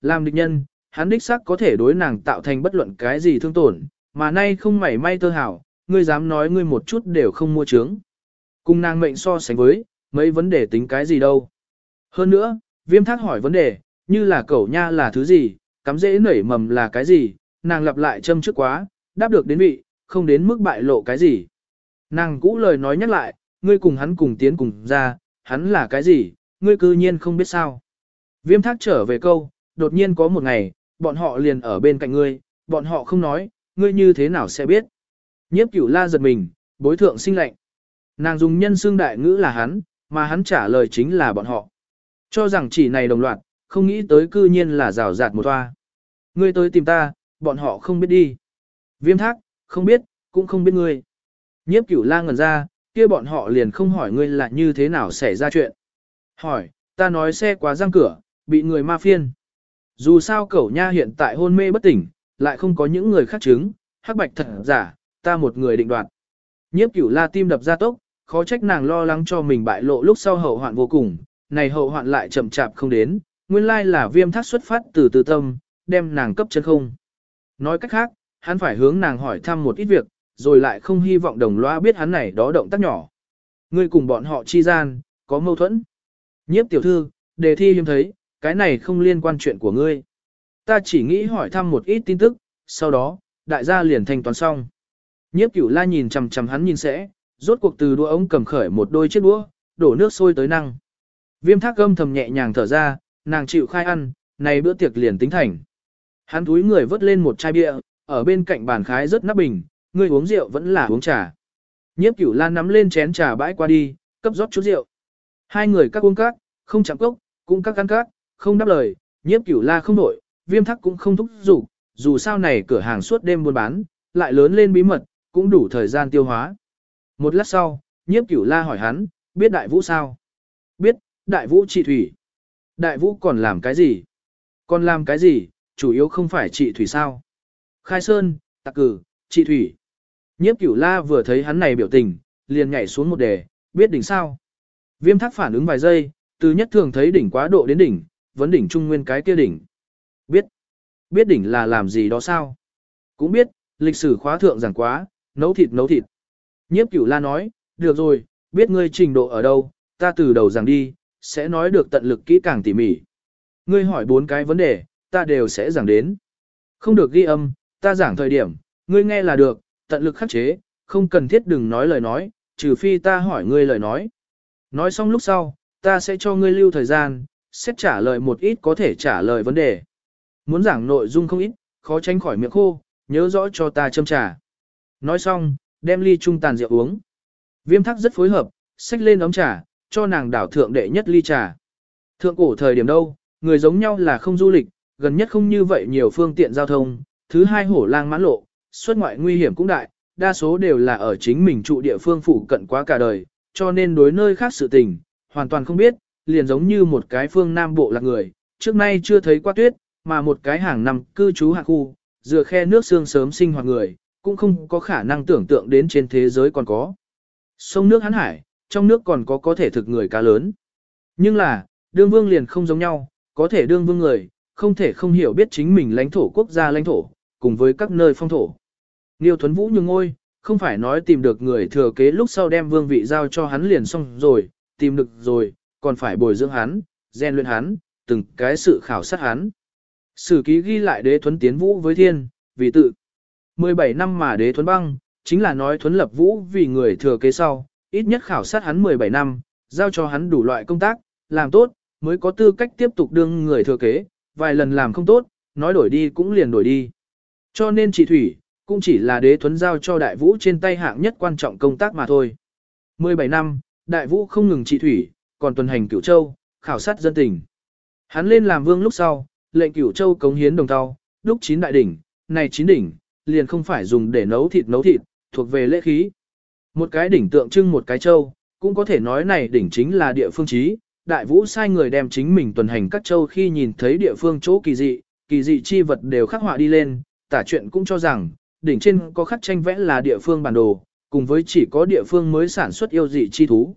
Làm địch nhân, hắn đích xác có thể đối nàng tạo thành bất luận cái gì thương tổn, mà nay không mảy may tơ hảo, ngươi dám nói ngươi một chút đều không mua trướng. Cùng nàng mệnh so sánh với, mấy vấn đề tính cái gì đâu. Hơn nữa, viêm thác hỏi vấn đề, như là cẩu nha là thứ gì, cắm dễ nảy mầm là cái gì, nàng lặp lại châm trước quá, đáp được đến vị, không đến mức bại lộ cái gì. Nàng cũ lời nói nhắc lại, ngươi cùng hắn cùng tiến cùng ra, hắn là cái gì, ngươi cư nhiên không biết sao. Viêm thác trở về câu, đột nhiên có một ngày, bọn họ liền ở bên cạnh ngươi, bọn họ không nói, ngươi như thế nào sẽ biết. Nhiếp cửu la giật mình, bối thượng sinh lệnh. Nàng dùng nhân xương đại ngữ là hắn, mà hắn trả lời chính là bọn họ. Cho rằng chỉ này đồng loạt, không nghĩ tới cư nhiên là rào rạt một toa. Ngươi tới tìm ta, bọn họ không biết đi. Viêm thác, không biết, cũng không biết ngươi. Nhiếp cửu la ngẩn ra, kia bọn họ liền không hỏi ngươi là như thế nào xảy ra chuyện. Hỏi, ta nói xe quá răng cửa, bị người ma phiên. Dù sao cẩu nha hiện tại hôn mê bất tỉnh, lại không có những người khác chứng, hắc bạch thật giả, ta một người định đoạt. Nhiếp cửu la tim đập ra tốc, khó trách nàng lo lắng cho mình bại lộ lúc sau hậu hoạn vô cùng, này hậu hoạn lại chậm chạp không đến, nguyên lai là viêm thác xuất phát từ từ tâm, đem nàng cấp chân không. Nói cách khác, hắn phải hướng nàng hỏi thăm một ít việc, rồi lại không hy vọng đồng loa biết hắn này đó động tác nhỏ. Ngươi cùng bọn họ chi gian, có mâu thuẫn. Nhiếp tiểu thư, đề thi hiếm thấy, cái này không liên quan chuyện của ngươi. Ta chỉ nghĩ hỏi thăm một ít tin tức, sau đó, đại gia liền thanh toán xong. Nhiếp cửu la nhìn chằm chằm hắn nhìn sẽ, rốt cuộc từ đũa ống cầm khởi một đôi chiếc đũa, đổ nước sôi tới năng. Viêm thác âm thầm nhẹ nhàng thở ra, nàng chịu khai ăn, này bữa tiệc liền tính thành. Hắn túi người vớt lên một chai bia, ở bên cạnh bàn khái rất nắp bình, người uống rượu vẫn là uống trà. Nhiếp cửu lan nắm lên chén trà bãi qua đi, cấp rót chút rượu. Hai người các uống các, không chạm cốc, cũng các ăn các, không đáp lời, nhiếp cửu la không đổi, viêm thắc cũng không thúc giục, dù sao này cửa hàng suốt đêm buôn bán, lại lớn lên bí mật, cũng đủ thời gian tiêu hóa. Một lát sau, nhiếp cửu la hỏi hắn, biết đại vũ sao? Biết, đại vũ trị thủy. Đại vũ còn làm cái gì? Còn làm cái gì, chủ yếu không phải trị thủy sao? Khai sơn, tạc cử, trị thủy. Nhiếp cửu la vừa thấy hắn này biểu tình, liền nhảy xuống một đề, biết đỉnh sao? Viêm thắc phản ứng vài giây, từ nhất thường thấy đỉnh quá độ đến đỉnh, vấn đỉnh trung nguyên cái kia đỉnh. Biết. Biết đỉnh là làm gì đó sao? Cũng biết, lịch sử khóa thượng giảng quá, nấu thịt nấu thịt. Nhiếp cửu la nói, được rồi, biết ngươi trình độ ở đâu, ta từ đầu giảng đi, sẽ nói được tận lực kỹ càng tỉ mỉ. Ngươi hỏi bốn cái vấn đề, ta đều sẽ giảng đến. Không được ghi âm, ta giảng thời điểm, ngươi nghe là được, tận lực khắc chế, không cần thiết đừng nói lời nói, trừ phi ta hỏi ngươi lời nói. Nói xong lúc sau, ta sẽ cho ngươi lưu thời gian, xét trả lời một ít có thể trả lời vấn đề. Muốn giảng nội dung không ít, khó tránh khỏi miệng khô, nhớ rõ cho ta châm trà. Nói xong, đem ly trung tàn rượu uống. Viêm thắc rất phối hợp, xách lên ống trà, cho nàng đảo thượng đệ nhất ly trà. Thượng cổ thời điểm đâu, người giống nhau là không du lịch, gần nhất không như vậy nhiều phương tiện giao thông, thứ hai hổ lang mãn lộ, xuất ngoại nguy hiểm cũng đại, đa số đều là ở chính mình trụ địa phương phụ cận quá cả đời, cho nên đối nơi khác sự tình, hoàn toàn không biết, liền giống như một cái phương Nam Bộ là người, trước nay chưa thấy qua tuyết, mà một cái hàng năm cư trú hạ khu, dựa khe nước xương sớm sinh hoạt người, cũng không có khả năng tưởng tượng đến trên thế giới còn có. Sông nước hắn hải, trong nước còn có có thể thực người cá lớn. Nhưng là, đương vương liền không giống nhau, có thể đương vương người, không thể không hiểu biết chính mình lãnh thổ quốc gia lãnh thổ, cùng với các nơi phong thổ. Niêu Thuấn Vũ như ngôi, không phải nói tìm được người thừa kế lúc sau đem vương vị giao cho hắn liền xong rồi, tìm được rồi, còn phải bồi dưỡng hắn, rèn luyện hắn, từng cái sự khảo sát hắn. Sử ký ghi lại đế thuấn tiến vũ với thiên, vì tự. 17 năm mà đế thuấn băng, chính là nói thuấn lập vũ vì người thừa kế sau, ít nhất khảo sát hắn 17 năm, giao cho hắn đủ loại công tác, làm tốt, mới có tư cách tiếp tục đương người thừa kế, vài lần làm không tốt, nói đổi đi cũng liền đổi đi. Cho nên chỉ Thủy, cũng chỉ là đế thuấn giao cho đại vũ trên tay hạng nhất quan trọng công tác mà thôi. 17 năm, đại vũ không ngừng trị thủy, còn tuần hành cửu châu, khảo sát dân tình. Hắn lên làm vương lúc sau, lệnh cửu châu cống hiến đồng tàu, lúc chín đại đỉnh, này chín đỉnh, liền không phải dùng để nấu thịt nấu thịt, thuộc về lễ khí. Một cái đỉnh tượng trưng một cái châu, cũng có thể nói này đỉnh chính là địa phương trí. Đại vũ sai người đem chính mình tuần hành các châu khi nhìn thấy địa phương chỗ kỳ dị, kỳ dị chi vật đều khắc họa đi lên, tả chuyện cũng cho rằng, đỉnh trên có khắc tranh vẽ là địa phương bản đồ, cùng với chỉ có địa phương mới sản xuất yêu dị chi thú.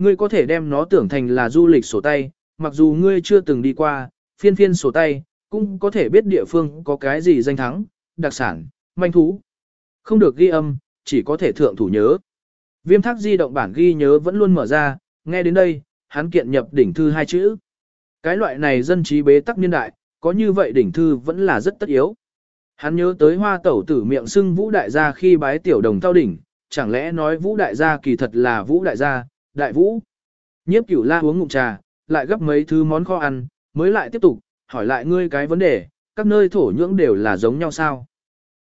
Ngươi có thể đem nó tưởng thành là du lịch sổ tay, mặc dù ngươi chưa từng đi qua, phiên phiên sổ tay, cũng có thể biết địa phương có cái gì danh thắng, đặc sản, manh thú. Không được ghi âm, chỉ có thể thượng thủ nhớ. Viêm thác di động bản ghi nhớ vẫn luôn mở ra, nghe đến đây, hắn kiện nhập đỉnh thư hai chữ. Cái loại này dân trí bế tắc niên đại, có như vậy đỉnh thư vẫn là rất tất yếu. Hắn nhớ tới hoa tẩu tử miệng xưng vũ đại gia khi bái tiểu đồng thao đỉnh, chẳng lẽ nói vũ đại gia kỳ thật là vũ đại gia, đại vũ. Nhiếp cửu la uống ngụm trà, lại gấp mấy thứ món kho ăn, mới lại tiếp tục, hỏi lại ngươi cái vấn đề, các nơi thổ nhưỡng đều là giống nhau sao?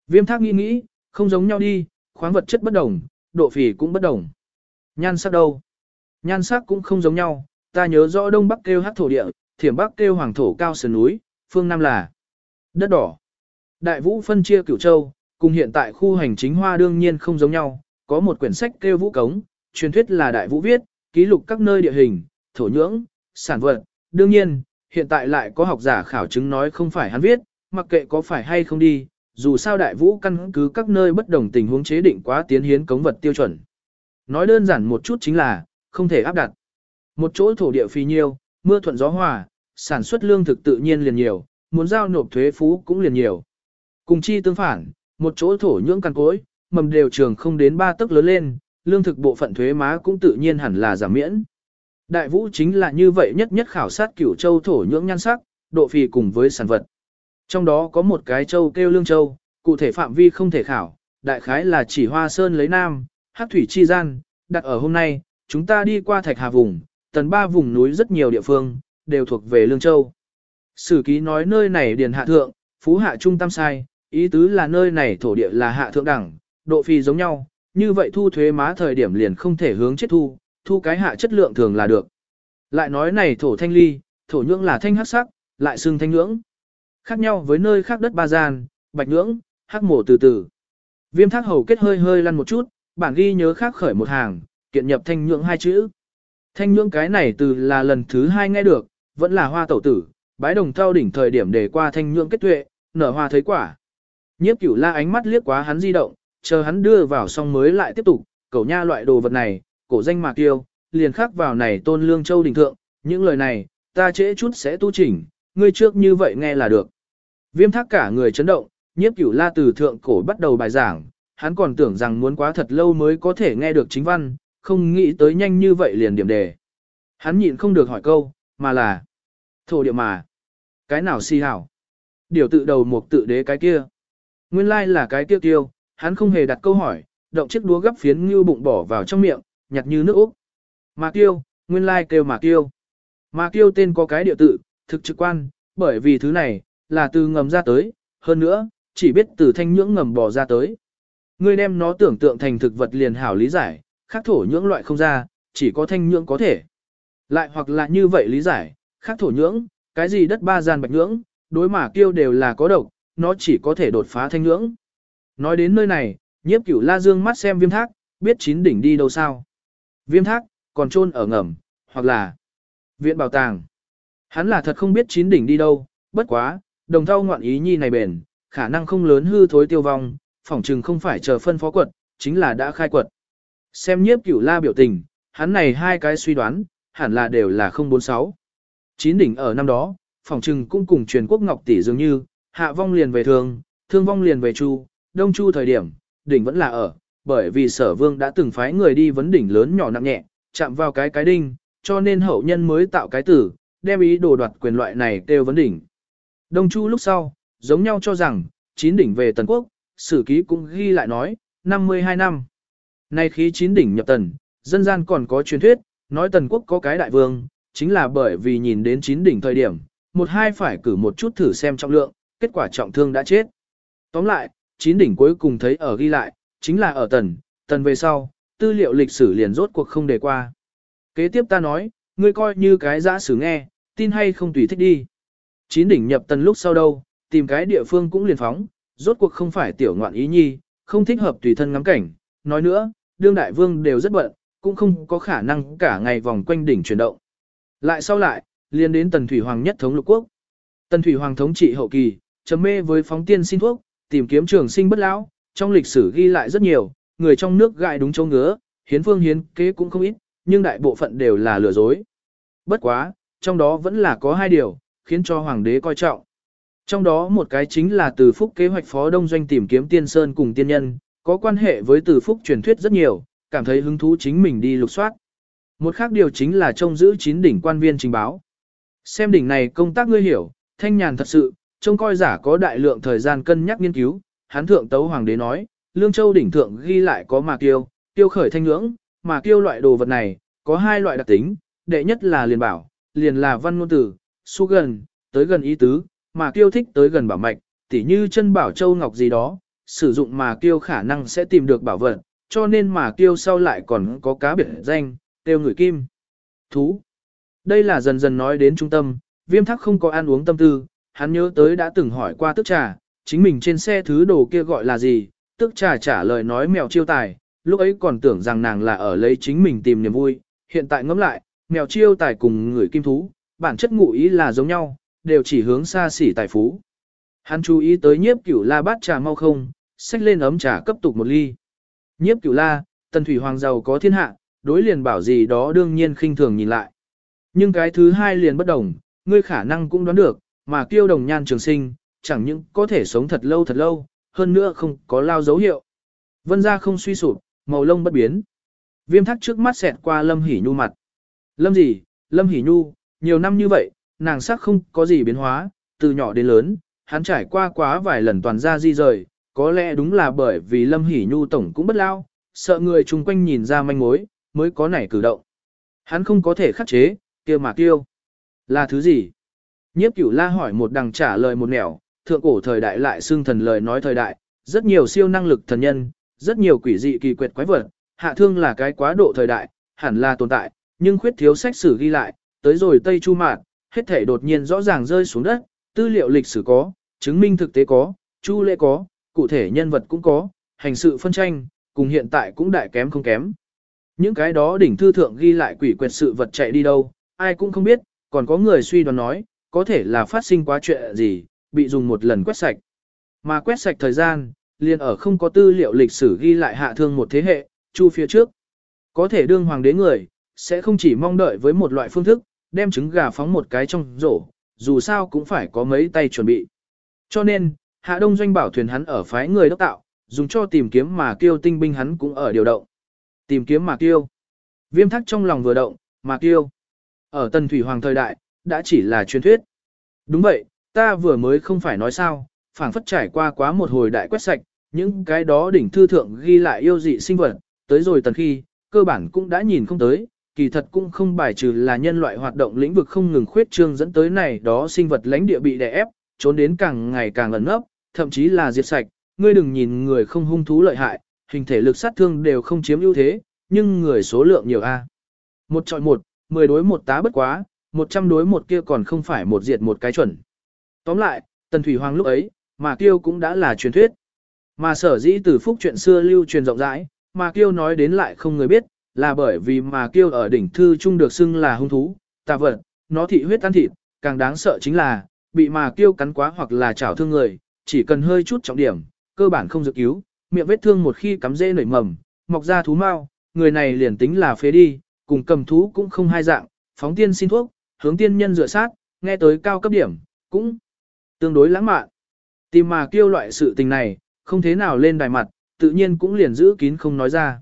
Viêm thác nghĩ nghĩ, không giống nhau đi, khoáng vật chất bất đồng, độ phì cũng bất đồng. Nhan sắc đâu? Nhan sắc cũng không giống nhau, ta nhớ rõ đông bắc kêu hắc thổ địa, thiểm bắc kêu hoàng thổ cao sườn núi, phương nam là đất đỏ. Đại vũ phân chia cửu châu, cùng hiện tại khu hành chính hoa đương nhiên không giống nhau, có một quyển sách kêu vũ cống, truyền thuyết là đại vũ viết, ký lục các nơi địa hình, thổ nhưỡng, sản vật, đương nhiên, hiện tại lại có học giả khảo chứng nói không phải hắn viết, mặc kệ có phải hay không đi, dù sao đại vũ căn cứ các nơi bất đồng tình huống chế định quá tiến hiến cống vật tiêu chuẩn. Nói đơn giản một chút chính là, không thể áp đặt. Một chỗ thổ địa phi nhiêu, mưa thuận gió hòa, sản xuất lương thực tự nhiên liền nhiều, muốn giao nộp thuế phú cũng liền nhiều. Cùng chi tương phản, một chỗ thổ nhưỡng căn cối, mầm đều trường không đến ba tấc lớn lên, lương thực bộ phận thuế má cũng tự nhiên hẳn là giảm miễn. Đại vũ chính là như vậy nhất nhất khảo sát cửu châu thổ nhưỡng nhan sắc, độ phì cùng với sản vật. Trong đó có một cái châu kêu lương châu, cụ thể phạm vi không thể khảo, đại khái là chỉ hoa sơn lấy nam, hát thủy chi gian, đặt ở hôm nay, chúng ta đi qua thạch hà vùng, tần ba vùng núi rất nhiều địa phương, đều thuộc về lương châu. Sử ký nói nơi này điền hạ thượng, phú hạ trung tam sai, ý tứ là nơi này thổ địa là hạ thượng đẳng, độ phi giống nhau, như vậy thu thuế má thời điểm liền không thể hướng chết thu, thu cái hạ chất lượng thường là được. Lại nói này thổ thanh ly, thổ nhưỡng là thanh hắc sắc, lại xương thanh nhưỡng. Khác nhau với nơi khác đất ba gian, bạch nhưỡng, hắc mổ từ từ. Viêm thác hầu kết hơi hơi lăn một chút, bản ghi nhớ khác khởi một hàng, kiện nhập thanh nhưỡng hai chữ. Thanh nhưỡng cái này từ là lần thứ hai nghe được, vẫn là hoa tẩu tử, bái đồng thao đỉnh thời điểm để qua thanh nhưỡng kết tuệ, nở hoa thấy quả. Nhiếp cửu la ánh mắt liếc quá hắn di động, chờ hắn đưa vào xong mới lại tiếp tục, cẩu nha loại đồ vật này, cổ danh mạc tiêu, liền khắc vào này tôn lương châu đỉnh thượng, những lời này, ta trễ chút sẽ tu chỉnh, ngươi trước như vậy nghe là được. Viêm thác cả người chấn động, nhiếp cửu la từ thượng cổ bắt đầu bài giảng, hắn còn tưởng rằng muốn quá thật lâu mới có thể nghe được chính văn, không nghĩ tới nhanh như vậy liền điểm đề. Hắn nhịn không được hỏi câu, mà là, thổ địa mà, cái nào si hảo, điều tự đầu một tự đế cái kia. Nguyên lai like là cái tiêu tiêu, hắn không hề đặt câu hỏi, động chiếc đũa gấp phiến như bụng bỏ vào trong miệng, nhặt như nước úc. Mà tiêu, nguyên lai like kêu mà tiêu. mà tiêu tên có cái địa tự, thực trực quan, bởi vì thứ này, là từ ngầm ra tới, hơn nữa, chỉ biết từ thanh nhưỡng ngầm bỏ ra tới. Ngươi đem nó tưởng tượng thành thực vật liền hảo lý giải, khác thổ nhưỡng loại không ra, chỉ có thanh nhưỡng có thể. Lại hoặc là như vậy lý giải, khác thổ nhưỡng, cái gì đất ba gian bạch nhưỡng, đối mà kiêu đều là có độc, nó chỉ có thể đột phá thanh nhưỡng. Nói đến nơi này, nhiếp cửu la dương mắt xem viêm thác, biết chín đỉnh đi đâu sao. Viêm thác, còn trôn ở ngầm, hoặc là viện bảo tàng. Hắn là thật không biết chín đỉnh đi đâu, bất quá, đồng thau ngoạn ý nhi này bền, khả năng không lớn hư thối tiêu vong, phỏng chừng không phải chờ phân phó quật, chính là đã khai quật. Xem nhiếp cửu la biểu tình, hắn này hai cái suy đoán, hẳn là đều là 046. Chín đỉnh ở năm đó, phỏng chừng cũng cùng truyền quốc ngọc tỷ dường như, hạ vong liền về thường, thương vong liền về chu, đông chu thời điểm, đỉnh vẫn là ở, bởi vì sở vương đã từng phái người đi vấn đỉnh lớn nhỏ nặng nhẹ, chạm vào cái cái đinh, cho nên hậu nhân mới tạo cái tử, đem ý đồ đoạt quyền loại này kêu vấn đỉnh. Đông chu lúc sau, giống nhau cho rằng, chín đỉnh về tần quốc, sử ký cũng ghi lại nói, 52 năm. Nay khi chín đỉnh nhập tần, dân gian còn có truyền thuyết, nói tần quốc có cái đại vương, chính là bởi vì nhìn đến chín đỉnh thời điểm, một hai phải cử một chút thử xem trọng lượng, kết quả trọng thương đã chết. Tóm lại, chín đỉnh cuối cùng thấy ở ghi lại, chính là ở tần, tần về sau, tư liệu lịch sử liền rốt cuộc không đề qua. Kế tiếp ta nói, ngươi coi như cái giã sử nghe, tin hay không tùy thích đi. Chín đỉnh nhập tần lúc sau đâu, tìm cái địa phương cũng liền phóng, rốt cuộc không phải tiểu ngoạn ý nhi, không thích hợp tùy thân ngắm cảnh. Nói nữa, đương đại vương đều rất bận, cũng không có khả năng cả ngày vòng quanh đỉnh chuyển động. Lại sau lại, liền đến tần thủy hoàng nhất thống lục quốc. Tần thủy hoàng thống trị hậu kỳ, trầm mê với phóng tiên xin thuốc, tìm kiếm trường sinh bất lão, trong lịch sử ghi lại rất nhiều, người trong nước gại đúng châu ngứa, hiến phương hiến kế cũng không ít, nhưng đại bộ phận đều là lừa dối. Bất quá, trong đó vẫn là có hai điều, khiến cho hoàng đế coi trọng. Trong đó một cái chính là từ phúc kế hoạch phó đông doanh tìm kiếm tiên sơn cùng tiên nhân, có quan hệ với từ phúc truyền thuyết rất nhiều, cảm thấy hứng thú chính mình đi lục soát. Một khác điều chính là trông giữ chín đỉnh quan viên trình báo. Xem đỉnh này công tác ngươi hiểu, thanh nhàn thật sự, trông coi giả có đại lượng thời gian cân nhắc nghiên cứu, hán thượng tấu hoàng đế nói, lương châu đỉnh thượng ghi lại có mà kiêu, tiêu khởi thanh ngưỡng, mà kiêu loại đồ vật này, có hai loại đặc tính, đệ nhất là liền bảo, liền là văn ngôn tử, su gần, tới gần ý tứ, mà kiêu thích tới gần bảo mạch, tỉ như chân bảo châu ngọc gì đó, sử dụng mà kiêu khả năng sẽ tìm được bảo vật, cho nên mà kiêu sau lại còn có cá biệt danh, tiêu người kim. Thú. Đây là dần dần nói đến trung tâm, viêm thắc không có ăn uống tâm tư, hắn nhớ tới đã từng hỏi qua tức trà, chính mình trên xe thứ đồ kia gọi là gì, tức trà trả lời nói mèo chiêu tài, lúc ấy còn tưởng rằng nàng là ở lấy chính mình tìm niềm vui, hiện tại ngẫm lại, mèo chiêu tài cùng người kim thú, bản chất ngụ ý là giống nhau, đều chỉ hướng xa xỉ tài phú. Hắn chú ý tới nhiếp cửu la bát trà mau không, xách lên ấm trà cấp tục một ly. Nhiếp cửu la, tần thủy hoàng giàu có thiên hạ, đối liền bảo gì đó đương nhiên khinh thường nhìn lại. Nhưng cái thứ hai liền bất đồng, ngươi khả năng cũng đoán được, mà kiêu đồng nhan trường sinh, chẳng những có thể sống thật lâu thật lâu, hơn nữa không có lao dấu hiệu. Vân ra không suy sụp, màu lông bất biến. Viêm thắc trước mắt xẹt qua Lâm Hỷ Nhu mặt. Lâm gì, Lâm Hỷ Nhu, nhiều năm như vậy, nàng sắc không có gì biến hóa, từ nhỏ đến lớn, hắn trải qua quá vài lần toàn ra di rời, có lẽ đúng là bởi vì Lâm Hỷ Nhu tổng cũng bất lao, sợ người chung quanh nhìn ra manh mối, mới có nảy cử động. Hắn không có thể khắc chế, kia mà kêu. Là thứ gì? Nhiếp cửu la hỏi một đằng trả lời một nẻo, thượng cổ thời đại lại xưng thần lời nói thời đại, rất nhiều siêu năng lực thần nhân, rất nhiều quỷ dị kỳ quyệt quái vật, hạ thương là cái quá độ thời đại, hẳn là tồn tại, nhưng khuyết thiếu sách sử ghi lại, tới rồi Tây Chu Mạn, hết thể đột nhiên rõ ràng rơi xuống đất, tư liệu lịch sử có, chứng minh thực tế có, chu lễ có, cụ thể nhân vật cũng có, hành sự phân tranh, cùng hiện tại cũng đại kém không kém. Những cái đó đỉnh thư thượng ghi lại quỷ quyệt sự vật chạy đi đâu, ai cũng không biết, còn có người suy đoán nói, có thể là phát sinh quá chuyện gì, bị dùng một lần quét sạch. Mà quét sạch thời gian, liền ở không có tư liệu lịch sử ghi lại hạ thương một thế hệ, chu phía trước. Có thể đương hoàng đế người, sẽ không chỉ mong đợi với một loại phương thức, đem trứng gà phóng một cái trong rổ, dù sao cũng phải có mấy tay chuẩn bị. Cho nên, hạ đông doanh bảo thuyền hắn ở phái người đốc tạo, dùng cho tìm kiếm mà kiêu tinh binh hắn cũng ở điều động. Tìm kiếm mà kiêu. Viêm thắc trong lòng vừa động, mà kiêu. Ở tần thủy hoàng thời đại, đã chỉ là truyền thuyết. Đúng vậy, ta vừa mới không phải nói sao, phảng phất trải qua quá một hồi đại quét sạch, những cái đó đỉnh thư thượng ghi lại yêu dị sinh vật, tới rồi tần khi, cơ bản cũng đã nhìn không tới, kỳ thật cũng không bài trừ là nhân loại hoạt động lĩnh vực không ngừng khuyết trương dẫn tới này đó sinh vật lãnh địa bị đè ép, trốn đến càng ngày càng ẩn nấp, thậm chí là diệt sạch, ngươi đừng nhìn người không hung thú lợi hại, hình thể lực sát thương đều không chiếm ưu thế, nhưng người số lượng nhiều a. Một trọi một, mười đối một tá bất quá, một trăm đối một kia còn không phải một diệt một cái chuẩn. Tóm lại, Tần Thủy Hoàng lúc ấy, mà kiêu cũng đã là truyền thuyết. Mà sở dĩ từ phúc chuyện xưa lưu truyền rộng rãi, mà kiêu nói đến lại không người biết, là bởi vì mà kiêu ở đỉnh thư trung được xưng là hung thú, tà vật, nó thị huyết ăn thịt, càng đáng sợ chính là, bị mà kiêu cắn quá hoặc là chảo thương người, chỉ cần hơi chút trọng điểm, cơ bản không dự cứu, miệng vết thương một khi cắm dễ nảy mầm, mọc ra thú mau, người này liền tính là phế đi, cùng cầm thú cũng không hai dạng, phóng tiên xin thuốc, hướng tiên nhân rửa sát, nghe tới cao cấp điểm, cũng tương đối lãng mạn. Tìm mà kêu loại sự tình này, không thế nào lên đài mặt, tự nhiên cũng liền giữ kín không nói ra.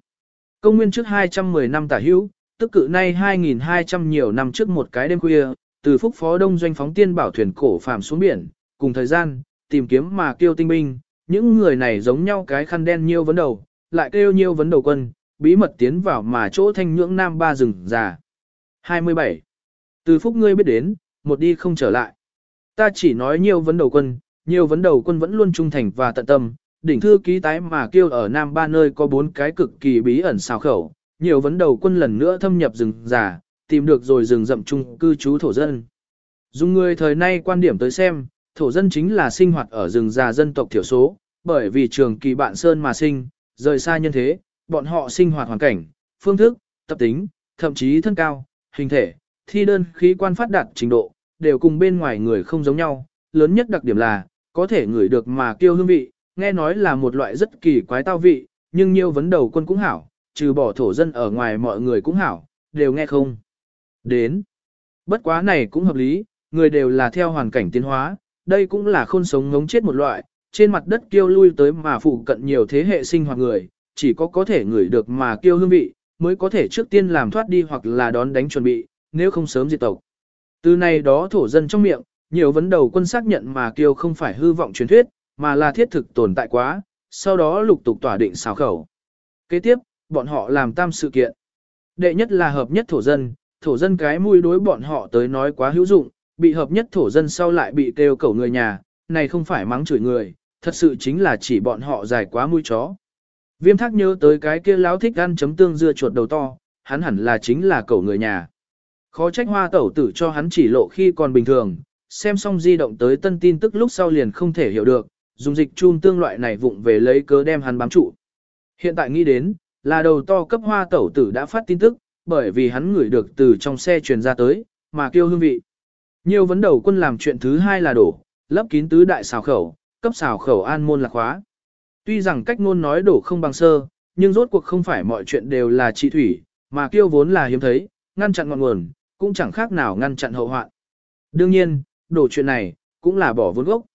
Công nguyên trước 210 năm tả hữu, tức cự nay 2.200 nhiều năm trước một cái đêm khuya, từ phúc phó đông doanh phóng tiên bảo thuyền cổ phàm xuống biển, cùng thời gian, tìm kiếm mà kêu tinh binh, những người này giống nhau cái khăn đen nhiêu vấn đầu, lại kêu nhiêu vấn đầu quân, bí mật tiến vào mà chỗ thanh nhưỡng nam ba rừng già. 27. Từ phúc ngươi biết đến, một đi không trở lại. Ta chỉ nói nhiều vấn đầu quân, nhiều vấn đầu quân vẫn luôn trung thành và tận tâm, đỉnh thư ký tái mà kêu ở Nam ba nơi có bốn cái cực kỳ bí ẩn xào khẩu, nhiều vấn đầu quân lần nữa thâm nhập rừng già, tìm được rồi rừng rậm trung cư trú thổ dân. Dùng người thời nay quan điểm tới xem, thổ dân chính là sinh hoạt ở rừng già dân tộc thiểu số, bởi vì trường kỳ bạn sơn mà sinh, rời xa nhân thế, bọn họ sinh hoạt hoàn cảnh, phương thức, tập tính, thậm chí thân cao, hình thể, thi đơn khí quan phát đạt trình độ, đều cùng bên ngoài người không giống nhau, lớn nhất đặc điểm là, có thể ngửi được mà kêu hương vị, nghe nói là một loại rất kỳ quái tao vị, nhưng nhiều vấn đầu quân cũng hảo, trừ bỏ thổ dân ở ngoài mọi người cũng hảo, đều nghe không. Đến. Bất quá này cũng hợp lý, người đều là theo hoàn cảnh tiến hóa, đây cũng là khôn sống ngống chết một loại, trên mặt đất kêu lui tới mà phụ cận nhiều thế hệ sinh hoạt người, chỉ có có thể ngửi được mà kêu hương vị, mới có thể trước tiên làm thoát đi hoặc là đón đánh chuẩn bị, nếu không sớm diệt tộc. Từ này đó thổ dân trong miệng, nhiều vấn đầu quân xác nhận mà kêu không phải hư vọng truyền thuyết, mà là thiết thực tồn tại quá, sau đó lục tục tỏa định xào khẩu. Kế tiếp, bọn họ làm tam sự kiện. Đệ nhất là hợp nhất thổ dân, thổ dân cái mũi đối bọn họ tới nói quá hữu dụng, bị hợp nhất thổ dân sau lại bị kêu cầu người nhà, này không phải mắng chửi người, thật sự chính là chỉ bọn họ dài quá mũi chó. Viêm thác nhớ tới cái kia láo thích ăn chấm tương dưa chuột đầu to, hắn hẳn là chính là cầu người nhà. Khó trách hoa tẩu tử cho hắn chỉ lộ khi còn bình thường, xem xong di động tới tân tin tức lúc sau liền không thể hiểu được, dùng dịch chun tương loại này vụng về lấy cớ đem hắn bám trụ. Hiện tại nghĩ đến, là đầu to cấp hoa tẩu tử đã phát tin tức, bởi vì hắn ngửi được từ trong xe truyền ra tới, mà kêu hương vị. Nhiều vấn đầu quân làm chuyện thứ hai là đổ, lấp kín tứ đại xào khẩu, cấp xào khẩu an môn lạc khóa. Tuy rằng cách ngôn nói đổ không bằng sơ, nhưng rốt cuộc không phải mọi chuyện đều là trị thủy, mà kêu vốn là hiếm thấy, ngăn chặn ngọn nguồn, cũng chẳng khác nào ngăn chặn hậu hoạn. Đương nhiên, đổ chuyện này, cũng là bỏ vốn gốc.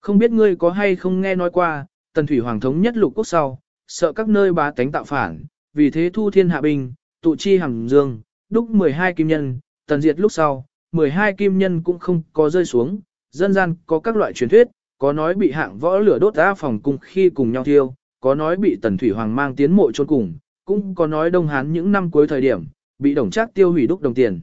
Không biết ngươi có hay không nghe nói qua, tần thủy hoàng thống nhất lục quốc sau, sợ các nơi bá tánh tạo phản, vì thế thu thiên hạ binh, tụ chi hằng dương, đúc 12 kim nhân, tần diệt lúc sau, 12 kim nhân cũng không có rơi xuống, dân gian có các loại truyền thuyết, có nói bị hạng võ lửa đốt ra phòng cùng khi cùng nhau thiêu, có nói bị tần thủy hoàng mang tiến mộ chôn cùng, cũng có nói đông hán những năm cuối thời điểm, bị đồng trác tiêu hủy đúc đồng tiền.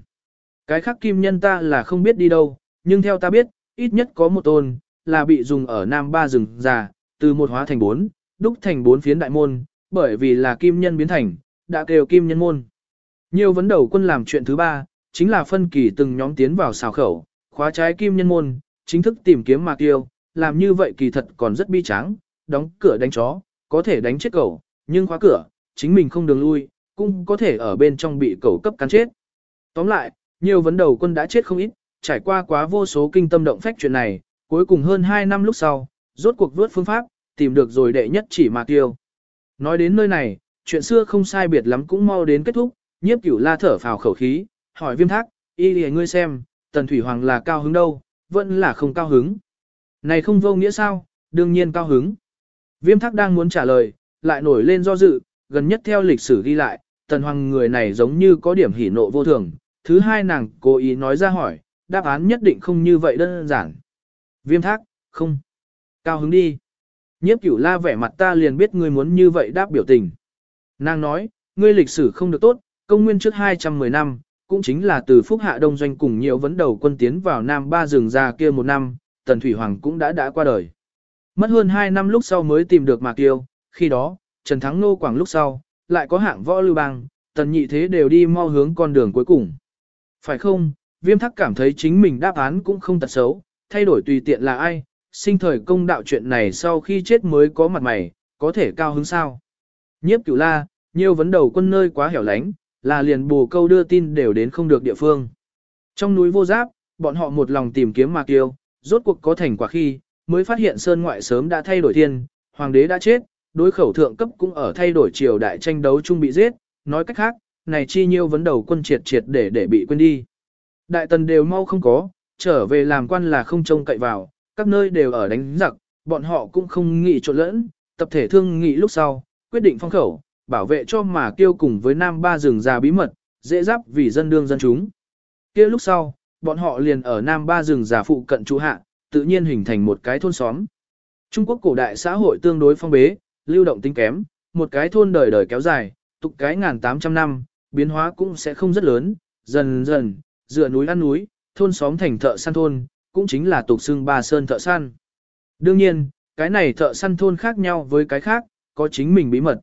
Cái khác kim nhân ta là không biết đi đâu, nhưng theo ta biết, ít nhất có một tôn, là bị dùng ở Nam Ba rừng già, từ một hóa thành bốn, đúc thành bốn phiến đại môn, bởi vì là kim nhân biến thành, đã kêu kim nhân môn. Nhiều vấn đầu quân làm chuyện thứ ba, chính là phân kỳ từng nhóm tiến vào xào khẩu, khóa trái kim nhân môn, chính thức tìm kiếm mạc tiêu, làm như vậy kỳ thật còn rất bi tráng, đóng cửa đánh chó, có thể đánh chết cậu, nhưng khóa cửa, chính mình không đường lui, cũng có thể ở bên trong bị cậu cấp cắn chết. Tóm lại, nhiều vấn đầu quân đã chết không ít, trải qua quá vô số kinh tâm động phách chuyện này, cuối cùng hơn 2 năm lúc sau, rốt cuộc vớt phương pháp, tìm được rồi đệ nhất chỉ mà tiêu. Nói đến nơi này, chuyện xưa không sai biệt lắm cũng mau đến kết thúc, nhiếp cửu la thở phào khẩu khí, hỏi viêm thác, y lìa ngươi xem, tần thủy hoàng là cao hứng đâu, vẫn là không cao hứng. Này không vô nghĩa sao, đương nhiên cao hứng. Viêm thác đang muốn trả lời, lại nổi lên do dự, gần nhất theo lịch sử ghi lại, tần hoàng người này giống như có điểm hỉ nộ vô thường. Thứ hai nàng cố ý nói ra hỏi, đáp án nhất định không như vậy đơn giản. Viêm thác, không. Cao hứng đi. Nhiếp cửu la vẻ mặt ta liền biết ngươi muốn như vậy đáp biểu tình. Nàng nói, ngươi lịch sử không được tốt, công nguyên trước 210 năm, cũng chính là từ Phúc Hạ Đông Doanh cùng nhiều vấn đầu quân tiến vào Nam Ba rừng ra kia một năm, Tần Thủy Hoàng cũng đã đã qua đời. Mất hơn 2 năm lúc sau mới tìm được Mạc Tiêu, khi đó, Trần Thắng Nô Quảng lúc sau, lại có hạng võ lưu bang, Tần Nhị Thế đều đi mau hướng con đường cuối cùng. Phải không, viêm thắc cảm thấy chính mình đáp án cũng không tật xấu, thay đổi tùy tiện là ai, sinh thời công đạo chuyện này sau khi chết mới có mặt mày, có thể cao hứng sao. Nhiếp cửu la, nhiều vấn đầu quân nơi quá hẻo lánh, là liền bù câu đưa tin đều đến không được địa phương. Trong núi vô giáp, bọn họ một lòng tìm kiếm Mạc Kiêu rốt cuộc có thành quả khi, mới phát hiện sơn ngoại sớm đã thay đổi thiên, hoàng đế đã chết, đối khẩu thượng cấp cũng ở thay đổi triều đại tranh đấu chung bị giết, nói cách khác, này chi nhiêu vấn đầu quân triệt triệt để để bị quên đi. Đại tần đều mau không có, trở về làm quan là không trông cậy vào, các nơi đều ở đánh giặc, bọn họ cũng không nghĩ trộn lẫn, tập thể thương nghị lúc sau, quyết định phong khẩu, bảo vệ cho mà kêu cùng với nam ba rừng già bí mật, dễ giáp vì dân đương dân chúng. kia lúc sau, bọn họ liền ở nam ba rừng già phụ cận trụ hạ, tự nhiên hình thành một cái thôn xóm. Trung Quốc cổ đại xã hội tương đối phong bế, lưu động tính kém, một cái thôn đời đời kéo dài, tục cái ngàn tám trăm năm, biến hóa cũng sẽ không rất lớn, dần dần, dựa núi ăn núi, thôn xóm thành thợ săn thôn, cũng chính là tục xưng ba sơn thợ săn. Đương nhiên, cái này thợ săn thôn khác nhau với cái khác, có chính mình bí mật.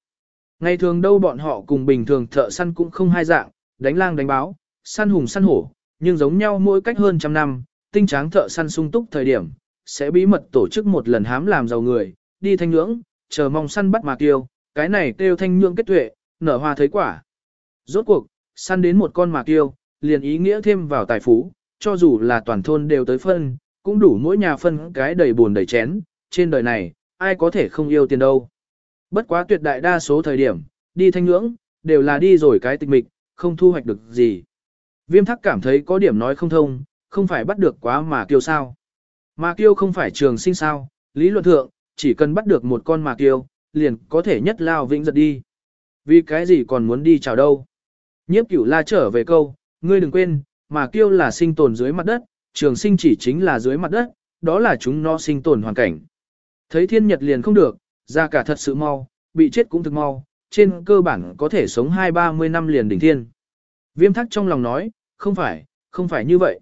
Ngày thường đâu bọn họ cùng bình thường thợ săn cũng không hai dạng, đánh lang đánh báo, săn hùng săn hổ, nhưng giống nhau mỗi cách hơn trăm năm, tinh tráng thợ săn sung túc thời điểm, sẽ bí mật tổ chức một lần hám làm giàu người, đi thanh nhưỡng, chờ mong săn bắt mà tiêu, cái này kêu thanh nhưỡng kết tuệ, nở hoa thấy quả. Rốt cuộc, săn đến một con mạc tiêu, liền ý nghĩa thêm vào tài phú, cho dù là toàn thôn đều tới phân, cũng đủ mỗi nhà phân cái đầy buồn đầy chén, trên đời này, ai có thể không yêu tiền đâu. Bất quá tuyệt đại đa số thời điểm, đi thanh ngưỡng, đều là đi rồi cái tịch mịch, không thu hoạch được gì. Viêm thắc cảm thấy có điểm nói không thông, không phải bắt được quá mà kiêu sao. Mà kiêu không phải trường sinh sao, lý luận thượng, chỉ cần bắt được một con mà kiêu, liền có thể nhất lao vĩnh giật đi. Vì cái gì còn muốn đi chào đâu? Nhiếp cửu la trở về câu, ngươi đừng quên, mà kiêu là sinh tồn dưới mặt đất, trường sinh chỉ chính là dưới mặt đất, đó là chúng nó sinh tồn hoàn cảnh. Thấy thiên nhật liền không được, ra cả thật sự mau, bị chết cũng thực mau, trên cơ bản có thể sống hai ba mươi năm liền đỉnh thiên. Viêm thắc trong lòng nói, không phải, không phải như vậy.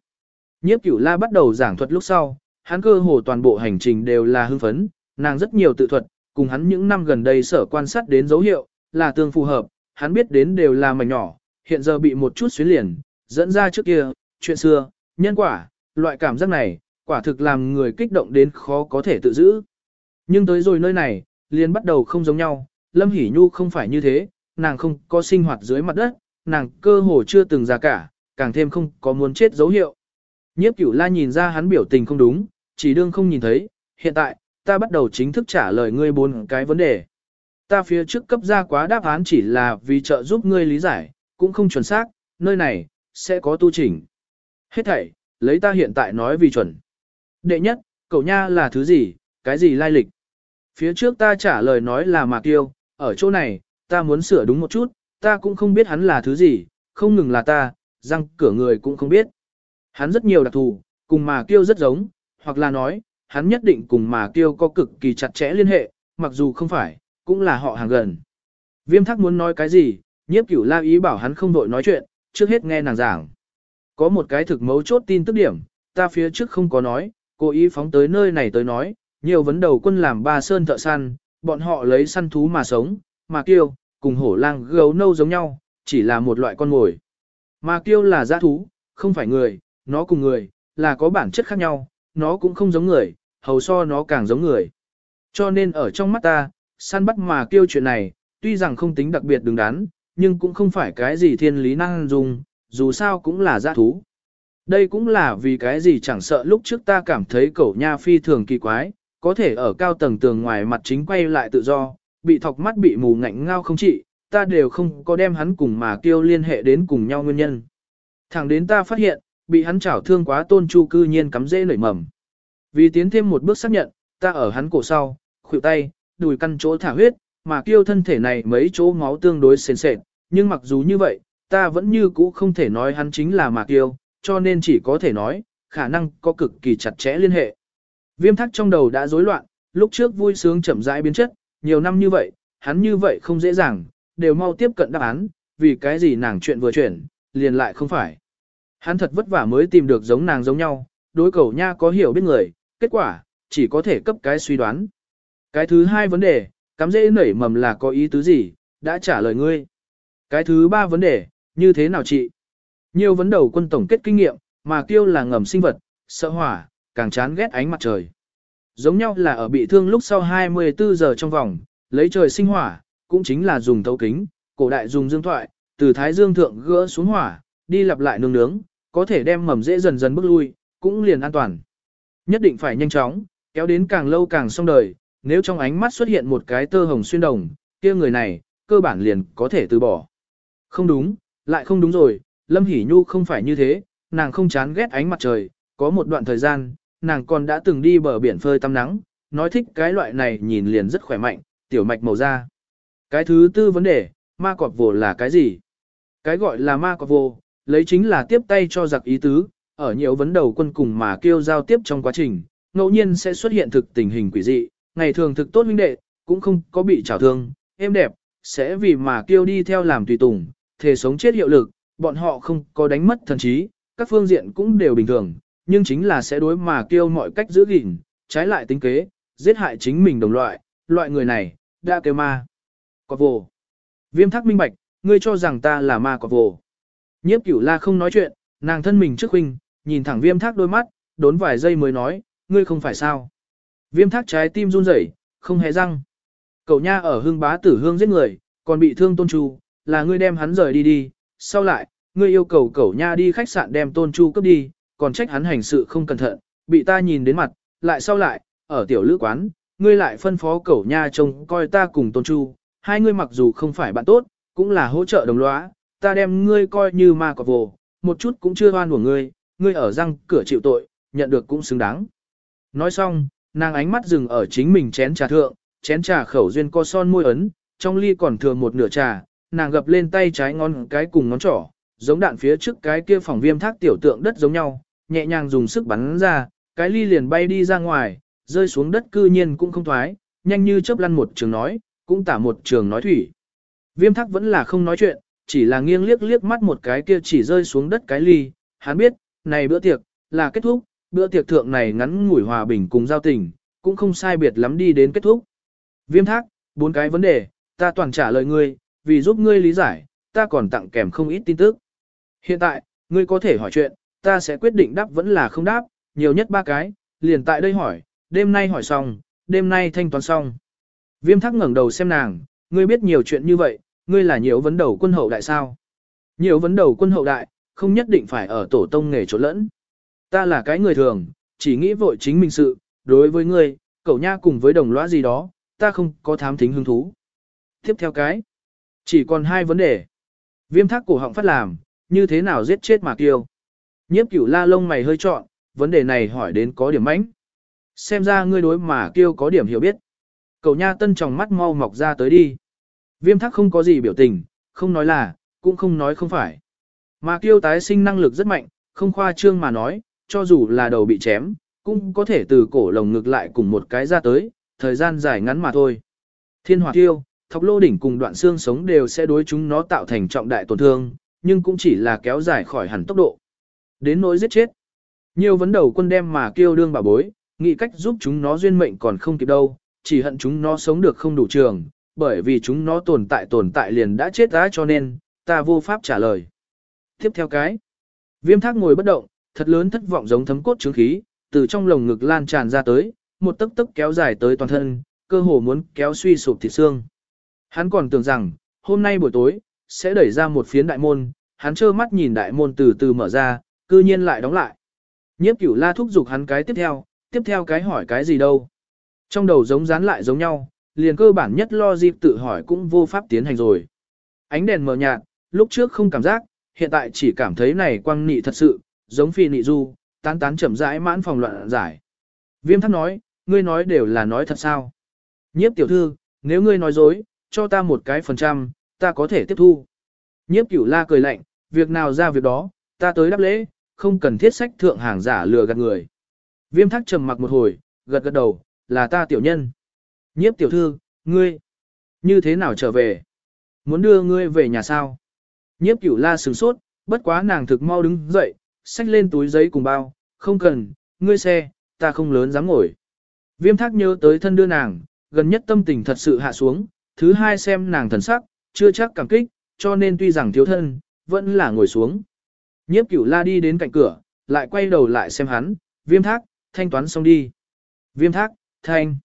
Nhiếp cửu la bắt đầu giảng thuật lúc sau, hắn cơ hồ toàn bộ hành trình đều là hưng phấn, nàng rất nhiều tự thuật, cùng hắn những năm gần đây sở quan sát đến dấu hiệu, là tương phù hợp, hắn biết đến đều là mảnh nhỏ, hiện giờ bị một chút xuyến liền, dẫn ra trước kia, chuyện xưa, nhân quả, loại cảm giác này, quả thực làm người kích động đến khó có thể tự giữ. Nhưng tới rồi nơi này, liền bắt đầu không giống nhau, Lâm Hỷ Nhu không phải như thế, nàng không có sinh hoạt dưới mặt đất, nàng cơ hồ chưa từng ra cả, càng thêm không có muốn chết dấu hiệu. Nhiếp cửu la nhìn ra hắn biểu tình không đúng, chỉ đương không nhìn thấy, hiện tại, ta bắt đầu chính thức trả lời ngươi bốn cái vấn đề. Ta phía trước cấp ra quá đáp án chỉ là vì trợ giúp ngươi lý giải, cũng không chuẩn xác, nơi này, sẽ có tu chỉnh. Hết thảy, lấy ta hiện tại nói vì chuẩn. Đệ nhất, cậu nha là thứ gì, cái gì lai lịch. Phía trước ta trả lời nói là Mạc Tiêu, ở chỗ này, ta muốn sửa đúng một chút, ta cũng không biết hắn là thứ gì, không ngừng là ta, răng cửa người cũng không biết. Hắn rất nhiều đặc thù, cùng mà Tiêu rất giống, hoặc là nói, hắn nhất định cùng mà Tiêu có cực kỳ chặt chẽ liên hệ, mặc dù không phải, cũng là họ hàng gần. Viêm thắc muốn nói cái gì, nhiếp cửu la ý bảo hắn không đội nói chuyện, trước hết nghe nàng giảng. Có một cái thực mấu chốt tin tức điểm, ta phía trước không có nói, cố ý phóng tới nơi này tới nói, nhiều vấn đầu quân làm ba sơn thợ săn, bọn họ lấy săn thú mà sống, mà kiêu, cùng hổ lang gấu nâu giống nhau, chỉ là một loại con mồi. Mà kiêu là giã thú, không phải người, nó cùng người, là có bản chất khác nhau, nó cũng không giống người, hầu so nó càng giống người. Cho nên ở trong mắt ta, săn bắt mà kiêu chuyện này, tuy rằng không tính đặc biệt đứng đắn, nhưng cũng không phải cái gì thiên lý năng dùng, dù sao cũng là giã thú. Đây cũng là vì cái gì chẳng sợ lúc trước ta cảm thấy cẩu nha phi thường kỳ quái, có thể ở cao tầng tường ngoài mặt chính quay lại tự do, bị thọc mắt bị mù ngạnh ngao không trị, ta đều không có đem hắn cùng mà kêu liên hệ đến cùng nhau nguyên nhân. Thẳng đến ta phát hiện, bị hắn chảo thương quá tôn chu cư nhiên cắm dễ nảy mầm. Vì tiến thêm một bước xác nhận, ta ở hắn cổ sau, khuỷu tay, đùi căn chỗ thả huyết, mà kiêu thân thể này mấy chỗ máu tương đối sền sệt, nhưng mặc dù như vậy, ta vẫn như cũ không thể nói hắn chính là Mạc Kiêu, cho nên chỉ có thể nói, khả năng có cực kỳ chặt chẽ liên hệ. Viêm thắc trong đầu đã rối loạn, lúc trước vui sướng chậm rãi biến chất, nhiều năm như vậy, hắn như vậy không dễ dàng, đều mau tiếp cận đáp án, vì cái gì nàng chuyện vừa chuyển, liền lại không phải. Hắn thật vất vả mới tìm được giống nàng giống nhau, đối cầu nha có hiểu biết người, kết quả, chỉ có thể cấp cái suy đoán. Cái thứ hai vấn đề, cắm dễ nảy mầm là có ý tứ gì, đã trả lời ngươi. Cái thứ ba vấn đề, như thế nào chị? Nhiều vấn đầu quân tổng kết kinh nghiệm, mà kêu là ngầm sinh vật, sợ hỏa, càng chán ghét ánh mặt trời. Giống nhau là ở bị thương lúc sau 24 giờ trong vòng, lấy trời sinh hỏa, cũng chính là dùng thấu kính, cổ đại dùng dương thoại, từ thái dương thượng gỡ xuống hỏa, đi lặp lại nương nướng, có thể đem mầm dễ dần dần bước lui, cũng liền an toàn. Nhất định phải nhanh chóng, kéo đến càng lâu càng xong đời, nếu trong ánh mắt xuất hiện một cái tơ hồng xuyên đồng, kia người này, cơ bản liền có thể từ bỏ. Không đúng, lại không đúng rồi, Lâm Hỷ Nhu không phải như thế, nàng không chán ghét ánh mặt trời, có một đoạn thời gian, nàng còn đã từng đi bờ biển phơi tắm nắng, nói thích cái loại này nhìn liền rất khỏe mạnh, tiểu mạch màu da. Cái thứ tư vấn đề, ma cọp vồ là cái gì? Cái gọi là ma cọp vồ, lấy chính là tiếp tay cho giặc ý tứ, ở nhiều vấn đầu quân cùng mà kêu giao tiếp trong quá trình, ngẫu nhiên sẽ xuất hiện thực tình hình quỷ dị, ngày thường thực tốt huynh đệ, cũng không có bị trảo thương, êm đẹp, sẽ vì mà kêu đi theo làm tùy tùng, thể sống chết hiệu lực, bọn họ không có đánh mất thần trí, các phương diện cũng đều bình thường, nhưng chính là sẽ đối mà kêu mọi cách giữ gìn, trái lại tính kế, giết hại chính mình đồng loại, loại người này, đã kêu ma. Có vồ. Viêm thắc minh bạch, ngươi cho rằng ta là ma có vồ. Nhiếp cửu la không nói chuyện, nàng thân mình trước huynh, nhìn thẳng viêm thác đôi mắt, đốn vài giây mới nói, ngươi không phải sao. Viêm thác trái tim run rẩy, không hề răng. Cậu nha ở hương bá tử hương giết người, còn bị thương tôn chu, là ngươi đem hắn rời đi đi, sau lại, ngươi yêu cầu cậu nha đi khách sạn đem tôn chu cướp đi, còn trách hắn hành sự không cẩn thận, bị ta nhìn đến mặt, lại sau lại, ở tiểu lữ quán, ngươi lại phân phó cậu nha trông coi ta cùng tôn chu, hai ngươi mặc dù không phải bạn tốt, cũng là hỗ trợ đồng lõa, ta đem ngươi coi như ma cọp vồ, một chút cũng chưa hoan của ngươi, ngươi ở răng cửa chịu tội, nhận được cũng xứng đáng. Nói xong, nàng ánh mắt dừng ở chính mình chén trà thượng, chén trà khẩu duyên co son môi ấn, trong ly còn thừa một nửa trà, nàng gập lên tay trái ngón cái cùng ngón trỏ, giống đạn phía trước cái kia phòng viêm thác tiểu tượng đất giống nhau, nhẹ nhàng dùng sức bắn ra, cái ly liền bay đi ra ngoài, rơi xuống đất cư nhiên cũng không thoái, nhanh như chớp lăn một trường nói, cũng tả một trường nói thủy. Viêm thác vẫn là không nói chuyện, chỉ là nghiêng liếc liếc mắt một cái kia chỉ rơi xuống đất cái ly, hắn biết, này bữa tiệc, là kết thúc, bữa tiệc thượng này ngắn ngủi hòa bình cùng giao tình, cũng không sai biệt lắm đi đến kết thúc. Viêm thác, bốn cái vấn đề, ta toàn trả lời ngươi, vì giúp ngươi lý giải, ta còn tặng kèm không ít tin tức. Hiện tại, ngươi có thể hỏi chuyện, ta sẽ quyết định đáp vẫn là không đáp, nhiều nhất ba cái, liền tại đây hỏi, đêm nay hỏi xong, đêm nay thanh toán xong. Viêm thác ngẩng đầu xem nàng, ngươi biết nhiều chuyện như vậy, ngươi là nhiều vấn đầu quân hậu đại sao. Nhiều vấn đầu quân hậu đại, không nhất định phải ở tổ tông nghề chỗ lẫn. Ta là cái người thường, chỉ nghĩ vội chính mình sự, đối với ngươi, cậu nha cùng với đồng lõa gì đó, ta không có thám thính hứng thú. Tiếp theo cái, chỉ còn hai vấn đề. Viêm thác cổ họng phát làm, như thế nào giết chết mà kiêu. Nhiếp cửu la lông mày hơi trọn, vấn đề này hỏi đến có điểm mãnh. Xem ra ngươi đối mà kiêu có điểm hiểu biết. Cậu nha tân tròng mắt mau mọc ra tới đi. Viêm thác không có gì biểu tình, không nói là, cũng không nói không phải. Mà kiêu tái sinh năng lực rất mạnh, không khoa trương mà nói, cho dù là đầu bị chém, cũng có thể từ cổ lồng ngực lại cùng một cái ra tới, thời gian dài ngắn mà thôi. Thiên hỏa tiêu, thọc lô đỉnh cùng đoạn xương sống đều sẽ đối chúng nó tạo thành trọng đại tổn thương, nhưng cũng chỉ là kéo dài khỏi hẳn tốc độ. Đến nỗi giết chết. Nhiều vấn đầu quân đem mà kêu đương bà bối, nghĩ cách giúp chúng nó duyên mệnh còn không kịp đâu, chỉ hận chúng nó sống được không đủ trường, bởi vì chúng nó tồn tại tồn tại liền đã chết đã cho nên, ta vô pháp trả lời. Tiếp theo cái, viêm thác ngồi bất động, thật lớn thất vọng giống thấm cốt trướng khí, từ trong lồng ngực lan tràn ra tới, một tấc tấc kéo dài tới toàn thân, cơ hồ muốn kéo suy sụp thịt xương. Hắn còn tưởng rằng, hôm nay buổi tối, sẽ đẩy ra một phiến đại môn, hắn trơ mắt nhìn đại môn từ từ mở ra, cư nhiên lại đóng lại. Nhiếp cửu la thúc giục hắn cái tiếp theo, tiếp theo cái hỏi cái gì đâu. Trong đầu giống dán lại giống nhau, liền cơ bản nhất lo dịp tự hỏi cũng vô pháp tiến hành rồi. Ánh đèn mờ nhạt, lúc trước không cảm giác, hiện tại chỉ cảm thấy này quang nị thật sự, giống phi nị du, tán tán chậm rãi mãn phòng loạn giải. Viêm thắc nói, ngươi nói đều là nói thật sao. Nhiếp tiểu thư, nếu ngươi nói dối, cho ta một cái phần trăm, ta có thể tiếp thu. Nhiếp cửu la cười lạnh, việc nào ra việc đó, ta tới đáp lễ, không cần thiết sách thượng hàng giả lừa gạt người. Viêm thắc trầm mặc một hồi, gật gật đầu, là ta tiểu nhân. Nhiếp tiểu thư, ngươi, như thế nào trở về? Muốn đưa ngươi về nhà sao? Nhiếp cửu la sừng sốt, bất quá nàng thực mau đứng dậy, xách lên túi giấy cùng bao, không cần, ngươi xe, ta không lớn dám ngồi. Viêm thác nhớ tới thân đưa nàng, gần nhất tâm tình thật sự hạ xuống, thứ hai xem nàng thần sắc, chưa chắc cảm kích, cho nên tuy rằng thiếu thân, vẫn là ngồi xuống. Nhiếp cửu la đi đến cạnh cửa, lại quay đầu lại xem hắn, viêm thác, thanh toán xong đi. Viêm thác, thanh.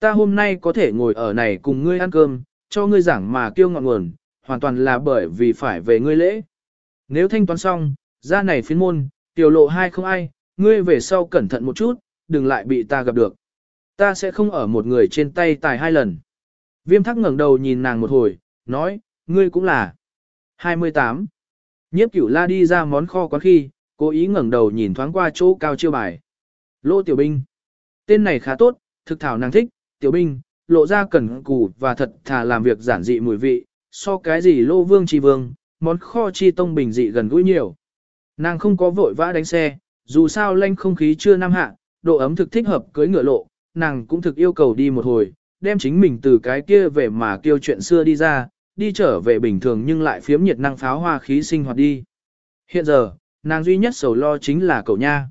Ta hôm nay có thể ngồi ở này cùng ngươi ăn cơm, cho ngươi giảng mà kêu ngọn nguồn, hoàn toàn là bởi vì phải về ngươi lễ. Nếu thanh toán xong, ra này phiến môn, tiểu lộ hai không ai, ngươi về sau cẩn thận một chút, đừng lại bị ta gặp được. Ta sẽ không ở một người trên tay tài hai lần. Viêm thắc ngẩng đầu nhìn nàng một hồi, nói, ngươi cũng là. 28. Nhiếp cửu la đi ra món kho quán khi, cố ý ngẩng đầu nhìn thoáng qua chỗ cao chiêu bài. Lô tiểu binh. Tên này khá tốt, thực thảo nàng thích, tiểu binh, lộ ra cẩn cù và thật thà làm việc giản dị mùi vị, so cái gì lô vương chi vương, món kho chi tông bình dị gần gũi nhiều. Nàng không có vội vã đánh xe, dù sao lanh không khí chưa năm hạ, độ ấm thực thích hợp cưới ngựa lộ, nàng cũng thực yêu cầu đi một hồi, đem chính mình từ cái kia về mà kêu chuyện xưa đi ra, đi trở về bình thường nhưng lại phiếm nhiệt năng pháo hoa khí sinh hoạt đi. Hiện giờ, nàng duy nhất sầu lo chính là cậu nha.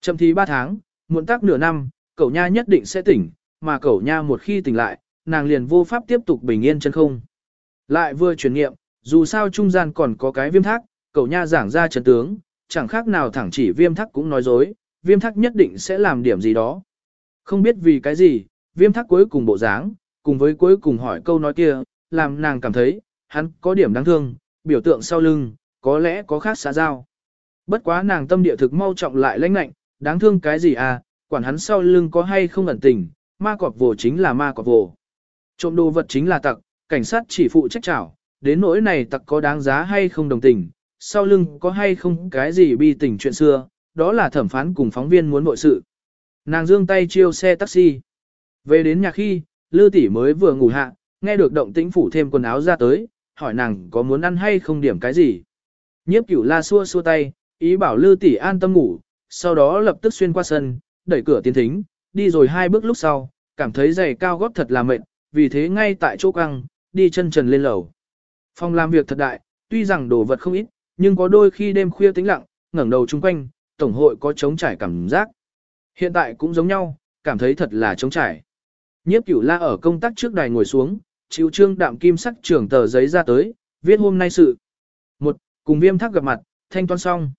Chậm thì 3 tháng, muộn tác nửa năm, cậu nha nhất định sẽ tỉnh, mà cậu nha một khi tỉnh lại, nàng liền vô pháp tiếp tục bình yên chân không. Lại vừa chuyển nghiệm, dù sao trung gian còn có cái viêm thác, cậu nha giảng ra trận tướng, chẳng khác nào thẳng chỉ viêm thác cũng nói dối, viêm thác nhất định sẽ làm điểm gì đó. Không biết vì cái gì, viêm thác cuối cùng bộ dáng, cùng với cuối cùng hỏi câu nói kia, làm nàng cảm thấy, hắn có điểm đáng thương, biểu tượng sau lưng, có lẽ có khác xã giao. Bất quá nàng tâm địa thực mau trọng lại lãnh lạnh, đáng thương cái gì à, quản hắn sau lưng có hay không ẩn tình, ma cọp vồ chính là ma cọp vồ. Trộm đồ vật chính là tặc, cảnh sát chỉ phụ trách trảo, đến nỗi này tặc có đáng giá hay không đồng tình, sau lưng có hay không cái gì bi tình chuyện xưa, đó là thẩm phán cùng phóng viên muốn bội sự. Nàng dương tay chiêu xe taxi. Về đến nhà khi, Lư tỷ mới vừa ngủ hạ, nghe được động tĩnh phủ thêm quần áo ra tới, hỏi nàng có muốn ăn hay không điểm cái gì. Nhiếp cửu la xua xua tay, ý bảo Lư tỷ an tâm ngủ, sau đó lập tức xuyên qua sân, đẩy cửa tiến thính, đi rồi hai bước lúc sau, cảm thấy giày cao gót thật là mệt, vì thế ngay tại chỗ căng, đi chân trần lên lầu. Phòng làm việc thật đại, tuy rằng đồ vật không ít, nhưng có đôi khi đêm khuya tĩnh lặng, ngẩng đầu chung quanh, tổng hội có trống trải cảm giác. Hiện tại cũng giống nhau, cảm thấy thật là trống trải. Nhiếp cửu la ở công tác trước đài ngồi xuống, chịu trương đạm kim sắc trưởng tờ giấy ra tới, viết hôm nay sự. Một, cùng viêm thác gặp mặt, thanh toán xong.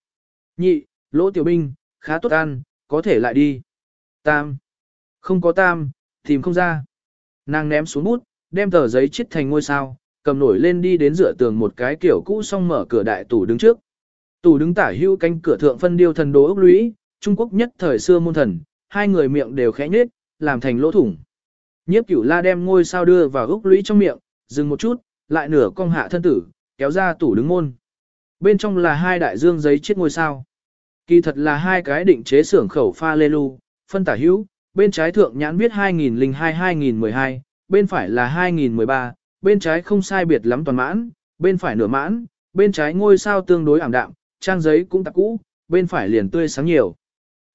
Nhị, lỗ tiểu binh, khá tốt ăn, có thể lại đi. Tam, không có tam, tìm không ra. Nàng ném xuống bút, đem tờ giấy chít thành ngôi sao, cầm nổi lên đi đến dựa tường một cái kiểu cũ xong mở cửa đại tủ đứng trước. Tủ đứng tả hưu canh cửa thượng phân điêu thần đồ ốc lũy, Trung Quốc nhất thời xưa môn thần, hai người miệng đều khẽ nhếch, làm thành lỗ thủng. Nhiếp cửu la đem ngôi sao đưa vào ốc lũy trong miệng, dừng một chút, lại nửa cong hạ thân tử, kéo ra tủ đứng môn. Bên trong là hai đại dương giấy chiếc ngôi sao. Kỳ thật là hai cái định chế xưởng khẩu pha lê lu, phân tả hữu, bên trái thượng nhãn viết 2002-2012, bên phải là 2013, bên trái không sai biệt lắm toàn mãn, bên phải nửa mãn, bên trái ngôi sao tương đối ảm đạm, trang giấy cũng tạp cũ, bên phải liền tươi sáng nhiều.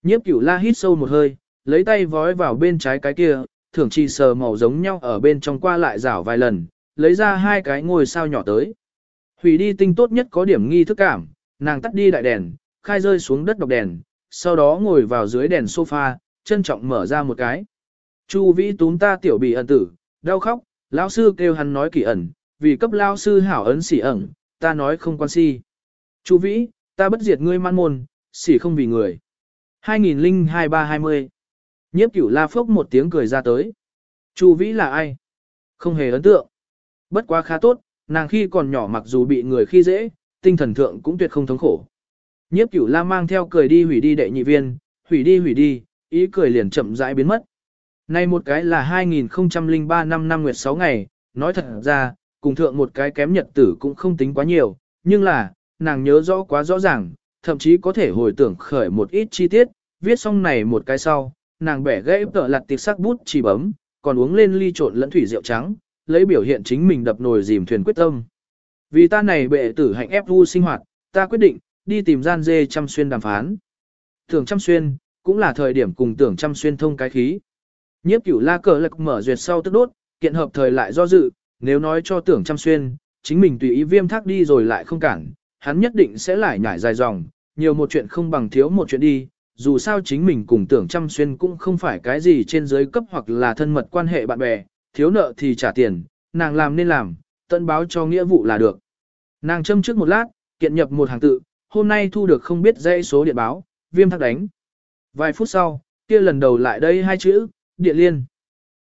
Nhiếp cửu la hít sâu một hơi, lấy tay vói vào bên trái cái kia, thưởng chi sờ màu giống nhau ở bên trong qua lại rảo vài lần, lấy ra hai cái ngôi sao nhỏ tới. Hủy đi tinh tốt nhất có điểm nghi thức cảm, nàng tắt đi đại đèn, khai rơi xuống đất đọc đèn, sau đó ngồi vào dưới đèn sofa, trân trọng mở ra một cái. Chu vĩ túm ta tiểu bị ẩn tử, đau khóc, lão sư kêu hắn nói kỳ ẩn, vì cấp lão sư hảo ấn xỉ ẩn, ta nói không quan si. Chu vĩ, ta bất diệt ngươi man môn, xỉ không vì người. 2002-320 Nhiếp cửu la phốc một tiếng cười ra tới. Chu vĩ là ai? Không hề ấn tượng. Bất quá khá tốt, nàng khi còn nhỏ mặc dù bị người khi dễ, tinh thần thượng cũng tuyệt không thống khổ. Nhiếp cửu la mang theo cười đi hủy đi đệ nhị viên, hủy đi hủy đi, ý cười liền chậm rãi biến mất. Nay một cái là 2003 năm năm nguyệt 6 ngày, nói thật ra, cùng thượng một cái kém nhật tử cũng không tính quá nhiều, nhưng là, nàng nhớ rõ quá rõ ràng, thậm chí có thể hồi tưởng khởi một ít chi tiết, viết xong này một cái sau, nàng bẻ gãy tợ lặt tiệc sắc bút chỉ bấm, còn uống lên ly trộn lẫn thủy rượu trắng, lấy biểu hiện chính mình đập nồi dìm thuyền quyết tâm. Vì ta này bệ tử hạnh ép vu sinh hoạt, ta quyết định, đi tìm gian dê chăm xuyên đàm phán. Tưởng chăm xuyên, cũng là thời điểm cùng tưởng chăm xuyên thông cái khí. Nhiếp cửu la cờ lực mở duyệt sau tức đốt, kiện hợp thời lại do dự, nếu nói cho tưởng chăm xuyên, chính mình tùy ý viêm thác đi rồi lại không cản, hắn nhất định sẽ lại nhảy dài dòng, nhiều một chuyện không bằng thiếu một chuyện đi, dù sao chính mình cùng tưởng chăm xuyên cũng không phải cái gì trên giới cấp hoặc là thân mật quan hệ bạn bè, thiếu nợ thì trả tiền, nàng làm nên làm, tận báo cho nghĩa vụ là được. Nàng châm trước một lát, kiện nhập một hàng tự, hôm nay thu được không biết dãy số điện báo, viêm thác đánh. Vài phút sau, kia lần đầu lại đây hai chữ, điện liên.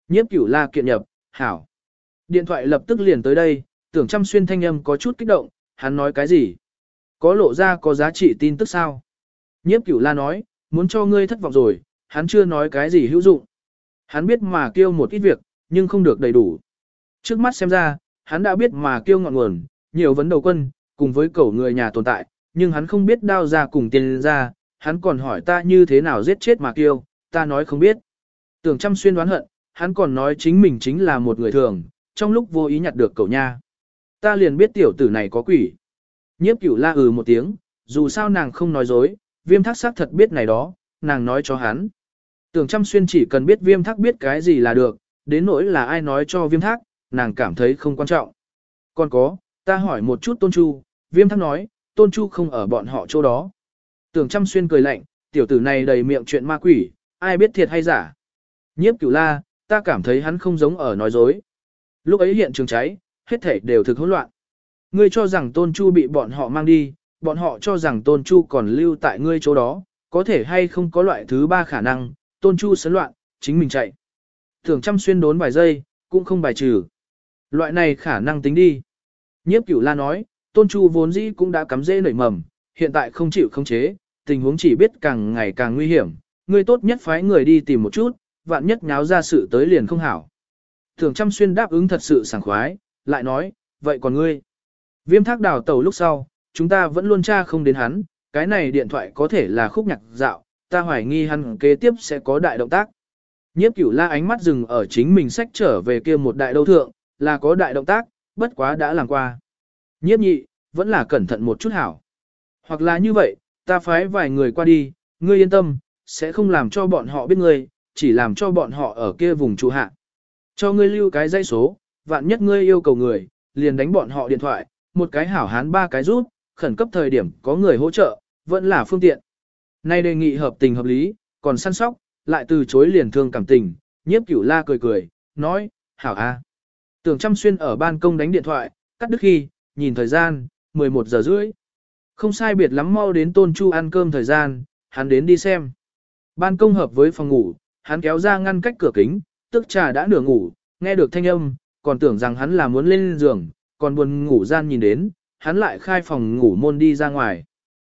Nhiếp cửu la kiện nhập, hảo. Điện thoại lập tức liền tới đây, tưởng chăm xuyên thanh âm có chút kích động, hắn nói cái gì? Có lộ ra có giá trị tin tức sao? Nhiếp cửu la nói, muốn cho ngươi thất vọng rồi, hắn chưa nói cái gì hữu dụng. Hắn biết mà kêu một ít việc, nhưng không được đầy đủ. Trước mắt xem ra, hắn đã biết mà kêu ngọn nguồn, nhiều vấn đầu quân, cùng với cầu người nhà tồn tại, nhưng hắn không biết đao ra cùng tiền ra, hắn còn hỏi ta như thế nào giết chết mà kêu, ta nói không biết. Tưởng chăm xuyên đoán hận, hắn còn nói chính mình chính là một người thường, trong lúc vô ý nhặt được cậu nha. Ta liền biết tiểu tử này có quỷ. Nhiếp cửu la ừ một tiếng, dù sao nàng không nói dối, viêm thác xác thật biết này đó, nàng nói cho hắn. Tưởng chăm xuyên chỉ cần biết viêm thác biết cái gì là được, đến nỗi là ai nói cho viêm thác, nàng cảm thấy không quan trọng. Còn có, ta hỏi một chút tôn chu, viêm thác nói, tôn chu không ở bọn họ chỗ đó. Tưởng chăm xuyên cười lạnh, tiểu tử này đầy miệng chuyện ma quỷ, ai biết thiệt hay giả. Nhiếp cửu la, ta cảm thấy hắn không giống ở nói dối. Lúc ấy hiện trường cháy, hết thảy đều thực hỗn loạn. Ngươi cho rằng tôn chu bị bọn họ mang đi, bọn họ cho rằng tôn chu còn lưu tại ngươi chỗ đó, có thể hay không có loại thứ ba khả năng, tôn chu sấn loạn, chính mình chạy. Thường chăm xuyên đốn vài giây, cũng không bài trừ. Loại này khả năng tính đi. Nhiếp cửu la nói, tôn chu vốn dĩ cũng đã cắm dễ nảy mầm, hiện tại không chịu không chế, tình huống chỉ biết càng ngày càng nguy hiểm, ngươi tốt nhất phái người đi tìm một chút, vạn nhất nháo ra sự tới liền không hảo. Thường chăm xuyên đáp ứng thật sự sảng khoái, lại nói, vậy còn ngươi? Viêm thác đào tàu lúc sau, chúng ta vẫn luôn tra không đến hắn, cái này điện thoại có thể là khúc nhạc dạo, ta hoài nghi hắn kế tiếp sẽ có đại động tác. Nhiếp cửu la ánh mắt dừng ở chính mình sách trở về kia một đại đâu thượng, là có đại động tác, bất quá đã làm qua. Nhiếp nhị, vẫn là cẩn thận một chút hảo. Hoặc là như vậy, ta phái vài người qua đi, ngươi yên tâm, sẽ không làm cho bọn họ biết ngươi, chỉ làm cho bọn họ ở kia vùng trụ hạ. Cho ngươi lưu cái dây số, vạn nhất ngươi yêu cầu người, liền đánh bọn họ điện thoại, một cái hảo hán ba cái rút, khẩn cấp thời điểm có người hỗ trợ, vẫn là phương tiện. Nay đề nghị hợp tình hợp lý, còn săn sóc, lại từ chối liền thương cảm tình, nhiếp cửu la cười cười, nói, hảo a. Tưởng chăm xuyên ở ban công đánh điện thoại, cắt đứt khi, nhìn thời gian, 11 giờ rưỡi. Không sai biệt lắm mau đến tôn chu ăn cơm thời gian, hắn đến đi xem. Ban công hợp với phòng ngủ, hắn kéo ra ngăn cách cửa kính, tức trà đã nửa ngủ, nghe được thanh âm, còn tưởng rằng hắn là muốn lên giường, còn buồn ngủ gian nhìn đến, hắn lại khai phòng ngủ môn đi ra ngoài.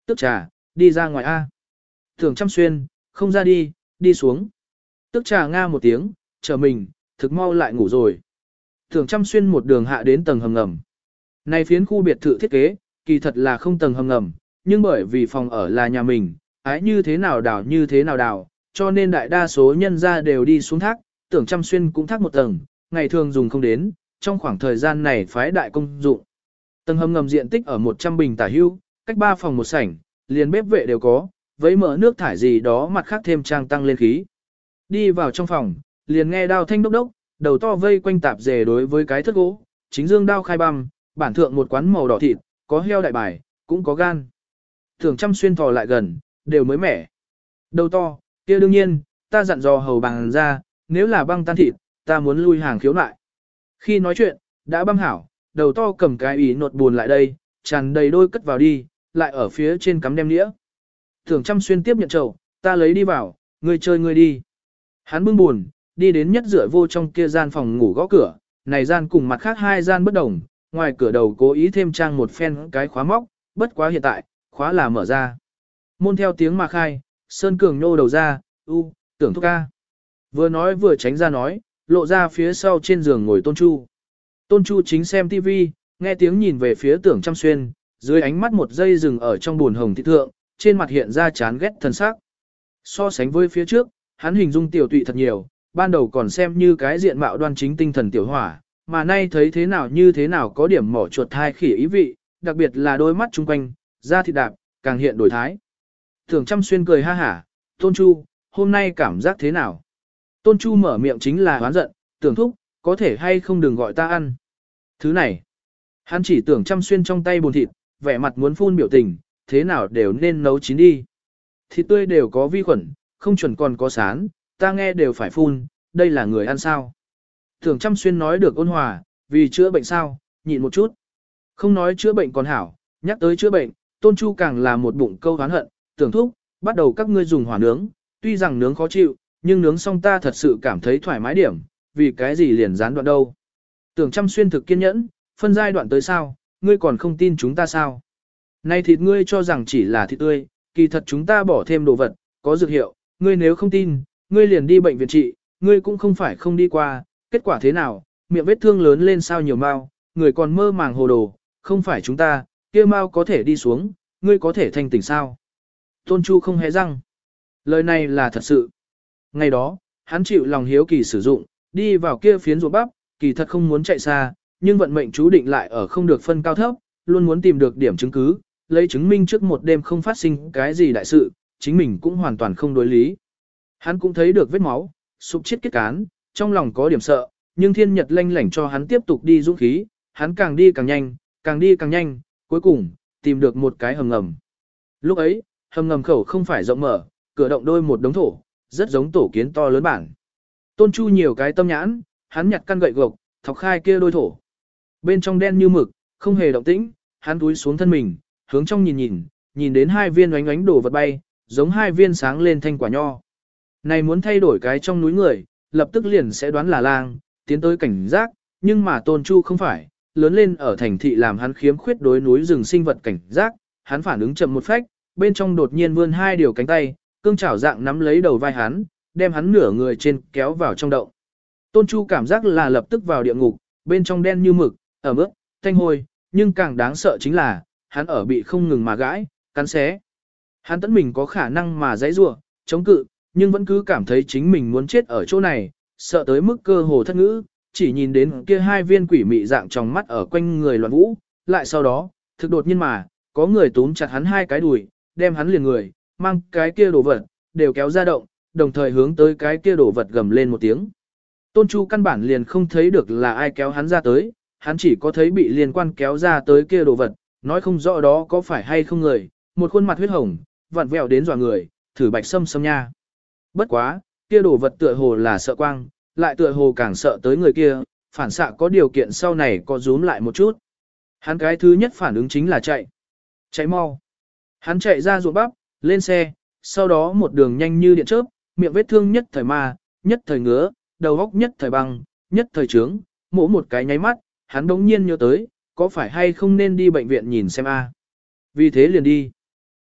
Tức trà, đi ra ngoài A. Thường chăm xuyên, không ra đi, đi xuống. Tức trà nga một tiếng, chờ mình, thực mau lại ngủ rồi. Thường chăm xuyên một đường hạ đến tầng hầm ngầm. Này phiến khu biệt thự thiết kế, kỳ thật là không tầng hầm ngầm, nhưng bởi vì phòng ở là nhà mình, ái như thế nào đào như thế nào đào, cho nên đại đa số nhân gia đều đi xuống thác, tưởng chăm xuyên cũng thác một tầng, ngày thường dùng không đến, trong khoảng thời gian này phái đại công dụng. Tầng hầm ngầm diện tích ở 100 bình tả hưu, cách 3 phòng một sảnh, liền bếp vệ đều có, với mở nước thải gì đó mặt khác thêm trang tăng lên khí. Đi vào trong phòng, liền nghe đao thanh đốc đốc, đầu to vây quanh tạp dề đối với cái thất gỗ, chính dương đao khai băm, bản thượng một quán màu đỏ thịt, có heo đại bài, cũng có gan. Thường chăm xuyên thò lại gần, đều mới mẻ. Đầu to, kia đương nhiên, ta dặn dò hầu bằng ra, nếu là băng tan thịt, ta muốn lui hàng khiếu lại. Khi nói chuyện, đã băng hảo, đầu to cầm cái ý nột buồn lại đây, tràn đầy đôi cất vào đi, lại ở phía trên cắm đem đĩa. Thường chăm xuyên tiếp nhận chậu, ta lấy đi vào, ngươi chơi ngươi đi. Hắn bưng buồn, đi đến nhất rửa vô trong kia gian phòng ngủ gõ cửa, này gian cùng mặt khác hai gian bất đồng, ngoài cửa đầu cố ý thêm trang một phen cái khóa móc, bất quá hiện tại, khóa là mở ra. Môn theo tiếng mà khai, Sơn Cường nhô đầu ra, u, tưởng thúc ca. Vừa nói vừa tránh ra nói, lộ ra phía sau trên giường ngồi Tôn Chu. Tôn Chu chính xem TV, nghe tiếng nhìn về phía tưởng chăm xuyên, dưới ánh mắt một giây dừng ở trong buồn hồng thị thượng, trên mặt hiện ra chán ghét thần sắc. So sánh với phía trước, hắn hình dung tiểu tụy thật nhiều, ban đầu còn xem như cái diện mạo đoan chính tinh thần tiểu hỏa, mà nay thấy thế nào như thế nào có điểm mỏ chuột thai khỉ ý vị, đặc biệt là đôi mắt chung quanh, da thịt đạp, càng hiện đổi thái. Thường chăm xuyên cười ha hả, Tôn Chu, hôm nay cảm giác thế nào? Tôn Chu mở miệng chính là hoán giận, tưởng thúc, có thể hay không đừng gọi ta ăn. Thứ này, hắn chỉ tưởng chăm xuyên trong tay bồn thịt, vẻ mặt muốn phun biểu tình, thế nào đều nên nấu chín đi. Thịt tươi đều có vi khuẩn, không chuẩn còn có sán, ta nghe đều phải phun, đây là người ăn sao. thường chăm xuyên nói được ôn hòa, vì chữa bệnh sao, nhịn một chút. Không nói chữa bệnh còn hảo, nhắc tới chữa bệnh, tôn chu càng là một bụng câu hán hận, tưởng thúc, bắt đầu các ngươi dùng hỏa nướng, tuy rằng nướng khó chịu, nhưng nướng xong ta thật sự cảm thấy thoải mái điểm, vì cái gì liền gián đoạn đâu. Tưởng chăm xuyên thực kiên nhẫn, phân giai đoạn tới sao, ngươi còn không tin chúng ta sao. Nay thịt ngươi cho rằng chỉ là thịt tươi, kỳ thật chúng ta bỏ thêm đồ vật, có dược hiệu, ngươi nếu không tin, ngươi liền đi bệnh viện trị, ngươi cũng không phải không đi qua, kết quả thế nào, miệng vết thương lớn lên sao nhiều mau, người còn mơ màng hồ đồ, không phải chúng ta, kia mau có thể đi xuống, ngươi có thể thanh tỉnh sao. Tôn Chu không hề răng. Lời này là thật sự. Ngày đó, hắn chịu lòng hiếu kỳ sử dụng, đi vào kia phiến ruộng bắp, kỳ thật không muốn chạy xa, nhưng vận mệnh chú định lại ở không được phân cao thấp, luôn muốn tìm được điểm chứng cứ, lấy chứng minh trước một đêm không phát sinh cái gì đại sự, chính mình cũng hoàn toàn không đối lý. Hắn cũng thấy được vết máu, sụp chết kết cán, trong lòng có điểm sợ, nhưng thiên nhật lanh lảnh cho hắn tiếp tục đi dũng khí, hắn càng đi càng nhanh, càng đi càng nhanh, cuối cùng, tìm được một cái hầm ngầm. Lúc ấy, hầm ngầm khẩu không phải rộng mở, cửa động đôi một đống thổ, rất giống tổ kiến to lớn bản. Tôn Chu nhiều cái tâm nhãn, hắn nhặt căn gậy gộc, thọc khai kia đôi thổ. Bên trong đen như mực, không hề động tĩnh, hắn túi xuống thân mình, hướng trong nhìn nhìn, nhìn đến hai viên oánh oánh đổ vật bay, giống hai viên sáng lên thanh quả nho. Này muốn thay đổi cái trong núi người, lập tức liền sẽ đoán là lang, tiến tới cảnh giác, nhưng mà Tôn Chu không phải, lớn lên ở thành thị làm hắn khiếm khuyết đối núi rừng sinh vật cảnh giác, hắn phản ứng chậm một phách, bên trong đột nhiên vươn hai điều cánh tay, cương chảo dạng nắm lấy đầu vai hắn, đem hắn nửa người trên kéo vào trong động. Tôn Chu cảm giác là lập tức vào địa ngục, bên trong đen như mực, ở mức, thanh hôi, nhưng càng đáng sợ chính là, hắn ở bị không ngừng mà gãi, cắn xé. Hắn tẫn mình có khả năng mà dãy rủa, chống cự, nhưng vẫn cứ cảm thấy chính mình muốn chết ở chỗ này, sợ tới mức cơ hồ thất ngữ, chỉ nhìn đến kia hai viên quỷ mị dạng trong mắt ở quanh người loạn vũ, lại sau đó, thực đột nhiên mà, có người túm chặt hắn hai cái đùi, đem hắn liền người, mang cái kia đồ vật, đều kéo ra động, đồng thời hướng tới cái kia đồ vật gầm lên một tiếng. Tôn Chu căn bản liền không thấy được là ai kéo hắn ra tới, hắn chỉ có thấy bị liên quan kéo ra tới kia đồ vật, nói không rõ đó có phải hay không người, một khuôn mặt huyết hồng, vặn vẹo đến dọa người, thử bạch sâm sâm nha. Bất quá, kia đồ vật tựa hồ là sợ quang, lại tựa hồ càng sợ tới người kia, phản xạ có điều kiện sau này có rúm lại một chút. Hắn cái thứ nhất phản ứng chính là chạy. Chạy mau. Hắn chạy ra ruộng bắp, lên xe, sau đó một đường nhanh như điện chớp, miệng vết thương nhất thời ma, nhất thời ngứa, đầu góc nhất thời băng, nhất thời trướng, mổ một cái nháy mắt, hắn đống nhiên nhớ tới, có phải hay không nên đi bệnh viện nhìn xem a? Vì thế liền đi.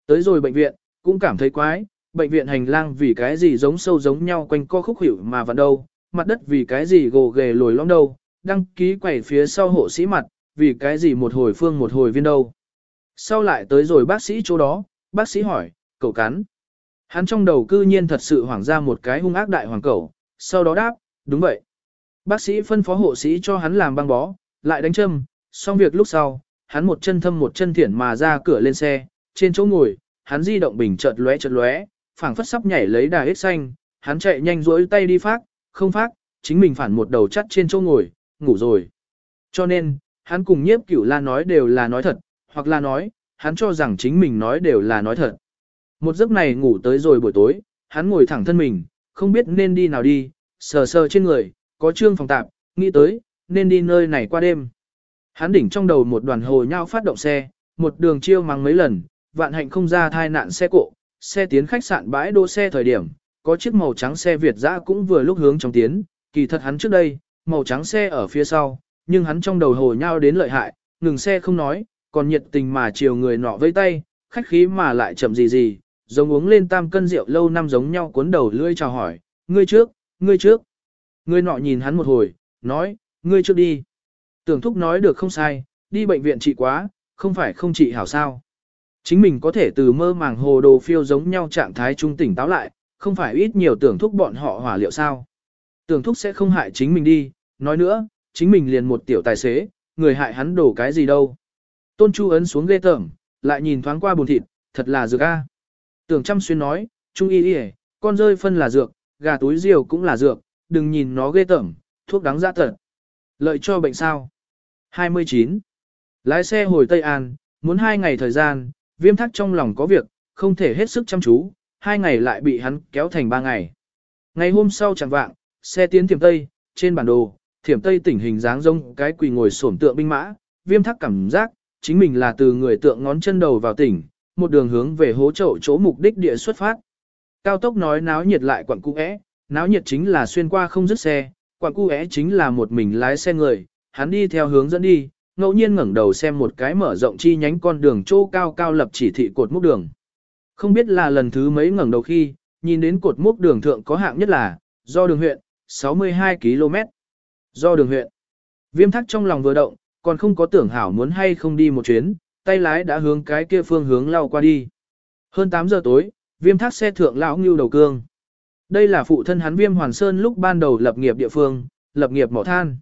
Tới rồi bệnh viện, cũng cảm thấy quái, bệnh viện hành lang vì cái gì giống sâu giống nhau quanh co khúc hiểu mà vẫn đâu, mặt đất vì cái gì gồ ghề lồi lõm đâu, đăng ký quẩy phía sau hộ sĩ mặt, vì cái gì một hồi phương một hồi viên đâu. Sau lại tới rồi bác sĩ chỗ đó, bác sĩ hỏi, cậu cắn. Hắn trong đầu cư nhiên thật sự hoảng ra một cái hung ác đại hoàng cẩu, sau đó đáp, đúng vậy. Bác sĩ phân phó hộ sĩ cho hắn làm băng bó, lại đánh châm, xong việc lúc sau, hắn một chân thâm một chân thiển mà ra cửa lên xe, trên chỗ ngồi, hắn di động bình chợt lóe chợt lóe, phảng phất sắp nhảy lấy đà hết xanh, hắn chạy nhanh duỗi tay đi phát, không phát, chính mình phản một đầu chắt trên chỗ ngồi, ngủ rồi. Cho nên, hắn cùng nhiếp cửu la nói đều là nói thật, hoặc là nói, hắn cho rằng chính mình nói đều là nói thật. Một giấc này ngủ tới rồi buổi tối, hắn ngồi thẳng thân mình, không biết nên đi nào đi, sờ sờ trên người, có trương phòng tạp, nghĩ tới, nên đi nơi này qua đêm. Hắn đỉnh trong đầu một đoàn hồ nhau phát động xe, một đường chiêu mắng mấy lần, vạn hạnh không ra thai nạn xe cộ, xe tiến khách sạn bãi đỗ xe thời điểm, có chiếc màu trắng xe Việt dã cũng vừa lúc hướng trong tiến, kỳ thật hắn trước đây, màu trắng xe ở phía sau, nhưng hắn trong đầu hồ nhau đến lợi hại, ngừng xe không nói, còn nhiệt tình mà chiều người nọ với tay, khách khí mà lại chậm gì gì, giống uống lên tam cân rượu lâu năm giống nhau cuốn đầu lưỡi chào hỏi, ngươi trước, ngươi trước. Người nọ nhìn hắn một hồi, nói, ngươi trước đi. Tưởng thúc nói được không sai, đi bệnh viện trị quá, không phải không trị hảo sao. Chính mình có thể từ mơ màng hồ đồ phiêu giống nhau trạng thái trung tỉnh táo lại, không phải ít nhiều tưởng thúc bọn họ hỏa liệu sao. Tưởng thúc sẽ không hại chính mình đi, nói nữa, chính mình liền một tiểu tài xế, người hại hắn đổ cái gì đâu. Tôn Chu ấn xuống ghê tởm, lại nhìn thoáng qua bùn thịt, thật là dược a. Tưởng chăm xuyên nói, Trung y y, con rơi phân là dược, gà túi diều cũng là dược, đừng nhìn nó ghê tởm, thuốc đáng dạ giá tật. Lợi cho bệnh sao? 29. Lái xe hồi Tây An, muốn hai ngày thời gian, viêm thắc trong lòng có việc, không thể hết sức chăm chú, hai ngày lại bị hắn kéo thành ba ngày. Ngày hôm sau chẳng vạng, xe tiến thiểm Tây, trên bản đồ, thiểm Tây tỉnh hình dáng rông cái quỳ ngồi sổm tượng binh mã, viêm thắc cảm giác, chính mình là từ người tượng ngón chân đầu vào tỉnh, một đường hướng về hố chậu chỗ mục đích địa xuất phát. Cao tốc nói náo nhiệt lại quặng cũ é, náo nhiệt chính là xuyên qua không dứt xe, quặng cũ é chính là một mình lái xe người, hắn đi theo hướng dẫn đi, ngẫu nhiên ngẩng đầu xem một cái mở rộng chi nhánh con đường chỗ cao cao lập chỉ thị cột mốc đường. Không biết là lần thứ mấy ngẩng đầu khi, nhìn đến cột mốc đường thượng có hạng nhất là, do đường huyện, 62 km. Do đường huyện, viêm thắc trong lòng vừa động, còn không có tưởng hảo muốn hay không đi một chuyến, tay lái đã hướng cái kia phương hướng lao qua đi. Hơn 8 giờ tối, viêm thác xe thượng lão ngưu đầu cương. Đây là phụ thân hắn viêm hoàn sơn lúc ban đầu lập nghiệp địa phương, lập nghiệp mỏ than.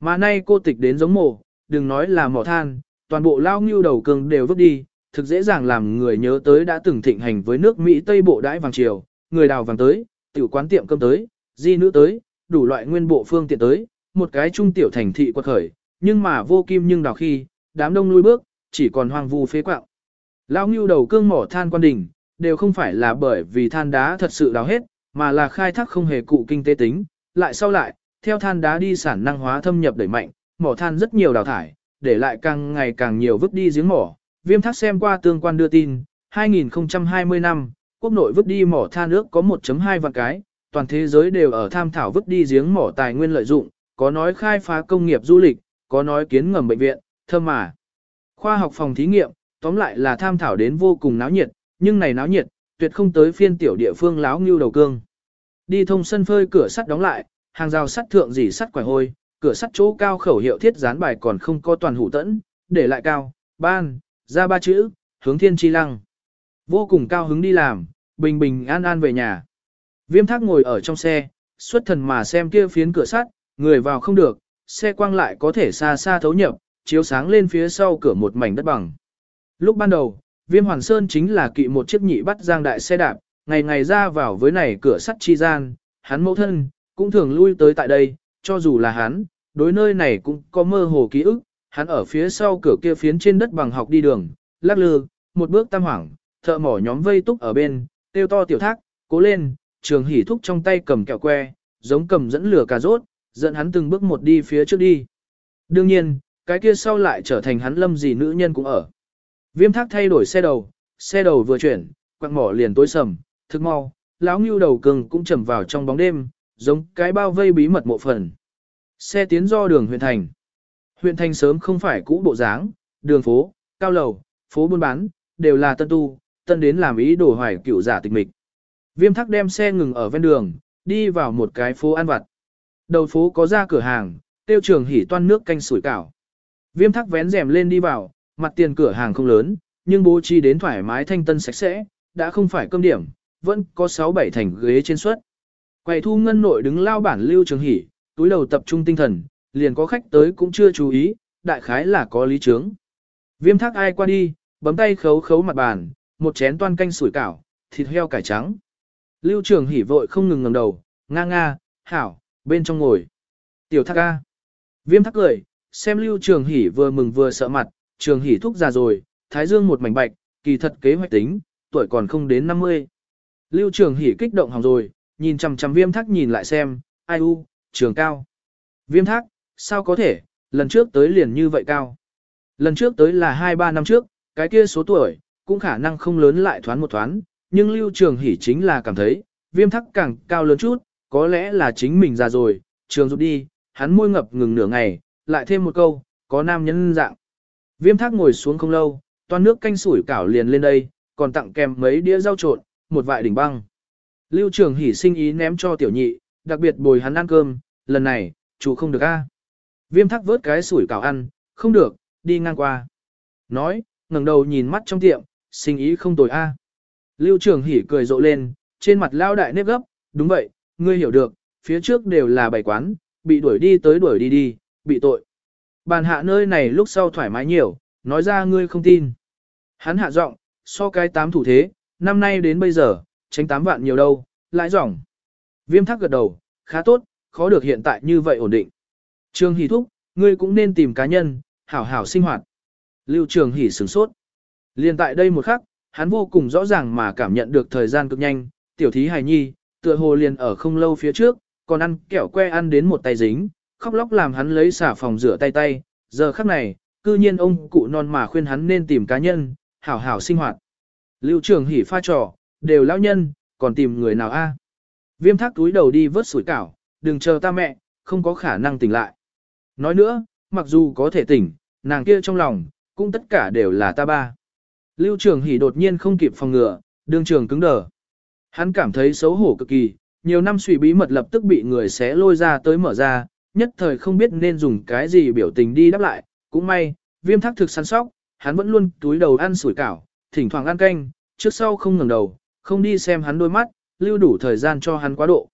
Mà nay cô tịch đến giống mộ, đừng nói là mỏ than, toàn bộ lao ngưu đầu cương đều vứt đi, thực dễ dàng làm người nhớ tới đã từng thịnh hành với nước Mỹ Tây Bộ đãi vàng chiều, người đào vàng tới, tiểu quán tiệm cơm tới, di nữ tới, đủ loại nguyên bộ phương tiện tới, một cái trung tiểu thành thị quật khởi, nhưng mà vô kim nhưng đào khi, đám đông lui bước, chỉ còn hoang vu phế quạng. Lao ngưu đầu cương mỏ than quan đỉnh, đều không phải là bởi vì than đá thật sự đào hết, mà là khai thác không hề cụ kinh tế tính, lại sau lại, theo than đá đi sản năng hóa thâm nhập đẩy mạnh, mỏ than rất nhiều đào thải, để lại càng ngày càng nhiều vứt đi giếng mỏ. Viêm thác xem qua tương quan đưa tin, 2020 năm, quốc nội vứt đi mỏ than nước có 1.2 vạn cái, toàn thế giới đều ở tham thảo vứt đi giếng mỏ tài nguyên lợi dụng, có nói khai phá công nghiệp du lịch, có nói kiến ngầm bệnh viện, thơm mà. Khoa học phòng thí nghiệm, tóm lại là tham thảo đến vô cùng náo nhiệt, nhưng này náo nhiệt, tuyệt không tới phiên tiểu địa phương láo ngưu đầu cương. Đi thông sân phơi cửa sắt đóng lại, hàng rào sắt thượng dỉ sắt quải hôi, cửa sắt chỗ cao khẩu hiệu thiết dán bài còn không có toàn hủ tẫn, để lại cao, ban, ra ba chữ, hướng thiên chi lăng. Vô cùng cao hứng đi làm, bình bình an an về nhà. Viêm thác ngồi ở trong xe, xuất thần mà xem kia phiến cửa sắt, người vào không được, xe quang lại có thể xa xa thấu nhập, chiếu sáng lên phía sau cửa một mảnh đất bằng. Lúc ban đầu, Viêm Hoàn Sơn chính là kỵ một chiếc nhị bắt giang đại xe đạp, ngày ngày ra vào với này cửa sắt chi gian, hắn mẫu thân, cũng thường lui tới tại đây, cho dù là hắn, đối nơi này cũng có mơ hồ ký ức, hắn ở phía sau cửa kia phiến trên đất bằng học đi đường, lắc lư, một bước tam hoảng, thợ mỏ nhóm vây túc ở bên, tiêu to tiểu thác, cố lên, trường hỉ thúc trong tay cầm kẹo que, giống cầm dẫn lửa cà rốt, dẫn hắn từng bước một đi phía trước đi. Đương nhiên, cái kia sau lại trở thành hắn lâm gì nữ nhân cũng ở. Viêm thác thay đổi xe đầu, xe đầu vừa chuyển, quặng mỏ liền tối sầm, thức mau, lão ngưu đầu cường cũng chầm vào trong bóng đêm, giống cái bao vây bí mật mộ phần. Xe tiến do đường huyện thành. Huyện thành sớm không phải cũ bộ dáng, đường phố, cao lầu, phố buôn bán, đều là tân tu, tân đến làm ý đồ hoài cựu giả tịch mịch. Viêm thắc đem xe ngừng ở ven đường, đi vào một cái phố ăn vặt. Đầu phố có ra cửa hàng, tiêu trường hỉ toan nước canh sủi cảo. Viêm thắc vén rèm lên đi vào, mặt tiền cửa hàng không lớn, nhưng bố trí đến thoải mái thanh tân sạch sẽ, đã không phải cơm điểm, vẫn có 6-7 thành ghế trên suất. Quầy thu ngân nội đứng lao bản lưu trường hỉ, túi đầu tập trung tinh thần, liền có khách tới cũng chưa chú ý, đại khái là có lý trướng. Viêm thác ai qua đi, bấm tay khấu khấu mặt bàn, một chén toan canh sủi cảo, thịt heo cải trắng. Lưu trường hỉ vội không ngừng ngẩng đầu, nga nga, hảo, bên trong ngồi. Tiểu thác ca. Viêm thác cười, xem lưu trường hỉ vừa mừng vừa sợ mặt, trường hỉ thúc già rồi, thái dương một mảnh bạch, kỳ thật kế hoạch tính, tuổi còn không đến 50. Lưu trường hỉ kích động hỏng rồi, nhìn chằm chằm viêm thác nhìn lại xem, ai u, trường cao. Viêm thác, sao có thể, lần trước tới liền như vậy cao. Lần trước tới là 2-3 năm trước, cái kia số tuổi, cũng khả năng không lớn lại thoán một thoán, nhưng lưu trường hỉ chính là cảm thấy, viêm thắc càng cao lớn chút, có lẽ là chính mình già rồi, trường rút đi, hắn môi ngập ngừng nửa ngày, lại thêm một câu, có nam nhân dạng. Viêm thác ngồi xuống không lâu, toan nước canh sủi cảo liền lên đây, còn tặng kèm mấy đĩa rau trộn, một vại đỉnh băng. Lưu trường hỉ sinh ý ném cho tiểu nhị, đặc biệt bồi hắn ăn cơm, lần này, chủ không được a. Viêm thác vớt cái sủi cảo ăn, không được, đi ngang qua. Nói, ngẩng đầu nhìn mắt trong tiệm, sinh ý không tồi a. Lưu trường hỉ cười rộ lên, trên mặt lao đại nếp gấp, đúng vậy, ngươi hiểu được, phía trước đều là bảy quán, bị đuổi đi tới đuổi đi đi, bị tội. Bàn hạ nơi này lúc sau thoải mái nhiều, nói ra ngươi không tin. Hắn hạ giọng, so cái tám thủ thế, năm nay đến bây giờ, tránh tám vạn nhiều đâu, lãi ròng. Viêm thác gật đầu, khá tốt, khó được hiện tại như vậy ổn định. Trường Hỷ thúc, ngươi cũng nên tìm cá nhân, hảo hảo sinh hoạt. Lưu trường Hỷ sửng sốt. Liên tại đây một khắc, hắn vô cùng rõ ràng mà cảm nhận được thời gian cực nhanh, tiểu thí hài nhi, tựa hồ liền ở không lâu phía trước, còn ăn kẹo que ăn đến một tay dính, khóc lóc làm hắn lấy xả phòng rửa tay tay, giờ khắc này, cư nhiên ông cụ non mà khuyên hắn nên tìm cá nhân, hảo hảo sinh hoạt. Lưu trường hỉ pha trò, đều lão nhân, còn tìm người nào a? Viêm thác túi đầu đi vớt sủi cảo, đừng chờ ta mẹ, không có khả năng tỉnh lại. Nói nữa, mặc dù có thể tỉnh, nàng kia trong lòng, cũng tất cả đều là ta ba. Lưu trường hỉ đột nhiên không kịp phòng ngừa, đương trường cứng đờ. Hắn cảm thấy xấu hổ cực kỳ, nhiều năm suy bí mật lập tức bị người xé lôi ra tới mở ra, nhất thời không biết nên dùng cái gì biểu tình đi đáp lại, cũng may, viêm thác thực săn sóc, hắn vẫn luôn túi đầu ăn sủi cảo, thỉnh thoảng ăn canh, trước sau không ngừng đầu, không đi xem hắn đôi mắt, lưu đủ thời gian cho hắn quá độ.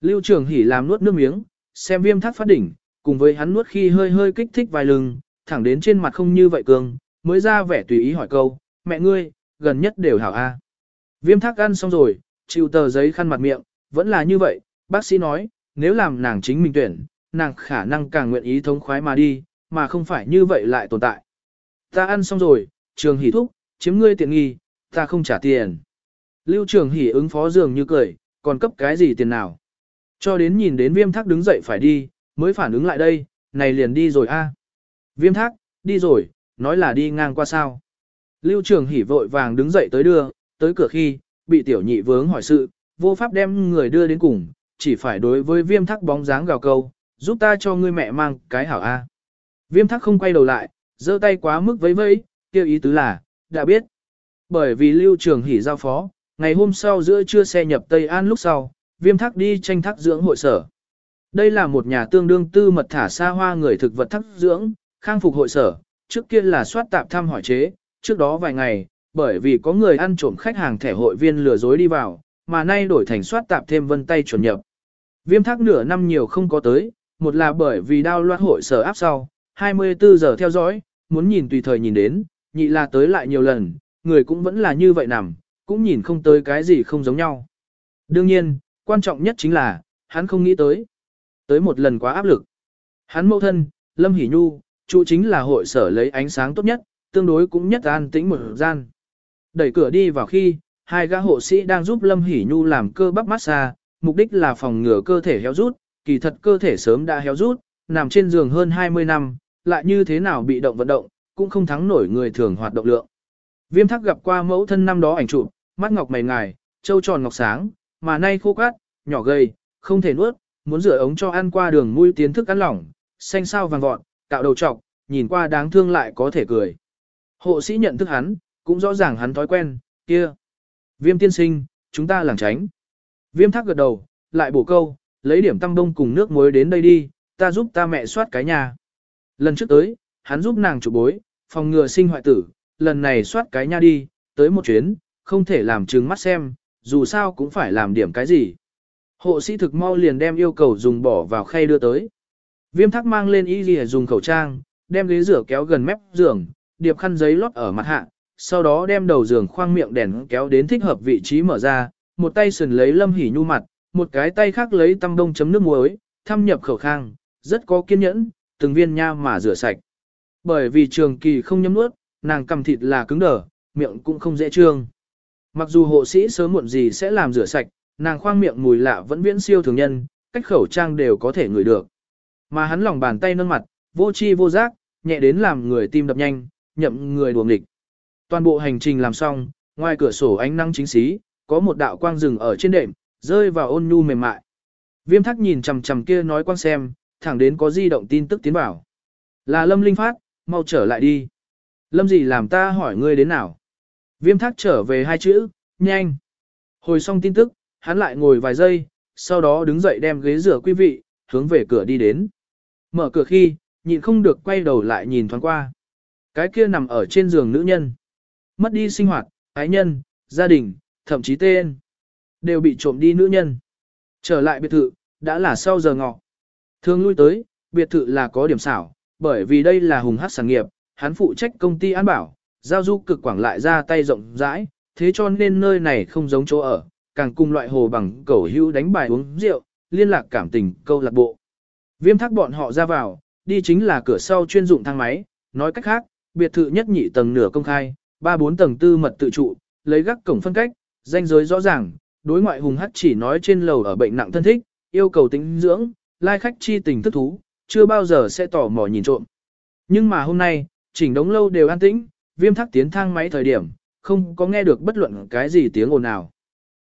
Lưu trường hỉ làm nuốt nước miếng, xem viêm thác phát đỉnh, cùng với hắn nuốt khi hơi hơi kích thích vài lưng, thẳng đến trên mặt không như vậy cường, mới ra vẻ tùy ý hỏi câu, mẹ ngươi, gần nhất đều hảo a. Viêm thác ăn xong rồi, chịu tờ giấy khăn mặt miệng, vẫn là như vậy, bác sĩ nói, nếu làm nàng chính mình tuyển, nàng khả năng càng nguyện ý thống khoái mà đi, mà không phải như vậy lại tồn tại. Ta ăn xong rồi, trường hỉ thúc, chiếm ngươi tiện nghi, ta không trả tiền. Lưu trường hỉ ứng phó dường như cười, còn cấp cái gì tiền nào. Cho đến nhìn đến viêm thác đứng dậy phải đi, mới phản ứng lại đây, này liền đi rồi a. Viêm thác, đi rồi, nói là đi ngang qua sao. Lưu trường hỉ vội vàng đứng dậy tới đưa, tới cửa khi, bị tiểu nhị vướng hỏi sự, vô pháp đem người đưa đến cùng, chỉ phải đối với viêm thắc bóng dáng gào câu, giúp ta cho ngươi mẹ mang cái hảo A. Viêm thắc không quay đầu lại, giơ tay quá mức vẫy vẫy, kêu ý tứ là, đã biết. Bởi vì lưu trường hỉ giao phó, ngày hôm sau giữa trưa xe nhập Tây An lúc sau, viêm thắc đi tranh thắc dưỡng hội sở. Đây là một nhà tương đương tư mật thả xa hoa người thực vật thắc dưỡng, khang phục hội sở, trước kia là soát tạp thăm hỏi chế, trước đó vài ngày, bởi vì có người ăn trộm khách hàng thẻ hội viên lừa dối đi vào, mà nay đổi thành soát tạp thêm vân tay chuẩn nhập. Viêm thác nửa năm nhiều không có tới, một là bởi vì đao loạt hội sở áp sau, 24 giờ theo dõi, muốn nhìn tùy thời nhìn đến, nhị là tới lại nhiều lần, người cũng vẫn là như vậy nằm, cũng nhìn không tới cái gì không giống nhau. Đương nhiên, quan trọng nhất chính là, hắn không nghĩ tới. Tới một lần quá áp lực. Hắn mẫu thân, Lâm Hỷ Nhu, trụ chính là hội sở lấy ánh sáng tốt nhất, tương đối cũng nhất an tĩnh một gian. Đẩy cửa đi vào khi, hai gã hộ sĩ đang giúp Lâm Hỷ Nhu làm cơ bắp massage, mục đích là phòng ngừa cơ thể héo rút, kỳ thật cơ thể sớm đã héo rút, nằm trên giường hơn 20 năm, lại như thế nào bị động vận động, cũng không thắng nổi người thường hoạt động lượng. Viêm thắc gặp qua mẫu thân năm đó ảnh chụp, mắt ngọc mày ngài, trâu tròn ngọc sáng, mà nay khô cát, nhỏ gầy, không thể nuốt, muốn rửa ống cho ăn qua đường mũi tiến thức ăn lỏng, xanh sao vàng vọt, cạo đầu trọc, nhìn qua đáng thương lại có thể cười. Hộ sĩ nhận thức hắn, cũng rõ ràng hắn thói quen, kia. Viêm tiên sinh, chúng ta làng tránh. Viêm thác gật đầu, lại bổ câu, lấy điểm tăng đông cùng nước muối đến đây đi, ta giúp ta mẹ soát cái nhà. Lần trước tới, hắn giúp nàng chủ bối, phòng ngừa sinh hoại tử, lần này soát cái nhà đi, tới một chuyến, không thể làm trừng mắt xem, dù sao cũng phải làm điểm cái gì. Hộ sĩ thực mau liền đem yêu cầu dùng bỏ vào khay đưa tới. Viêm thắc mang lên y gì dùng khẩu trang, đem ghế rửa kéo gần mép giường, điệp khăn giấy lót ở mặt hạ, sau đó đem đầu giường khoang miệng đèn kéo đến thích hợp vị trí mở ra, một tay sườn lấy lâm hỉ nhu mặt, một cái tay khác lấy tăm đông chấm nước muối, thăm nhập khẩu khang, rất có kiên nhẫn, từng viên nha mà rửa sạch. Bởi vì trường kỳ không nhấm nuốt, nàng cầm thịt là cứng đờ, miệng cũng không dễ trương. Mặc dù hộ sĩ sớm muộn gì sẽ làm rửa sạch, nàng khoang miệng mùi lạ vẫn viễn siêu thường nhân, cách khẩu trang đều có thể ngửi được. Mà hắn lòng bàn tay nâng mặt, vô chi vô giác, nhẹ đến làm người tim đập nhanh, nhậm người đuồng địch. Toàn bộ hành trình làm xong, ngoài cửa sổ ánh nắng chính xí, có một đạo quang rừng ở trên đệm, rơi vào ôn nhu mềm mại. Viêm thắc nhìn chằm chằm kia nói quang xem, thẳng đến có di động tin tức tiến vào. Là Lâm Linh Phát, mau trở lại đi. Lâm gì làm ta hỏi ngươi đến nào? Viêm thác trở về hai chữ, nhanh. Hồi xong tin tức, hắn lại ngồi vài giây, sau đó đứng dậy đem ghế rửa quý vị, hướng về cửa đi đến. Mở cửa khi, nhịn không được quay đầu lại nhìn thoáng qua. Cái kia nằm ở trên giường nữ nhân. Mất đi sinh hoạt, ái nhân, gia đình, thậm chí tên. Đều bị trộm đi nữ nhân. Trở lại biệt thự, đã là sau giờ ngọ. Thường lui tới, biệt thự là có điểm xảo, bởi vì đây là hùng hát sản nghiệp, hắn phụ trách công ty an bảo, giao du cực quảng lại ra tay rộng rãi, thế cho nên nơi này không giống chỗ ở, càng cùng loại hồ bằng cẩu hữu đánh bài uống rượu, liên lạc cảm tình, câu lạc bộ. Viêm thác bọn họ ra vào, đi chính là cửa sau chuyên dụng thang máy, nói cách khác, biệt thự nhất nhị tầng nửa công khai, ba bốn tầng tư mật tự trụ, lấy gác cổng phân cách, danh giới rõ ràng, đối ngoại hùng hắc chỉ nói trên lầu ở bệnh nặng thân thích, yêu cầu tính dưỡng, lai khách chi tình thức thú, chưa bao giờ sẽ tỏ mò nhìn trộm. Nhưng mà hôm nay, chỉnh đống lâu đều an tĩnh, viêm thác tiến thang máy thời điểm, không có nghe được bất luận cái gì tiếng ồn nào.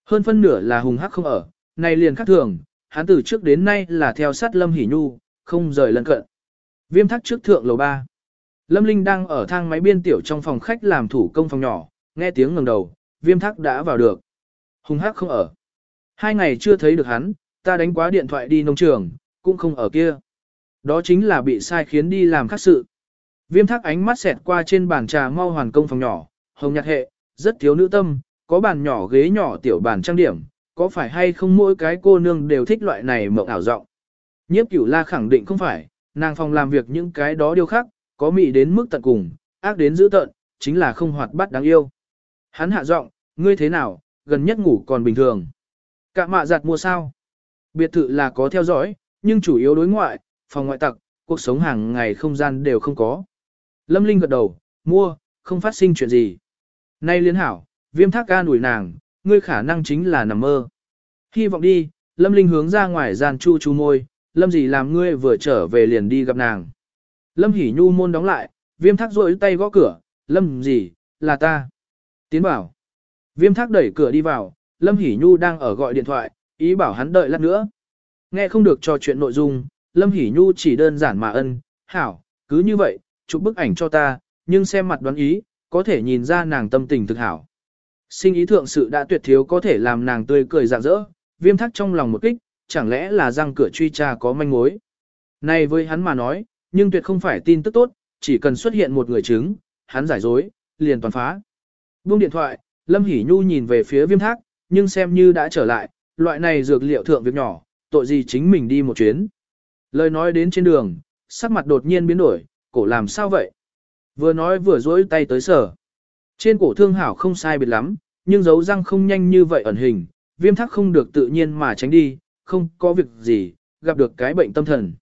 Hơn phân nửa là hùng hắc không ở, này liền khác thường, hắn từ trước đến nay là theo sát Lâm Hỉ Nhu, không rời lân cận. Viêm thác trước thượng lầu 3. Lâm Linh đang ở thang máy biên tiểu trong phòng khách làm thủ công phòng nhỏ, nghe tiếng ngẩng đầu, viêm thác đã vào được. Hùng hắc không ở. Hai ngày chưa thấy được hắn, ta đánh quá điện thoại đi nông trường, cũng không ở kia. Đó chính là bị sai khiến đi làm khác sự. Viêm thác ánh mắt xẹt qua trên bàn trà mau hoàn công phòng nhỏ, hồng nhạt hệ, rất thiếu nữ tâm, có bàn nhỏ ghế nhỏ tiểu bàn trang điểm, có phải hay không mỗi cái cô nương đều thích loại này mộng ảo rộng. Nhiếp cửu la khẳng định không phải, nàng phòng làm việc những cái đó điều khác, có mị đến mức tận cùng, ác đến dữ tận, chính là không hoạt bát đáng yêu. Hắn hạ giọng, ngươi thế nào, gần nhất ngủ còn bình thường. Cả mạ giặt mua sao? Biệt thự là có theo dõi, nhưng chủ yếu đối ngoại, phòng ngoại tặc, cuộc sống hàng ngày không gian đều không có. Lâm Linh gật đầu, mua, không phát sinh chuyện gì. Nay liên hảo, viêm thác ca nủi nàng, ngươi khả năng chính là nằm mơ. Hy vọng đi, Lâm Linh hướng ra ngoài gian chu chu môi, Lâm gì làm ngươi vừa trở về liền đi gặp nàng. Lâm Hỷ nhu môn đóng lại, viêm thác rôi tay gõ cửa, Lâm gì, là ta. Tiến bảo. Viêm thác đẩy cửa đi vào, Lâm Hỷ nhu đang ở gọi điện thoại, ý bảo hắn đợi lát nữa. Nghe không được trò chuyện nội dung, Lâm Hỷ nhu chỉ đơn giản mà ân, hảo, cứ như vậy, chụp bức ảnh cho ta, nhưng xem mặt đoán ý, có thể nhìn ra nàng tâm tình thực hảo. Sinh ý thượng sự đã tuyệt thiếu có thể làm nàng tươi cười rạng rỡ, viêm thắc trong lòng một kích, chẳng lẽ là răng cửa truy tra có manh mối. Này với hắn mà nói, nhưng tuyệt không phải tin tức tốt, chỉ cần xuất hiện một người chứng, hắn giải dối, liền toàn phá. Buông điện thoại, Lâm Hỷ Nhu nhìn về phía viêm thác, nhưng xem như đã trở lại, loại này dược liệu thượng việc nhỏ, tội gì chính mình đi một chuyến. Lời nói đến trên đường, sắc mặt đột nhiên biến đổi, cổ làm sao vậy? Vừa nói vừa dối tay tới sở. Trên cổ thương hảo không sai biệt lắm, nhưng dấu răng không nhanh như vậy ẩn hình, viêm thác không được tự nhiên mà tránh đi, không có việc gì, gặp được cái bệnh tâm thần.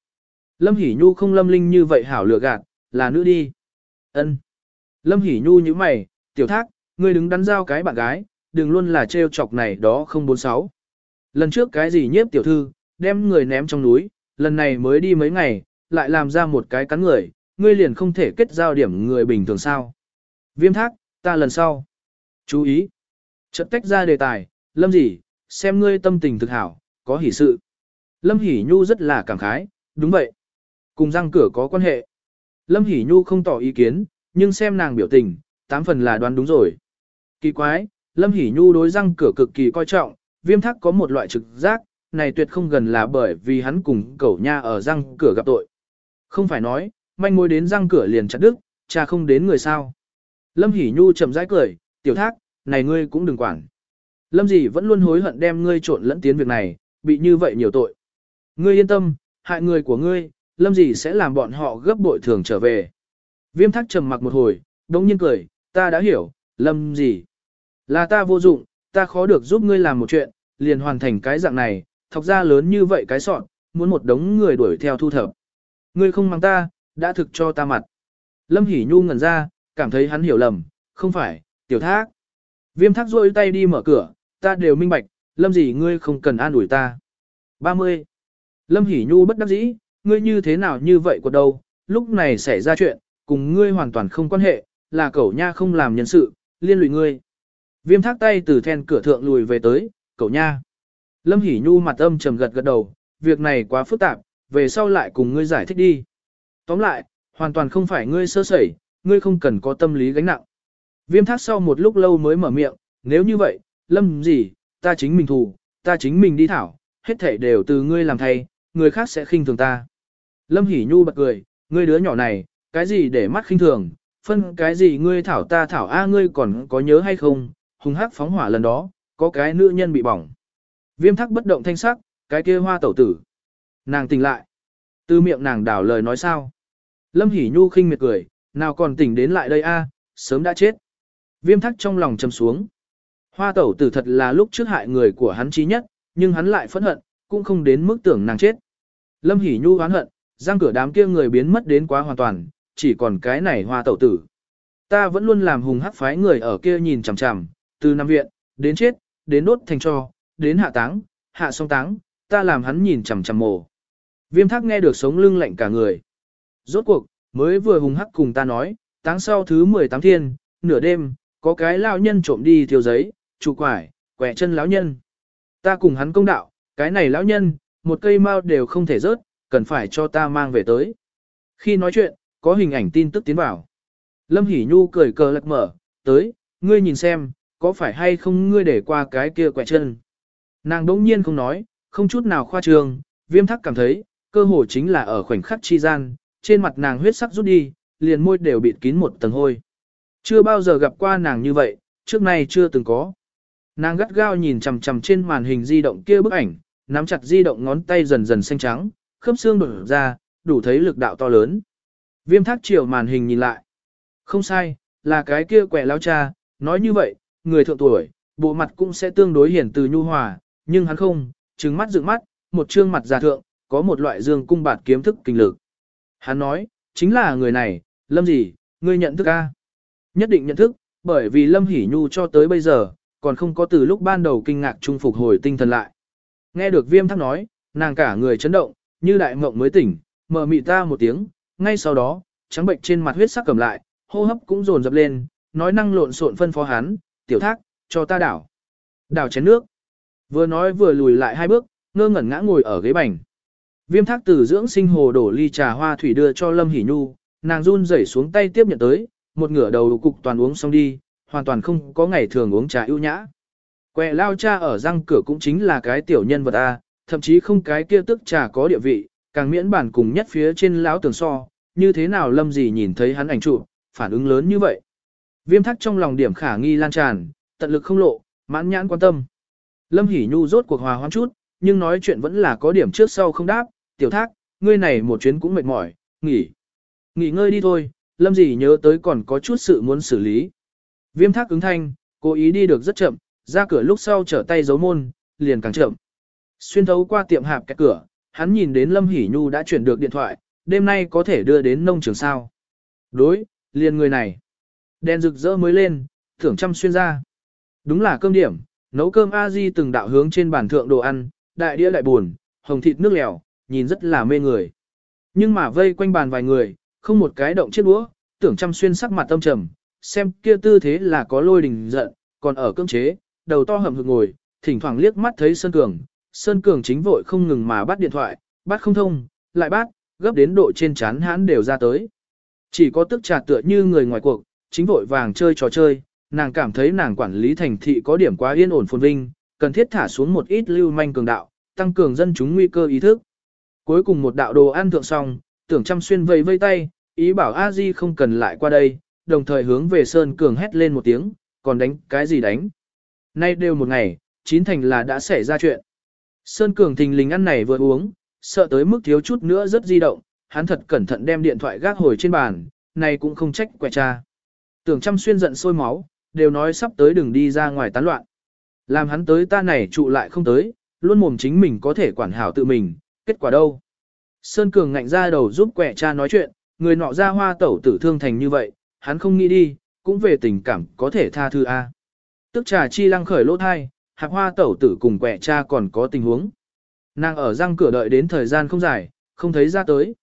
Lâm Hỷ Nhu không lâm linh như vậy hảo lừa gạt, là nữ đi. ân Lâm Hỷ Nhu như mày, tiểu thác, ngươi đứng đắn giao cái bạn gái, đừng luôn là trêu chọc này đó không bốn sáu. Lần trước cái gì nhiếp tiểu thư, đem người ném trong núi, lần này mới đi mấy ngày, lại làm ra một cái cắn người, ngươi liền không thể kết giao điểm người bình thường sao. Viêm thác, ta lần sau. Chú ý. Trận tách ra đề tài, lâm gì, xem ngươi tâm tình thực hảo, có hỷ sự. Lâm Hỷ Nhu rất là cảm khái, đúng vậy. Cùng răng cửa có quan hệ. Lâm Hỷ Nhu không tỏ ý kiến, nhưng xem nàng biểu tình, tám phần là đoán đúng rồi. Kỳ quái, Lâm Hỷ Nhu đối răng cửa cực kỳ coi trọng, viêm thắc có một loại trực giác, này tuyệt không gần là bởi vì hắn cùng cẩu nha ở răng cửa gặp tội. Không phải nói, manh mối đến răng cửa liền chặt đứt, cha không đến người sao. Lâm Hỷ Nhu chậm rãi cười, tiểu thác, này ngươi cũng đừng quản. Lâm gì vẫn luôn hối hận đem ngươi trộn lẫn tiến việc này, bị như vậy nhiều tội. Ngươi yên tâm, hại người của ngươi, lâm gì sẽ làm bọn họ gấp bội thường trở về. Viêm thác trầm mặc một hồi, đống nhiên cười, ta đã hiểu, lâm gì. Là ta vô dụng, ta khó được giúp ngươi làm một chuyện, liền hoàn thành cái dạng này, thọc ra lớn như vậy cái sọn, muốn một đống người đuổi theo thu thập. Ngươi không mang ta, đã thực cho ta mặt. Lâm Hỷ Nhu ngẩn ra, cảm thấy hắn hiểu lầm, không phải, tiểu thác. Viêm thác rôi tay đi mở cửa, ta đều minh bạch, lâm gì ngươi không cần an ủi ta. 30. Lâm Hỷ Nhu bất đắc dĩ, ngươi như thế nào như vậy của đâu, lúc này xảy ra chuyện, cùng ngươi hoàn toàn không quan hệ, là cậu nha không làm nhân sự, liên lụy ngươi. Viêm thác tay từ then cửa thượng lùi về tới, cậu nha. Lâm Hỷ Nhu mặt âm trầm gật gật đầu, việc này quá phức tạp, về sau lại cùng ngươi giải thích đi. Tóm lại, hoàn toàn không phải ngươi sơ sẩy, ngươi không cần có tâm lý gánh nặng. Viêm thác sau một lúc lâu mới mở miệng, nếu như vậy, lâm gì, ta chính mình thủ, ta chính mình đi thảo, hết thể đều từ ngươi làm thay, người khác sẽ khinh thường ta. Lâm Hỷ Nhu bật cười, ngươi đứa nhỏ này, cái gì để mắt khinh thường, phân cái gì ngươi thảo ta thảo a ngươi còn có nhớ hay không, hùng hắc phóng hỏa lần đó, có cái nữ nhân bị bỏng. Viêm thắc bất động thanh sắc, cái kia hoa tẩu tử. Nàng tỉnh lại. Từ miệng nàng đảo lời nói sao. Lâm Hỷ Nhu khinh miệt cười, nào còn tỉnh đến lại đây a, sớm đã chết. Viêm thắc trong lòng chầm xuống. Hoa tẩu tử thật là lúc trước hại người của hắn trí nhất, nhưng hắn lại phẫn hận, cũng không đến mức tưởng nàng chết. Lâm Hỷ Nhu oán hận, giang cửa đám kia người biến mất đến quá hoàn toàn, chỉ còn cái này hoa tẩu tử. Ta vẫn luôn làm hùng hắc phái người ở kia nhìn chằm chằm, từ năm viện, đến chết, đến đốt thành cho, đến hạ táng, hạ song táng, ta làm hắn nhìn chằm chằm mồ. Viêm thác nghe được sống lưng lạnh cả người. Rốt cuộc, mới vừa hùng hắc cùng ta nói, táng sau thứ 18 thiên, nửa đêm, có cái lao nhân trộm đi thiêu giấy, trụ quải, quẻ chân lão nhân. Ta cùng hắn công đạo, cái này lão nhân, một cây mao đều không thể rớt, cần phải cho ta mang về tới. Khi nói chuyện, có hình ảnh tin tức tiến vào. Lâm Hỷ Nhu cười cờ lật mở, tới, ngươi nhìn xem, có phải hay không ngươi để qua cái kia quẹ chân. Nàng đỗng nhiên không nói, không chút nào khoa trương, viêm thắc cảm thấy, cơ hồ chính là ở khoảnh khắc chi gian, trên mặt nàng huyết sắc rút đi, liền môi đều bịt kín một tầng hôi. Chưa bao giờ gặp qua nàng như vậy, trước nay chưa từng có. Nàng gắt gao nhìn chằm chằm trên màn hình di động kia bức ảnh, nắm chặt di động ngón tay dần dần xanh trắng, khớp xương đổ ra, đủ thấy lực đạo to lớn. Viêm thác chiều màn hình nhìn lại. Không sai, là cái kia quẻ lao cha, nói như vậy, người thượng tuổi, bộ mặt cũng sẽ tương đối hiển từ nhu hòa, nhưng hắn không, trừng mắt dựng mắt, một trương mặt già thượng, có một loại dương cung bạt kiếm thức kinh lực. Hắn nói, chính là người này, lâm gì, ngươi nhận thức a? Nhất định nhận thức, bởi vì lâm hỉ nhu cho tới bây giờ, còn không có từ lúc ban đầu kinh ngạc trung phục hồi tinh thần lại. Nghe được viêm thắc nói, nàng cả người chấn động, như đại mộng mới tỉnh, mở mị ta một tiếng, ngay sau đó, trắng bệnh trên mặt huyết sắc cầm lại, hô hấp cũng dồn dập lên, nói năng lộn xộn phân phó hắn, tiểu thác, cho ta đảo. Đảo chén nước. Vừa nói vừa lùi lại hai bước, ngơ ngẩn ngã ngồi ở ghế bành. Viêm thác từ dưỡng sinh hồ đổ ly trà hoa thủy đưa cho Lâm Hỷ Nhu, nàng run rẩy xuống tay tiếp nhận tới, một ngửa đầu cục toàn uống xong đi, hoàn toàn không có ngày thường uống trà ưu nhã. Quẹ lao cha ở răng cửa cũng chính là cái tiểu nhân vật A, thậm chí không cái kia tức trà có địa vị, càng miễn bản cùng nhất phía trên lão tường so, như thế nào lâm gì nhìn thấy hắn ảnh trụ phản ứng lớn như vậy. Viêm thắc trong lòng điểm khả nghi lan tràn, tận lực không lộ, mãn nhãn quan tâm. Lâm Hỷ Nhu rốt cuộc hòa hoãn chút, nhưng nói chuyện vẫn là có điểm trước sau không đáp, tiểu thác, ngươi này một chuyến cũng mệt mỏi, nghỉ. Nghỉ ngơi đi thôi, Lâm gì nhớ tới còn có chút sự muốn xử lý. Viêm thác ứng thanh, cố ý đi được rất chậm, ra cửa lúc sau trở tay giấu môn, liền càng chậm. Xuyên thấu qua tiệm hạp cái cửa, hắn nhìn đến Lâm Hỷ Nhu đã chuyển được điện thoại, đêm nay có thể đưa đến nông trường sao. Đối, liền người này. Đèn rực rỡ mới lên, thưởng trăm xuyên ra. Đúng là cơm điểm, nấu cơm a di từng đạo hướng trên bàn thượng đồ ăn, đại đĩa đại buồn, hồng thịt nước lèo, nhìn rất là mê người. Nhưng mà vây quanh bàn vài người, không một cái động chiếc đũa, tưởng trăm xuyên sắc mặt tâm trầm, xem kia tư thế là có lôi đình giận, còn ở cơm chế, đầu to hầm hực ngồi, thỉnh thoảng liếc mắt thấy Sơn Cường, Sơn Cường chính vội không ngừng mà bắt điện thoại, bắt không thông, lại bắt, gấp đến độ trên chán hãn đều ra tới. Chỉ có tức trà tựa như người ngoài cuộc, chính vội vàng chơi trò chơi, nàng cảm thấy nàng quản lý thành thị có điểm quá yên ổn phồn vinh, cần thiết thả xuống một ít lưu manh cường đạo, tăng cường dân chúng nguy cơ ý thức. Cuối cùng một đạo đồ ăn thượng xong, tưởng chăm xuyên vây vây tay, ý bảo a di không cần lại qua đây, đồng thời hướng về Sơn Cường hét lên một tiếng, còn đánh cái gì đánh. Nay đều một ngày, chín thành là đã xảy ra chuyện. Sơn Cường thình lình ăn này vừa uống, sợ tới mức thiếu chút nữa rất di động, hắn thật cẩn thận đem điện thoại gác hồi trên bàn, này cũng không trách quẹ cha. Tưởng chăm xuyên giận sôi máu, đều nói sắp tới đừng đi ra ngoài tán loạn. Làm hắn tới ta này trụ lại không tới, luôn mồm chính mình có thể quản hảo tự mình, kết quả đâu. Sơn Cường ngạnh ra đầu giúp quẹ cha nói chuyện, người nọ ra hoa tẩu tử thương thành như vậy, hắn không nghĩ đi, cũng về tình cảm có thể tha thư A. Tức trà chi lăng khởi lỗ thai, hạp hoa tẩu tử cùng quẹ cha còn có tình huống. Nàng ở răng cửa đợi đến thời gian không dài, không thấy ra tới.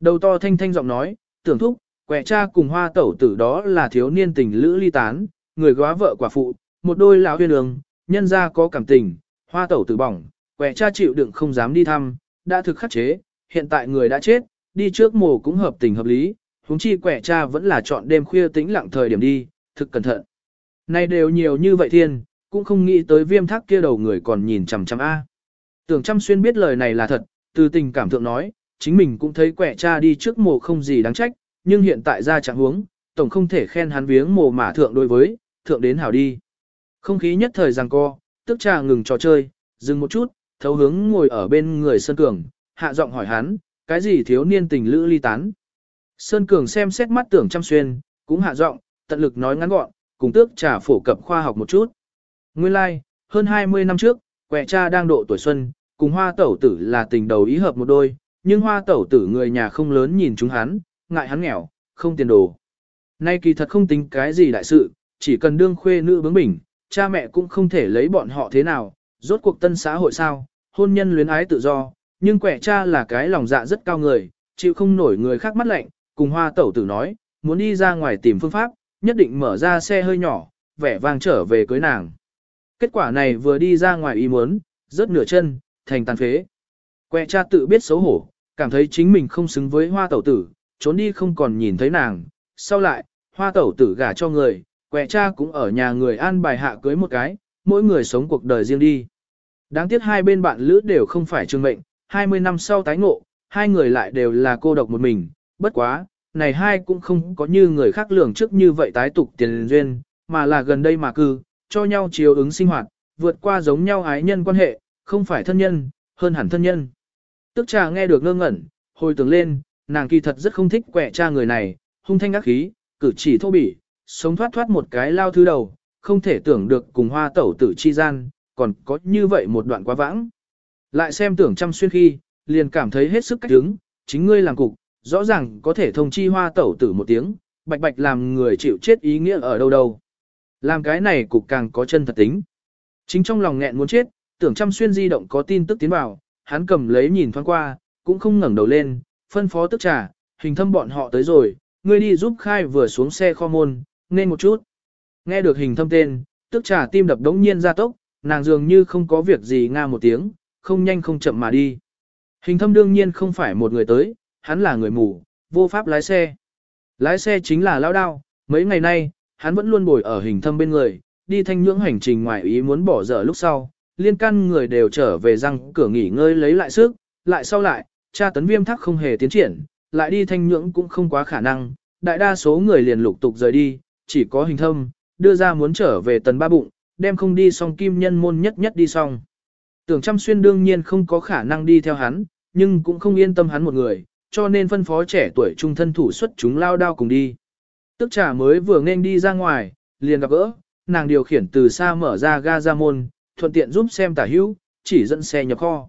Đầu to thanh thanh giọng nói, tưởng thúc, quẹ cha cùng hoa tẩu tử đó là thiếu niên tình lữ ly tán, người góa vợ quả phụ, một đôi lão huyên đường, nhân ra có cảm tình, hoa tẩu tử bỏng, quẹ cha chịu đựng không dám đi thăm, đã thực khắc chế, hiện tại người đã chết, đi trước mồ cũng hợp tình hợp lý, huống chi quẻ cha vẫn là chọn đêm khuya tĩnh lặng thời điểm đi, thực cẩn thận. Nay đều nhiều như vậy thiên, cũng không nghĩ tới viêm thác kia đầu người còn nhìn chằm chằm A. Tưởng chăm xuyên biết lời này là thật, từ tình cảm thượng nói, chính mình cũng thấy quẻ cha đi trước mồ không gì đáng trách, nhưng hiện tại ra trạng huống, tổng không thể khen hắn viếng mồ mà thượng đối với, thượng đến hảo đi. Không khí nhất thời giằng co, tức trà ngừng trò chơi, dừng một chút, thấu hướng ngồi ở bên người Sơn Cường, hạ giọng hỏi hắn, cái gì thiếu niên tình lữ ly tán. Sơn Cường xem xét mắt tưởng chăm xuyên, cũng hạ giọng, tận lực nói ngắn gọn, cùng tước trà phổ cập khoa học một chút. Nguyên lai, like, hơn 20 năm trước, quẹ cha đang độ tuổi xuân, cùng hoa tẩu tử là tình đầu ý hợp một đôi, nhưng hoa tẩu tử người nhà không lớn nhìn chúng hắn, ngại hắn nghèo, không tiền đồ. Nay kỳ thật không tính cái gì đại sự, chỉ cần đương khuê nữ bướng bỉnh, cha mẹ cũng không thể lấy bọn họ thế nào, rốt cuộc tân xã hội sao, hôn nhân luyến ái tự do, nhưng quẻ cha là cái lòng dạ rất cao người, chịu không nổi người khác mắt lạnh, cùng hoa tẩu tử nói, muốn đi ra ngoài tìm phương pháp, nhất định mở ra xe hơi nhỏ, vẻ vang trở về cưới nàng. Kết quả này vừa đi ra ngoài ý muốn, rớt nửa chân, thành tàn phế. Quẹ cha tự biết xấu hổ, cảm thấy chính mình không xứng với hoa tẩu tử, trốn đi không còn nhìn thấy nàng. Sau lại, hoa tẩu tử gả cho người, quẹ cha cũng ở nhà người an bài hạ cưới một cái, mỗi người sống cuộc đời riêng đi. Đáng tiếc hai bên bạn lữ đều không phải trường mệnh, 20 năm sau tái ngộ, hai người lại đều là cô độc một mình, bất quá, này hai cũng không có như người khác lường trước như vậy tái tục tiền duyên, mà là gần đây mà cư, cho nhau chiếu ứng sinh hoạt, vượt qua giống nhau ái nhân quan hệ, không phải thân nhân, hơn hẳn thân nhân. Tức trà nghe được ngơ ngẩn, hồi tưởng lên, nàng kỳ thật rất không thích quẻ cha người này, hung thanh ác khí, cử chỉ thô bỉ, sống thoát thoát một cái lao thứ đầu, không thể tưởng được cùng hoa tẩu tử chi gian, còn có như vậy một đoạn quá vãng. Lại xem tưởng chăm xuyên khi, liền cảm thấy hết sức cách đứng, chính ngươi làm cục, rõ ràng có thể thông chi hoa tẩu tử một tiếng, bạch bạch làm người chịu chết ý nghĩa ở đâu đâu. Làm cái này cục càng có chân thật tính. Chính trong lòng nghẹn muốn chết, tưởng chăm xuyên di động có tin tức tiến vào, hắn cầm lấy nhìn thoáng qua, cũng không ngẩng đầu lên, phân phó tức trà, hình thâm bọn họ tới rồi, ngươi đi giúp khai vừa xuống xe kho môn, nên một chút. Nghe được hình thâm tên, tức trà tim đập đống nhiên ra tốc, nàng dường như không có việc gì nga một tiếng, không nhanh không chậm mà đi. Hình thâm đương nhiên không phải một người tới, hắn là người mù, vô pháp lái xe. Lái xe chính là lao đao, mấy ngày nay, hắn vẫn luôn bồi ở hình thâm bên người, đi thanh nhưỡng hành trình ngoài ý muốn bỏ dở lúc sau, liên căn người đều trở về răng cửa nghỉ ngơi lấy lại sức, lại sau lại, cha tấn viêm thắc không hề tiến triển, lại đi thanh nhưỡng cũng không quá khả năng, đại đa số người liền lục tục rời đi, chỉ có hình thâm, đưa ra muốn trở về tần ba bụng, đem không đi xong kim nhân môn nhất nhất đi xong. Tưởng chăm xuyên đương nhiên không có khả năng đi theo hắn, nhưng cũng không yên tâm hắn một người, cho nên phân phó trẻ tuổi trung thân thủ xuất chúng lao đao cùng đi. Tức trả mới vừa nên đi ra ngoài, liền gặp gỡ, nàng điều khiển từ xa mở ra ga ra môn, thuận tiện giúp xem tả hữu, chỉ dẫn xe nhập kho.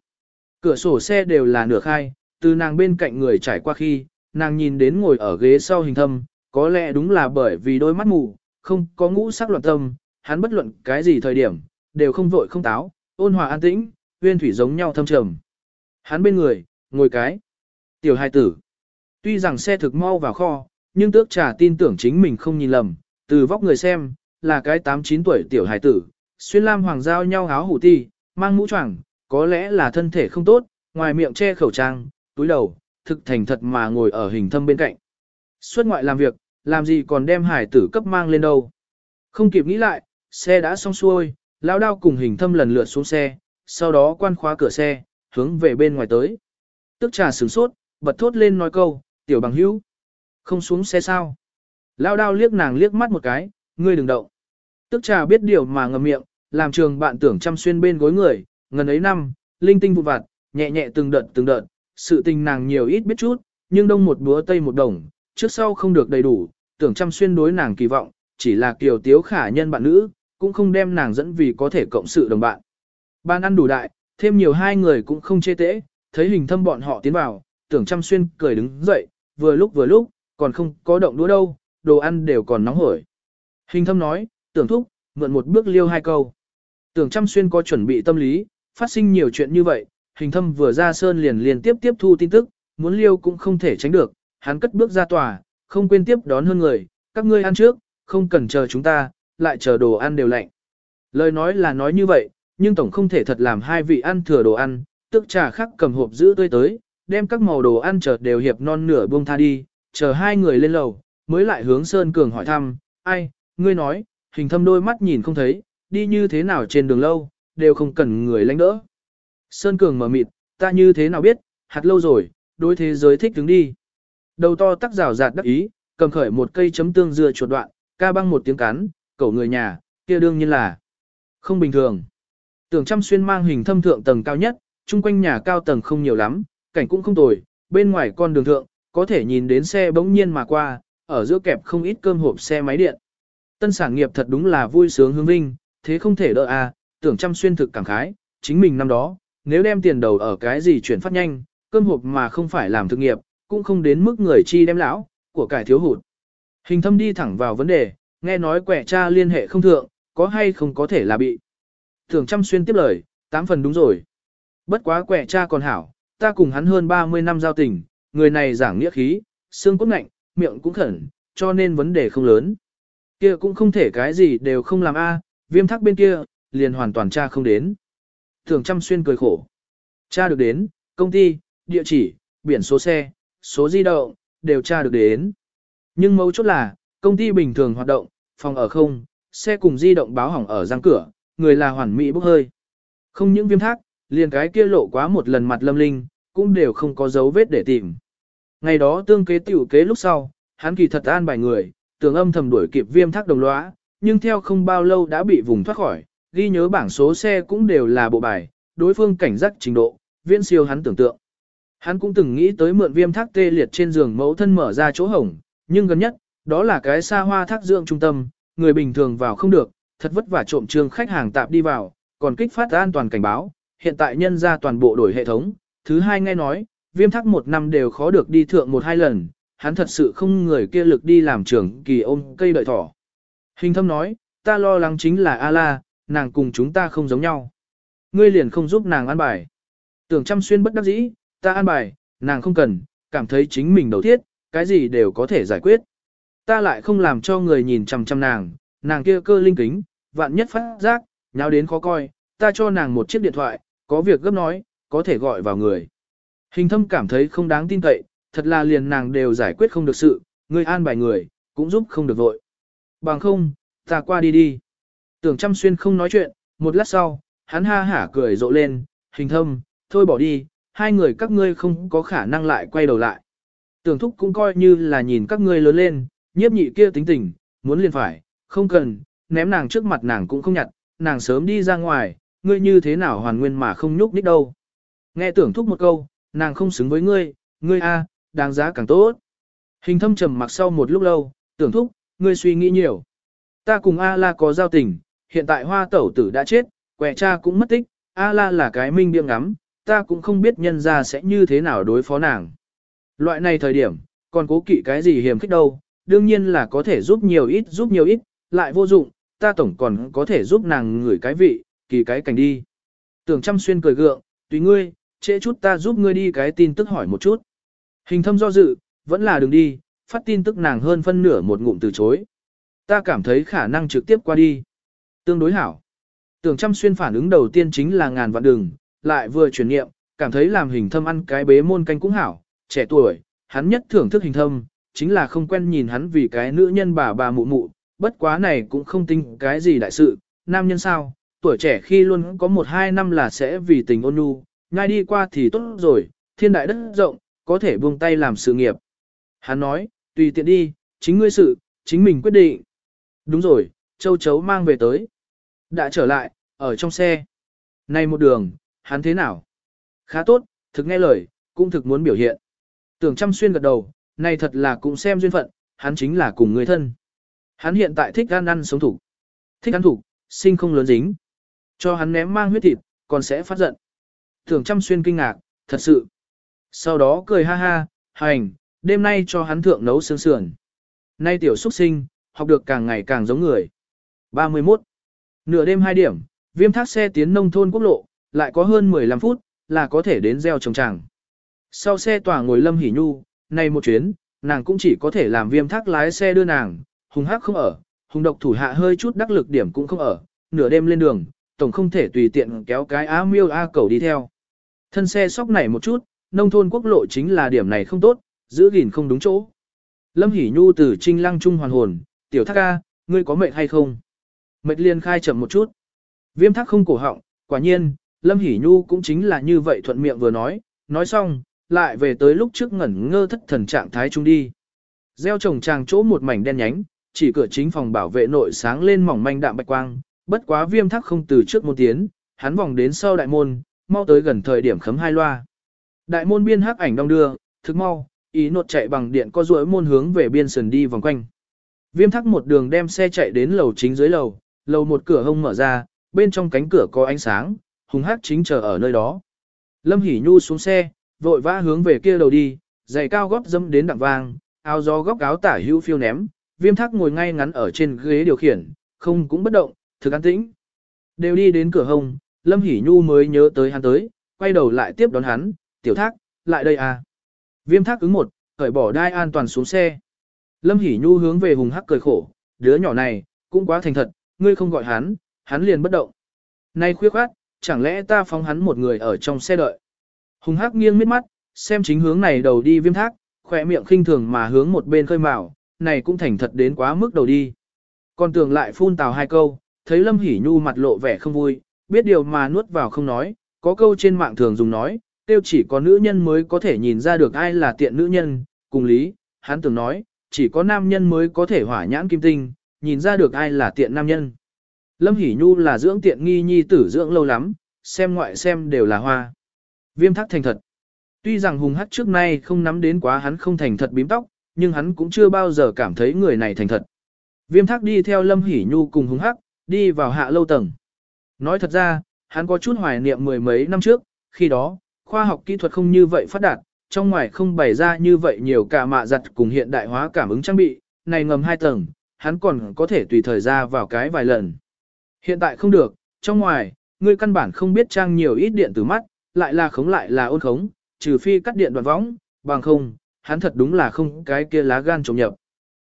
Cửa sổ xe đều là nửa khai, từ nàng bên cạnh người trải qua khi, nàng nhìn đến ngồi ở ghế sau hình thâm, có lẽ đúng là bởi vì đôi mắt mù, không có ngũ sắc loạn tâm, hắn bất luận cái gì thời điểm, đều không vội không táo, ôn hòa an tĩnh, uyên thủy giống nhau thâm trầm. Hắn bên người, ngồi cái. Tiểu hai tử. Tuy rằng xe thực mau vào kho, nhưng tước trà tin tưởng chính mình không nhìn lầm, từ vóc người xem, là cái 8-9 tuổi tiểu hài tử, xuyên lam hoàng giao nhau áo hủ ti, mang mũ choàng, có lẽ là thân thể không tốt, ngoài miệng che khẩu trang, túi đầu, thực thành thật mà ngồi ở hình thâm bên cạnh. Xuất ngoại làm việc, làm gì còn đem hải tử cấp mang lên đâu. Không kịp nghĩ lại, xe đã xong xuôi, lão đao cùng hình thâm lần lượt xuống xe, sau đó quan khóa cửa xe, hướng về bên ngoài tới. Tức trà sửng sốt, bật thốt lên nói câu, tiểu bằng hữu. Không xuống xe sao? Lao đao liếc nàng liếc mắt một cái, ngươi đừng động. Tức trà biết điều mà ngậm miệng, làm trường bạn tưởng chăm xuyên bên gối người, ngần ấy năm, linh tinh vụ vặt, nhẹ nhẹ từng đợt từng đợt, sự tình nàng nhiều ít biết chút, nhưng đông một búa tây một đồng, trước sau không được đầy đủ, tưởng chăm xuyên đối nàng kỳ vọng, chỉ là kiều tiếu khả nhân bạn nữ, cũng không đem nàng dẫn vì có thể cộng sự đồng bạn. Ban ăn đủ đại, thêm nhiều hai người cũng không chê tễ, thấy hình thâm bọn họ tiến vào, tưởng chăm xuyên cười đứng dậy, vừa lúc vừa lúc, còn không có động đũa đâu, đồ ăn đều còn nóng hổi. Hình thâm nói, tưởng thúc, mượn một bước liêu hai câu. Tưởng chăm xuyên có chuẩn bị tâm lý, phát sinh nhiều chuyện như vậy, hình thâm vừa ra sơn liền liền tiếp tiếp thu tin tức, muốn liêu cũng không thể tránh được, hắn cất bước ra tòa, không quên tiếp đón hơn người, các ngươi ăn trước, không cần chờ chúng ta, lại chờ đồ ăn đều lạnh. Lời nói là nói như vậy, nhưng tổng không thể thật làm hai vị ăn thừa đồ ăn, tức trà khắc cầm hộp giữ tươi tới, đem các màu đồ ăn chợt đều hiệp non nửa buông tha đi, chờ hai người lên lầu, mới lại hướng Sơn Cường hỏi thăm, ai, ngươi nói, hình thâm đôi mắt nhìn không thấy, đi như thế nào trên đường lâu, đều không cần người lãnh đỡ. Sơn Cường mở mịt, ta như thế nào biết, hạt lâu rồi, đối thế giới thích đứng đi. Đầu to tắc rào rạt đắc ý, cầm khởi một cây chấm tương dưa chuột đoạn, ca băng một tiếng cắn, cậu người nhà, kia đương nhiên là không bình thường. Tưởng chăm xuyên mang hình thâm thượng tầng cao nhất, chung quanh nhà cao tầng không nhiều lắm, cảnh cũng không tồi, bên ngoài con đường thượng, có thể nhìn đến xe bỗng nhiên mà qua, ở giữa kẹp không ít cơm hộp xe máy điện. Tân sản nghiệp thật đúng là vui sướng hương vinh, thế không thể đỡ à, tưởng chăm xuyên thực cảm khái, chính mình năm đó, nếu đem tiền đầu ở cái gì chuyển phát nhanh, cơm hộp mà không phải làm thực nghiệp, cũng không đến mức người chi đem lão, của cải thiếu hụt. Hình thâm đi thẳng vào vấn đề, nghe nói quẻ cha liên hệ không thượng, có hay không có thể là bị. Thường chăm xuyên tiếp lời, tám phần đúng rồi. Bất quá quẻ cha còn hảo, ta cùng hắn hơn 30 năm giao tình, người này giảng nghĩa khí, xương cốt ngạnh, miệng cũng khẩn, cho nên vấn đề không lớn. Kia cũng không thể cái gì đều không làm a, viêm thắc bên kia, liền hoàn toàn cha không đến. Thường chăm xuyên cười khổ. Cha được đến, công ty, địa chỉ, biển số xe, số di động, đều tra được đến. Nhưng mấu chốt là, công ty bình thường hoạt động, phòng ở không, xe cùng di động báo hỏng ở răng cửa, người là hoàn mỹ bốc hơi. Không những viêm thác, liền cái kia lộ quá một lần mặt lâm linh, cũng đều không có dấu vết để tìm. Ngày đó tương kế tiểu kế lúc sau, hắn kỳ thật an bài người, tưởng âm thầm đuổi kịp viêm thác đồng lõa, nhưng theo không bao lâu đã bị vùng thoát khỏi, ghi nhớ bảng số xe cũng đều là bộ bài, đối phương cảnh giác trình độ, viễn siêu hắn tưởng tượng. Hắn cũng từng nghĩ tới mượn viêm thác tê liệt trên giường mẫu thân mở ra chỗ hổng, nhưng gần nhất, đó là cái xa hoa thác dưỡng trung tâm, người bình thường vào không được, thật vất vả trộm trường khách hàng tạp đi vào, còn kích phát an toàn cảnh báo, hiện tại nhân ra toàn bộ đổi hệ thống. Thứ hai nghe nói, viêm thắc một năm đều khó được đi thượng một hai lần, hắn thật sự không người kia lực đi làm trưởng kỳ ôm cây đợi thỏ. Hình thâm nói, ta lo lắng chính là A-la, nàng cùng chúng ta không giống nhau. Ngươi liền không giúp nàng ăn bài. Tưởng chăm xuyên bất đắc dĩ, ta ăn bài, nàng không cần, cảm thấy chính mình đầu thiết, cái gì đều có thể giải quyết. Ta lại không làm cho người nhìn chằm chằm nàng, nàng kia cơ linh kính, vạn nhất phát giác, nháo đến khó coi, ta cho nàng một chiếc điện thoại, có việc gấp nói, có thể gọi vào người. Hình thâm cảm thấy không đáng tin cậy, thật là liền nàng đều giải quyết không được sự, người an bài người, cũng giúp không được vội. Bằng không, ta qua đi đi. Tưởng chăm xuyên không nói chuyện, một lát sau, hắn ha hả cười rộ lên, hình thâm, thôi bỏ đi, hai người các ngươi không có khả năng lại quay đầu lại. Tưởng thúc cũng coi như là nhìn các ngươi lớn lên, nhiếp nhị kia tính tình, muốn liền phải, không cần, ném nàng trước mặt nàng cũng không nhặt, nàng sớm đi ra ngoài, ngươi như thế nào hoàn nguyên mà không nhúc nhích đâu. Nghe tưởng thúc một câu, nàng không xứng với ngươi, ngươi a, đáng giá càng tốt. Hình thâm trầm mặc sau một lúc lâu, tưởng thúc, ngươi suy nghĩ nhiều. Ta cùng A-la có giao tình, hiện tại hoa tẩu tử đã chết, quẹ cha cũng mất tích, A-la là cái minh biếng ngắm, ta cũng không biết nhân ra sẽ như thế nào đối phó nàng. Loại này thời điểm, còn cố kỵ cái gì hiểm khích đâu, đương nhiên là có thể giúp nhiều ít giúp nhiều ít, lại vô dụng, ta tổng còn có thể giúp nàng ngửi cái vị, kỳ cái cảnh đi. Tưởng chăm xuyên cười gượng, tùy ngươi, trễ chút ta giúp ngươi đi cái tin tức hỏi một chút. Hình thâm do dự, vẫn là đừng đi, phát tin tức nàng hơn phân nửa một ngụm từ chối. Ta cảm thấy khả năng trực tiếp qua đi. Tương đối hảo. Tưởng chăm xuyên phản ứng đầu tiên chính là ngàn vạn đường, lại vừa chuyển niệm, cảm thấy làm hình thâm ăn cái bế môn canh cũng hảo, trẻ tuổi, hắn nhất thưởng thức hình thâm, chính là không quen nhìn hắn vì cái nữ nhân bà bà mụ mụ, bất quá này cũng không tính cái gì đại sự, nam nhân sao, tuổi trẻ khi luôn có một hai năm là sẽ vì tình ôn nhu, ngay đi qua thì tốt rồi, thiên đại đất rộng, có thể buông tay làm sự nghiệp. Hắn nói, tùy tiện đi, chính ngươi sự, chính mình quyết định. Đúng rồi, châu chấu mang về tới. Đã trở lại, ở trong xe. Này một đường, hắn thế nào? Khá tốt, thực nghe lời, cũng thực muốn biểu hiện. Tưởng chăm xuyên gật đầu, này thật là cũng xem duyên phận, hắn chính là cùng người thân. Hắn hiện tại thích ăn ăn sống thủ. Thích ăn thủ, sinh không lớn dính. Cho hắn ném mang huyết thịt, còn sẽ phát giận. Thường chăm xuyên kinh ngạc, thật sự. Sau đó cười ha ha, hành, đêm nay cho hắn thượng nấu sương sườn. Nay tiểu xuất sinh, học được càng ngày càng giống người. 31. Nửa đêm 2 điểm, viêm thác xe tiến nông thôn quốc lộ, lại có hơn 15 phút, là có thể đến gieo trồng tràng. Sau xe tỏa ngồi Lâm Hỷ Nhu, nay một chuyến, nàng cũng chỉ có thể làm viêm thác lái xe đưa nàng, hùng hắc không ở, hùng độc thủ hạ hơi chút đắc lực điểm cũng không ở, nửa đêm lên đường, tổng không thể tùy tiện kéo cái á miêu a cầu đi theo. Thân xe sóc nảy một chút, nông thôn quốc lộ chính là điểm này không tốt, giữ gìn không đúng chỗ. Lâm Hỷ Nhu từ trinh lăng trung hoàn hồn, tiểu thác ca, ngươi có mệt hay không? Mệt liền khai chậm một chút. Viêm thác không cổ họng, quả nhiên, Lâm Hỷ Nhu cũng chính là như vậy thuận miệng vừa nói, nói xong, lại về tới lúc trước ngẩn ngơ thất thần trạng thái trung đi. Gieo trồng tràng chỗ một mảnh đen nhánh, chỉ cửa chính phòng bảo vệ nội sáng lên mỏng manh đạm bạch quang, bất quá viêm thác không từ trước môn tiến, hắn vòng đến sau đại môn, mau tới gần thời điểm khấm hai loa. Đại môn biên hắc ảnh đông đưa, thức mau, ý nột chạy bằng điện co duỗi môn hướng về biên sườn đi vòng quanh. Viêm thắc một đường đem xe chạy đến lầu chính dưới lầu, lầu một cửa hông mở ra, bên trong cánh cửa có ánh sáng, hùng hắc chính chờ ở nơi đó. Lâm Hỷ Nhu xuống xe, vội vã hướng về kia đầu đi, giày cao gót dâm đến đặng vang, áo gió góc áo tả hữu phiêu ném, viêm thắc ngồi ngay ngắn ở trên ghế điều khiển, không cũng bất động, thực an tĩnh. Đều đi đến cửa hông, Lâm Hỷ Nhu mới nhớ tới hắn tới, quay đầu lại tiếp đón hắn, tiểu thác, lại đây à. Viêm thác ứng một, cởi bỏ đai an toàn xuống xe. Lâm Hỷ Nhu hướng về hùng hắc cười khổ, đứa nhỏ này, cũng quá thành thật, ngươi không gọi hắn, hắn liền bất động. Nay khuyết khoát, chẳng lẽ ta phóng hắn một người ở trong xe đợi. Hùng hắc nghiêng miết mắt, xem chính hướng này đầu đi viêm thác, khỏe miệng khinh thường mà hướng một bên khơi mào, này cũng thành thật đến quá mức đầu đi. Còn tưởng lại phun tào hai câu, thấy Lâm Hỷ Nhu mặt lộ vẻ không vui, biết điều mà nuốt vào không nói, có câu trên mạng thường dùng nói, tiêu chỉ có nữ nhân mới có thể nhìn ra được ai là tiện nữ nhân, cùng lý, hắn tưởng nói, chỉ có nam nhân mới có thể hỏa nhãn kim tinh, nhìn ra được ai là tiện nam nhân. Lâm Hỷ Nhu là dưỡng tiện nghi nhi tử dưỡng lâu lắm, xem ngoại xem đều là hoa. Viêm thắc thành thật. Tuy rằng hùng hắc trước nay không nắm đến quá hắn không thành thật bím tóc, nhưng hắn cũng chưa bao giờ cảm thấy người này thành thật. Viêm thắc đi theo Lâm Hỷ Nhu cùng hùng hắc, đi vào hạ lâu tầng. Nói thật ra, hắn có chút hoài niệm mười mấy năm trước, khi đó, khoa học kỹ thuật không như vậy phát đạt, trong ngoài không bày ra như vậy nhiều cả mạ giặt cùng hiện đại hóa cảm ứng trang bị, này ngầm hai tầng, hắn còn có thể tùy thời ra vào cái vài lần. Hiện tại không được, trong ngoài, ngươi căn bản không biết trang nhiều ít điện từ mắt, lại là khống lại là ôn khống, trừ phi cắt điện đoạn võng, bằng không, hắn thật đúng là không cái kia lá gan trộm nhập.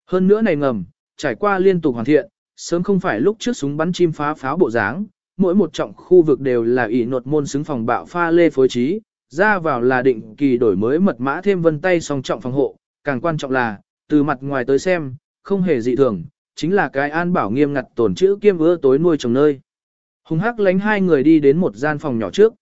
Hơn nữa này ngầm, trải qua liên tục hoàn thiện, sớm không phải lúc trước súng bắn chim phá pháo bộ dáng, mỗi một trọng khu vực đều là ỷ nột môn xứng phòng bạo pha lê phối trí, ra vào là định kỳ đổi mới mật mã thêm vân tay song trọng phòng hộ, càng quan trọng là, từ mặt ngoài tới xem, không hề dị thường, chính là cái an bảo nghiêm ngặt tổn chữ kiêm ưa tối nuôi trồng nơi. Hùng hắc lánh hai người đi đến một gian phòng nhỏ trước.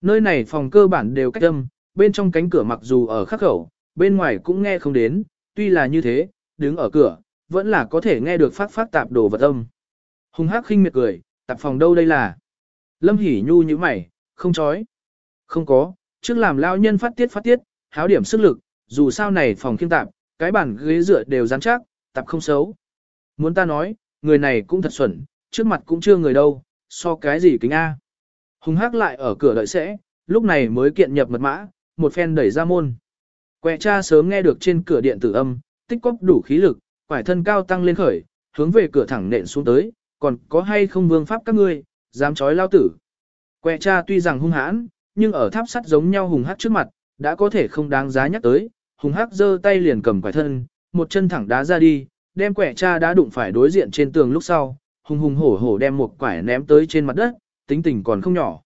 Nơi này phòng cơ bản đều cách âm, bên trong cánh cửa mặc dù ở khắc khẩu, bên ngoài cũng nghe không đến, tuy là như thế, đứng ở cửa, vẫn là có thể nghe được phát phát tạp đồ vật âm. Hùng hắc khinh miệt cười, tạp phòng đâu đây là? Lâm Hỷ Nhu như mày, không chói. Không có, trước làm lao nhân phát tiết phát tiết, háo điểm sức lực, dù sao này phòng khiêm tạp, cái bàn ghế dựa đều rắn chắc, tạp không xấu. Muốn ta nói, người này cũng thật xuẩn, trước mặt cũng chưa người đâu, so cái gì kính A. Hùng hắc lại ở cửa đợi sẽ, lúc này mới kiện nhập mật mã, một phen đẩy ra môn. Quẹ cha sớm nghe được trên cửa điện tử âm, tích cóp đủ khí lực, quải thân cao tăng lên khởi, hướng về cửa thẳng nện xuống tới, còn có hay không vương pháp các ngươi, dám chói lao tử. Quẹ cha tuy rằng hung hãn, nhưng ở tháp sắt giống nhau hùng hắc trước mặt, đã có thể không đáng giá nhắc tới, hùng hắc giơ tay liền cầm quải thân, một chân thẳng đá ra đi, đem quẻ cha đã đụng phải đối diện trên tường lúc sau, hùng hùng hổ hổ đem một quải ném tới trên mặt đất, tính tình còn không nhỏ.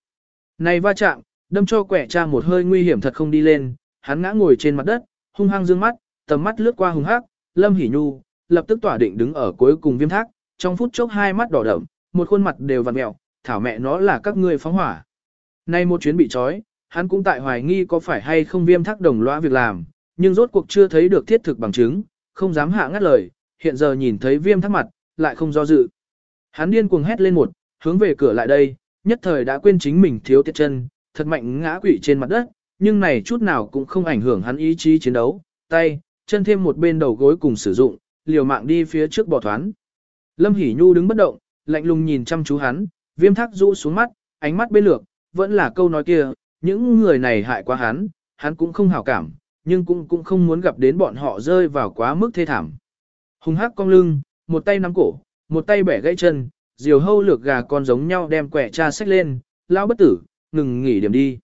Này va chạm, đâm cho quẻ cha một hơi nguy hiểm thật không đi lên, hắn ngã ngồi trên mặt đất, hung hăng dương mắt, tầm mắt lướt qua hùng hắc, lâm hỉ nhu, lập tức tỏa định đứng ở cuối cùng viêm thác, trong phút chốc hai mắt đỏ đậm, một khuôn mặt đều vặn mẹo, thảo mẹ nó là các ngươi phóng hỏa. Nay một chuyến bị trói, hắn cũng tại hoài nghi có phải hay không viêm thác đồng loa việc làm, nhưng rốt cuộc chưa thấy được thiết thực bằng chứng, không dám hạ ngắt lời, hiện giờ nhìn thấy viêm thác mặt, lại không do dự. Hắn điên cuồng hét lên một, hướng về cửa lại đây, nhất thời đã quên chính mình thiếu tiết chân, thật mạnh ngã quỵ trên mặt đất, nhưng này chút nào cũng không ảnh hưởng hắn ý chí chiến đấu, tay, chân thêm một bên đầu gối cùng sử dụng, liều mạng đi phía trước bỏ thoán. Lâm Hỷ Nhu đứng bất động, lạnh lùng nhìn chăm chú hắn, viêm thác rũ xuống mắt, ánh mắt bê lược, vẫn là câu nói kia, những người này hại quá hắn, hắn cũng không hảo cảm, nhưng cũng cũng không muốn gặp đến bọn họ rơi vào quá mức thê thảm. Hùng hắc cong lưng, một tay nắm cổ, một tay bẻ gãy chân, diều hâu lược gà con giống nhau đem quẻ cha sách lên, lao bất tử, ngừng nghỉ điểm đi.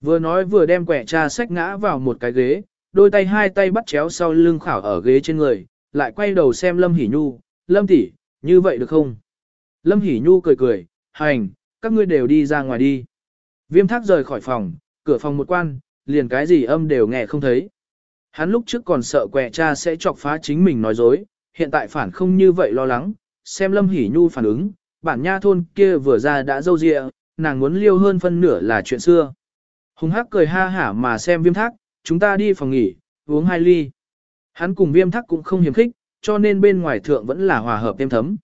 Vừa nói vừa đem quẻ cha sách ngã vào một cái ghế, đôi tay hai tay bắt chéo sau lưng khảo ở ghế trên người, lại quay đầu xem Lâm Hỷ Nhu, Lâm tỷ, như vậy được không? Lâm Hỷ Nhu cười cười, hành, các ngươi đều đi ra ngoài đi. Viêm thác rời khỏi phòng, cửa phòng một quan, liền cái gì âm đều nghe không thấy. Hắn lúc trước còn sợ quẹ cha sẽ chọc phá chính mình nói dối, hiện tại phản không như vậy lo lắng, xem Lâm Hỷ Nhu phản ứng, bản nha thôn kia vừa ra đã dâu dịa, nàng muốn liêu hơn phân nửa là chuyện xưa. Hùng hắc cười ha hả mà xem viêm thác, chúng ta đi phòng nghỉ, uống hai ly. Hắn cùng viêm thác cũng không hiếm khích, cho nên bên ngoài thượng vẫn là hòa hợp êm thấm.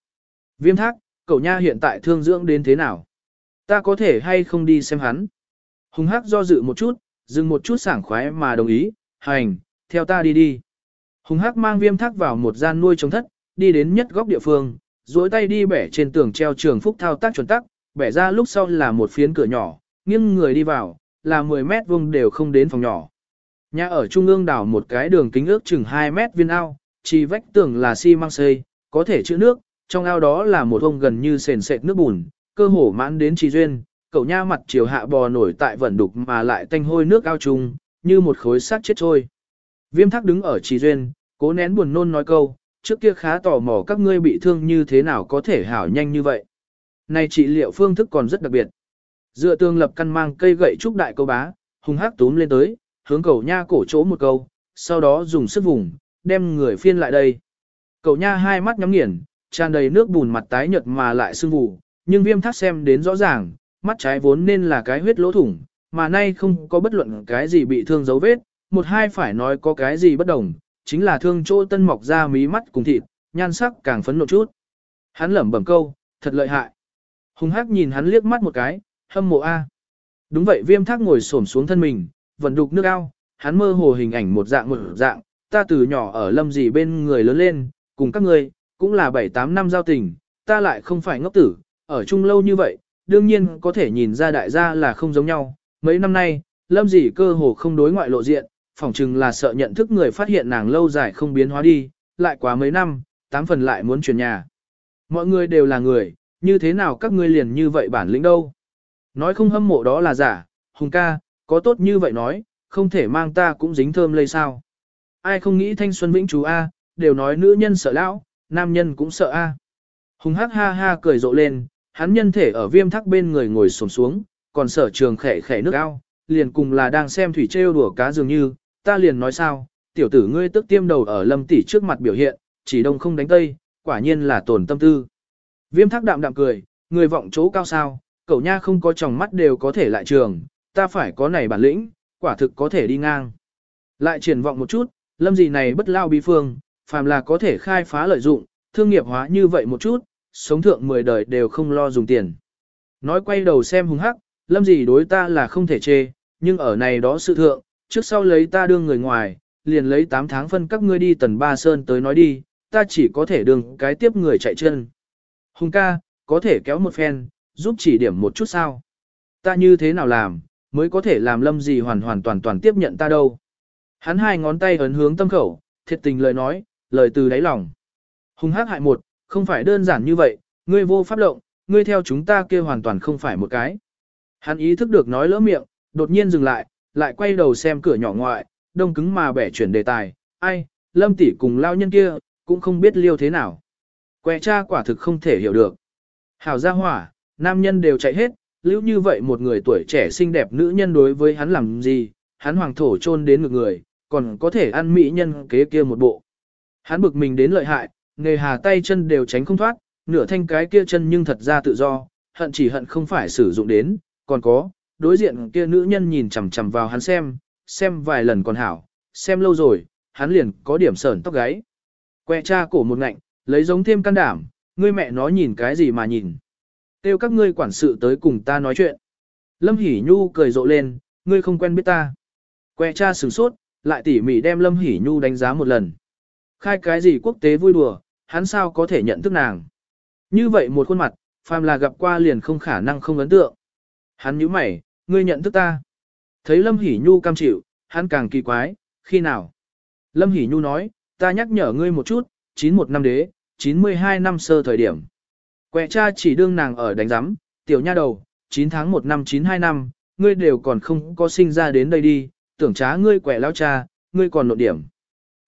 Viêm thác, cậu nha hiện tại thương dưỡng đến thế nào? Ta có thể hay không đi xem hắn? Hùng hắc do dự một chút, dừng một chút sảng khoái mà đồng ý, hành, theo ta đi đi. Hùng hắc mang viêm thác vào một gian nuôi trống thất, đi đến nhất góc địa phương, duỗi tay đi bẻ trên tường treo trường phúc thao tác chuẩn tắc, bẻ ra lúc sau là một phiến cửa nhỏ, nghiêng người đi vào, là 10 mét vuông đều không đến phòng nhỏ. Nhà ở trung ương đảo một cái đường kính ước chừng 2 mét viên ao, chỉ vách tường là xi măng xây, có thể chữ nước, trong ao đó là một ông gần như sền sệt nước bùn, cơ hồ mãn đến trì duyên, cậu nha mặt chiều hạ bò nổi tại vẩn đục mà lại tanh hôi nước ao trùng, như một khối xác chết trôi. Viêm thác đứng ở trì duyên, cố nén buồn nôn nói câu, trước kia khá tò mò các ngươi bị thương như thế nào có thể hảo nhanh như vậy. Này trị liệu phương thức còn rất đặc biệt. Dựa tương lập căn mang cây gậy trúc đại câu bá, hung hắc túm lên tới, hướng cầu nha cổ chỗ một câu, sau đó dùng sức vùng, đem người phiên lại đây. Cầu nha hai mắt nhắm nghiền, tràn đầy nước bùn mặt tái nhợt mà lại sưng vù, nhưng viêm thác xem đến rõ ràng, mắt trái vốn nên là cái huyết lỗ thủng, mà nay không có bất luận cái gì bị thương dấu vết, một hai phải nói có cái gì bất đồng, chính là thương chỗ tân mọc ra mí mắt cùng thịt, nhan sắc càng phấn nộ chút. Hắn lẩm bẩm câu, thật lợi hại. Hùng hắc nhìn hắn liếc mắt một cái, hâm mộ A. Đúng vậy viêm thác ngồi xổm xuống thân mình, vẫn đục nước ao, hắn mơ hồ hình ảnh một dạng một dạng, ta từ nhỏ ở lâm gì bên người lớn lên, cùng các ngươi, cũng là 7-8 năm giao tình, ta lại không phải ngốc tử, ở chung lâu như vậy, đương nhiên có thể nhìn ra đại gia là không giống nhau. Mấy năm nay, lâm gì cơ hồ không đối ngoại lộ diện, phỏng chừng là sợ nhận thức người phát hiện nàng lâu dài không biến hóa đi, lại quá mấy năm, tám phần lại muốn chuyển nhà. Mọi người đều là người, như thế nào các ngươi liền như vậy bản lĩnh đâu. Nói không hâm mộ đó là giả, hùng ca, có tốt như vậy nói, không thể mang ta cũng dính thơm lây sao. Ai không nghĩ thanh xuân vĩnh chú A, đều nói nữ nhân sợ lão, nam nhân cũng sợ A. Hùng hắc ha ha cười rộ lên, hắn nhân thể ở viêm thắc bên người ngồi sổm xuống, còn sở trường khẻ khẻ nước ao, liền cùng là đang xem thủy trêu đùa cá dường như, ta liền nói sao, tiểu tử ngươi tức tiêm đầu ở lâm tỷ trước mặt biểu hiện, chỉ đông không đánh tây, quả nhiên là tổn tâm tư. Viêm thắc đạm đạm cười, người vọng chỗ cao sao, cậu nha không có tròng mắt đều có thể lại trường, ta phải có này bản lĩnh, quả thực có thể đi ngang. Lại triển vọng một chút, lâm gì này bất lao bí phương, phàm là có thể khai phá lợi dụng, thương nghiệp hóa như vậy một chút, sống thượng 10 đời đều không lo dùng tiền. Nói quay đầu xem hung hắc, lâm gì đối ta là không thể chê, nhưng ở này đó sự thượng, trước sau lấy ta đương người ngoài, liền lấy 8 tháng phân các ngươi đi tần ba sơn tới nói đi, ta chỉ có thể đương cái tiếp người chạy chân. Hùng ca, có thể kéo một phen, giúp chỉ điểm một chút sao. Ta như thế nào làm, mới có thể làm lâm gì hoàn hoàn toàn toàn tiếp nhận ta đâu. Hắn hai ngón tay ấn hướng tâm khẩu, thiệt tình lời nói, lời từ đáy lòng. Hùng hắc hại một, không phải đơn giản như vậy, ngươi vô pháp lộng, ngươi theo chúng ta kia hoàn toàn không phải một cái. Hắn ý thức được nói lỡ miệng, đột nhiên dừng lại, lại quay đầu xem cửa nhỏ ngoại, đông cứng mà bẻ chuyển đề tài, ai, lâm tỷ cùng lao nhân kia, cũng không biết liêu thế nào. Quẹ cha quả thực không thể hiểu được. Hảo gia hỏa, nam nhân đều chạy hết, lưu như vậy một người tuổi trẻ xinh đẹp nữ nhân đối với hắn làm gì, hắn hoàng thổ chôn đến ngược người, còn có thể ăn mỹ nhân kế kia một bộ. Hắn bực mình đến lợi hại, nghề hà tay chân đều tránh không thoát, nửa thanh cái kia chân nhưng thật ra tự do, hận chỉ hận không phải sử dụng đến, còn có, đối diện kia nữ nhân nhìn chằm chằm vào hắn xem, xem vài lần còn hảo, xem lâu rồi, hắn liền có điểm sờn tóc gáy. Que cha cổ một ngạnh, lấy giống thêm can đảm, ngươi mẹ nó nhìn cái gì mà nhìn. Tiêu các ngươi quản sự tới cùng ta nói chuyện. Lâm Hỷ Nhu cười rộ lên, ngươi không quen biết ta. Que cha sửng sốt, lại tỉ mỉ đem Lâm Hỷ Nhu đánh giá một lần. Khai cái gì quốc tế vui đùa, hắn sao có thể nhận thức nàng. Như vậy một khuôn mặt, phàm là gặp qua liền không khả năng không ấn tượng. Hắn nhíu mày, ngươi nhận thức ta. Thấy Lâm Hỷ Nhu cam chịu, hắn càng kỳ quái, khi nào? Lâm Hỷ Nhu nói, ta nhắc nhở ngươi một chút, 91 năm đế, 92 năm sơ thời điểm. Quẹ cha chỉ đương nàng ở đánh giám, tiểu nha đầu, 9 tháng 1 năm 92 năm, ngươi đều còn không có sinh ra đến đây đi, tưởng trá ngươi quẹ lao cha, ngươi còn nộn điểm.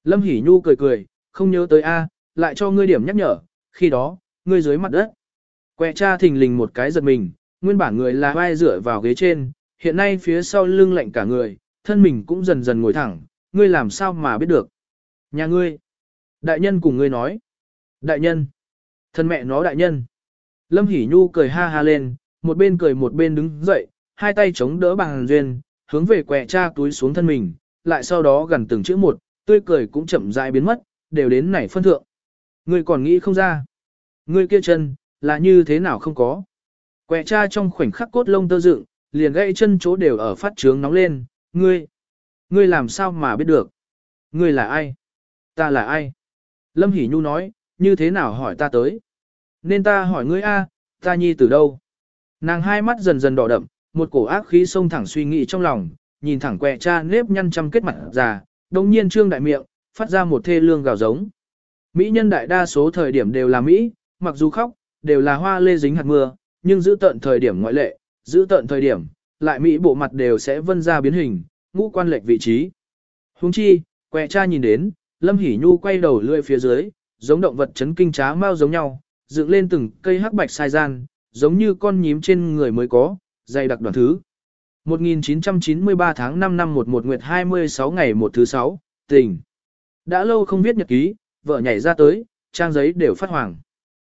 Lâm Hỷ Nhu cười cười, không nhớ tới A, lại cho ngươi điểm nhắc nhở, khi đó, ngươi dưới mặt đất. Quẹ cha thình lình một cái giật mình, nguyên bản người là vai dựa vào ghế trên, hiện nay phía sau lưng lạnh cả người, thân mình cũng dần dần ngồi thẳng, ngươi làm sao mà biết được. Nhà ngươi, đại nhân cùng ngươi nói. Đại nhân, thân mẹ nó đại nhân. Lâm Hỷ Nhu cười ha ha lên, một bên cười một bên đứng dậy, hai tay chống đỡ bằng duyên, hướng về quẹ cha túi xuống thân mình, lại sau đó gần từng chữ một, tươi cười cũng chậm rãi biến mất, đều đến nảy phân thượng. Ngươi còn nghĩ không ra. Ngươi kia chân, là như thế nào không có. Quẹ cha trong khoảnh khắc cốt lông tơ dựng, liền gãy chân chỗ đều ở phát trướng nóng lên, ngươi. Ngươi làm sao mà biết được. Ngươi là ai? Ta là ai? Lâm Hỷ Nhu nói, như thế nào hỏi ta tới? Nên ta hỏi ngươi a, ta nhi từ đâu? Nàng hai mắt dần dần đỏ đậm, một cổ ác khí xông thẳng suy nghĩ trong lòng, nhìn thẳng quẹ cha nếp nhăn chăm kết mặt già, đồng nhiên trương đại miệng, phát ra một thê lương gào giống. Mỹ nhân đại đa số thời điểm đều là Mỹ, mặc dù khóc, đều là hoa lê dính hạt mưa, nhưng giữ tận thời điểm ngoại lệ, giữ tận thời điểm, lại Mỹ bộ mặt đều sẽ vân ra biến hình, ngũ quan lệch vị trí. Huống chi, quẹ cha nhìn đến, Lâm Hỷ Nhu quay đầu lươi phía dưới, giống động vật chấn kinh trá mau giống nhau, dựng lên từng cây hắc bạch sai gian, giống như con nhím trên người mới có, dày đặc đoàn thứ. 1993 tháng 5 năm 11 nguyệt 26 ngày 1 thứ 6, tỉnh Đã lâu không viết nhật ký, vợ nhảy ra tới, trang giấy đều phát hoàng.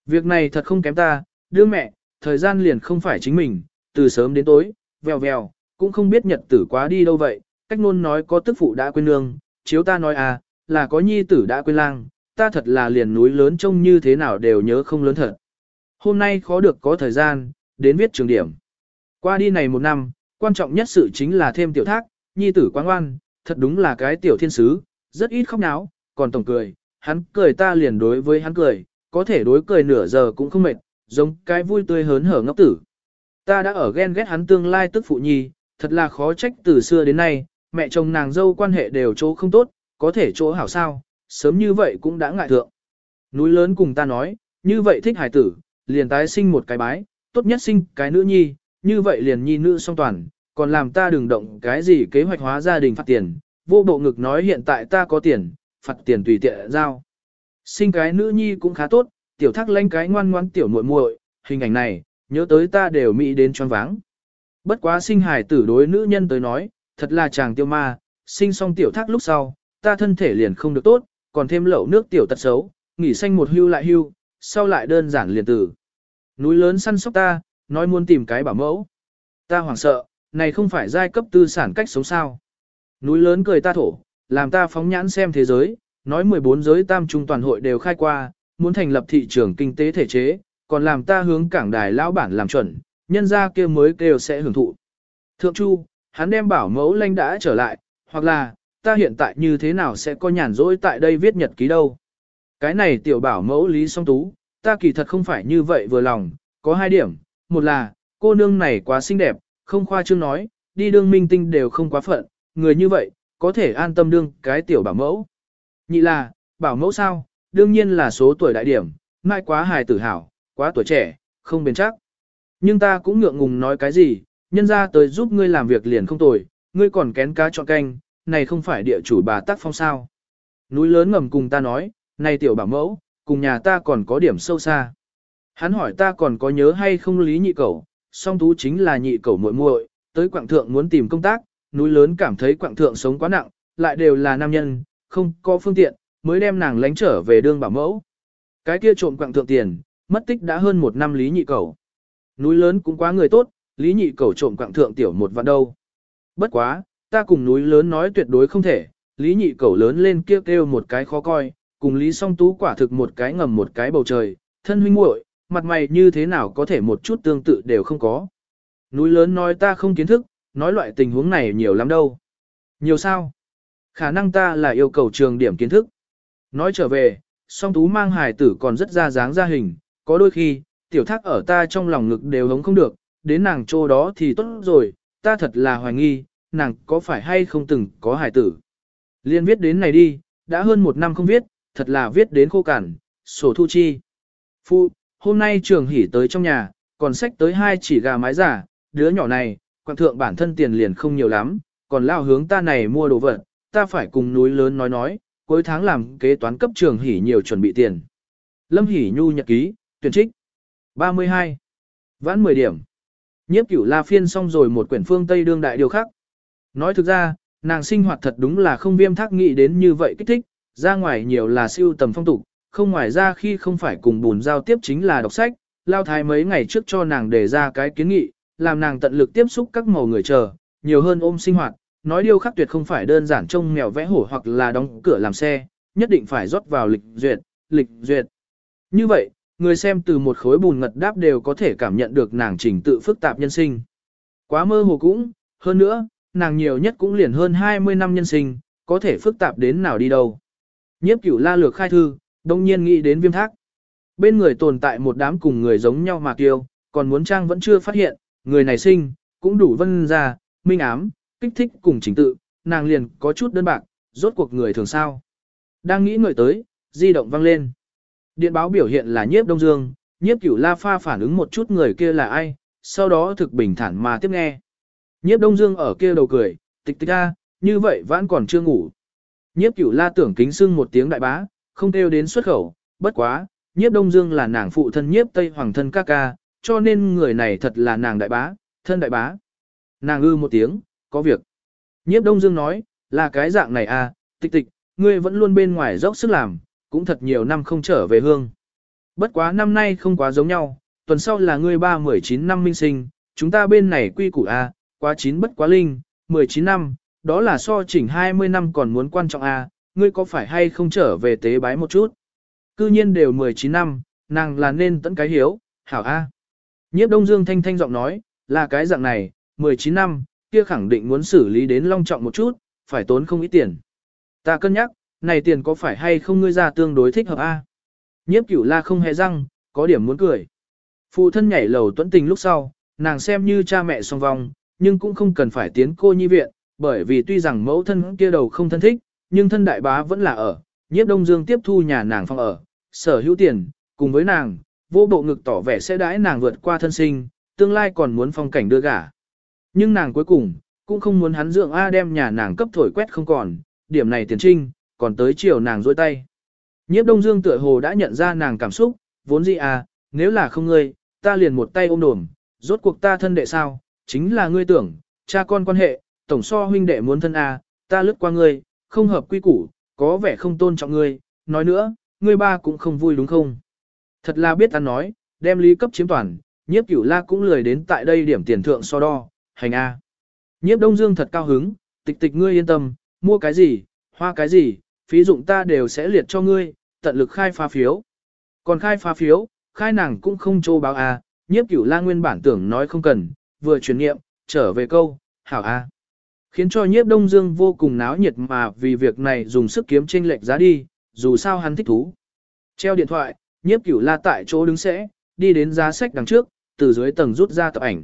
Việc này thật không kém ta, đưa mẹ, thời gian liền không phải chính mình, từ sớm đến tối, vèo vèo, cũng không biết nhật tử quá đi đâu vậy, cách luôn nói có tức phụ đã quên nương, chiếu ta nói à, là có nhi tử đã quên lang, ta thật là liền núi lớn trông như thế nào đều nhớ không lớn thật. Hôm nay khó được có thời gian, đến viết trường điểm. Qua đi này một năm, quan trọng nhất sự chính là thêm tiểu thác, nhi tử quang oan, thật đúng là cái tiểu thiên sứ, rất ít khóc náo, còn tổng cười, hắn cười ta liền đối với hắn cười, có thể đối cười nửa giờ cũng không mệt, giống cái vui tươi hớn hở ngốc tử. Ta đã ở ghen ghét hắn tương lai tức phụ nhi, thật là khó trách từ xưa đến nay, mẹ chồng nàng dâu quan hệ đều chỗ không tốt, có thể chỗ hảo sao, sớm như vậy cũng đã ngại thượng. Núi lớn cùng ta nói, như vậy thích hải tử, liền tái sinh một cái bái, tốt nhất sinh cái nữ nhi, như vậy liền nhi nữ song toàn, còn làm ta đừng động cái gì kế hoạch hóa gia đình phạt tiền, vô bộ ngực nói hiện tại ta có tiền, phạt tiền tùy tiện giao. Sinh cái nữ nhi cũng khá tốt, tiểu thác lanh cái ngoan ngoan tiểu muội muội, hình ảnh này, nhớ tới ta đều mỹ đến choáng váng. Bất quá sinh hài tử đối nữ nhân tới nói, thật là chàng tiêu ma, sinh xong tiểu thác lúc sau, ta thân thể liền không được tốt, còn thêm lẩu nước tiểu tật xấu, nghỉ xanh một hưu lại hưu, sau lại đơn giản liền tử. Núi lớn săn sóc ta, nói muốn tìm cái bảo mẫu. Ta hoảng sợ, này không phải giai cấp tư sản cách sống sao. Núi lớn cười ta thổ, làm ta phóng nhãn xem thế giới, nói 14 giới tam trung toàn hội đều khai qua, muốn thành lập thị trường kinh tế thể chế, còn làm ta hướng cảng đài lão bản làm chuẩn, nhân ra kia mới kêu sẽ hưởng thụ. Thượng Chu, hắn đem bảo mẫu lanh đã trở lại, hoặc là, ta hiện tại như thế nào sẽ có nhàn rỗi tại đây viết nhật ký đâu. Cái này tiểu bảo mẫu lý song tú, ta kỳ thật không phải như vậy vừa lòng, có hai điểm, một là, cô nương này quá xinh đẹp, không khoa trương nói, đi đương minh tinh đều không quá phận, người như vậy, có thể an tâm đương cái tiểu bảo mẫu. Nhị là, bảo mẫu sao, đương nhiên là số tuổi đại điểm, mai quá hài tử hảo, quá tuổi trẻ, không bền chắc. Nhưng ta cũng ngượng ngùng nói cái gì, nhân ra tới giúp ngươi làm việc liền không tồi, ngươi còn kén cá chọn canh, này không phải địa chủ bà tác phong sao. Núi lớn ngầm cùng ta nói, này tiểu bảo mẫu, cùng nhà ta còn có điểm sâu xa. Hắn hỏi ta còn có nhớ hay không lý nhị cẩu, song tú chính là nhị cẩu muội muội, tới quảng thượng muốn tìm công tác, núi lớn cảm thấy quảng thượng sống quá nặng, lại đều là nam nhân, không có phương tiện, mới đem nàng lánh trở về đương bảo mẫu. Cái kia trộm quảng thượng tiền, mất tích đã hơn một năm lý nhị cẩu. Núi lớn cũng quá người tốt, lý nhị cẩu trộm quảng thượng tiểu một vạn đâu. Bất quá, ta cùng núi lớn nói tuyệt đối không thể, lý nhị cẩu lớn lên kêu kêu một cái khó coi, cùng lý song tú quả thực một cái ngầm một cái bầu trời, thân huynh muội, mặt mày như thế nào có thể một chút tương tự đều không có. Núi lớn nói ta không kiến thức, nói loại tình huống này nhiều lắm đâu. Nhiều sao? Khả năng ta là yêu cầu trường điểm kiến thức. Nói trở về, song tú mang hài tử còn rất ra dáng ra hình, có đôi khi, tiểu thác ở ta trong lòng ngực đều hống không được, đến nàng chỗ đó thì tốt rồi, ta thật là hoài nghi, nàng có phải hay không từng có hài tử. Liên viết đến này đi, đã hơn một năm không viết, thật là viết đến khô cằn, sổ thu chi. Phu, hôm nay trường hỉ tới trong nhà, còn sách tới hai chỉ gà mái giả, đứa nhỏ này, quan thượng bản thân tiền liền không nhiều lắm, còn lao hướng ta này mua đồ vật, ta phải cùng núi lớn nói nói, cuối tháng làm kế toán cấp trường hỉ nhiều chuẩn bị tiền. Lâm hỉ nhu nhật ký, tuyển trích. 32. Vãn 10 điểm. Nhiếp cửu la phiên xong rồi một quyển phương Tây đương đại điều khác. Nói thực ra, nàng sinh hoạt thật đúng là không viêm thác nghĩ đến như vậy kích thích, ra ngoài nhiều là siêu tầm phong tục, không ngoài ra khi không phải cùng bùn giao tiếp chính là đọc sách, lao thái mấy ngày trước cho nàng đề ra cái kiến nghị, làm nàng tận lực tiếp xúc các màu người chờ, nhiều hơn ôm sinh hoạt, nói điều khắc tuyệt không phải đơn giản trông mèo vẽ hổ hoặc là đóng cửa làm xe, nhất định phải rót vào lịch duyệt, lịch duyệt. Như vậy, người xem từ một khối bùn ngật đáp đều có thể cảm nhận được nàng trình tự phức tạp nhân sinh. Quá mơ hồ cũng, hơn nữa, nàng nhiều nhất cũng liền hơn 20 năm nhân sinh, có thể phức tạp đến nào đi đâu. Nhiếp cửu la lược khai thư, đông nhiên nghĩ đến viêm thác. Bên người tồn tại một đám cùng người giống nhau mà kiêu, còn muốn trang vẫn chưa phát hiện, người này sinh, cũng đủ vân ra, minh ám, kích thích cùng chính tự, nàng liền có chút đơn bạc, rốt cuộc người thường sao. Đang nghĩ người tới, di động vang lên. Điện báo biểu hiện là nhiếp đông dương, nhiếp cửu la pha phản ứng một chút người kia là ai, sau đó thực bình thản mà tiếp nghe. Nhiếp đông dương ở kia đầu cười, tịch tịch a, như vậy vẫn còn chưa ngủ. Nhiếp cửu la tưởng kính sưng một tiếng đại bá, không kêu đến xuất khẩu, bất quá, nhiếp đông dương là nàng phụ thân nhiếp tây hoàng thân ca ca, cho nên người này thật là nàng đại bá, thân đại bá. Nàng ư một tiếng, có việc. Nhiếp đông dương nói, là cái dạng này à, tịch tịch, ngươi vẫn luôn bên ngoài dốc sức làm, cũng thật nhiều năm không trở về hương. Bất quá năm nay không quá giống nhau, tuần sau là ngươi ba mười chín năm minh sinh, chúng ta bên này quy củ A, quá chín bất quá linh, 19 năm, đó là so chỉnh 20 năm còn muốn quan trọng à? ngươi có phải hay không trở về tế bái một chút. Cư nhiên đều 19 năm, nàng là nên tận cái hiếu, hảo A. Nhiếp Đông Dương thanh thanh giọng nói, là cái dạng này, 19 năm, kia khẳng định muốn xử lý đến long trọng một chút, phải tốn không ít tiền. Ta cân nhắc, này tiền có phải hay không ngươi ra tương đối thích hợp A. Nhiếp cửu la không hề răng, có điểm muốn cười. Phụ thân nhảy lầu tuẫn tình lúc sau, nàng xem như cha mẹ song vong, nhưng cũng không cần phải tiến cô nhi viện, bởi vì tuy rằng mẫu thân kia đầu không thân thích, nhưng thân đại bá vẫn là ở, nhiếp đông dương tiếp thu nhà nàng phòng ở, sở hữu tiền, cùng với nàng, vô bộ ngực tỏ vẻ sẽ đãi nàng vượt qua thân sinh, tương lai còn muốn phong cảnh đưa gả. Nhưng nàng cuối cùng, cũng không muốn hắn dưỡng A đem nhà nàng cấp thổi quét không còn, điểm này tiền trinh, còn tới chiều nàng dôi tay. Nhiếp đông dương tựa hồ đã nhận ra nàng cảm xúc, vốn gì à, nếu là không ngươi, ta liền một tay ôm đồm, rốt cuộc ta thân đệ sao, chính là ngươi tưởng, cha con quan hệ, tổng so huynh đệ muốn thân A, ta lướt qua ngươi, không hợp quy củ, có vẻ không tôn trọng ngươi, nói nữa, ngươi ba cũng không vui đúng không? Thật là biết ta nói, đem lý cấp chiếm toàn, nhiếp cửu la cũng lười đến tại đây điểm tiền thượng so đo, hành A. Nhiếp đông dương thật cao hứng, tịch tịch ngươi yên tâm, mua cái gì, hoa cái gì, phí dụng ta đều sẽ liệt cho ngươi, tận lực khai phá phiếu. Còn khai phá phiếu, khai nàng cũng không trô báo a, nhiếp cửu la nguyên bản tưởng nói không cần, vừa chuyển nghiệm, trở về câu, hảo a. Khiến cho nhiếp đông dương vô cùng náo nhiệt mà vì việc này dùng sức kiếm tranh lệch giá đi, dù sao hắn thích thú. Treo điện thoại, nhiếp cửu la tại chỗ đứng sẽ, đi đến giá sách đằng trước, từ dưới tầng rút ra tập ảnh.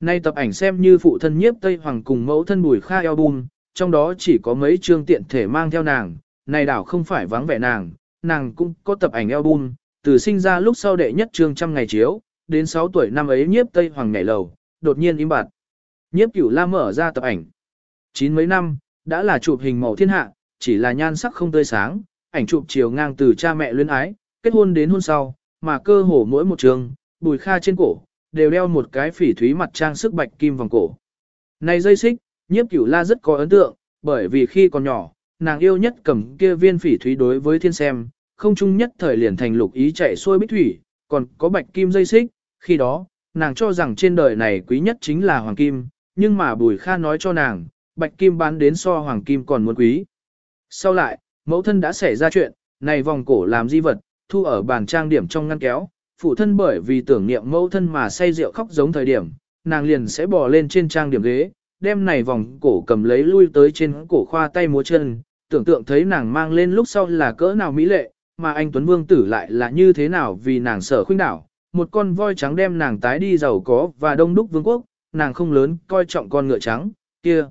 Nay tập ảnh xem như phụ thân nhiếp Tây Hoàng cùng mẫu thân Bùi Kha album, trong đó chỉ có mấy chương tiện thể mang theo nàng, này đảo không phải vắng vẻ nàng, nàng cũng có tập ảnh album, từ sinh ra lúc sau đệ nhất chương trăm ngày chiếu, đến 6 tuổi năm ấy nhiếp Tây Hoàng nhảy lầu, đột nhiên im bặt. Nhiếp cửu la mở ra tập ảnh. Chín mấy năm, đã là chụp hình màu thiên hạ, chỉ là nhan sắc không tươi sáng, ảnh chụp chiều ngang từ cha mẹ luyến ái, kết hôn đến hôn sau, mà cơ hồ mỗi một trường, bùi kha trên cổ, đều đeo một cái phỉ thúy mặt trang sức bạch kim vòng cổ. Này dây xích, nhiếp cửu la rất có ấn tượng, bởi vì khi còn nhỏ, nàng yêu nhất cầm kia viên phỉ thúy đối với thiên xem, không chung nhất thời liền thành lục ý chạy xuôi bích thủy, còn có bạch kim dây xích, khi đó, nàng cho rằng trên đời này quý nhất chính là hoàng kim, nhưng mà bùi kha nói cho nàng, bạch kim bán đến so hoàng kim còn muốn quý. Sau lại, mẫu thân đã xảy ra chuyện, này vòng cổ làm di vật, thu ở bàn trang điểm trong ngăn kéo, phụ thân bởi vì tưởng niệm mẫu thân mà say rượu khóc giống thời điểm, nàng liền sẽ bò lên trên trang điểm ghế, đem này vòng cổ cầm lấy lui tới trên cổ khoa tay múa chân, tưởng tượng thấy nàng mang lên lúc sau là cỡ nào mỹ lệ, mà anh Tuấn Vương tử lại là như thế nào vì nàng sở khuynh đảo, một con voi trắng đem nàng tái đi giàu có và đông đúc vương quốc, nàng không lớn coi trọng con ngựa trắng, kia.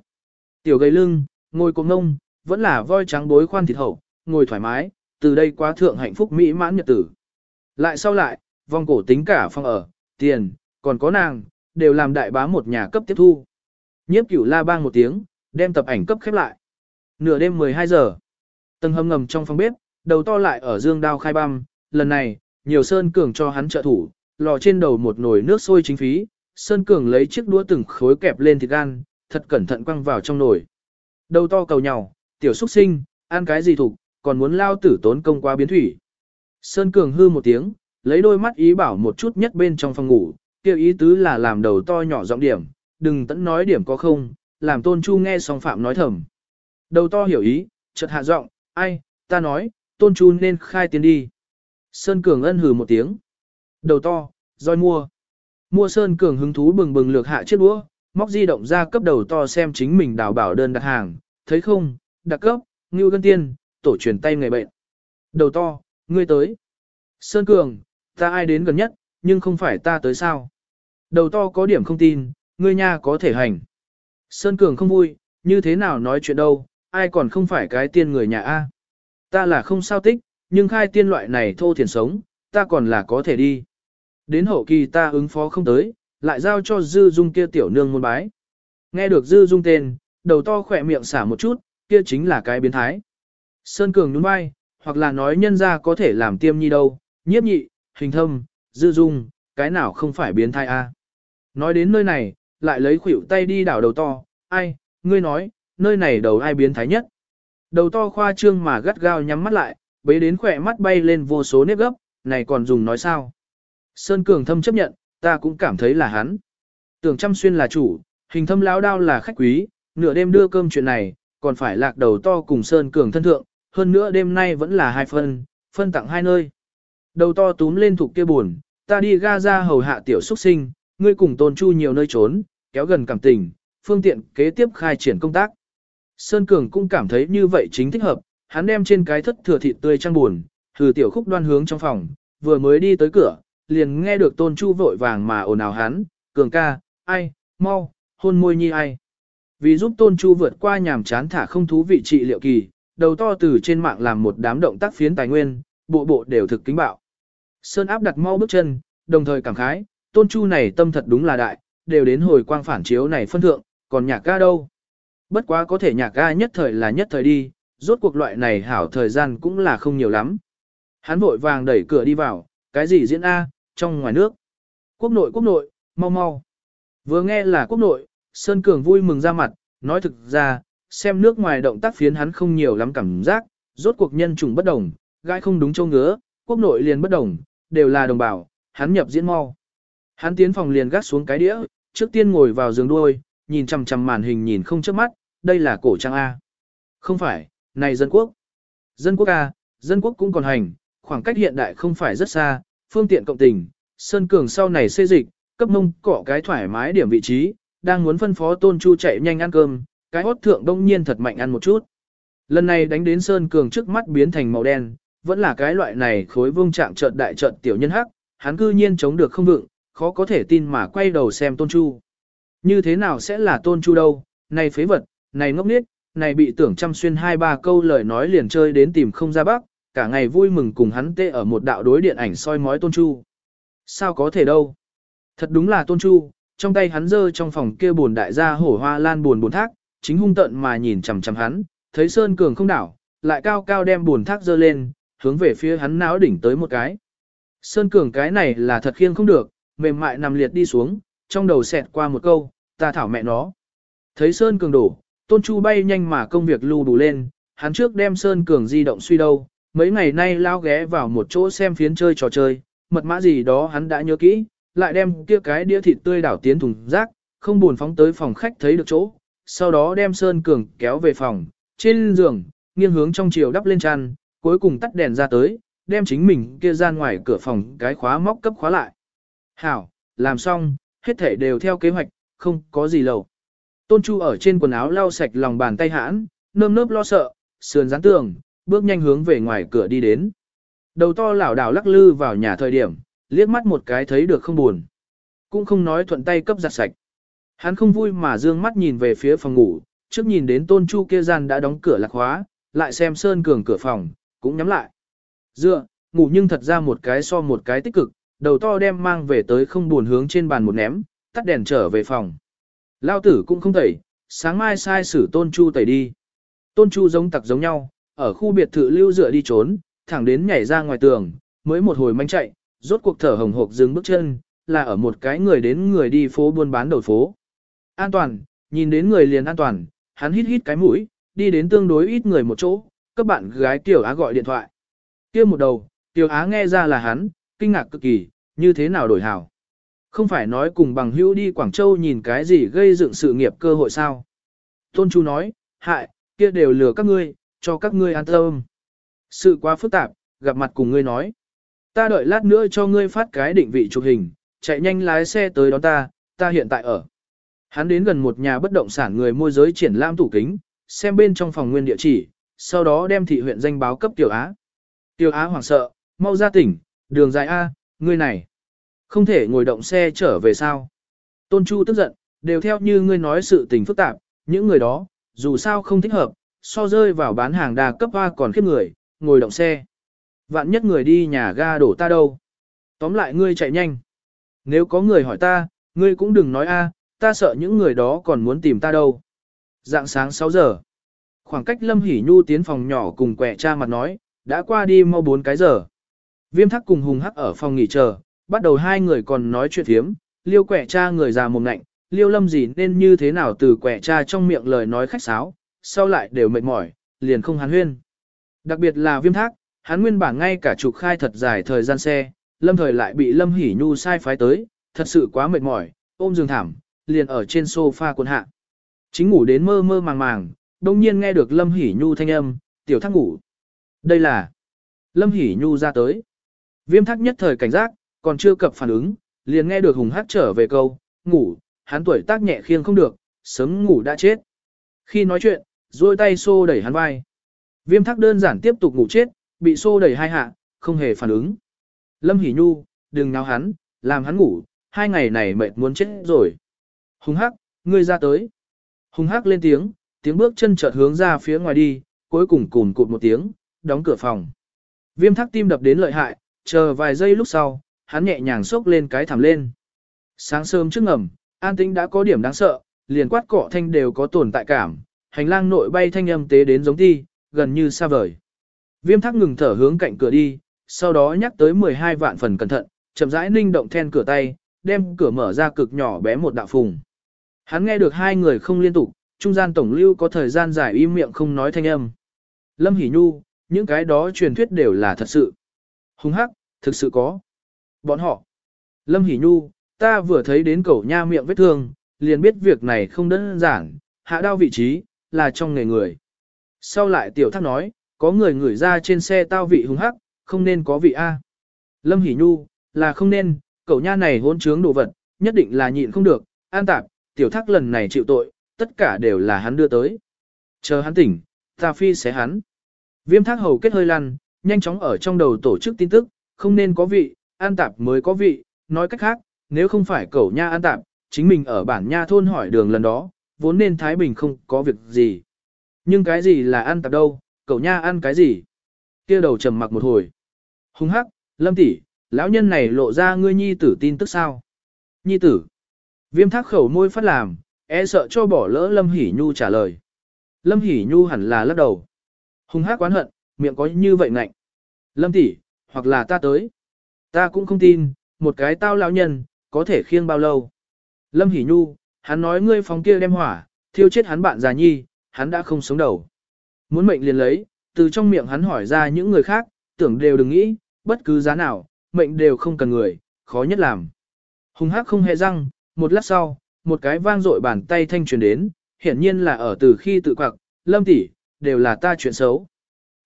Tiểu gầy lưng, ngồi cùng ngông, vẫn là voi trắng bối khoan thịt hậu, ngồi thoải mái, từ đây quá thượng hạnh phúc mỹ mãn nhật tử. Lại sau lại, vòng cổ tính cả phòng ở, tiền, còn có nàng, đều làm đại bá một nhà cấp tiếp thu. Nhiếp cửu la bang một tiếng, đem tập ảnh cấp khép lại. Nửa đêm 12 giờ, tầng hầm ngầm trong phòng bếp, đầu to lại ở dương đao khai băm, lần này, nhiều Sơn Cường cho hắn trợ thủ, lò trên đầu một nồi nước sôi chính phí, Sơn Cường lấy chiếc đũa từng khối kẹp lên thịt gan, thật cẩn thận quăng vào trong nồi. Đầu to cầu nhào, tiểu xúc sinh, ăn cái gì thủ, còn muốn lao tử tốn công qua biến thủy. Sơn Cường hư một tiếng, lấy đôi mắt ý bảo một chút nhất bên trong phòng ngủ, kêu ý tứ là làm đầu to nhỏ giọng điểm, đừng tẫn nói điểm có không, làm tôn chu nghe xong phạm nói thầm. Đầu to hiểu ý, chợt hạ giọng, ai, ta nói, tôn chu nên khai tiền đi. Sơn Cường ân hừ một tiếng. Đầu to, roi mua. Mua Sơn Cường hứng thú bừng bừng lược hạ chiếc đũa, móc di động ra cấp đầu to xem chính mình đào bảo đơn đặt hàng, thấy không, đặc cấp, ngưu gân tiên, tổ truyền tay người bệnh. Đầu to, ngươi tới. Sơn Cường, ta ai đến gần nhất, nhưng không phải ta tới sao. Đầu to có điểm không tin, ngươi nha có thể hành. Sơn Cường không vui, như thế nào nói chuyện đâu, ai còn không phải cái tiên người nhà A. Ta là không sao tích, nhưng khai tiên loại này thô thiền sống, ta còn là có thể đi. Đến hậu kỳ ta ứng phó không tới, lại giao cho Dư Dung kia tiểu nương môn bái. Nghe được Dư Dung tên, đầu to khỏe miệng xả một chút, kia chính là cái biến thái. Sơn Cường nhún vai, hoặc là nói nhân ra có thể làm tiêm nhi đâu, nhiếp nhị, hình thâm, Dư Dung, cái nào không phải biến thái a? Nói đến nơi này, lại lấy khuỷu tay đi đảo đầu to, ai, ngươi nói, nơi này đầu ai biến thái nhất. Đầu to khoa trương mà gắt gao nhắm mắt lại, bế đến khỏe mắt bay lên vô số nếp gấp, này còn dùng nói sao. Sơn Cường thâm chấp nhận, ta cũng cảm thấy là hắn. Tưởng chăm xuyên là chủ, hình thâm lão đao là khách quý, nửa đêm đưa cơm chuyện này, còn phải lạc đầu to cùng Sơn Cường thân thượng, hơn nữa đêm nay vẫn là hai phân, phân tặng hai nơi. Đầu to túm lên thuộc kia buồn, ta đi ga ra hầu hạ tiểu xuất sinh, ngươi cùng tôn chu nhiều nơi trốn, kéo gần cảm tình, phương tiện kế tiếp khai triển công tác. Sơn Cường cũng cảm thấy như vậy chính thích hợp, hắn đem trên cái thất thừa thịt tươi trăng buồn, thử tiểu khúc đoan hướng trong phòng, vừa mới đi tới cửa, liền nghe được tôn chu vội vàng mà ồn ào hắn, cường ca, ai, mau, hôn môi nhi ai. Vì giúp tôn chu vượt qua nhàm chán thả không thú vị trị liệu kỳ, đầu to từ trên mạng làm một đám động tác phiến tài nguyên, bộ bộ đều thực kính bạo. Sơn áp đặt mau bước chân, đồng thời cảm khái, tôn chu này tâm thật đúng là đại, đều đến hồi quang phản chiếu này phân thượng, còn nhạc ca đâu. Bất quá có thể nhạc ca nhất thời là nhất thời đi, rốt cuộc loại này hảo thời gian cũng là không nhiều lắm. Hắn vội vàng đẩy cửa đi vào, cái gì diễn A, trong ngoài nước. Quốc nội quốc nội, mau mau. Vừa nghe là quốc nội, Sơn Cường vui mừng ra mặt, nói thực ra, xem nước ngoài động tác phiến hắn không nhiều lắm cảm giác, rốt cuộc nhân chủng bất đồng, gai không đúng châu ngứa, quốc nội liền bất đồng, đều là đồng bào, hắn nhập diễn mau. Hắn tiến phòng liền gác xuống cái đĩa, trước tiên ngồi vào giường đuôi, nhìn chằm chằm màn hình nhìn không chớp mắt, đây là cổ trang A. Không phải, này dân quốc. Dân quốc A, dân quốc cũng còn hành, khoảng cách hiện đại không phải rất xa, phương tiện cộng tình, Sơn Cường sau này xê dịch, cấp mông cỏ cái thoải mái điểm vị trí, đang muốn phân phó Tôn Chu chạy nhanh ăn cơm, cái hốt thượng đông nhiên thật mạnh ăn một chút. Lần này đánh đến Sơn Cường trước mắt biến thành màu đen, vẫn là cái loại này khối vương trạng trợn đại trợn tiểu nhân hắc, hắn cư nhiên chống được không vựng, khó có thể tin mà quay đầu xem Tôn Chu. Như thế nào sẽ là Tôn Chu đâu, này phế vật, này ngốc nghếch, này bị tưởng chăm xuyên hai ba câu lời nói liền chơi đến tìm không ra bác, cả ngày vui mừng cùng hắn tê ở một đạo đối điện ảnh soi mói Tôn Chu. Sao có thể đâu? Thật đúng là Tôn Chu, trong tay hắn giơ trong phòng kia buồn đại gia hổ hoa lan buồn buồn thác, chính hung tận mà nhìn chằm chằm hắn, thấy Sơn Cường không đảo, lại cao cao đem buồn thác giơ lên, hướng về phía hắn náo đỉnh tới một cái. Sơn Cường cái này là thật khiêng không được, mềm mại nằm liệt đi xuống, trong đầu xẹt qua một câu, ta thảo mẹ nó. Thấy Sơn Cường đổ, Tôn Chu bay nhanh mà công việc lưu đủ lên, hắn trước đem Sơn Cường di động suy đâu, mấy ngày nay lao ghé vào một chỗ xem phiến chơi trò chơi, mật mã gì đó hắn đã nhớ kỹ, lại đem kia cái đĩa thịt tươi đảo tiến thùng rác, không buồn phóng tới phòng khách thấy được chỗ, sau đó đem Sơn Cường kéo về phòng, trên giường, nghiêng hướng trong chiều đắp lên chăn, cuối cùng tắt đèn ra tới, đem chính mình kia ra ngoài cửa phòng cái khóa móc cấp khóa lại. Hảo, làm xong, hết thể đều theo kế hoạch, không có gì lầu. Tôn Chu ở trên quần áo lau sạch lòng bàn tay hãn, nơm nớp lo sợ, sườn dán tường, bước nhanh hướng về ngoài cửa đi đến. Đầu to lảo đảo lắc lư vào nhà thời điểm, liếc mắt một cái thấy được không buồn. Cũng không nói thuận tay cấp giặt sạch. Hắn không vui mà dương mắt nhìn về phía phòng ngủ, trước nhìn đến tôn chu kia gian đã đóng cửa lạc hóa, lại xem sơn cường cửa phòng, cũng nhắm lại. Dựa, ngủ nhưng thật ra một cái so một cái tích cực, đầu to đem mang về tới không buồn hướng trên bàn một ném, tắt đèn trở về phòng. Lao tử cũng không tẩy, sáng mai sai sử tôn chu tẩy đi. Tôn chu giống tặc giống nhau, ở khu biệt thự lưu dựa đi trốn, thẳng đến nhảy ra ngoài tường, mới một hồi manh chạy, rốt cuộc thở hồng hộc dừng bước chân, là ở một cái người đến người đi phố buôn bán đầu phố. An toàn, nhìn đến người liền an toàn, hắn hít hít cái mũi, đi đến tương đối ít người một chỗ, các bạn gái Tiểu Á gọi điện thoại. kia một đầu, Tiểu Á nghe ra là hắn, kinh ngạc cực kỳ, như thế nào đổi hảo. Không phải nói cùng bằng hữu đi Quảng Châu nhìn cái gì gây dựng sự nghiệp cơ hội sao. Tôn Chu nói, hại, kia đều lừa các ngươi, cho các ngươi an tâm. Sự quá phức tạp, gặp mặt cùng ngươi nói. Ta đợi lát nữa cho ngươi phát cái định vị chụp hình, chạy nhanh lái xe tới đón ta, ta hiện tại ở. Hắn đến gần một nhà bất động sản người môi giới triển lãm tủ kính, xem bên trong phòng nguyên địa chỉ, sau đó đem thị huyện danh báo cấp Tiểu Á. Tiểu Á hoảng sợ, mau ra tỉnh, đường dài A, ngươi này. Không thể ngồi động xe trở về sao. Tôn Chu tức giận, đều theo như ngươi nói sự tình phức tạp, những người đó, dù sao không thích hợp, so rơi vào bán hàng đa cấp hoa còn khiếp người, ngồi động xe. Vạn nhất người đi nhà ga đổ ta đâu. Tóm lại ngươi chạy nhanh. Nếu có người hỏi ta, ngươi cũng đừng nói a, ta sợ những người đó còn muốn tìm ta đâu. Dạng sáng 6 giờ. Khoảng cách Lâm Hỷ Nhu tiến phòng nhỏ cùng quẹ cha mặt nói, đã qua đi mau 4 cái giờ. Viêm thắc cùng Hùng Hắc ở phòng nghỉ chờ, bắt đầu hai người còn nói chuyện thiếm, liêu quẻ cha người già mồm nạnh, liêu lâm gì nên như thế nào từ quẻ cha trong miệng lời nói khách sáo, sau lại đều mệt mỏi, liền không hắn huyên. Đặc biệt là viêm thác, hắn nguyên bản ngay cả trục khai thật dài thời gian xe, lâm thời lại bị lâm hỉ nhu sai phái tới, thật sự quá mệt mỏi, ôm giường thảm, liền ở trên sofa cuốn hạ. Chính ngủ đến mơ mơ màng màng, đông nhiên nghe được lâm hỉ nhu thanh âm, tiểu thác ngủ. Đây là lâm hỉ nhu ra tới. Viêm thác nhất thời cảnh giác, còn chưa cập phản ứng, liền nghe được hùng hát trở về câu, ngủ, hắn tuổi tác nhẹ khiêng không được, sớm ngủ đã chết. Khi nói chuyện, duỗi tay xô đẩy hắn vai. Viêm thác đơn giản tiếp tục ngủ chết, bị xô đẩy hai hạ, không hề phản ứng. Lâm Hỷ Nhu, đừng náo hắn, làm hắn ngủ, hai ngày này mệt muốn chết rồi. Hùng hắc, ngươi ra tới. Hùng hắc lên tiếng, tiếng bước chân chợt hướng ra phía ngoài đi, cuối cùng cùn cụt một tiếng, đóng cửa phòng. Viêm thác tim đập đến lợi hại, chờ vài giây lúc sau, hắn nhẹ nhàng xốc lên cái thảm lên. Sáng sớm trước ngầm, an tĩnh đã có điểm đáng sợ, liền quát cọ thanh đều có tồn tại cảm, hành lang nội bay thanh âm tế đến giống thi, gần như xa vời. Viêm thác ngừng thở hướng cạnh cửa đi, sau đó nhắc tới 12 vạn phần cẩn thận, chậm rãi ninh động then cửa tay, đem cửa mở ra cực nhỏ bé một đạo phùng. Hắn nghe được hai người không liên tục, trung gian tổng lưu có thời gian dài im miệng không nói thanh âm. Lâm Hỷ Nhu, những cái đó truyền thuyết đều là thật sự. Hùng hắc, thực sự có. Bọn họ. Lâm Hỷ Nhu, ta vừa thấy đến cẩu nha miệng vết thương, liền biết việc này không đơn giản, hạ đao vị trí, là trong nghề người. Sau lại tiểu thác nói, Có người ngửi ra trên xe tao vị hung hắc, không nên có vị A. Lâm Hỷ Nhu, là không nên, cẩu nha này hôn trướng đồ vật, nhất định là nhịn không được, an tạp, tiểu thác lần này chịu tội, tất cả đều là hắn đưa tới. Chờ hắn tỉnh, ta phi sẽ hắn. Viêm thác hầu kết hơi lăn, nhanh chóng ở trong đầu tổ chức tin tức, không nên có vị, an tạp mới có vị, nói cách khác, nếu không phải cẩu nha an tạp, chính mình ở bản nha thôn hỏi đường lần đó, vốn nên Thái Bình không có việc gì. Nhưng cái gì là ăn tạp đâu, cậu nha ăn cái gì? kia đầu trầm mặc một hồi. Hung hắc, lâm tỷ, lão nhân này lộ ra ngươi nhi tử tin tức sao? Nhi tử. Viêm thác khẩu môi phát làm, e sợ cho bỏ lỡ Lâm Hỷ Nhu trả lời. Lâm Hỷ Nhu hẳn là lắc đầu. Hung hắc quán hận, miệng có như vậy ngạnh. Lâm tỷ, hoặc là ta tới. Ta cũng không tin, một cái tao lão nhân, có thể khiêng bao lâu. Lâm Hỷ Nhu, hắn nói ngươi phóng kia đem hỏa, thiêu chết hắn bạn già nhi, hắn đã không sống đầu. Muốn mệnh liền lấy, từ trong miệng hắn hỏi ra những người khác, tưởng đều đừng nghĩ, bất cứ giá nào, mệnh đều không cần người, khó nhất làm. Hùng hắc không hề răng, một lát sau, một cái vang dội bàn tay thanh truyền đến, hiển nhiên là ở từ khi tự quặc, lâm tỷ, đều là ta chuyện xấu.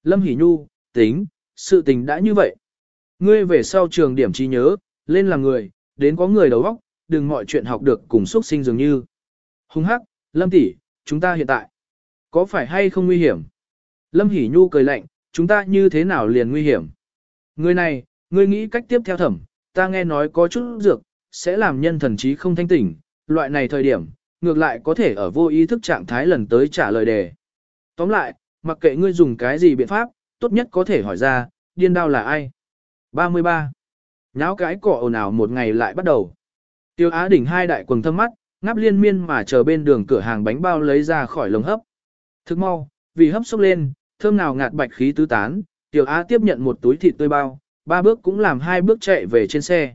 Lâm Hỷ nhu, tính, sự tình đã như vậy. Ngươi về sau trường điểm trí nhớ, lên làm người, đến có người đầu óc, đừng mọi chuyện học được cùng xuất sinh dường như. Hùng hắc, lâm tỷ, chúng ta hiện tại, có phải hay không nguy hiểm? Lâm hỉ nhu cười lạnh, chúng ta như thế nào liền nguy hiểm? Người này, ngươi nghĩ cách tiếp theo thẩm, ta nghe nói có chút dược, sẽ làm nhân thần trí không thanh tỉnh, loại này thời điểm, ngược lại có thể ở vô ý thức trạng thái lần tới trả lời đề. Tóm lại, mặc kệ ngươi dùng cái gì biện pháp, tốt nhất có thể hỏi ra, điên đao là ai? 33. Nháo cái cỏ ồn ào một ngày lại bắt đầu. Tiêu Á đỉnh hai đại quần thâm mắt, ngáp liên miên mà chờ bên đường cửa hàng bánh bao lấy ra khỏi lồng hấp. Thức mau, vì hấp xúc lên, thơm nào ngạt bạch khí tứ tán, Tiêu Á tiếp nhận một túi thịt tươi bao, ba bước cũng làm hai bước chạy về trên xe.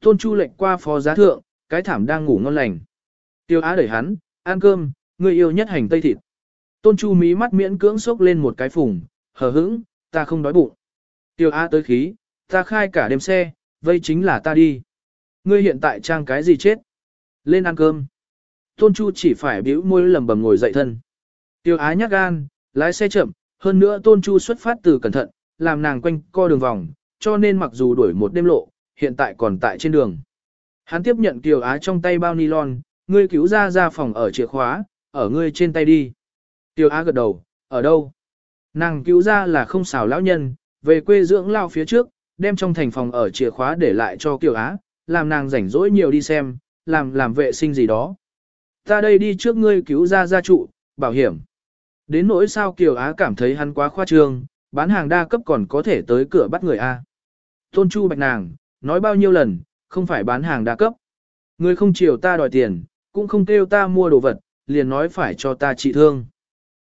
Tôn Chu lệnh qua phó giá thượng, cái thảm đang ngủ ngon lành. Tiêu Á đẩy hắn, ăn cơm, người yêu nhất hành tây thịt. Tôn Chu mí mắt miễn cưỡng sốc lên một cái phùng, hờ hững, ta không đói bụng. Tiêu Á tới khí, ta khai cả đêm xe, vây chính là ta đi. Ngươi hiện tại trang cái gì chết? Lên ăn cơm. Tôn Chu chỉ phải bĩu môi lầm bầm ngồi dậy thân. Tiêu Á nhắc gan, lái xe chậm, hơn nữa Tôn Chu xuất phát từ cẩn thận, làm nàng quanh co đường vòng, cho nên mặc dù đuổi một đêm lộ, hiện tại còn tại trên đường. Hắn tiếp nhận Tiêu Á trong tay bao nylon, ngươi cứu ra ra phòng ở chìa khóa, ở ngươi trên tay đi. Tiêu Á gật đầu, ở đâu? Nàng cứu ra là không xảo lão nhân, về quê dưỡng lao phía trước, đem trong thành phòng ở chìa khóa để lại cho Kiều Á, làm nàng rảnh rỗi nhiều đi xem, làm làm vệ sinh gì đó. Ta đây đi trước ngươi cứu ra gia trụ, bảo hiểm. Đến nỗi sao Kiều Á cảm thấy hắn quá khoa trương, bán hàng đa cấp còn có thể tới cửa bắt người A. Tôn Chu bạch nàng, nói bao nhiêu lần, không phải bán hàng đa cấp. Người không chiều ta đòi tiền, cũng không kêu ta mua đồ vật, liền nói phải cho ta trị thương.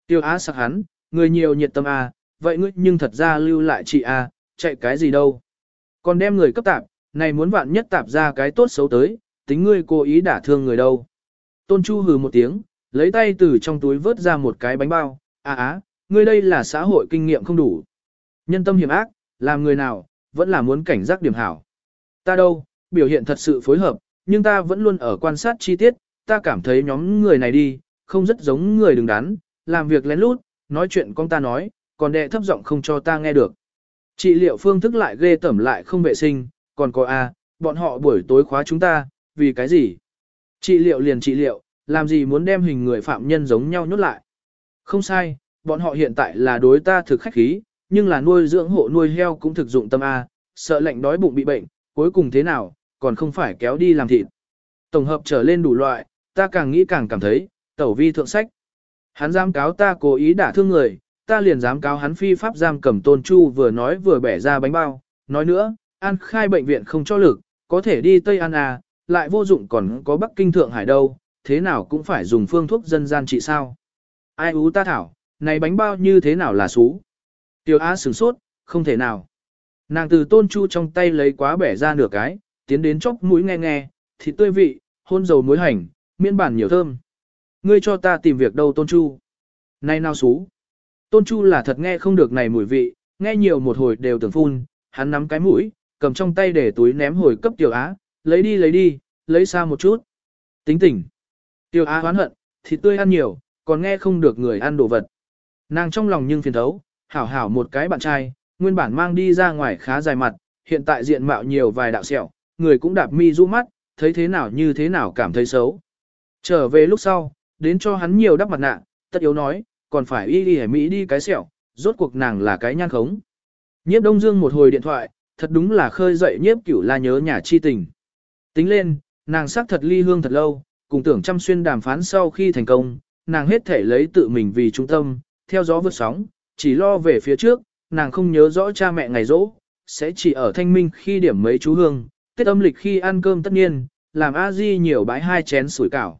Tiêu á sặc hắn, người nhiều nhiệt tâm A, vậy ngươi nhưng thật ra lưu lại chị A, chạy cái gì đâu. Còn đem người cấp tạp, này muốn vạn nhất tạp ra cái tốt xấu tới, tính ngươi cố ý đả thương người đâu. Tôn Chu hừ một tiếng, lấy tay từ trong túi vớt ra một cái bánh bao, à á, ngươi đây là xã hội kinh nghiệm không đủ. Nhân tâm hiểm ác, làm người nào, vẫn là muốn cảnh giác điểm hảo. Ta đâu, biểu hiện thật sự phối hợp, nhưng ta vẫn luôn ở quan sát chi tiết, ta cảm thấy nhóm người này đi, không rất giống người đứng đắn, làm việc lén lút, nói chuyện con ta nói, còn đệ thấp giọng không cho ta nghe được. Trị liệu phương thức lại ghê tẩm lại không vệ sinh, còn có A, bọn họ buổi tối khóa chúng ta, vì cái gì? Trị liệu liền trị liệu, làm gì muốn đem hình người phạm nhân giống nhau nhốt lại? Không sai, bọn họ hiện tại là đối ta thực khách khí, nhưng là nuôi dưỡng hộ nuôi heo cũng thực dụng tâm A, sợ lạnh đói bụng bị bệnh, cuối cùng thế nào, còn không phải kéo đi làm thịt. Tổng hợp trở lên đủ loại, ta càng nghĩ càng cảm thấy, tẩu vi thượng sách. Hắn giam cáo ta cố ý đả thương người, ta liền dám cáo hắn phi pháp giam cầm tôn chu vừa nói vừa bẻ ra bánh bao. Nói nữa, an khai bệnh viện không cho lực, có thể đi Tây An à, lại vô dụng còn có Bắc Kinh Thượng Hải đâu, thế nào cũng phải dùng phương thuốc dân gian trị sao. Ai ú ta thảo, này bánh bao như thế nào là xú. Tiểu Á sửng sốt, không thể nào. Nàng từ tôn chu trong tay lấy quá bẻ ra nửa cái, tiến đến chốc mũi nghe nghe, thịt tươi vị, hôn dầu muối hành, miên bản nhiều thơm. Ngươi cho ta tìm việc đâu tôn chu. Này nào xú. Tôn chu là thật nghe không được này mùi vị, nghe nhiều một hồi đều tưởng phun, hắn nắm cái mũi, cầm trong tay để túi ném hồi cấp tiểu á, lấy đi lấy đi, lấy xa một chút. Tính tỉnh. Tiểu á hoán hận, thịt tươi ăn nhiều, còn nghe không được người ăn đồ vật. Nàng trong lòng nhưng phiền thấu, hảo hảo một cái bạn trai, nguyên bản mang đi ra ngoài khá dài mặt, hiện tại diện mạo nhiều vài đạo sẹo, người cũng đạp mi du mắt, thấy thế nào như thế nào cảm thấy xấu. Trở về lúc sau, đến cho hắn nhiều đắp mặt nạ, tất yếu nói, còn phải y đi Mỹ đi cái sẹo, rốt cuộc nàng là cái nhan khống. Nhiếp Đông Dương một hồi điện thoại, thật đúng là khơi dậy nhiếp cửu la nhớ nhà chi tình. Tính lên, nàng xác thật ly hương thật lâu, cùng tưởng chăm xuyên đàm phán sau khi thành công, nàng hết thể lấy tự mình vì trung tâm, theo gió vượt sóng, chỉ lo về phía trước, nàng không nhớ rõ cha mẹ ngày rỗ, sẽ chỉ ở thanh minh khi điểm mấy chú hương, tết âm lịch khi ăn cơm tất nhiên, làm a di nhiều bãi hai chén sủi cảo.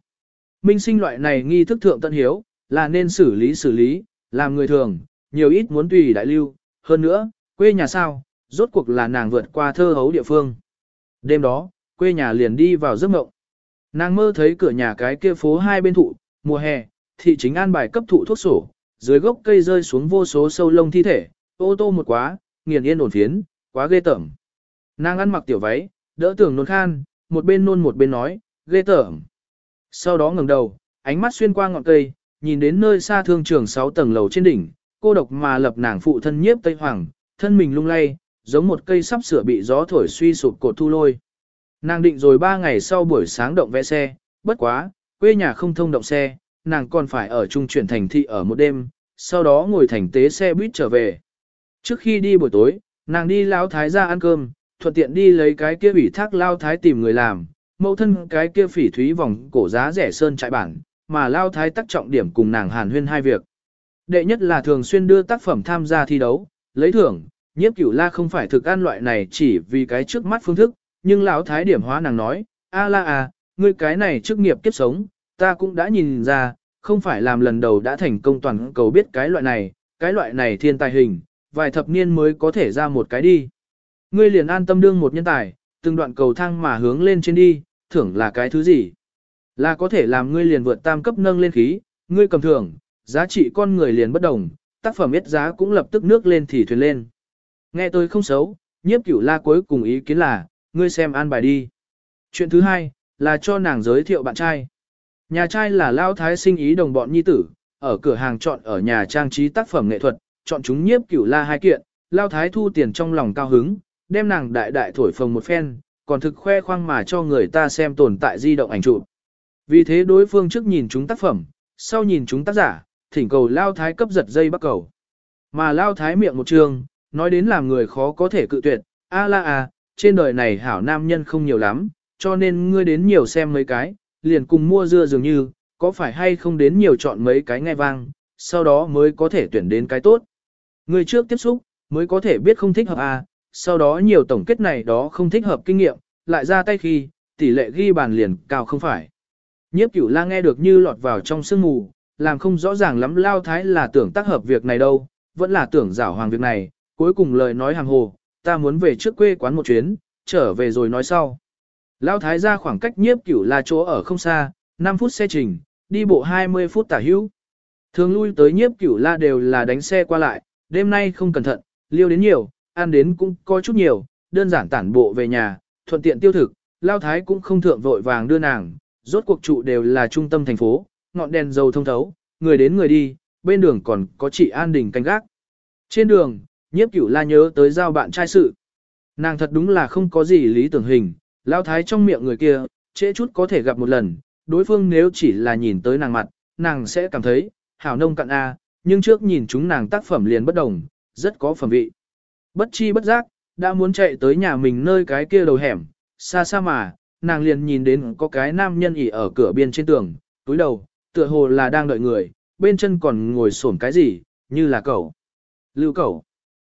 Minh sinh loại này nghi thức thượng tận hiếu, là nên xử lý xử lý, làm người thường, nhiều ít muốn tùy đại lưu, hơn nữa, quê nhà sao, rốt cuộc là nàng vượt qua thơ hấu địa phương. Đêm đó, quê nhà liền đi vào giấc mộng. Nàng mơ thấy cửa nhà cái kia phố hai bên thụ, mùa hè, thị chính an bài cấp thụ thuốc sổ, dưới gốc cây rơi xuống vô số sâu lông thi thể, ô tô một quá, nghiền yên ổn phiến, quá ghê tởm. Nàng ăn mặc tiểu váy, đỡ tưởng nôn khan, một bên nôn một bên nói, ghê tởm. Sau đó ngẩng đầu, ánh mắt xuyên qua ngọn cây, nhìn đến nơi xa thương trường 6 tầng lầu trên đỉnh, cô độc mà lập nàng phụ thân nhiếp Tây Hoàng, thân mình lung lay, giống một cây sắp sửa bị gió thổi suy sụp cột thu lôi. Nàng định rồi 3 ngày sau buổi sáng động vẽ xe, bất quá, quê nhà không thông động xe, nàng còn phải ở trung chuyển thành thị ở một đêm, sau đó ngồi thành tế xe buýt trở về. Trước khi đi buổi tối, nàng đi lao thái ra ăn cơm, thuận tiện đi lấy cái kia ủy thác lao thái tìm người làm, mẫu thân cái kia phỉ thúy vòng cổ giá rẻ sơn trại bản, mà lao thái tắc trọng điểm cùng nàng hàn huyên hai việc. Đệ nhất là thường xuyên đưa tác phẩm tham gia thi đấu, lấy thưởng, nhiếp cửu la không phải thực ăn loại này chỉ vì cái trước mắt phương thức, nhưng lão thái điểm hóa nàng nói, a la à, ngươi cái này chức nghiệp kiếp sống, ta cũng đã nhìn ra, không phải làm lần đầu đã thành công toàn cầu biết cái loại này, cái loại này thiên tài hình, vài thập niên mới có thể ra một cái đi. Ngươi liền an tâm đương một nhân tài, từng đoạn cầu thang mà hướng lên trên đi, thưởng là cái thứ gì? Là có thể làm ngươi liền vượt tam cấp nâng lên khí, ngươi cầm thưởng, giá trị con người liền bất đồng, tác phẩm ít giá cũng lập tức nước lên thì thuyền lên. Nghe tôi không xấu, nhiếp cửu la cuối cùng ý kiến là, ngươi xem an bài đi. Chuyện thứ hai, là cho nàng giới thiệu bạn trai. Nhà trai là Lao Thái sinh ý đồng bọn nhi tử, ở cửa hàng chọn ở nhà trang trí tác phẩm nghệ thuật, chọn chúng nhiếp cửu la hai kiện, Lao Thái thu tiền trong lòng cao hứng, đem nàng đại đại thổi phồng một phen, còn thực khoe khoang mà cho người ta xem tồn tại di động ảnh chụp. Vì thế đối phương trước nhìn chúng tác phẩm, sau nhìn chúng tác giả, thỉnh cầu Lao Thái cấp giật dây bắt cầu. Mà Lao Thái miệng một trường, nói đến làm người khó có thể cự tuyệt, a la à, trên đời này hảo nam nhân không nhiều lắm, cho nên ngươi đến nhiều xem mấy cái, liền cùng mua dưa dường như, có phải hay không đến nhiều chọn mấy cái nghe vang, sau đó mới có thể tuyển đến cái tốt. người trước tiếp xúc, mới có thể biết không thích hợp à, sau đó nhiều tổng kết này đó không thích hợp kinh nghiệm, lại ra tay khi, tỷ lệ ghi bàn liền cao không phải. Nhiếp cửu la nghe được như lọt vào trong sương mù, làm không rõ ràng lắm lao thái là tưởng tác hợp việc này đâu, vẫn là tưởng giảo hoàng việc này, cuối cùng lời nói hàng hồ, ta muốn về trước quê quán một chuyến, trở về rồi nói sau. Lao thái ra khoảng cách nhiếp cửu là chỗ ở không xa, 5 phút xe trình, đi bộ 20 phút tả hữu. Thường lui tới nhiếp cửu la đều là đánh xe qua lại, đêm nay không cẩn thận, liêu đến nhiều, ăn đến cũng có chút nhiều, đơn giản tản bộ về nhà, thuận tiện tiêu thực, Lao thái cũng không thượng vội vàng đưa nàng, rốt cuộc trụ đều là trung tâm thành phố, ngọn đèn dầu thông thấu, người đến người đi, bên đường còn có chị an đình canh gác. Trên đường, nhiếp cửu la nhớ tới giao bạn trai sự. Nàng thật đúng là không có gì lý tưởng hình, lao thái trong miệng người kia, trễ chút có thể gặp một lần, đối phương nếu chỉ là nhìn tới nàng mặt, nàng sẽ cảm thấy, hảo nông cạn A, nhưng trước nhìn chúng nàng tác phẩm liền bất đồng, rất có phẩm vị. Bất chi bất giác, đã muốn chạy tới nhà mình nơi cái kia đầu hẻm, xa xa mà, nàng liền nhìn đến có cái nam nhân ỉ ở cửa biên trên tường, túi đầu, tựa hồ là đang đợi người, bên chân còn ngồi xổm cái gì, như là cậu. Lưu cậu.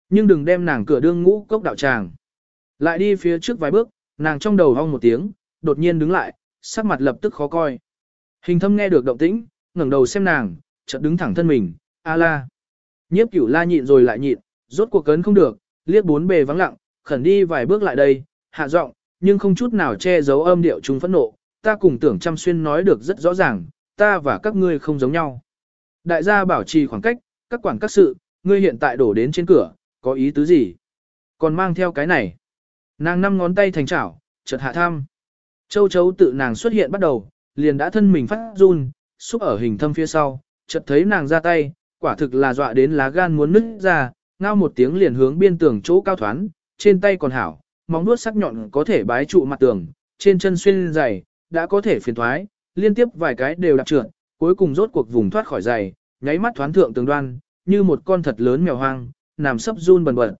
Nhưng đừng đem nàng cửa đương ngũ cốc đạo tràng. Lại đi phía trước vài bước, nàng trong đầu hong một tiếng, đột nhiên đứng lại, sắc mặt lập tức khó coi. Hình thâm nghe được động tĩnh, ngẩng đầu xem nàng, chợt đứng thẳng thân mình, a la. Nhiếp cửu la nhịn rồi lại nhịn, rốt cuộc cấn không được, liếc bốn bề vắng lặng, khẩn đi vài bước lại đây, hạ giọng, nhưng không chút nào che giấu âm điệu chúng phẫn nộ, ta cùng tưởng chăm xuyên nói được rất rõ ràng, ta và các ngươi không giống nhau. Đại gia bảo trì khoảng cách, các quản các sự, ngươi hiện tại đổ đến trên cửa, có ý tứ gì? Còn mang theo cái này. Nàng năm ngón tay thành chảo, chợt hạ tham. Châu chấu tự nàng xuất hiện bắt đầu, liền đã thân mình phát run, xúc ở hình thâm phía sau, chợt thấy nàng ra tay, Quả thực là dọa đến lá gan muốn nứt ra, ngao một tiếng liền hướng biên tường chỗ cao thoán, trên tay còn hảo, móng nuốt sắc nhọn có thể bái trụ mặt tường, trên chân xuyên giày, đã có thể phiền thoái, liên tiếp vài cái đều đạp trượt, cuối cùng rốt cuộc vùng thoát khỏi giày, nháy mắt thoán thượng tường đoan, như một con thật lớn mèo hoang, nằm sấp run bần bật.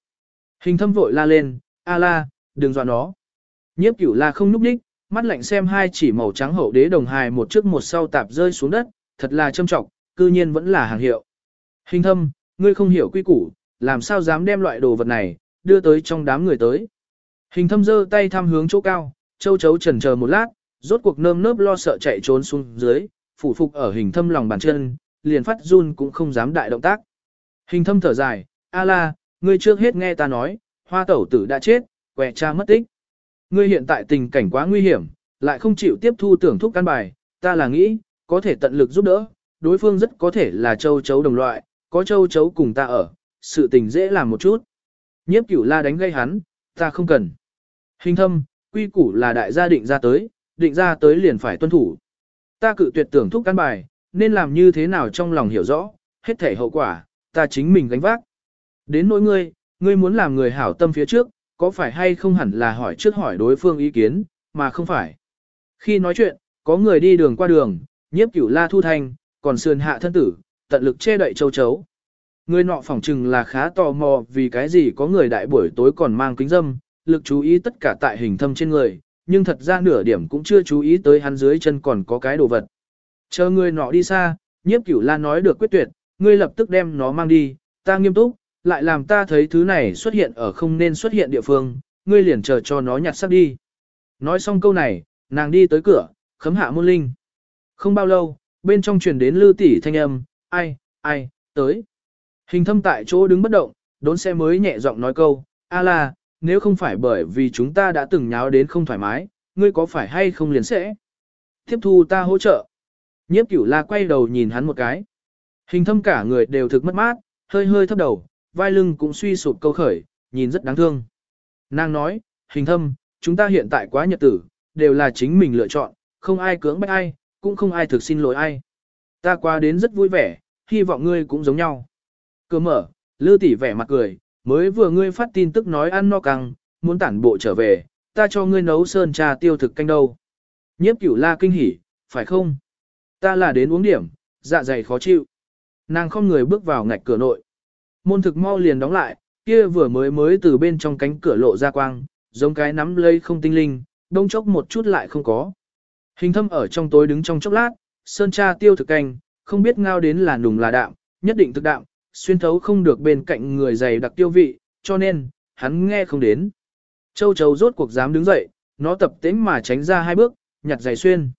Hình thâm vội la lên, a la, đừng dọa nó. Nhiếp cửu la không núp đích, mắt lạnh xem hai chỉ màu trắng hậu đế đồng hài một trước một sau tạp rơi xuống đất, thật là châm trọng, cư nhiên vẫn là hàng hiệu. Hình thâm, ngươi không hiểu quy củ, làm sao dám đem loại đồ vật này, đưa tới trong đám người tới. Hình thâm giơ tay thăm hướng chỗ cao, châu chấu trần chờ một lát, rốt cuộc nơm nớp lo sợ chạy trốn xuống dưới, phủ phục ở hình thâm lòng bàn chân, liền phát run cũng không dám đại động tác. Hình thâm thở dài, a la, ngươi trước hết nghe ta nói, hoa tẩu tử đã chết, quẹ cha mất tích. Ngươi hiện tại tình cảnh quá nguy hiểm, lại không chịu tiếp thu tưởng thúc căn bài, ta là nghĩ, có thể tận lực giúp đỡ, đối phương rất có thể là châu chấu đồng loại, có châu chấu cùng ta ở, sự tình dễ làm một chút. Nhiếp cửu la đánh gây hắn, ta không cần. Hình thâm, quy củ là đại gia định ra tới, định ra tới liền phải tuân thủ. Ta cự tuyệt tưởng thúc căn bài, nên làm như thế nào trong lòng hiểu rõ, hết thể hậu quả, ta chính mình gánh vác. Đến nỗi ngươi, ngươi muốn làm người hảo tâm phía trước, có phải hay không hẳn là hỏi trước hỏi đối phương ý kiến, mà không phải. Khi nói chuyện, có người đi đường qua đường, nhiếp cửu la thu thanh, còn sườn hạ thân tử, tận lực che đậy châu chấu. Người nọ phỏng chừng là khá tò mò vì cái gì có người đại buổi tối còn mang kính dâm, lực chú ý tất cả tại hình thâm trên người, nhưng thật ra nửa điểm cũng chưa chú ý tới hắn dưới chân còn có cái đồ vật. Chờ người nọ đi xa, nhiếp cửu la nói được quyết tuyệt, ngươi lập tức đem nó mang đi, ta nghiêm túc, lại làm ta thấy thứ này xuất hiện ở không nên xuất hiện địa phương, ngươi liền chờ cho nó nhặt xác đi. Nói xong câu này, nàng đi tới cửa, khấm hạ môn linh. Không bao lâu, bên trong truyền đến lư tỷ thanh âm, ai, ai, tới. Hình thâm tại chỗ đứng bất động, đốn xe mới nhẹ giọng nói câu, a la, nếu không phải bởi vì chúng ta đã từng nháo đến không thoải mái, ngươi có phải hay không liền sẽ. Tiếp thu ta hỗ trợ. Nhiếp cửu la quay đầu nhìn hắn một cái. Hình thâm cả người đều thực mất mát, hơi hơi thấp đầu, vai lưng cũng suy sụp câu khởi, nhìn rất đáng thương. Nàng nói, hình thâm, chúng ta hiện tại quá nhật tử, đều là chính mình lựa chọn, không ai cưỡng bách ai, cũng không ai thực xin lỗi ai. Ta qua đến rất vui vẻ, hy vọng ngươi cũng giống nhau. Cơ mở, lư tỷ vẻ mặt cười, mới vừa ngươi phát tin tức nói ăn no căng, muốn tản bộ trở về, ta cho ngươi nấu sơn trà tiêu thực canh đâu. Nhiếp cửu la kinh hỉ, phải không? Ta là đến uống điểm, dạ dày khó chịu. Nàng không người bước vào ngạch cửa nội. Môn thực mau liền đóng lại, kia vừa mới mới từ bên trong cánh cửa lộ ra quang, giống cái nắm lây không tinh linh, đông chốc một chút lại không có. Hình thâm ở trong tối đứng trong chốc lát, sơn cha tiêu thực canh, không biết ngao đến là nùng là đạm, nhất định thực đạm, xuyên thấu không được bên cạnh người dày đặc tiêu vị, cho nên, hắn nghe không đến. Châu chấu rốt cuộc dám đứng dậy, nó tập tính mà tránh ra hai bước, nhặt giày xuyên.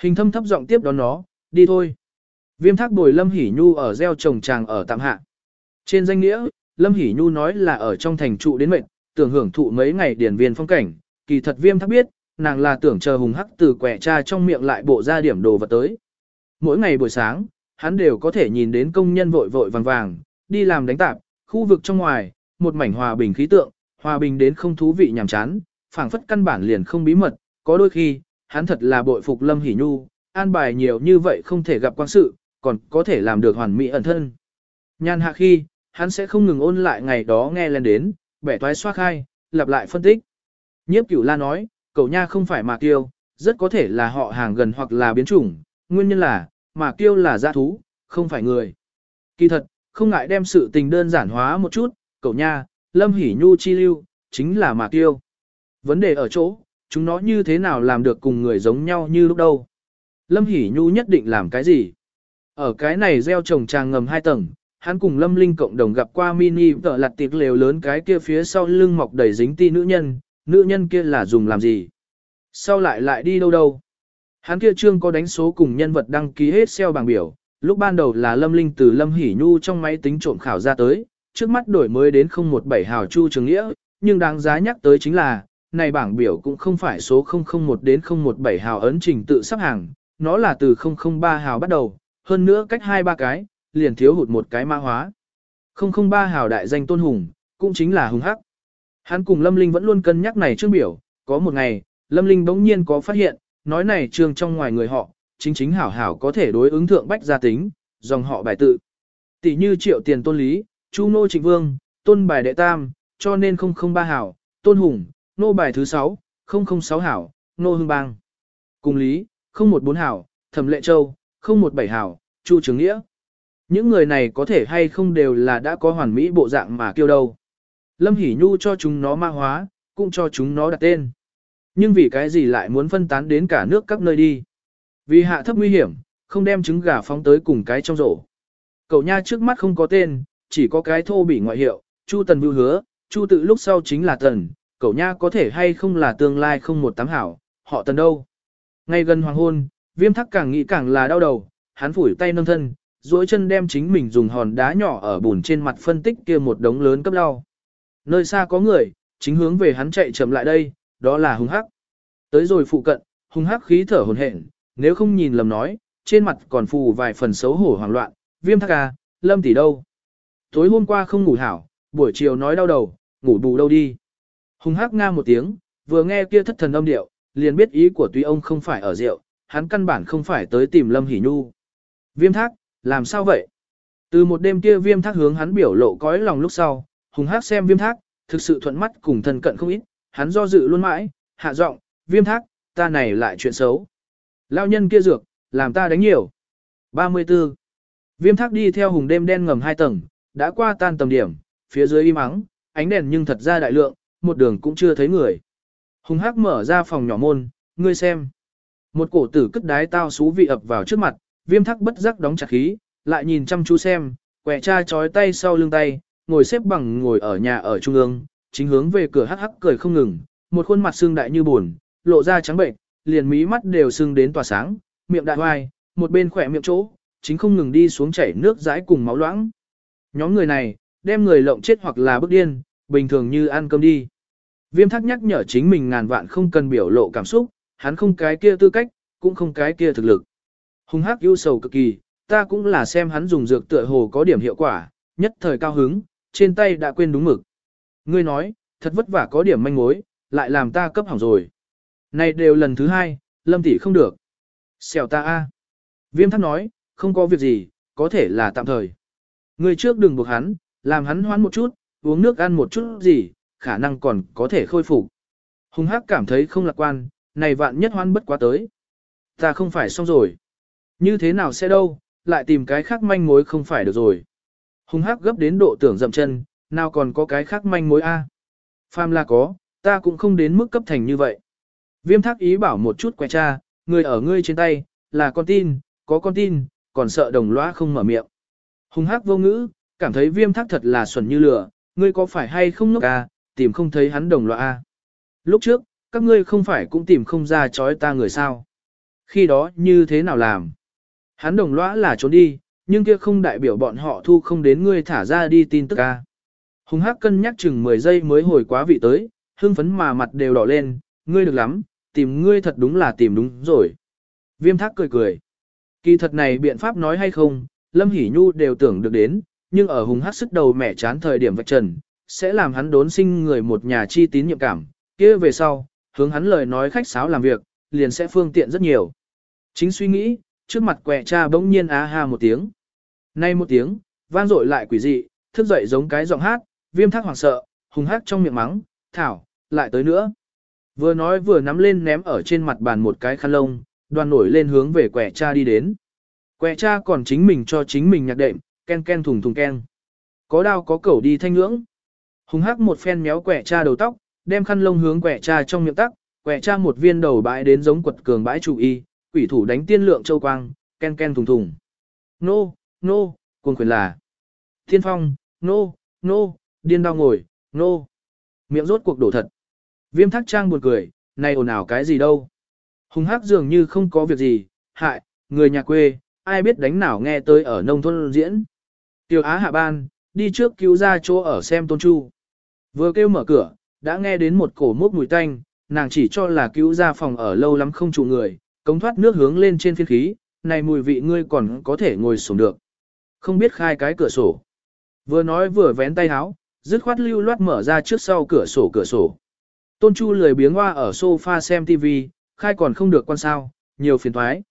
Hình thâm thấp giọng tiếp đón nó, đi thôi. Viêm thác bồi Lâm Hỷ Nhu ở gieo trồng tràng ở tạm hạ. Trên danh nghĩa, Lâm Hỷ Nhu nói là ở trong thành trụ đến mệnh, tưởng hưởng thụ mấy ngày điển viên phong cảnh, kỳ thật viêm thác biết, nàng là tưởng chờ hùng hắc từ quẻ cha trong miệng lại bộ ra điểm đồ vật tới. Mỗi ngày buổi sáng, hắn đều có thể nhìn đến công nhân vội vội vàng vàng, đi làm đánh tạp, khu vực trong ngoài, một mảnh hòa bình khí tượng, hòa bình đến không thú vị nhàm chán, phảng phất căn bản liền không bí mật, có đôi khi, hắn thật là bội phục Lâm Hỷ Nhu, an bài nhiều như vậy không thể gặp quan sự, còn có thể làm được hoàn mỹ ẩn thân. Nhan hạ khi, hắn sẽ không ngừng ôn lại ngày đó nghe lên đến, bẻ toái xoa khai, lặp lại phân tích. Nhiếp cửu la nói, cậu nha không phải mà tiêu, rất có thể là họ hàng gần hoặc là biến chủng, nguyên nhân là, mà kiêu là gia thú, không phải người. Kỳ thật, không ngại đem sự tình đơn giản hóa một chút, cậu nha, lâm hỉ nhu chi lưu, chính là mà kiêu. Vấn đề ở chỗ, chúng nó như thế nào làm được cùng người giống nhau như lúc đâu. Lâm hỉ nhu nhất định làm cái gì? Ở cái này gieo trồng tràng ngầm hai tầng, hắn cùng Lâm Linh cộng đồng gặp qua mini tợ lặt tiệc lều lớn cái kia phía sau lưng mọc đầy dính ti nữ nhân, nữ nhân kia là dùng làm gì? Sau lại lại đi đâu đâu? Hắn kia trương có đánh số cùng nhân vật đăng ký hết xeo bảng biểu, lúc ban đầu là Lâm Linh từ Lâm Hỷ Nhu trong máy tính trộm khảo ra tới, trước mắt đổi mới đến 017 hào chu trường nghĩa, nhưng đáng giá nhắc tới chính là, này bảng biểu cũng không phải số 001 đến 017 hào ấn trình tự sắp hàng, nó là từ 003 hào bắt đầu, hơn nữa cách hai ba cái, liền thiếu hụt một cái mã hóa. 003 hào đại danh tôn hùng, cũng chính là hùng hắc. Hắn cùng Lâm Linh vẫn luôn cân nhắc này chương biểu, có một ngày, Lâm Linh bỗng nhiên có phát hiện, nói này trường trong ngoài người họ, chính chính hảo hảo có thể đối ứng thượng bách gia tính, dòng họ bài tự. Tỷ như triệu tiền tôn lý, chu nô trịnh vương, tôn bài đệ tam, cho nên 003 hảo, tôn hùng, nô bài thứ 6, 006 hảo, nô hương bang. Cùng lý, 014 hảo, thẩm lệ châu, 017 hảo, chu trường nghĩa. Những người này có thể hay không đều là đã có hoàn mỹ bộ dạng mà kêu đâu. Lâm Hỷ Nhu cho chúng nó ma hóa, cũng cho chúng nó đặt tên. Nhưng vì cái gì lại muốn phân tán đến cả nước các nơi đi? Vì hạ thấp nguy hiểm, không đem trứng gà phóng tới cùng cái trong rổ. Cậu nha trước mắt không có tên, chỉ có cái thô bỉ ngoại hiệu, Chu Tần Vưu hứa, Chu tự lúc sau chính là Tần, cậu nha có thể hay không là tương lai không một tám hảo, họ Tần đâu. Ngay gần hoàng hôn, viêm thắc càng nghĩ càng là đau đầu, hắn phủi tay nâng thân, duỗi chân đem chính mình dùng hòn đá nhỏ ở bùn trên mặt phân tích kia một đống lớn cấp đau. Nơi xa có người, chính hướng về hắn chạy chậm lại đây, đó là hung hắc. Tới rồi phụ cận, hung hắc khí thở hồn hển, nếu không nhìn lầm nói, trên mặt còn phù vài phần xấu hổ hoảng loạn, viêm thắc à, lâm tỷ đâu. Tối hôm qua không ngủ hảo, buổi chiều nói đau đầu, ngủ bù đâu đi. Hung hắc nga một tiếng, vừa nghe kia thất thần âm điệu, liền biết ý của tuy ông không phải ở rượu, hắn căn bản không phải tới tìm lâm hỉ nhu. Viêm thác, làm sao vậy? Từ một đêm kia viêm thác hướng hắn biểu lộ cõi lòng lúc sau, hùng hắc xem viêm thác, thực sự thuận mắt cùng thân cận không ít, hắn do dự luôn mãi, hạ giọng, viêm thác, ta này lại chuyện xấu. Lao nhân kia dược, làm ta đánh nhiều. 34. Viêm thác đi theo hùng đêm đen ngầm hai tầng, đã qua tan tầm điểm, phía dưới im ắng, ánh đèn nhưng thật ra đại lượng, một đường cũng chưa thấy người. Hùng hắc mở ra phòng nhỏ môn, ngươi xem. Một cổ tử cất đái tao xú vị ập vào trước mặt, viêm thắc bất giác đóng chặt khí, lại nhìn chăm chú xem, quẹ cha chói tay sau lưng tay, ngồi xếp bằng ngồi ở nhà ở trung ương, chính hướng về cửa hắc hắc cười không ngừng, một khuôn mặt xương đại như buồn, lộ ra trắng bệnh, liền mí mắt đều sưng đến tỏa sáng, miệng đại hoài, một bên khỏe miệng chỗ, chính không ngừng đi xuống chảy nước dãi cùng máu loãng. Nhóm người này, đem người lộng chết hoặc là bức điên, bình thường như ăn cơm đi. Viêm thắc nhắc nhở chính mình ngàn vạn không cần biểu lộ cảm xúc, hắn không cái kia tư cách, cũng không cái kia thực lực. Hùng hắc ưu sầu cực kỳ, ta cũng là xem hắn dùng dược tựa hồ có điểm hiệu quả, nhất thời cao hứng, trên tay đã quên đúng mực. Ngươi nói, thật vất vả có điểm manh mối, lại làm ta cấp hỏng rồi. Này đều lần thứ hai, lâm tỷ không được. Xèo ta a. Viêm thắc nói, không có việc gì, có thể là tạm thời. Ngươi trước đừng buộc hắn, làm hắn hoán một chút, uống nước ăn một chút gì, khả năng còn có thể khôi phục. Hùng hắc cảm thấy không lạc quan, này vạn nhất hoán bất quá tới. Ta không phải xong rồi. Như thế nào sẽ đâu, lại tìm cái khác manh mối không phải được rồi. Hùng hắc gấp đến độ tưởng dậm chân, nào còn có cái khác manh mối a? À? Là có, ta cũng không đến mức cấp thành như vậy. Viêm thác ý bảo một chút quẹ cha, người ở ngươi trên tay, là con tin, có con tin, còn sợ đồng lõa không mở miệng. Hùng hắc vô ngữ, cảm thấy viêm thác thật là xuẩn như lửa, ngươi có phải hay không ngốc à, tìm không thấy hắn đồng lõa a. Lúc trước, các ngươi không phải cũng tìm không ra chói ta người sao. Khi đó như thế nào làm? Hắn đồng lõa là trốn đi, nhưng kia không đại biểu bọn họ thu không đến ngươi thả ra đi tin tức à. Hùng hắc cân nhắc chừng 10 giây mới hồi quá vị tới, hưng phấn mà mặt đều đỏ lên, ngươi được lắm, tìm ngươi thật đúng là tìm đúng rồi. Viêm thác cười cười. Kỳ thật này biện pháp nói hay không, Lâm Hỷ Nhu đều tưởng được đến, nhưng ở hùng hắc sức đầu mẻ chán thời điểm vạch trần, sẽ làm hắn đốn sinh người một nhà chi tín nhiệm cảm, kia về sau, hướng hắn lời nói khách sáo làm việc, liền sẽ phương tiện rất nhiều. Chính suy nghĩ, trước mặt quẹ cha bỗng nhiên á ha một tiếng. Nay một tiếng, vang dội lại quỷ dị, thức dậy giống cái giọng hát, viêm thác hoảng sợ, hùng hát trong miệng mắng, thảo, lại tới nữa. Vừa nói vừa nắm lên ném ở trên mặt bàn một cái khăn lông, đoàn nổi lên hướng về quẹ cha đi đến. Quẹ cha còn chính mình cho chính mình nhạc đệm, ken ken thùng thùng ken. Có đao có cẩu đi thanh ngưỡng. Hùng hắc một phen méo quẹ cha đầu tóc, đem khăn lông hướng quẹ cha trong miệng tắc, quẹ cha một viên đầu bãi đến giống quật cường bãi chủ y, quỷ thủ đánh tiên lượng châu quang, ken ken thùng thùng. Nô, nô, cuồng quyền là. Thiên phong, nô, nô, điên đau ngồi, nô. Miệng rốt cuộc đổ thật. Viêm thác trang buồn cười, này ồn ào cái gì đâu. Hùng hắc dường như không có việc gì, hại, người nhà quê, ai biết đánh nào nghe tới ở nông thôn diễn. Tiểu Á hạ ban, đi trước cứu ra chỗ ở xem tôn chu. Vừa kêu mở cửa, đã nghe đến một cổ mốc mùi tanh, nàng chỉ cho là cứu ra phòng ở lâu lắm không trụ người, cống thoát nước hướng lên trên phiên khí, này mùi vị ngươi còn có thể ngồi xuống được. Không biết khai cái cửa sổ. Vừa nói vừa vén tay háo, dứt khoát lưu loát mở ra trước sau cửa sổ cửa sổ. Tôn Chu lười biếng hoa ở sofa xem TV, khai còn không được quan sao, nhiều phiền thoái.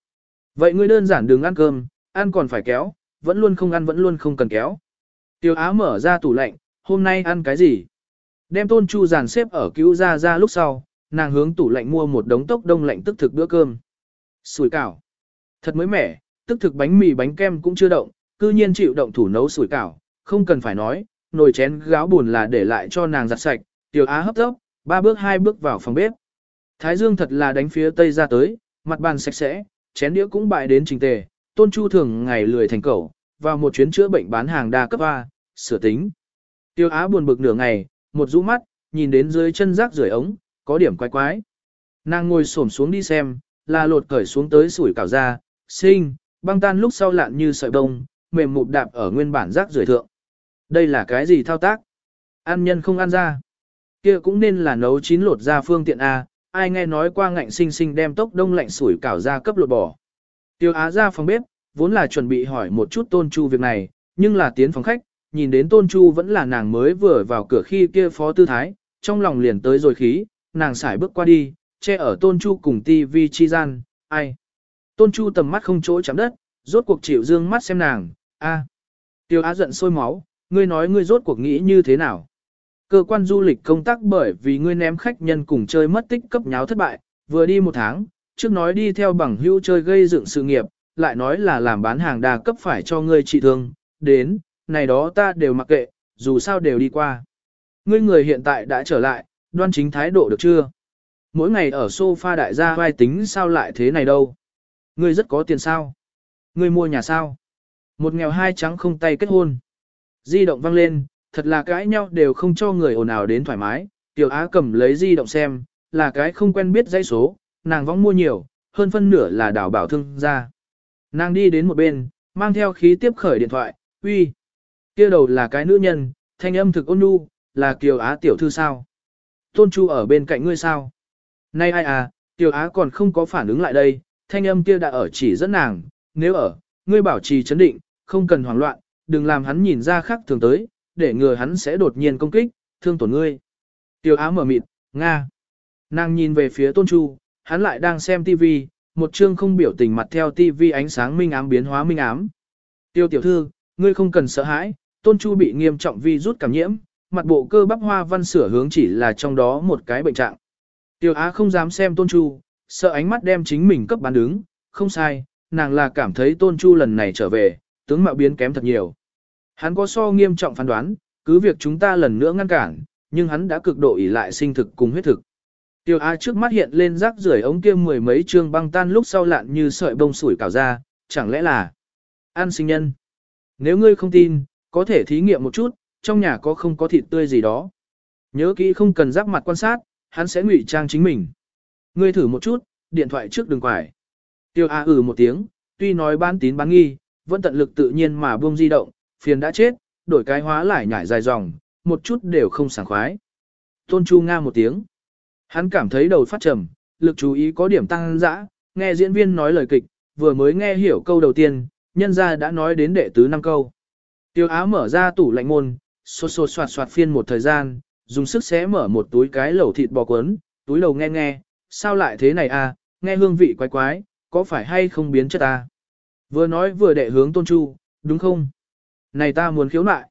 Vậy ngươi đơn giản đừng ăn cơm, ăn còn phải kéo, vẫn luôn không ăn vẫn luôn không cần kéo. Tiêu Á mở ra tủ lạnh, hôm nay ăn cái gì? Đem tôn chu dàn xếp ở cứu ra ra lúc sau, nàng hướng tủ lạnh mua một đống tốc đông lạnh tức thực bữa cơm. Sủi cảo. Thật mới mẻ, tức thực bánh mì bánh kem cũng chưa động, cư nhiên chịu động thủ nấu sủi cảo, không cần phải nói, nồi chén gáo buồn là để lại cho nàng giặt sạch, tiểu á hấp tốc, ba bước hai bước vào phòng bếp. Thái dương thật là đánh phía tây ra tới, mặt bàn sạch sẽ, chén đĩa cũng bại đến trình tề, tôn chu thường ngày lười thành cẩu, vào một chuyến chữa bệnh bán hàng đa cấp A, sửa tính. Tiêu á buồn bực nửa ngày, một rũ mắt, nhìn đến dưới chân rác rưởi ống, có điểm quái quái. Nàng ngồi xổm xuống đi xem, là lột cởi xuống tới sủi cảo ra, sinh, băng tan lúc sau lạn như sợi bông, mềm mụt đạp ở nguyên bản rác rưởi thượng. Đây là cái gì thao tác? Ăn nhân không ăn ra. Kia cũng nên là nấu chín lột ra phương tiện A, ai nghe nói qua ngạnh sinh sinh đem tốc đông lạnh sủi cảo ra cấp lột bỏ. Tiêu Á ra phòng bếp, vốn là chuẩn bị hỏi một chút tôn chu việc này, nhưng là tiến phòng khách, nhìn đến tôn chu vẫn là nàng mới vừa vào cửa khi kia phó tư thái, trong lòng liền tới rồi khí, nàng xài bước qua đi, che ở tôn chu cùng tivi chi gian, ai. Tôn chu tầm mắt không chỗ chạm đất, rốt cuộc chịu dương mắt xem nàng, a. Tiêu Á giận sôi máu, ngươi nói ngươi rốt cuộc nghĩ như thế nào. Cơ quan du lịch công tác bởi vì ngươi ném khách nhân cùng chơi mất tích cấp nháo thất bại, vừa đi một tháng, trước nói đi theo bằng hữu chơi gây dựng sự nghiệp, lại nói là làm bán hàng đa cấp phải cho ngươi trị thương, đến, này đó ta đều mặc kệ, dù sao đều đi qua. Ngươi người hiện tại đã trở lại, đoan chính thái độ được chưa? Mỗi ngày ở sofa đại gia vai tính sao lại thế này đâu? Ngươi rất có tiền sao? Ngươi mua nhà sao? Một nghèo hai trắng không tay kết hôn. Di động vang lên, thật là cãi nhau đều không cho người ồn ào đến thoải mái. Tiểu Á cầm lấy di động xem, là cái không quen biết dãy số, nàng vong mua nhiều, hơn phân nửa là đảo bảo thương ra. Nàng đi đến một bên, mang theo khí tiếp khởi điện thoại, uy. kia đầu là cái nữ nhân, thanh âm thực ôn nhu, là Kiều Á tiểu thư sao? Tôn Chu ở bên cạnh ngươi sao? Nay ai à, Kiều Á còn không có phản ứng lại đây, thanh âm kia đã ở chỉ dẫn nàng, nếu ở, ngươi bảo trì chấn định, không cần hoảng loạn, đừng làm hắn nhìn ra khác thường tới, để ngừa hắn sẽ đột nhiên công kích, thương tổn ngươi. Tiểu Á mở mịt, Nga. Nàng nhìn về phía Tôn Chu, hắn lại đang xem TV, một chương không biểu tình mặt theo TV ánh sáng minh ám biến hóa minh ám. Tiêu tiểu thư, ngươi không cần sợ hãi, Tôn Chu bị nghiêm trọng vi rút cảm nhiễm, mặt bộ cơ bắp hoa văn sửa hướng chỉ là trong đó một cái bệnh trạng. Tiêu Á không dám xem Tôn Chu, sợ ánh mắt đem chính mình cấp bán đứng, không sai, nàng là cảm thấy Tôn Chu lần này trở về, tướng mạo biến kém thật nhiều. Hắn có so nghiêm trọng phán đoán, cứ việc chúng ta lần nữa ngăn cản, nhưng hắn đã cực độ ỷ lại sinh thực cùng huyết thực. Tiêu A trước mắt hiện lên rác rưởi ống kia mười mấy trương băng tan lúc sau lạn như sợi bông sủi cảo ra, chẳng lẽ là An sinh nhân. Nếu ngươi không tin, có thể thí nghiệm một chút, trong nhà có không có thịt tươi gì đó. Nhớ kỹ không cần giáp mặt quan sát, hắn sẽ ngụy trang chính mình. Ngươi thử một chút, điện thoại trước đừng quải. Tiêu A ừ một tiếng, tuy nói bán tín bán nghi, vẫn tận lực tự nhiên mà buông di động, phiền đã chết, đổi cái hóa lại nhảy dài dòng, một chút đều không sảng khoái. Tôn Chu Nga một tiếng. Hắn cảm thấy đầu phát trầm, lực chú ý có điểm tăng dã, nghe diễn viên nói lời kịch, vừa mới nghe hiểu câu đầu tiên, nhân ra đã nói đến đệ tứ năm câu. Tiêu Á mở ra tủ lạnh môn, xô xô soạt soạt phiên một thời gian, dùng sức xé mở một túi cái lẩu thịt bò cuốn, túi lẩu nghe nghe, sao lại thế này à, nghe hương vị quái quái, có phải hay không biến chất à? Vừa nói vừa đệ hướng Tôn Chu, đúng không? Này ta muốn khiếu nại.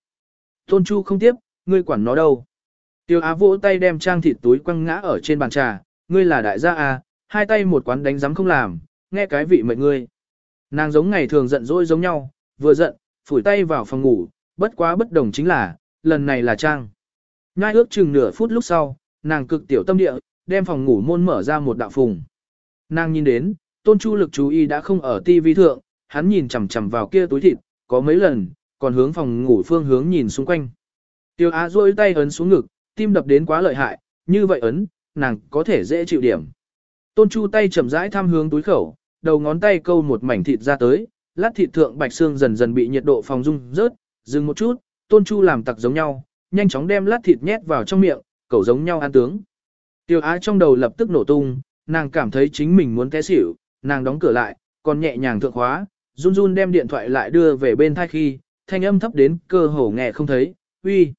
Tôn Chu không tiếp, ngươi quản nó đâu. Tiêu Á vỗ tay đem trang thịt túi quăng ngã ở trên bàn trà, ngươi là đại gia à, hai tay một quán đánh giấm không làm, nghe cái vị mệt ngươi. Nàng giống ngày thường giận dỗi giống nhau, vừa giận, phủi tay vào phòng ngủ, bất quá bất đồng chính là, lần này là trang. Nhai ước chừng nửa phút lúc sau, nàng cực tiểu tâm địa, đem phòng ngủ môn mở ra một đạo phùng. Nàng nhìn đến, tôn chu lực chú ý đã không ở ti vi thượng, hắn nhìn chằm chằm vào kia túi thịt, có mấy lần, còn hướng phòng ngủ phương hướng nhìn xung quanh. Tiêu Á duỗi tay ấn xuống ngực, tim đập đến quá lợi hại, như vậy ấn, nàng có thể dễ chịu điểm. Tôn Chu tay chậm rãi thăm hướng túi khẩu, đầu ngón tay câu một mảnh thịt ra tới, lát thịt thượng bạch xương dần dần bị nhiệt độ phòng dung rớt, dừng một chút, Tôn Chu làm tặc giống nhau, nhanh chóng đem lát thịt nhét vào trong miệng, cẩu giống nhau ăn tướng. Tiêu Á trong đầu lập tức nổ tung, nàng cảm thấy chính mình muốn té xỉu, nàng đóng cửa lại, còn nhẹ nhàng thượng khóa, run run đem điện thoại lại đưa về bên thai khi, thanh âm thấp đến cơ hồ nghe không thấy, uy.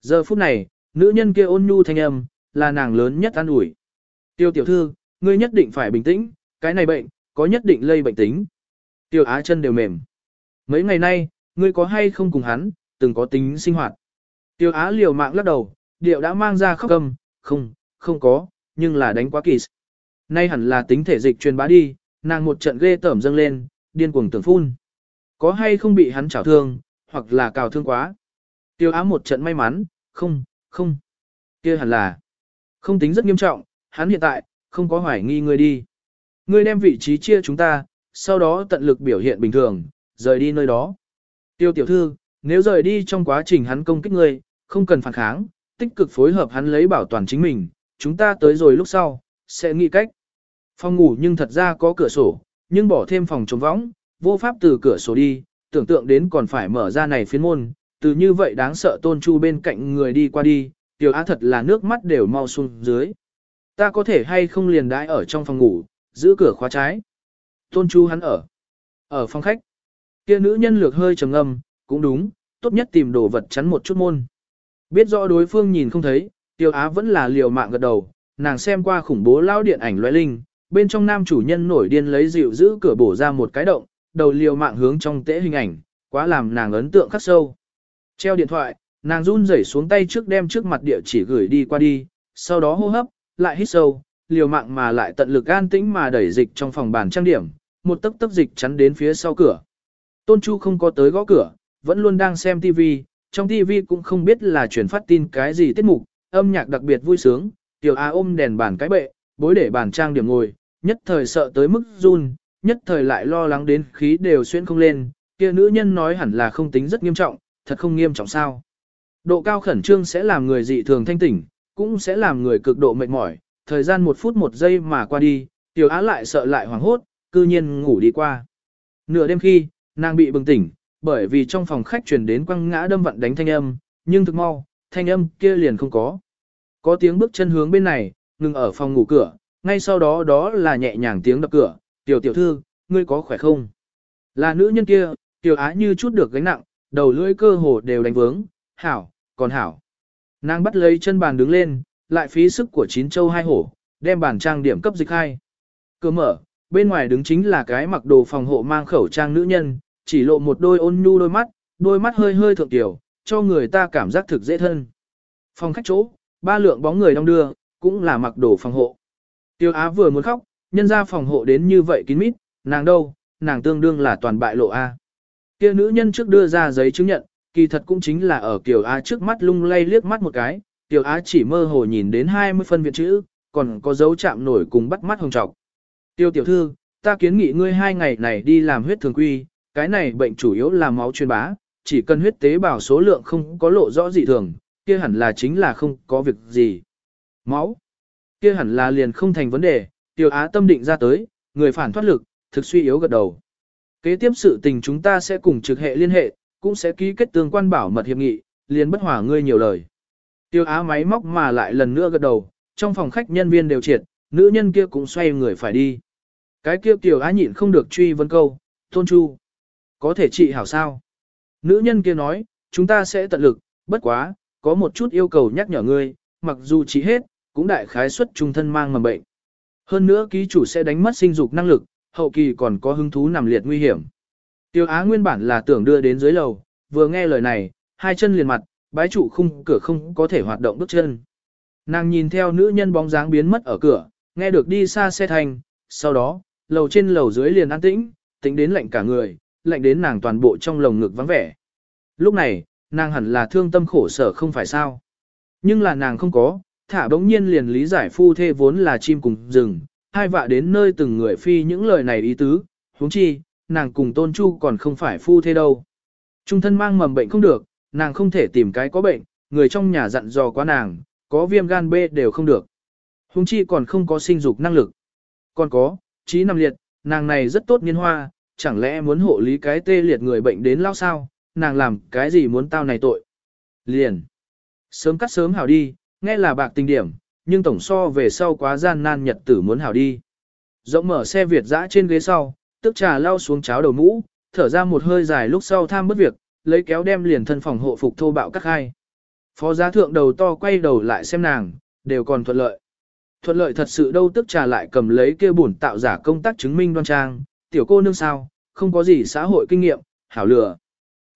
Giờ phút này, nữ nhân kia ôn nhu thanh âm, là nàng lớn nhất an ủi. Tiêu tiểu thư, ngươi nhất định phải bình tĩnh, cái này bệnh, có nhất định lây bệnh tính. Tiêu á chân đều mềm. Mấy ngày nay, ngươi có hay không cùng hắn, từng có tính sinh hoạt. Tiêu Á liều mạng lắc đầu, điệu đã mang ra khóc cầm, không, không có, nhưng là đánh quá kỳ. Nay hẳn là tính thể dịch truyền bá đi, nàng một trận ghê tởm dâng lên, điên cuồng tưởng phun. Có hay không bị hắn chảo thương, hoặc là cào thương quá. Tiêu Á một trận may mắn, không, không. kia hẳn là không tính rất nghiêm trọng, hắn hiện tại, không có hoài nghi ngươi đi. Ngươi đem vị trí chia chúng ta, sau đó tận lực biểu hiện bình thường, rời đi nơi đó. Tiêu tiểu thư, nếu rời đi trong quá trình hắn công kích ngươi, không cần phản kháng, tích cực phối hợp hắn lấy bảo toàn chính mình, chúng ta tới rồi lúc sau, sẽ nghĩ cách. Phòng ngủ nhưng thật ra có cửa sổ, nhưng bỏ thêm phòng chống võng, vô pháp từ cửa sổ đi, tưởng tượng đến còn phải mở ra này phiến môn, từ như vậy đáng sợ tôn chu bên cạnh người đi qua đi, tiểu á thật là nước mắt đều mau xuống dưới. Ta có thể hay không liền đãi ở trong phòng ngủ, giữ cửa khóa trái. Tôn chu hắn ở. Ở phòng khách. Kia nữ nhân lược hơi trầm ngâm, cũng đúng, tốt nhất tìm đồ vật chắn một chút môn. Biết rõ đối phương nhìn không thấy, tiêu á vẫn là liều mạng gật đầu, nàng xem qua khủng bố lao điện ảnh loại linh, bên trong nam chủ nhân nổi điên lấy dịu giữ cửa bổ ra một cái động, đầu liều mạng hướng trong tễ hình ảnh, quá làm nàng ấn tượng khắc sâu. Treo điện thoại, nàng run rẩy xuống tay trước đem trước mặt địa chỉ gửi đi qua đi, sau đó hô hấp, lại hít sâu, liều mạng mà lại tận lực an tĩnh mà đẩy dịch trong phòng bàn trang điểm, một tấc tấc dịch chắn đến phía sau cửa. Tôn Chu không có tới gõ cửa, vẫn luôn đang xem TV, trong TV cũng không biết là truyền phát tin cái gì tiết mục, âm nhạc đặc biệt vui sướng, tiểu A ôm đèn bàn cái bệ, bối để bàn trang điểm ngồi, nhất thời sợ tới mức run, nhất thời lại lo lắng đến khí đều xuyên không lên, kia nữ nhân nói hẳn là không tính rất nghiêm trọng, thật không nghiêm trọng sao. Độ cao khẩn trương sẽ làm người dị thường thanh tỉnh, cũng sẽ làm người cực độ mệt mỏi, thời gian một phút một giây mà qua đi, tiểu á lại sợ lại hoảng hốt, cư nhiên ngủ đi qua. Nửa đêm khi, nàng bị bừng tỉnh, bởi vì trong phòng khách truyền đến quăng ngã đâm vặn đánh thanh âm, nhưng thực mau, thanh âm kia liền không có. Có tiếng bước chân hướng bên này, ngừng ở phòng ngủ cửa, ngay sau đó đó là nhẹ nhàng tiếng đập cửa, tiểu tiểu thư, ngươi có khỏe không? Là nữ nhân kia, tiểu á như chút được gánh nặng, đầu lưỡi cơ hồ đều đánh vướng, hảo, còn hảo. Nàng bắt lấy chân bàn đứng lên, lại phí sức của chín châu hai hổ, đem bàn trang điểm cấp dịch hai. Cửa mở, bên ngoài đứng chính là cái mặc đồ phòng hộ mang khẩu trang nữ nhân, chỉ lộ một đôi ôn nhu đôi mắt, đôi mắt hơi hơi thượng tiểu, cho người ta cảm giác thực dễ thân. Phòng khách chỗ, ba lượng bóng người đông đưa, cũng là mặc đồ phòng hộ. Tiêu Á vừa muốn khóc, nhân ra phòng hộ đến như vậy kín mít, nàng đâu, nàng tương đương là toàn bại lộ A. Kia nữ nhân trước đưa ra giấy chứng nhận, kỳ thật cũng chính là ở Kiều Á trước mắt lung lay liếc mắt một cái, Kiều Á chỉ mơ hồ nhìn đến 20 phân viện chữ, còn có dấu chạm nổi cùng bắt mắt hồng trọc. Tiêu tiểu thư, ta kiến nghị ngươi hai ngày này đi làm huyết thường quy, cái này bệnh chủ yếu là máu truyền bá, chỉ cần huyết tế bào số lượng không có lộ rõ dị thường, kia hẳn là chính là không có việc gì. Máu, kia hẳn là liền không thành vấn đề, Tiêu Á tâm định ra tới, người phản thoát lực, thực suy yếu gật đầu. Kế tiếp sự tình chúng ta sẽ cùng trực hệ liên hệ, cũng sẽ ký kết tương quan bảo mật hiệp nghị, liền bất hòa ngươi nhiều lời. Tiêu Á máy móc mà lại lần nữa gật đầu, trong phòng khách nhân viên đều triệt, nữ nhân kia cũng xoay người phải đi. Cái kia Tiêu Á nhịn không được truy vấn câu, Tôn Chu, có thể trị hảo sao? Nữ nhân kia nói, chúng ta sẽ tận lực, bất quá, có một chút yêu cầu nhắc nhở ngươi, mặc dù trị hết, cũng đại khái suất trung thân mang mầm bệnh. Hơn nữa ký chủ sẽ đánh mất sinh dục năng lực, hậu kỳ còn có hứng thú nằm liệt nguy hiểm. Tiêu Á nguyên bản là tưởng đưa đến dưới lầu, vừa nghe lời này, hai chân liền mặt, bái trụ khung cửa không có thể hoạt động bước chân. Nàng nhìn theo nữ nhân bóng dáng biến mất ở cửa, nghe được đi xa xe thành, sau đó, lầu trên lầu dưới liền an tĩnh, tính đến lạnh cả người, lạnh đến nàng toàn bộ trong lồng ngực vắng vẻ. Lúc này, nàng hẳn là thương tâm khổ sở không phải sao. Nhưng là nàng không có, thả bỗng nhiên liền lý giải phu thê vốn là chim cùng rừng, hai vạ đến nơi từng người phi những lời này ý tứ, huống chi, nàng cùng tôn chu còn không phải phu thê đâu. Trung thân mang mầm bệnh không được, nàng không thể tìm cái có bệnh, người trong nhà dặn dò quá nàng, có viêm gan B đều không được. Huống chi còn không có sinh dục năng lực. Còn có, trí nằm liệt, nàng này rất tốt niên hoa, chẳng lẽ muốn hộ lý cái tê liệt người bệnh đến lao sao, nàng làm cái gì muốn tao này tội. Liền. Sớm cắt sớm hảo đi, nghe là bạc tình điểm, nhưng tổng so về sau quá gian nan nhật tử muốn hảo đi. Rộng mở xe Việt dã trên ghế sau, tức trà lao xuống cháo đầu mũ, thở ra một hơi dài lúc sau tham bất việc, lấy kéo đem liền thân phòng hộ phục thô bạo cắt hai. Phó giá thượng đầu to quay đầu lại xem nàng, đều còn thuận lợi. Thuận lợi thật sự đâu tức trà lại cầm lấy kia bổn tạo giả công tác chứng minh đoan trang, tiểu cô nương sao, không có gì xã hội kinh nghiệm, hảo lừa.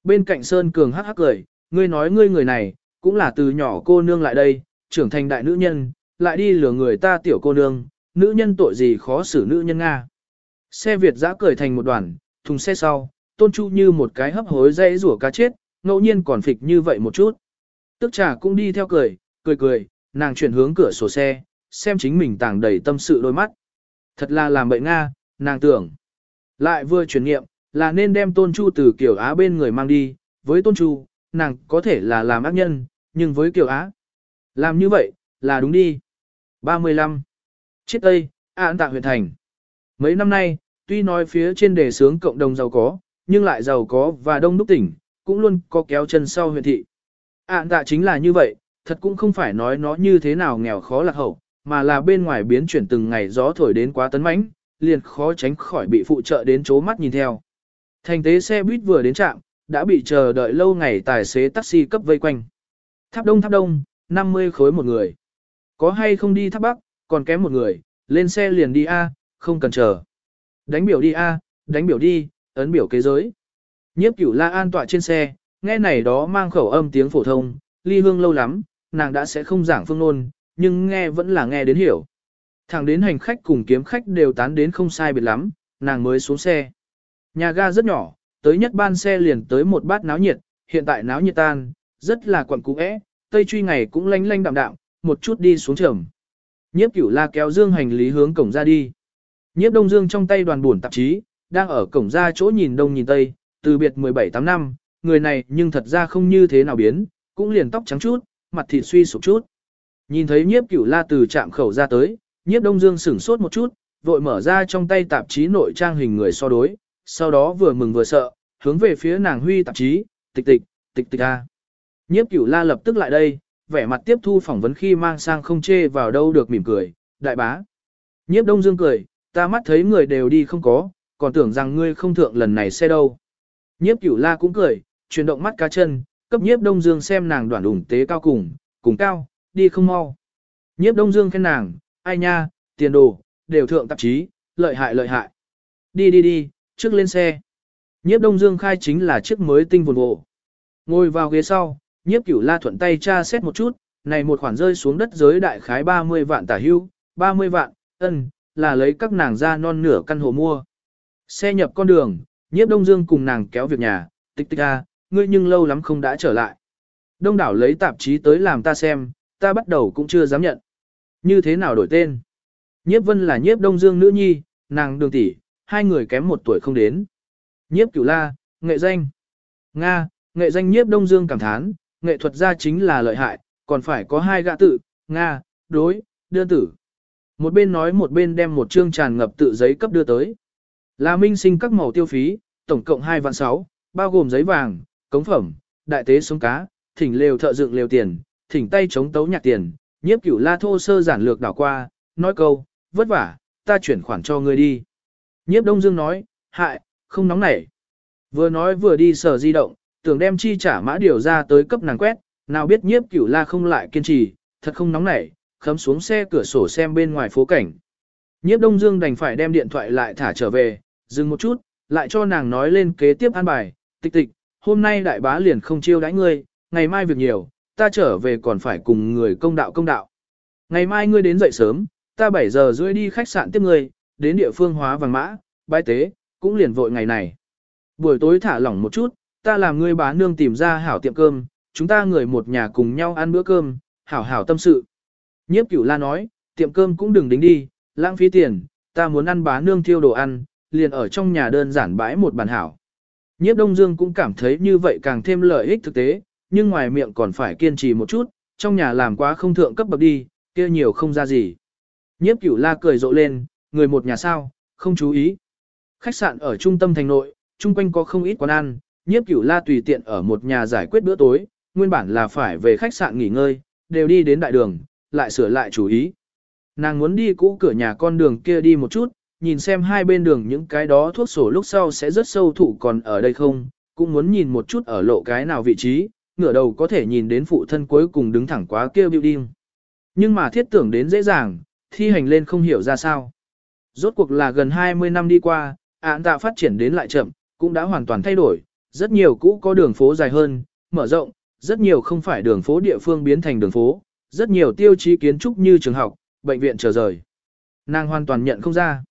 Bên cạnh Sơn Cường hắc hắc cười, ngươi nói ngươi người này, cũng là từ nhỏ cô nương lại đây, trưởng thành đại nữ nhân, lại đi lừa người ta tiểu cô nương, nữ nhân tội gì khó xử nữ nhân Nga. Xe Việt giã cười thành một đoàn, thùng xe sau, tôn chu như một cái hấp hối dây rủa cá chết, ngẫu nhiên còn phịch như vậy một chút. Tức trà cũng đi theo cười, cười cười, nàng chuyển hướng cửa sổ xe, xem chính mình tàng đầy tâm sự đôi mắt. Thật là làm bậy Nga, nàng tưởng. Lại vừa chuyển nghiệm, là nên đem tôn chu từ kiểu Á bên người mang đi, với tôn chu, nàng có thể là làm ác nhân, nhưng với kiểu Á. Làm như vậy, là đúng đi. 35. Chiết Tây, An Tạ huyện thành. Mấy năm nay, tuy nói phía trên đề sướng cộng đồng giàu có, nhưng lại giàu có và đông đúc tỉnh, cũng luôn có kéo chân sau huyện thị. An tạ chính là như vậy, thật cũng không phải nói nó như thế nào nghèo khó lạc hậu, mà là bên ngoài biến chuyển từng ngày gió thổi đến quá tấn mãnh, liền khó tránh khỏi bị phụ trợ đến chố mắt nhìn theo. Thành tế xe buýt vừa đến trạm, đã bị chờ đợi lâu ngày tài xế taxi cấp vây quanh. Tháp đông tháp đông, 50 khối một người. Có hay không đi tháp bắc, còn kém một người, lên xe liền đi A, không cần chờ. Đánh biểu đi A, đánh biểu đi, ấn biểu kế giới. Nhiếp cửu la an tọa trên xe, nghe này đó mang khẩu âm tiếng phổ thông, ly hương lâu lắm, nàng đã sẽ không giảng phương ngôn, nhưng nghe vẫn là nghe đến hiểu. Thẳng đến hành khách cùng kiếm khách đều tán đến không sai biệt lắm, nàng mới xuống xe. Nhà ga rất nhỏ, tới nhất ban xe liền tới một bát náo nhiệt, hiện tại náo nhiệt tan, rất là quặn cũ ẽ, tây truy ngày cũng lanh lanh đạm đạm, một chút đi xuống trầm. Nhiếp cửu la kéo dương hành lý hướng cổng ra đi. Nhiếp đông dương trong tay đoàn buồn tạp chí, đang ở cổng ra chỗ nhìn đông nhìn tây, từ biệt 17-8 năm, người này nhưng thật ra không như thế nào biến, cũng liền tóc trắng chút, mặt thịt suy sụp chút. Nhìn thấy nhiếp cửu la từ trạm khẩu ra tới, nhiếp đông dương sửng sốt một chút, vội mở ra trong tay tạp chí nội trang hình người so đối, sau đó vừa mừng vừa sợ, hướng về phía nàng huy tạp chí, tịch tịch, tịch tịch a. Nhiếp cửu la lập tức lại đây, vẻ mặt tiếp thu phỏng vấn khi mang sang không chê vào đâu được mỉm cười, đại bá. Nhiếp đông dương cười, ta mắt thấy người đều đi không có, còn tưởng rằng ngươi không thượng lần này xe đâu. Nhiếp cửu la cũng cười, chuyển động mắt cá chân, cấp nhiếp đông dương xem nàng đoạn ủng tế cao cùng, cùng cao, đi không mau. Nhiếp đông dương khen nàng, ai nha, tiền đồ, đều thượng tạp chí, lợi hại lợi hại. Đi đi đi, trước lên xe. Nhiếp đông dương khai chính là chiếc mới tinh vồn vộ. Ngồi vào ghế sau, nhiếp cửu la thuận tay tra xét một chút, này một khoản rơi xuống đất giới đại khái 30 vạn tả hưu, 30 vạn, ân, là lấy các nàng ra non nửa căn hộ mua. Xe nhập con đường, nhiếp đông dương cùng nàng kéo việc nhà, tích tích a, ngươi nhưng lâu lắm không đã trở lại. Đông đảo lấy tạp chí tới làm ta xem, ta bắt đầu cũng chưa dám nhận. Như thế nào đổi tên? Nhiếp vân là nhiếp đông dương nữ nhi, nàng đường tỷ, hai người kém một tuổi không đến. Nhiếp cửu la, nghệ danh. Nga, nghệ danh nhiếp đông dương cảm thán, nghệ thuật gia chính là lợi hại, còn phải có hai gã tự, Nga, đối, đưa tử. Một bên nói một bên đem một chương tràn ngập tự giấy cấp đưa tới. Là minh sinh các màu tiêu phí, tổng cộng 2 vạn 6, bao gồm giấy vàng, cống phẩm, đại tế sống cá, thỉnh lều thợ dựng lều tiền, thỉnh tay chống tấu nhạc tiền, nhiếp cửu la thô sơ giản lược đảo qua, nói câu, vất vả, ta chuyển khoản cho ngươi đi. Nhiếp đông dương nói, hại, không nóng nảy. Vừa nói vừa đi sở di động, tưởng đem chi trả mã điều ra tới cấp nàng quét, nào biết nhiếp cửu la không lại kiên trì, thật không nóng nảy, khấm xuống xe cửa sổ xem bên ngoài phố cảnh. Nhiếp đông dương đành phải đem điện thoại lại thả trở về, dừng một chút, lại cho nàng nói lên kế tiếp an bài, tịch tịch, hôm nay đại bá liền không chiêu đãi ngươi, ngày mai việc nhiều, ta trở về còn phải cùng người công đạo công đạo. Ngày mai ngươi đến dậy sớm, ta 7 giờ rưỡi đi khách sạn tiếp ngươi, đến địa phương hóa vàng mã, bái tế, cũng liền vội ngày này. Buổi tối thả lỏng một chút, ta làm ngươi bá nương tìm ra hảo tiệm cơm, chúng ta người một nhà cùng nhau ăn bữa cơm, hảo hảo tâm sự. Nhiếp cửu la nói, tiệm cơm cũng đừng đính đi, lãng phí tiền, ta muốn ăn bá nương thiêu đồ ăn, liền ở trong nhà đơn giản bãi một bàn hảo. Nhiếp Đông Dương cũng cảm thấy như vậy càng thêm lợi ích thực tế, nhưng ngoài miệng còn phải kiên trì một chút, trong nhà làm quá không thượng cấp bậc đi, kia nhiều không ra gì. Nhiếp Cửu La cười rộ lên, người một nhà sao, không chú ý. Khách sạn ở trung tâm thành nội, chung quanh có không ít quán ăn, Nhiếp Cửu La tùy tiện ở một nhà giải quyết bữa tối, nguyên bản là phải về khách sạn nghỉ ngơi, đều đi đến đại đường, lại sửa lại chủ ý. Nàng muốn đi cũ cửa nhà con đường kia đi một chút, nhìn xem hai bên đường những cái đó thuốc sổ lúc sau sẽ rất sâu thụ còn ở đây không, cũng muốn nhìn một chút ở lộ cái nào vị trí, ngửa đầu có thể nhìn đến phụ thân cuối cùng đứng thẳng quá kia building. Nhưng mà thiết tưởng đến dễ dàng, thi hành lên không hiểu ra sao. Rốt cuộc là gần 20 năm đi qua, án tạ phát triển đến lại chậm, cũng đã hoàn toàn thay đổi, rất nhiều cũ có đường phố dài hơn, mở rộng, rất nhiều không phải đường phố địa phương biến thành đường phố, rất nhiều tiêu chí kiến trúc như trường học, bệnh viện trở rời. Nàng hoàn toàn nhận không ra.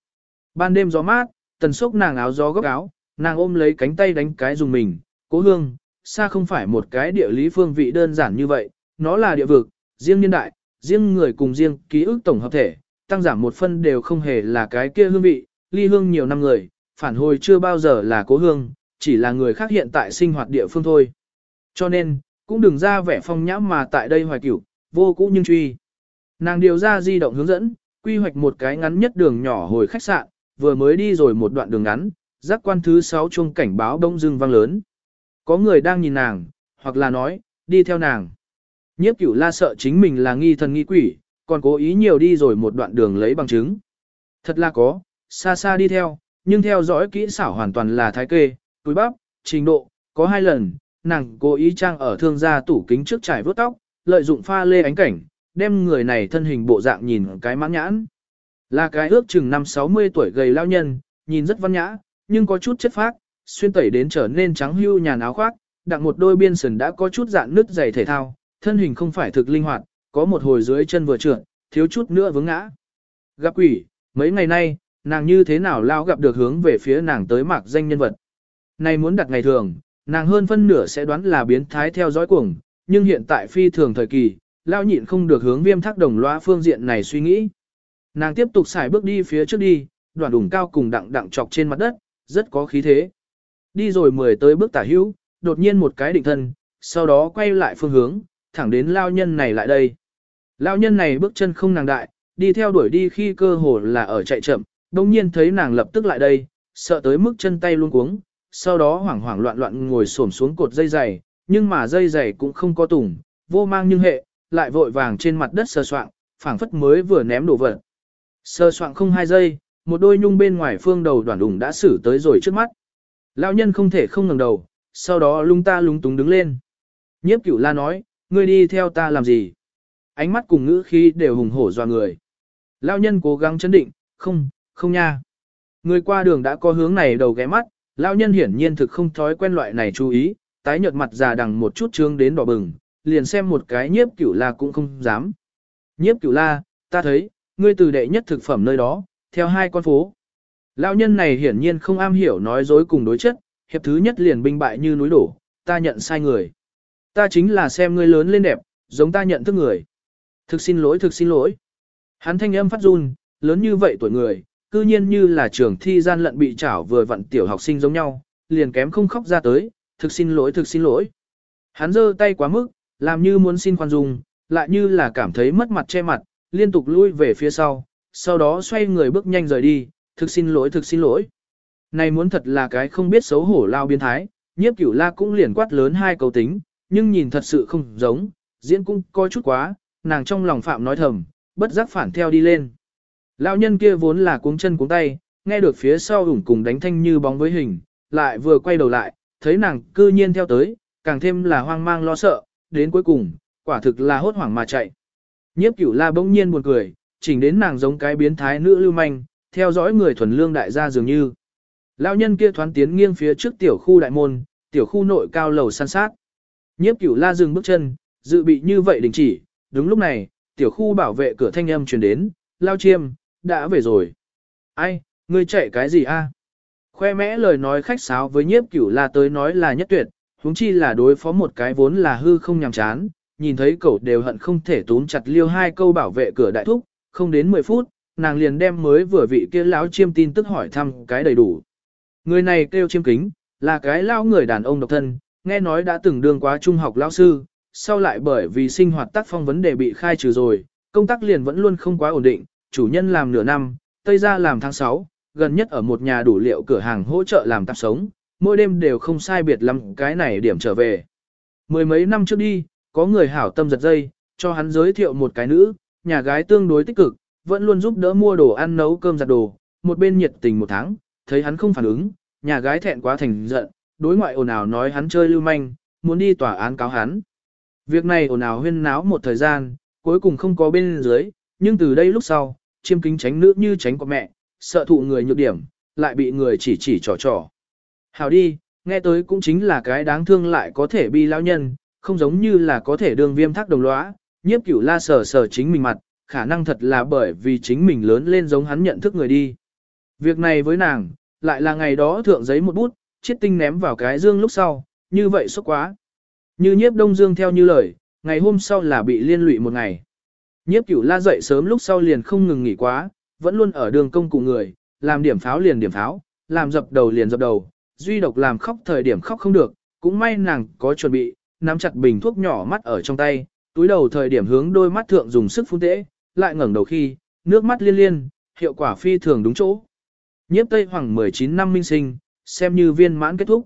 Ban đêm gió mát, tần sốc nàng áo gió góc áo, nàng ôm lấy cánh tay đánh cái dùng mình, cố hương, xa không phải một cái địa lý phương vị đơn giản như vậy, nó là địa vực, riêng niên đại, riêng người cùng riêng ký ức tổng hợp thể, tăng giảm một phân đều không hề là cái kia hương vị, ly hương nhiều năm người, phản hồi chưa bao giờ là cố hương, chỉ là người khác hiện tại sinh hoạt địa phương thôi. Cho nên, cũng đừng ra vẻ phong nhãm mà tại đây hoài cửu, vô cũ nhưng truy. Nàng điều ra di động hướng dẫn, quy hoạch một cái ngắn nhất đường nhỏ hồi khách sạn, vừa mới đi rồi một đoạn đường ngắn, giác quan thứ 6 chuông cảnh báo đông dưng vang lớn. Có người đang nhìn nàng, hoặc là nói, đi theo nàng. Nhiếp cửu la sợ chính mình là nghi thần nghi quỷ, còn cố ý nhiều đi rồi một đoạn đường lấy bằng chứng. Thật là có, xa xa đi theo, nhưng theo dõi kỹ xảo hoàn toàn là thái kê, túi bắp, trình độ, có hai lần, nàng cố ý trang ở thương gia tủ kính trước trải vớt tóc, lợi dụng pha lê ánh cảnh, đem người này thân hình bộ dạng nhìn cái mãn nhãn. Là cái ước chừng năm 60 tuổi gầy lao nhân, nhìn rất văn nhã, nhưng có chút chất phác, xuyên tẩy đến trở nên trắng hưu nhàn áo khoác, đặng một đôi biên sườn đã có chút dạn nứt dày thể thao, thân hình không phải thực linh hoạt, có một hồi dưới chân vừa trượt, thiếu chút nữa vướng ngã. Gặp quỷ, mấy ngày nay, nàng như thế nào lao gặp được hướng về phía nàng tới mạc danh nhân vật. Này muốn đặt ngày thường, nàng hơn phân nửa sẽ đoán là biến thái theo dõi cuồng, nhưng hiện tại phi thường thời kỳ, lao nhịn không được hướng viêm thác đồng loa phương diện này suy nghĩ. Nàng tiếp tục xài bước đi phía trước đi, đoạn đủng cao cùng đặng đặng chọc trên mặt đất, rất có khí thế. Đi rồi mười tới bước tả hữu, đột nhiên một cái định thân, sau đó quay lại phương hướng, thẳng đến lao nhân này lại đây. Lao nhân này bước chân không nàng đại, đi theo đuổi đi khi cơ hồ là ở chạy chậm, đồng nhiên thấy nàng lập tức lại đây, sợ tới mức chân tay luôn cuống, sau đó hoảng hoảng loạn loạn ngồi xổm xuống cột dây dày, nhưng mà dây dày cũng không có tùng vô mang nhưng hệ, lại vội vàng trên mặt đất sờ soạng, phảng phất mới vừa ném đồ vật. Sờ soạng không hai giây, một đôi nhung bên ngoài phương đầu đoàn đùng đã xử tới rồi trước mắt. Lão nhân không thể không ngẩng đầu, sau đó lung ta lung túng đứng lên. Nhiếp cửu la nói, ngươi đi theo ta làm gì? Ánh mắt cùng ngữ khí đều hùng hổ doa người. Lão nhân cố gắng chấn định, không, không nha. Người qua đường đã có hướng này đầu ghé mắt, lão nhân hiển nhiên thực không thói quen loại này chú ý, tái nhợt mặt già đằng một chút trương đến đỏ bừng, liền xem một cái nhiếp cửu la cũng không dám. Nhiếp cửu la, ta thấy, ngươi từ đệ nhất thực phẩm nơi đó, theo hai con phố. Lão nhân này hiển nhiên không am hiểu nói dối cùng đối chất, hiệp thứ nhất liền binh bại như núi đổ, ta nhận sai người. Ta chính là xem ngươi lớn lên đẹp, giống ta nhận thức người. Thực xin lỗi thực xin lỗi. Hắn thanh âm phát run, lớn như vậy tuổi người, cư nhiên như là trường thi gian lận bị chảo vừa vặn tiểu học sinh giống nhau, liền kém không khóc ra tới, thực xin lỗi thực xin lỗi. Hắn giơ tay quá mức, làm như muốn xin khoan dung, lại như là cảm thấy mất mặt che mặt, liên tục lui về phía sau, sau đó xoay người bước nhanh rời đi, thực xin lỗi thực xin lỗi. Này muốn thật là cái không biết xấu hổ lao biến thái, nhiếp cửu la cũng liền quát lớn hai cầu tính, nhưng nhìn thật sự không giống, diễn cũng coi chút quá, nàng trong lòng phạm nói thầm, bất giác phản theo đi lên. Lão nhân kia vốn là cuống chân cuống tay, nghe được phía sau ủng cùng đánh thanh như bóng với hình, lại vừa quay đầu lại, thấy nàng cư nhiên theo tới, càng thêm là hoang mang lo sợ, đến cuối cùng, quả thực là hốt hoảng mà chạy. Nhiếp cửu la bỗng nhiên buồn cười, chỉnh đến nàng giống cái biến thái nữ lưu manh, theo dõi người thuần lương đại gia dường như. Lão nhân kia thoáng tiến nghiêng phía trước tiểu khu đại môn, tiểu khu nội cao lầu san sát. Nhiếp cửu la dừng bước chân, dự bị như vậy đình chỉ, đúng lúc này, tiểu khu bảo vệ cửa thanh âm truyền đến, lao chiêm, đã về rồi. Ai, ngươi chạy cái gì a? Khoe mẽ lời nói khách sáo với nhiếp cửu la tới nói là nhất tuyệt, huống chi là đối phó một cái vốn là hư không nhằm chán, nhìn thấy cậu đều hận không thể túm chặt liêu hai câu bảo vệ cửa đại thúc, không đến 10 phút, nàng liền đem mới vừa vị kia lão chiêm tin tức hỏi thăm cái đầy đủ. Người này kêu chiêm kính, là cái lão người đàn ông độc thân, nghe nói đã từng đương quá trung học lão sư, sau lại bởi vì sinh hoạt tác phong vấn đề bị khai trừ rồi, công tác liền vẫn luôn không quá ổn định, chủ nhân làm nửa năm, tây gia làm tháng 6, gần nhất ở một nhà đủ liệu cửa hàng hỗ trợ làm tạp sống, mỗi đêm đều không sai biệt lắm cái này điểm trở về. Mười mấy năm trước đi, có người hảo tâm giật dây, cho hắn giới thiệu một cái nữ, nhà gái tương đối tích cực, vẫn luôn giúp đỡ mua đồ ăn nấu cơm giặt đồ, một bên nhiệt tình một tháng, thấy hắn không phản ứng, nhà gái thẹn quá thành giận, đối ngoại ồn ào nói hắn chơi lưu manh, muốn đi tòa án cáo hắn. Việc này ồn ào huyên náo một thời gian, cuối cùng không có bên dưới, nhưng từ đây lúc sau, chiêm kính tránh nữ như tránh của mẹ, sợ thụ người nhược điểm, lại bị người chỉ chỉ trò trò. Hào đi, nghe tới cũng chính là cái đáng thương lại có thể bi lão nhân, không giống như là có thể đường viêm thác đồng lõa, nhiếp cửu la sờ sờ chính mình mặt, khả năng thật là bởi vì chính mình lớn lên giống hắn nhận thức người đi. Việc này với nàng, lại là ngày đó thượng giấy một bút, chiết tinh ném vào cái dương lúc sau, như vậy sốc quá. Như nhiếp đông dương theo như lời, ngày hôm sau là bị liên lụy một ngày. Nhiếp cửu la dậy sớm lúc sau liền không ngừng nghỉ quá, vẫn luôn ở đường công cụ người, làm điểm pháo liền điểm pháo, làm dập đầu liền dập đầu, duy độc làm khóc thời điểm khóc không được, cũng may nàng có chuẩn bị, nắm chặt bình thuốc nhỏ mắt ở trong tay, túi đầu thời điểm hướng đôi mắt thượng dùng sức phun tễ, lại ngẩng đầu khi, nước mắt liên liên, hiệu quả phi thường đúng chỗ. Nhiếp Tây Hoàng 19 năm minh sinh, xem như viên mãn kết thúc.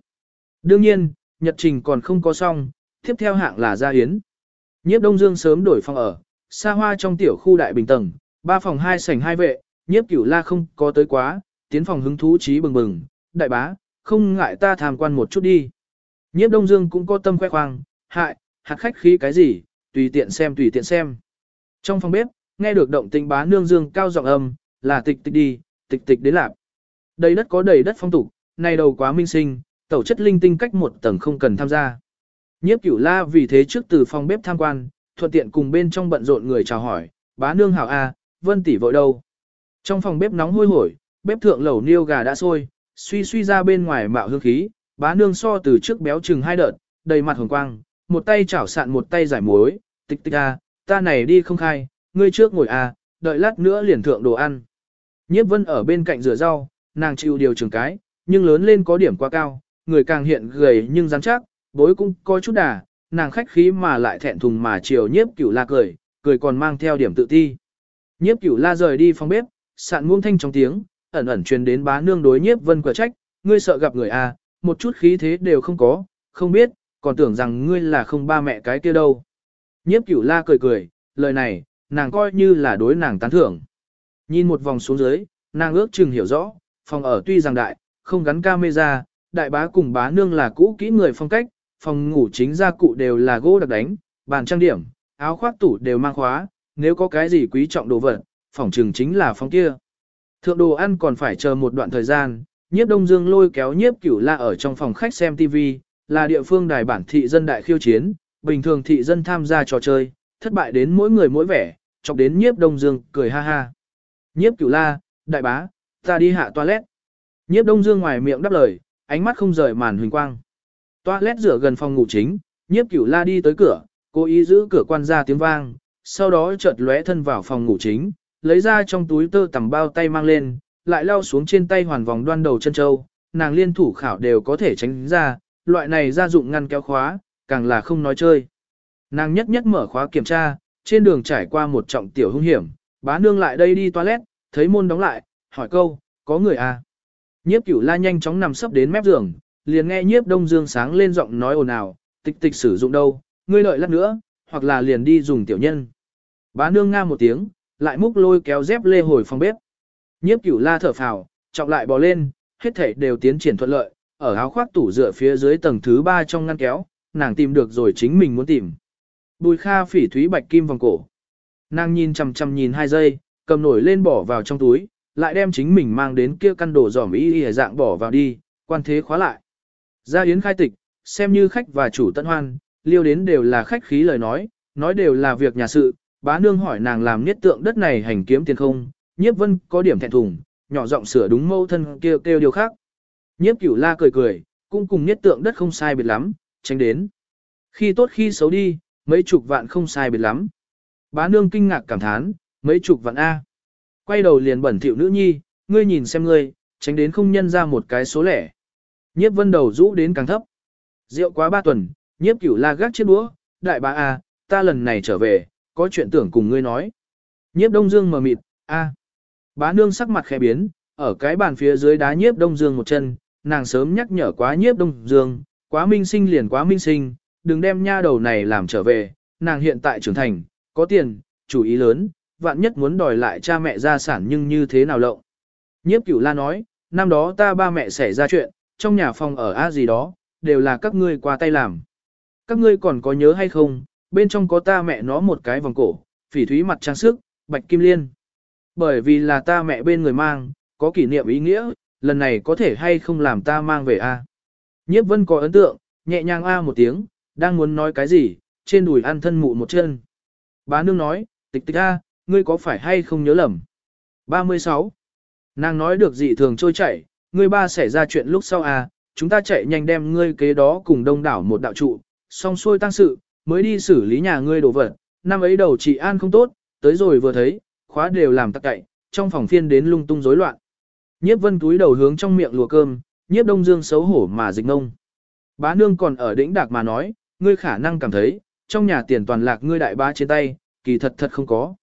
Đương nhiên, nhật trình còn không có xong, tiếp theo hạng là gia hiến. Nhiếp Đông Dương sớm đổi phòng ở, xa hoa trong tiểu khu đại bình tầng, ba phòng hai sảnh hai vệ, nhiếp cửu la không có tới quá, tiến phòng hứng thú trí bừng bừng, đại bá, không ngại ta tham quan một chút đi. Nhiếp Đông Dương cũng có tâm khoe khoang, hại, hạt khách khí cái gì, tùy tiện xem tùy tiện xem. Trong phòng bếp, nghe được động tĩnh bá nương dương cao giọng âm, là tịch tịch đi, tịch tịch đến lạp. Đầy đất có đầy đất phong tục, này đầu quá minh sinh, tẩu chất linh tinh cách một tầng không cần tham gia. Nhiếp cửu la vì thế trước từ phòng bếp tham quan, thuận tiện cùng bên trong bận rộn người chào hỏi, bá nương hảo a, vân tỷ vội đâu. Trong phòng bếp nóng hôi hổi, bếp thượng lẩu niêu gà đã sôi, suy suy ra bên ngoài mạo hương khí, bá nương so từ trước béo chừng hai đợt, đầy mặt hồng quang, một tay chảo sạn một tay giải muối, tịch tịch a, ta này đi không khai, ngươi trước ngồi a, đợi lát nữa liền thượng đồ ăn. Nhiếp vân ở bên cạnh rửa rau, nàng chịu điều trường cái, nhưng lớn lên có điểm quá cao, người càng hiện gầy nhưng rắn chắc, bối cũng có chút đà, nàng khách khí mà lại thẹn thùng mà chiều nhiếp cửu la cười, cười còn mang theo điểm tự ti. Nhiếp cửu la rời đi phòng bếp, sạn muông thanh trong tiếng, ẩn ẩn truyền đến bá nương đối nhiếp vân quả trách, ngươi sợ gặp người a, một chút khí thế đều không có, không biết, còn tưởng rằng ngươi là không ba mẹ cái kia đâu. Nhiếp cửu la cười cười, lời này, nàng coi như là đối nàng tán thưởng. Nhìn một vòng xuống dưới, nàng ước chừng hiểu rõ, phòng ở tuy rằng đại, không gắn camera, đại bá cùng bá nương là cũ kỹ người phong cách, phòng ngủ chính gia cụ đều là gỗ đặc đánh, bàn trang điểm, áo khoác tủ đều mang khóa, nếu có cái gì quý trọng đồ vật, phòng trường chính là phòng kia. Thượng đồ ăn còn phải chờ một đoạn thời gian, nhiếp đông dương lôi kéo nhiếp cửu la ở trong phòng khách xem TV, là địa phương đài bản thị dân đại khiêu chiến, bình thường thị dân tham gia trò chơi, thất bại đến mỗi người mỗi vẻ, chọc đến nhiếp đông dương cười ha ha. Nhiếp cửu la, đại bá, ta đi hạ toilet. Nhiếp đông dương ngoài miệng đáp lời, ánh mắt không rời màn huỳnh quang. Toilet rửa gần phòng ngủ chính, nhiếp cửu la đi tới cửa, cố ý giữ cửa quan ra tiếng vang, sau đó chợt lóe thân vào phòng ngủ chính, lấy ra trong túi tơ tằm bao tay mang lên, lại lao xuống trên tay hoàn vòng đoan đầu chân châu, nàng liên thủ khảo đều có thể tránh ra, loại này gia dụng ngăn kéo khóa, càng là không nói chơi. Nàng nhất nhất mở khóa kiểm tra, trên đường trải qua một trọng tiểu hung hiểm, bá nương lại đây đi toilet, thấy môn đóng lại, hỏi câu, có người à? Nhiếp cửu la nhanh chóng nằm sấp đến mép giường, liền nghe nhiếp đông dương sáng lên giọng nói ồn ào, tịch tịch sử dụng đâu, ngươi đợi lát nữa, hoặc là liền đi dùng tiểu nhân. Bá nương nga một tiếng, lại múc lôi kéo dép lê hồi phòng bếp. Nhiếp cửu la thở phào, trọng lại bò lên, hết thảy đều tiến triển thuận lợi, ở áo khoác tủ dựa phía dưới tầng thứ ba trong ngăn kéo, nàng tìm được rồi chính mình muốn tìm. Bùi kha phỉ thúy bạch kim vòng cổ. Nàng nhìn chằm chằm nhìn hai giây, cầm nổi lên bỏ vào trong túi, lại đem chính mình mang đến kia căn đồ giỏm mỹ y dạng bỏ vào đi, quan thế khóa lại gia yến khai tịch, xem như khách và chủ tận hoan, liêu đến đều là khách khí lời nói, nói đều là việc nhà sự, bá nương hỏi nàng làm niết tượng đất này hành kiếm tiền không, nhiếp vân có điểm thẹn thùng, nhỏ giọng sửa đúng mâu thân kêu kêu điều khác. Nhiếp cửu la cười cười, cũng cùng niết tượng đất không sai biệt lắm, tránh đến. Khi tốt khi xấu đi, mấy chục vạn không sai biệt lắm. Bá nương kinh ngạc cảm thán, mấy chục vạn A. Quay đầu liền bẩn thỉu nữ nhi, ngươi nhìn xem ngươi, tránh đến không nhân ra một cái số lẻ. Nhiếp vân đầu rũ đến càng thấp. Rượu quá ba tuần, nhiếp cửu la gác chiếc đũa, đại bá A, ta lần này trở về, có chuyện tưởng cùng ngươi nói. Nhiếp đông dương mờ mịt, A. Bá nương sắc mặt khẽ biến, ở cái bàn phía dưới đá nhiếp đông dương một chân, nàng sớm nhắc nhở quá nhiếp đông dương, quá minh sinh liền quá minh sinh, đừng đem nha đầu này làm trở về, nàng hiện tại trưởng thành, có tiền, chủ ý lớn, vạn nhất muốn đòi lại cha mẹ gia sản nhưng như thế nào lộng. Nhiếp cửu la nói, năm đó ta ba mẹ xảy ra chuyện, trong nhà phòng ở A gì đó, đều là các ngươi qua tay làm. Các ngươi còn có nhớ hay không, bên trong có ta mẹ nó một cái vòng cổ, phỉ thúy mặt trang sức, bạch kim liên. Bởi vì là ta mẹ bên người mang, có kỷ niệm ý nghĩa, lần này có thể hay không làm ta mang về A. Nhiếp vân có ấn tượng, nhẹ nhàng a một tiếng, đang muốn nói cái gì, trên đùi ăn thân mụ một chân. Bá nương nói, tịch tịch a, ngươi có phải hay không nhớ lầm? 36. Nàng nói được dị thường trôi chảy, ngươi ba xảy ra chuyện lúc sau à? chúng ta chạy nhanh đem ngươi kế đó cùng đông đảo một đạo trụ, xong xuôi tăng sự, mới đi xử lý nhà ngươi đồ vật. Năm ấy đầu chị An không tốt, tới rồi vừa thấy, khóa đều làm tắc cậy, trong phòng phiên đến lung tung rối loạn. Nhiếp vân túi đầu hướng trong miệng lùa cơm, nhiếp đông dương xấu hổ mà dịch ngông. Bá nương còn ở đỉnh đạc mà nói, ngươi khả năng cảm thấy, trong nhà tiền toàn lạc ngươi đại bá trên tay, kỳ thật thật không có.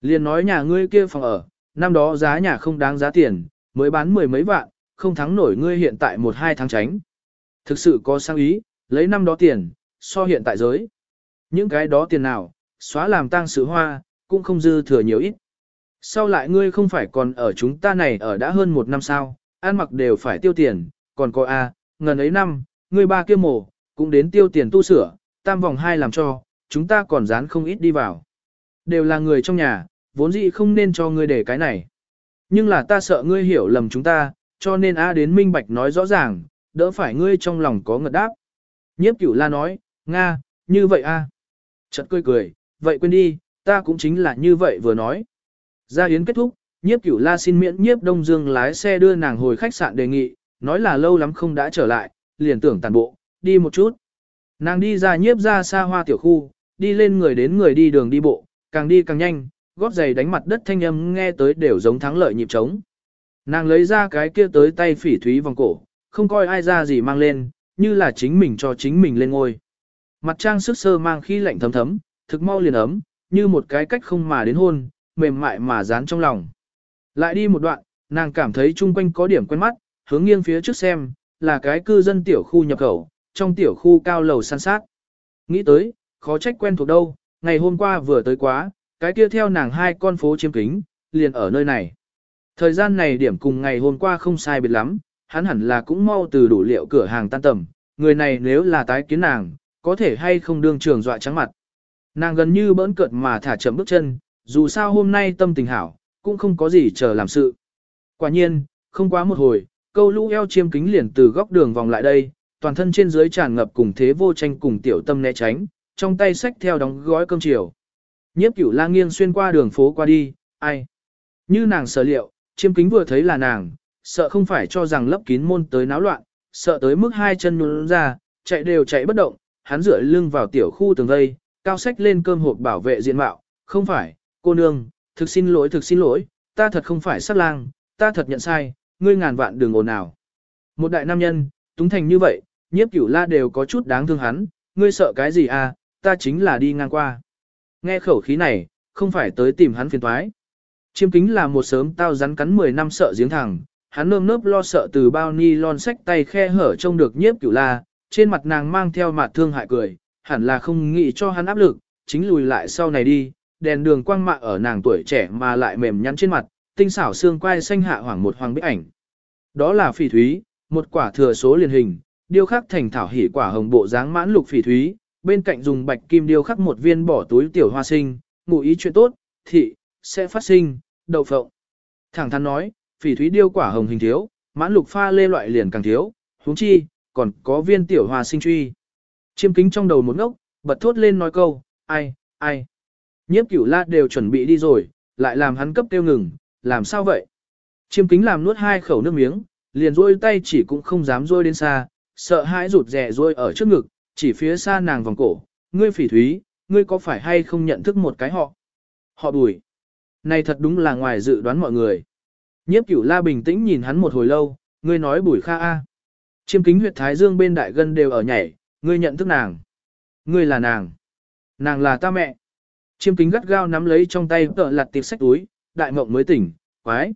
Liền nói nhà ngươi kia phòng ở, năm đó giá nhà không đáng giá tiền, mới bán mười mấy vạn, không thắng nổi ngươi hiện tại một hai tháng tránh. Thực sự có sang ý, lấy năm đó tiền, so hiện tại giới. Những cái đó tiền nào, xóa làm tang sự hoa, cũng không dư thừa nhiều ít. Sau lại ngươi không phải còn ở chúng ta này ở đã hơn một năm sao, ăn mặc đều phải tiêu tiền, còn có A, ngần ấy năm, ngươi ba kia mổ, cũng đến tiêu tiền tu sửa, tam vòng hai làm cho, chúng ta còn dán không ít đi vào. Đều là người trong nhà, vốn dĩ không nên cho ngươi để cái này. Nhưng là ta sợ ngươi hiểu lầm chúng ta, cho nên A đến minh bạch nói rõ ràng, đỡ phải ngươi trong lòng có ngật đáp. Nhiếp cửu la nói, Nga, như vậy A. Chợt cười cười, vậy quên đi, ta cũng chính là như vậy vừa nói. Gia yến kết thúc, nhiếp cửu la xin miễn nhiếp đông dương lái xe đưa nàng hồi khách sạn đề nghị, nói là lâu lắm không đã trở lại, liền tưởng tàn bộ, đi một chút. Nàng đi ra nhiếp ra xa hoa tiểu khu, đi lên người đến người đi đường đi bộ, càng đi càng nhanh, gót giày đánh mặt đất thanh âm nghe tới đều giống thắng lợi nhịp trống. Nàng lấy ra cái kia tới tay phỉ thúy vòng cổ, không coi ai ra gì mang lên, như là chính mình cho chính mình lên ngôi. Mặt trang sức sơ mang khi lạnh thấm thấm, thực mau liền ấm, như một cái cách không mà đến hôn, mềm mại mà dán trong lòng. Lại đi một đoạn, nàng cảm thấy chung quanh có điểm quen mắt, hướng nghiêng phía trước xem, là cái cư dân tiểu khu nhập khẩu, trong tiểu khu cao lầu san sát. Nghĩ tới, khó trách quen thuộc đâu, ngày hôm qua vừa tới quá, cái kia theo nàng hai con phố chiếm kính, liền ở nơi này. Thời gian này điểm cùng ngày hôm qua không sai biệt lắm, hắn hẳn là cũng mau từ đủ liệu cửa hàng tan tầm, người này nếu là tái kiến nàng, có thể hay không đương trường dọa trắng mặt. Nàng gần như bỡn cợt mà thả chậm bước chân, dù sao hôm nay tâm tình hảo, cũng không có gì chờ làm sự. Quả nhiên, không quá một hồi, câu lũ eo chiêm kính liền từ góc đường vòng lại đây, toàn thân trên dưới tràn ngập cùng thế vô tranh cùng tiểu tâm né tránh, trong tay sách theo đóng gói cơm chiều. Nhiếp cửu la nghiêng xuyên qua đường phố qua đi, ai? Như nàng sở liệu, chiêm kính vừa thấy là nàng, sợ không phải cho rằng lấp kín môn tới náo loạn, sợ tới mức hai chân nhún ra, chạy đều chạy bất động, hắn rửa lưng vào tiểu khu tường vây, cao sách lên cơm hộp bảo vệ diện mạo, không phải, cô nương, thực xin lỗi thực xin lỗi, ta thật không phải sát lang, ta thật nhận sai, ngươi ngàn vạn đừng ồn nào. Một đại nam nhân, túng thành như vậy, nhiếp cửu la đều có chút đáng thương hắn, ngươi sợ cái gì à, ta chính là đi ngang qua. Nghe khẩu khí này, không phải tới tìm hắn phiền toái. Chiêm kính là một sớm tao rắn cắn 10 năm sợ giếng thẳng, hắn nơm nớp lo sợ từ bao ni lon sách tay khe hở trông được nhiếp cửu la, trên mặt nàng mang theo mặt thương hại cười, hẳn là không nghĩ cho hắn áp lực, chính lùi lại sau này đi, đèn đường quang mạ ở nàng tuổi trẻ mà lại mềm nhắn trên mặt, tinh xảo xương quai xanh hạ hoảng một hoàng bích ảnh. Đó là phỉ thúy, một quả thừa số liền hình, điêu khắc thành thảo hỉ quả hồng bộ dáng mãn lục phỉ thúy, bên cạnh dùng bạch kim điêu khắc một viên bỏ túi tiểu hoa sinh, ngụ ý chuyện tốt, thị, sẽ phát sinh, đậu phộng. Thẳng thắn nói, phỉ thúy điêu quả hồng hình thiếu, mãn lục pha lê loại liền càng thiếu, huống chi, còn có viên tiểu hòa sinh truy. Chiêm kính trong đầu một ngốc, bật thốt lên nói câu, ai, ai. Nhiếp cửu la đều chuẩn bị đi rồi, lại làm hắn cấp tiêu ngừng, làm sao vậy? Chiêm kính làm nuốt hai khẩu nước miếng, liền rôi tay chỉ cũng không dám rôi đến xa, sợ hãi rụt rè rôi ở trước ngực, chỉ phía xa nàng vòng cổ, ngươi phỉ thúy, ngươi có phải hay không nhận thức một cái họ? Họ đuổi. Này thật đúng là ngoài dự đoán mọi người. Nhiếp cửu la bình tĩnh nhìn hắn một hồi lâu, ngươi nói bùi kha a. Chiêm kính huyệt thái dương bên đại gân đều ở nhảy, ngươi nhận thức nàng. Ngươi là nàng. Nàng là ta mẹ. Chiêm kính gắt gao nắm lấy trong tay tợ lặt tiệp sách túi, đại mộng mới tỉnh, quái.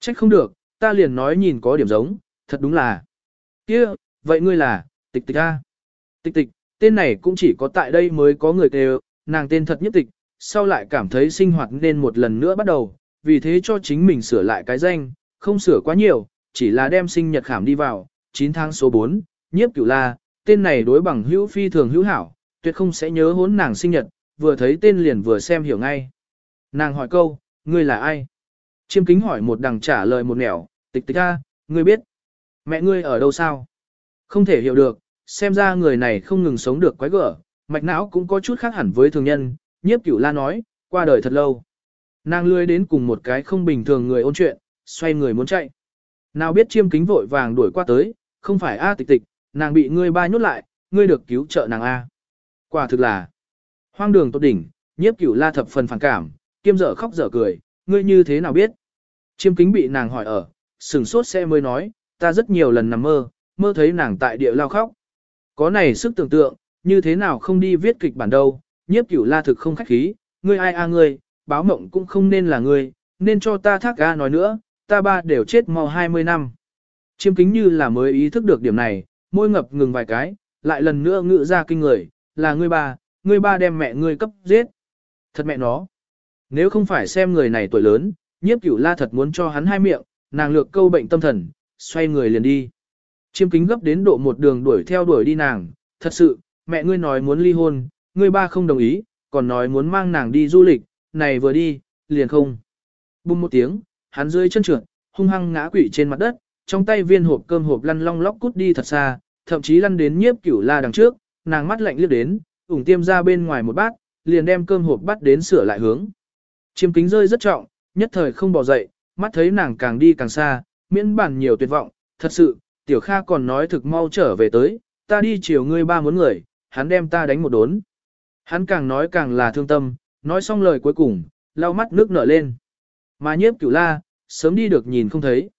Trách không được, ta liền nói nhìn có điểm giống, thật đúng là. kia vậy ngươi là, tịch tịch a. Tịch tịch, tên này cũng chỉ có tại đây mới có người kêu, nàng tên thật nhất tịch, sau lại cảm thấy sinh hoạt nên một lần nữa bắt đầu, vì thế cho chính mình sửa lại cái danh, không sửa quá nhiều, chỉ là đem sinh nhật khảm đi vào, 9 tháng số 4, nhiếp cửu la, tên này đối bằng hữu phi thường hữu hảo, tuyệt không sẽ nhớ hốn nàng sinh nhật, vừa thấy tên liền vừa xem hiểu ngay. Nàng hỏi câu, ngươi là ai? Chiêm kính hỏi một đằng trả lời một nẻo, tịch tịch a, ngươi biết. Mẹ ngươi ở đâu sao? Không thể hiểu được, xem ra người này không ngừng sống được quái gở, mạch não cũng có chút khác hẳn với thường nhân, nhiếp cửu la nói, qua đời thật lâu. Nàng lươi đến cùng một cái không bình thường người ôn chuyện, xoay người muốn chạy. Nào biết chiêm kính vội vàng đuổi qua tới, không phải A tịch tịch, nàng bị ngươi ba nhốt lại, ngươi được cứu trợ nàng A. Quả thực là hoang đường tốt đỉnh, nhiếp cửu la thập phần phản cảm, kiêm dở khóc dở cười, ngươi như thế nào biết. Chiêm kính bị nàng hỏi ở, sừng sốt xe mới nói, ta rất nhiều lần nằm mơ, mơ thấy nàng tại địa lao khóc. Có này sức tưởng tượng, như thế nào không đi viết kịch bản đâu, nhiếp cửu la thực không khách khí, ngươi ai a ngươi, báo mộng cũng không nên là ngươi, nên cho ta thác ga nói nữa, ta ba đều chết mau 20 năm. Chiêm kính như là mới ý thức được điểm này, môi ngập ngừng vài cái, lại lần nữa ngự ra kinh người, là ngươi ba, ngươi ba đem mẹ ngươi cấp giết. Thật mẹ nó. Nếu không phải xem người này tuổi lớn, nhiếp cửu la thật muốn cho hắn hai miệng, nàng lược câu bệnh tâm thần, xoay người liền đi. Chiêm kính gấp đến độ một đường đuổi theo đuổi đi nàng, thật sự, mẹ ngươi nói muốn ly hôn, ngươi ba không đồng ý, còn nói muốn mang nàng đi du lịch, này vừa đi, liền không. Bùng một tiếng, hắn rơi chân trượt, hung hăng ngã quỵ trên mặt đất, trong tay viên hộp cơm hộp lăn long lóc cút đi thật xa, thậm chí lăn đến nhiếp cửu la đằng trước, nàng mắt lạnh liếc đến, ủng tiêm ra bên ngoài một bát, liền đem cơm hộp bắt đến sửa lại hướng. Chiêm kính rơi rất trọng, nhất thời không bỏ dậy, mắt thấy nàng càng đi càng xa, miễn bản nhiều tuyệt vọng, thật sự, tiểu kha còn nói thực mau trở về tới, ta đi chiều ngươi ba muốn người, hắn đem ta đánh một đốn. Hắn càng nói càng là thương tâm, nói xong lời cuối cùng, lau mắt nước nở lên. Mà nhiếp cửu la, sớm đi được nhìn không thấy.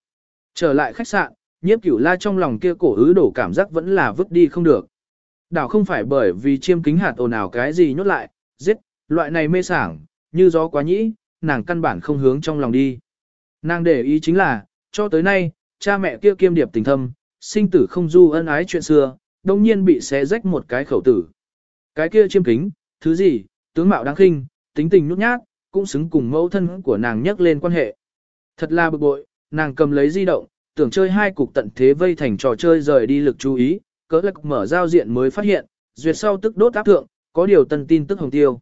Trở lại khách sạn, nhiếp cửu la trong lòng kia cổ ứ đổ cảm giác vẫn là vứt đi không được. Đảo không phải bởi vì chiêm kính hạt ồn ào cái gì nhốt lại, giết, loại này mê sảng, như gió quá nhĩ, nàng căn bản không hướng trong lòng đi. Nàng để ý chính là, cho tới nay, cha mẹ kia kiêm điệp tình thâm, sinh tử không du ân ái chuyện xưa, đồng nhiên bị xé rách một cái khẩu tử. Cái kia chiêm kính, thứ gì, tướng mạo đáng khinh, tính tình nhút nhát, cũng xứng cùng mẫu thân của nàng nhắc lên quan hệ. Thật là bực bội, nàng cầm lấy di động, tưởng chơi hai cục tận thế vây thành trò chơi rời đi lực chú ý, cỡ lạc mở giao diện mới phát hiện, duyệt sau tức đốt áp thượng, có điều tân tin tức hồng tiêu.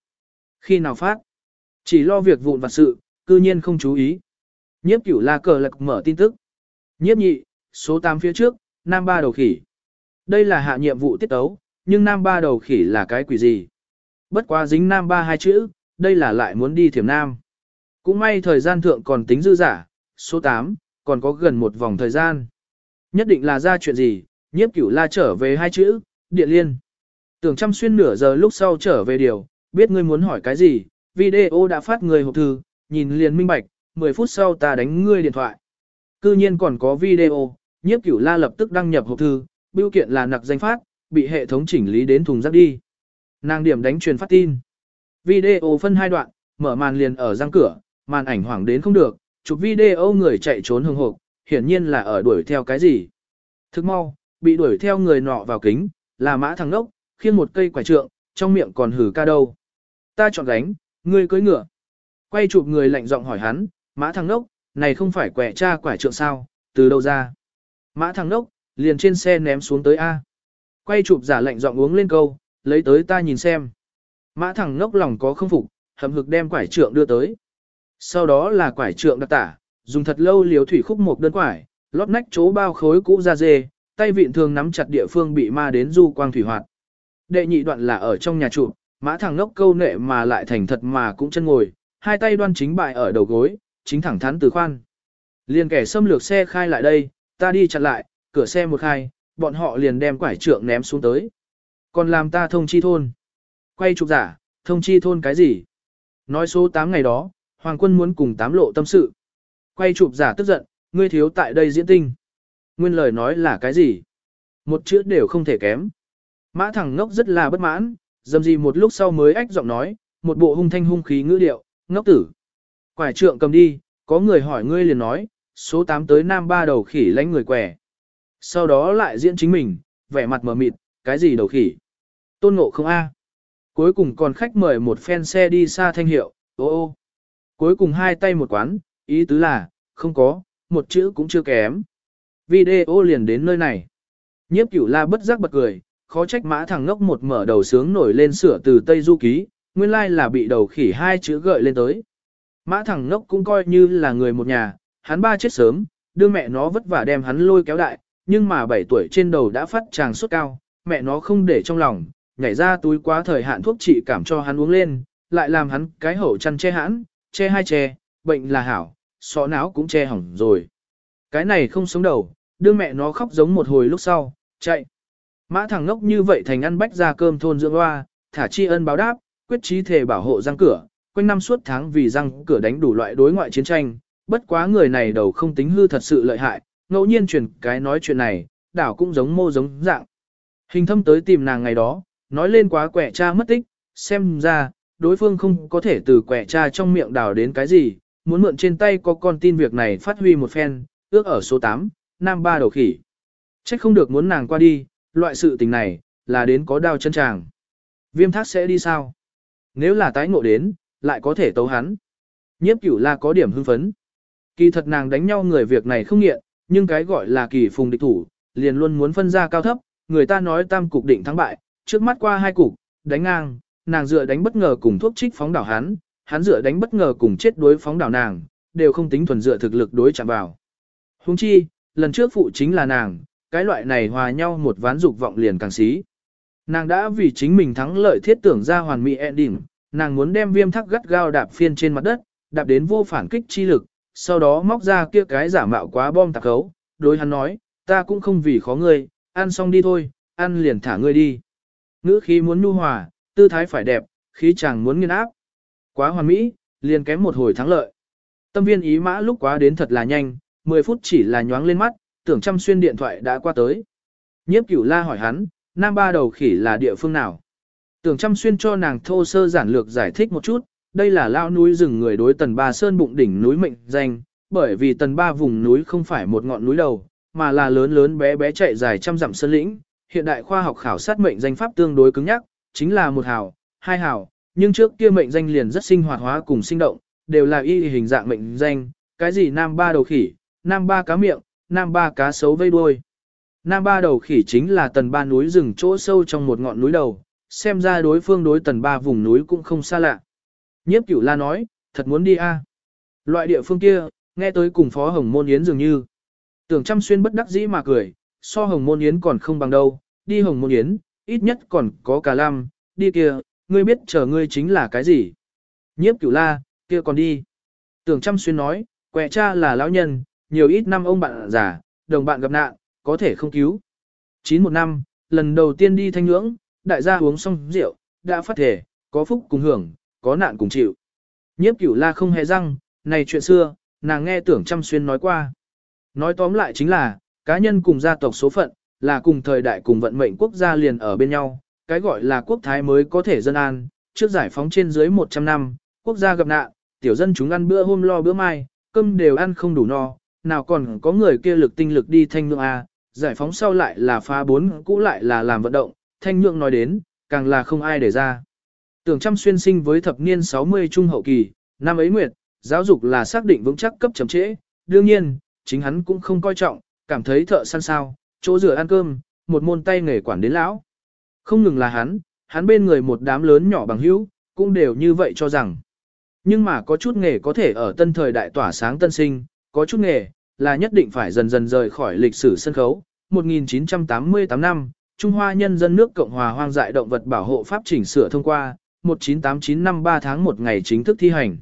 Khi nào phát? Chỉ lo việc vụn vặt sự, cư nhiên không chú ý. Nhiếp cửu la cờ lạc mở tin tức. Nhiếp nhị, số 8 phía trước, nam ba đầu khỉ. Đây là hạ nhiệm vụ tiết tấu, nhưng nam ba đầu khỉ là cái quỷ gì? Bất quá dính nam ba hai chữ, đây là lại muốn đi thiểm nam. Cũng may thời gian thượng còn tính dư giả, số 8, còn có gần một vòng thời gian. Nhất định là ra chuyện gì, nhiếp cửu la trở về hai chữ, điện liên. Tưởng chăm xuyên nửa giờ lúc sau trở về điều, biết ngươi muốn hỏi cái gì, video đã phát người hộp thư, nhìn liền minh bạch, 10 phút sau ta đánh ngươi điện thoại. Cư nhiên còn có video, nhiếp cửu la lập tức đăng nhập hộp thư, biểu kiện là nặc danh phát, bị hệ thống chỉnh lý đến thùng rác đi. Nàng điểm đánh truyền phát tin. Video phân hai đoạn, mở màn liền ở răng cửa, màn ảnh hoảng đến không được, chụp video người chạy trốn hừng hộp, hiển nhiên là ở đuổi theo cái gì. Thức mau, bị đuổi theo người nọ vào kính, là mã thằng nốc, khiêng một cây quả trượng, trong miệng còn hử ca đâu. Ta chọn đánh ngươi cưới ngựa. Quay chụp người lạnh giọng hỏi hắn, mã thằng nốc, này không phải quẻ cha quả trượng sao, từ đâu ra. Mã thằng nốc, liền trên xe ném xuống tới A. Quay chụp giả lạnh giọng uống lên câu, lấy tới ta nhìn xem. Mã thẳng ngốc lòng có không phục, hầm hực đem quải trượng đưa tới. Sau đó là quải trượng đặc tả, dùng thật lâu liều thủy khúc một đơn quải, lót nách chỗ bao khối cũ ra dê, tay vịn thường nắm chặt địa phương bị ma đến du quang thủy hoạt. Đệ nhị đoạn là ở trong nhà trụ, mã thẳng ngốc câu nệ mà lại thành thật mà cũng chân ngồi, hai tay đoan chính bại ở đầu gối, chính thẳng thắn từ khoan. Liền kẻ xâm lược xe khai lại đây, ta đi chặn lại, cửa xe một khai, bọn họ liền đem quải trượng ném xuống tới. Còn làm ta thông chi thôn. Quay chụp giả, thông chi thôn cái gì? Nói số 8 ngày đó, Hoàng quân muốn cùng tám lộ tâm sự. Quay chụp giả tức giận, ngươi thiếu tại đây diễn tinh. Nguyên lời nói là cái gì? Một chữ đều không thể kém. Mã thẳng ngốc rất là bất mãn, dầm gì một lúc sau mới ách giọng nói, một bộ hung thanh hung khí ngữ điệu, ngốc tử. Quải trượng cầm đi, có người hỏi ngươi liền nói, số 8 tới nam ba đầu khỉ lánh người quẻ. Sau đó lại diễn chính mình, vẻ mặt mờ mịt, cái gì đầu khỉ. Tôn ngộ không a. Cuối cùng còn khách mời một phen xe đi xa thanh hiệu, ô ô. Cuối cùng hai tay một quán, ý tứ là, không có, một chữ cũng chưa kém. Video liền đến nơi này. Nhiếp cửu la bất giác bật cười, khó trách mã thằng ngốc một mở đầu sướng nổi lên sửa từ Tây Du Ký, nguyên lai là bị đầu khỉ hai chữ gợi lên tới. Mã thằng ngốc cũng coi như là người một nhà, hắn ba chết sớm, đưa mẹ nó vất vả đem hắn lôi kéo đại, nhưng mà 7 tuổi trên đầu đã phát tràng suốt cao, mẹ nó không để trong lòng, nhảy ra túi quá thời hạn thuốc trị cảm cho hắn uống lên, lại làm hắn cái hậu chăn che hãn, che hai che, bệnh là hảo, sọ não cũng che hỏng rồi. Cái này không sống đầu, đưa mẹ nó khóc giống một hồi lúc sau, chạy. Mã thằng ngốc như vậy thành ăn bách ra cơm thôn dưỡng hoa, thả tri ân báo đáp, quyết trí thể bảo hộ răng cửa, quanh năm suốt tháng vì răng cửa đánh đủ loại đối ngoại chiến tranh, bất quá người này đầu không tính hư thật sự lợi hại, ngẫu nhiên truyền cái nói chuyện này, đảo cũng giống mô giống dạng. Hình thâm tới tìm nàng ngày đó, nói lên quá quẻ cha mất tích, xem ra, đối phương không có thể từ quẻ cha trong miệng đào đến cái gì, muốn mượn trên tay có con tin việc này phát huy một phen, ước ở số 8, Nam Ba đầu khỉ. Trách không được muốn nàng qua đi, loại sự tình này, là đến có đau chân chàng, Viêm thác sẽ đi sao? Nếu là tái ngộ đến, lại có thể tấu hắn. Nhiếp cửu la có điểm hưng phấn. Kỳ thật nàng đánh nhau người việc này không nghiện, nhưng cái gọi là kỳ phùng địch thủ, liền luôn muốn phân ra cao thấp, người ta nói tam cục định thắng bại, trước mắt qua hai cục, đánh ngang, nàng dựa đánh bất ngờ cùng thuốc trích phóng đảo hắn, hắn dựa đánh bất ngờ cùng chết đối phóng đảo nàng, đều không tính thuần dựa thực lực đối chạm vào. Huống chi, lần trước phụ chính là nàng, cái loại này hòa nhau một ván dục vọng liền càng xí. Nàng đã vì chính mình thắng lợi thiết tưởng ra hoàn mỹ ending, nàng muốn đem viêm thắc gắt gao đạp phiên trên mặt đất, đạp đến vô phản kích chi lực, sau đó móc ra kia cái giả mạo quá bom tạc khấu, đối hắn nói, ta cũng không vì khó ngươi, ăn xong đi thôi, ăn liền thả ngươi đi. Ngữ khí muốn nhu hòa, tư thái phải đẹp, khí chàng muốn nghiên áp. Quá hoàn mỹ, liền kém một hồi thắng lợi. Tâm viên ý mã lúc quá đến thật là nhanh, 10 phút chỉ là nhoáng lên mắt, tưởng chăm xuyên điện thoại đã qua tới. Nhiếp cửu la hỏi hắn, Nam Ba đầu khỉ là địa phương nào? Tưởng chăm xuyên cho nàng thô sơ giản lược giải thích một chút, đây là lao núi rừng người đối tần ba sơn bụng đỉnh núi mệnh danh, bởi vì tần ba vùng núi không phải một ngọn núi đầu, mà là lớn lớn bé bé chạy dài trăm dặm sơn lĩnh. Hiện đại khoa học khảo sát mệnh danh pháp tương đối cứng nhắc, chính là một hào, hai hào, nhưng trước kia mệnh danh liền rất sinh hoạt hóa cùng sinh động, đều là y hình dạng mệnh danh, cái gì nam ba đầu khỉ, nam ba cá miệng, nam ba cá sấu vây đuôi. Nam ba đầu khỉ chính là tần ba núi rừng chỗ sâu trong một ngọn núi đầu, xem ra đối phương đối tần ba vùng núi cũng không xa lạ. Nhiếp cửu la nói, thật muốn đi a. Loại địa phương kia, nghe tới cùng phó hồng môn yến dường như. Tưởng chăm xuyên bất đắc dĩ mà cười, so hồng môn yến còn không bằng đâu, đi hồng môn yến, ít nhất còn có cả lam, đi kia, ngươi biết chờ ngươi chính là cái gì. Nhiếp cửu la, kia còn đi. Tưởng chăm xuyên nói, quẹ cha là lão nhân, nhiều ít năm ông bạn già, đồng bạn gặp nạn, có thể không cứu. Chín một năm, lần đầu tiên đi thanh ngưỡng, đại gia uống xong rượu, đã phát thể, có phúc cùng hưởng, có nạn cùng chịu. Nhiếp cửu la không hề răng, này chuyện xưa, nàng nghe tưởng chăm xuyên nói qua. Nói tóm lại chính là, cá nhân cùng gia tộc số phận, là cùng thời đại cùng vận mệnh quốc gia liền ở bên nhau, cái gọi là quốc thái mới có thể dân an, trước giải phóng trên dưới 100 năm, quốc gia gặp nạn, tiểu dân chúng ăn bữa hôm lo bữa mai, cơm đều ăn không đủ no, nào còn có người kia lực tinh lực đi thanh nhượng A, giải phóng sau lại là phá bốn cũ lại là làm vận động, thanh nhượng nói đến, càng là không ai để ra. Tưởng trăm xuyên sinh với thập niên 60 trung hậu kỳ, năm ấy nguyệt, giáo dục là xác định vững chắc cấp chấm trễ, đương nhiên, chính hắn cũng không coi trọng, cảm thấy thợ săn sao, chỗ rửa ăn cơm, một môn tay nghề quản đến lão. Không ngừng là hắn, hắn bên người một đám lớn nhỏ bằng hữu, cũng đều như vậy cho rằng. Nhưng mà có chút nghề có thể ở tân thời đại tỏa sáng tân sinh, có chút nghề, là nhất định phải dần dần rời khỏi lịch sử sân khấu. 1988 năm, Trung Hoa Nhân dân nước Cộng hòa hoang dại động vật bảo hộ pháp chỉnh sửa thông qua, 1989 năm 3 tháng 1 ngày chính thức thi hành.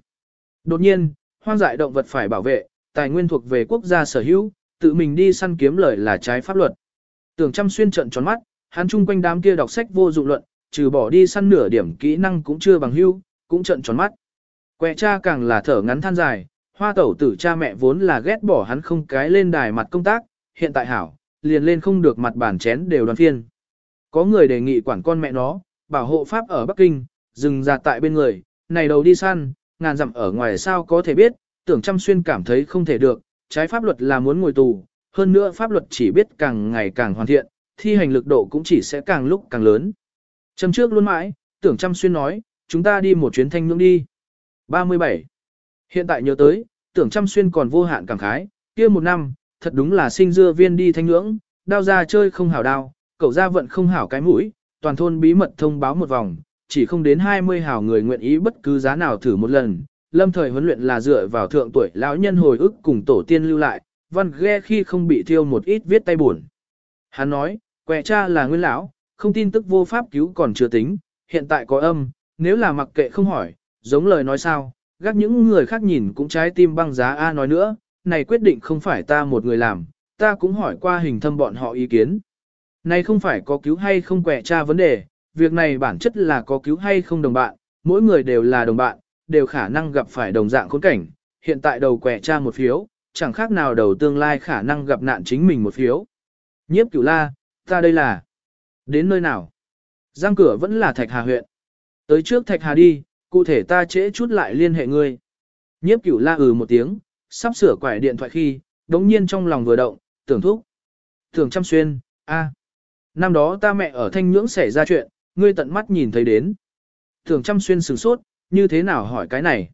Đột nhiên, hoang dại động vật phải bảo vệ, tài nguyên thuộc về quốc gia sở hữu, tự mình đi săn kiếm lời là trái pháp luật. Tưởng chăm xuyên trận tròn mắt, hắn chung quanh đám kia đọc sách vô dụng luận, trừ bỏ đi săn nửa điểm kỹ năng cũng chưa bằng hưu, cũng trận tròn mắt. Quẹ cha càng là thở ngắn than dài, hoa tẩu tử cha mẹ vốn là ghét bỏ hắn không cái lên đài mặt công tác, hiện tại hảo, liền lên không được mặt bản chén đều đoàn phiên. Có người đề nghị quản con mẹ nó, bảo hộ pháp ở Bắc Kinh, dừng ra tại bên người, này đầu đi săn, ngàn dặm ở ngoài sao có thể biết, tưởng chăm xuyên cảm thấy không thể được, trái pháp luật là muốn ngồi tù, hơn nữa pháp luật chỉ biết càng ngày càng hoàn thiện, thi hành lực độ cũng chỉ sẽ càng lúc càng lớn. Châm trước luôn mãi, tưởng chăm xuyên nói, chúng ta đi một chuyến thanh nhưỡng đi. 37. Hiện tại nhớ tới, tưởng chăm xuyên còn vô hạn cảm khái, kia một năm, thật đúng là sinh dưa viên đi thanh nhưỡng, đao ra chơi không hảo đao, cậu ra vận không hảo cái mũi, toàn thôn bí mật thông báo một vòng, chỉ không đến 20 hảo người nguyện ý bất cứ giá nào thử một lần. Lâm thời huấn luyện là dựa vào thượng tuổi lão nhân hồi ức cùng tổ tiên lưu lại, văn ghe khi không bị thiêu một ít viết tay buồn. Hắn nói, quẹ cha là nguyên lão, không tin tức vô pháp cứu còn chưa tính, hiện tại có âm, nếu là mặc kệ không hỏi, giống lời nói sao, gác những người khác nhìn cũng trái tim băng giá A nói nữa, này quyết định không phải ta một người làm, ta cũng hỏi qua hình thâm bọn họ ý kiến. Này không phải có cứu hay không quẹ cha vấn đề, việc này bản chất là có cứu hay không đồng bạn, mỗi người đều là đồng bạn, đều khả năng gặp phải đồng dạng khốn cảnh, hiện tại đầu quẹ cha một phiếu, chẳng khác nào đầu tương lai khả năng gặp nạn chính mình một phiếu. Nhiếp cửu la, ta đây là, đến nơi nào? Giang cửa vẫn là Thạch Hà huyện. Tới trước Thạch Hà đi, cụ thể ta trễ chút lại liên hệ ngươi. Nhiếp cửu la ừ một tiếng, sắp sửa quải điện thoại khi, đống nhiên trong lòng vừa động, tưởng thúc. Tưởng chăm xuyên, a, Năm đó ta mẹ ở thanh nhưỡng xảy ra chuyện, ngươi tận mắt nhìn thấy đến. Tưởng chăm xuyên sửng sốt, như thế nào hỏi cái này.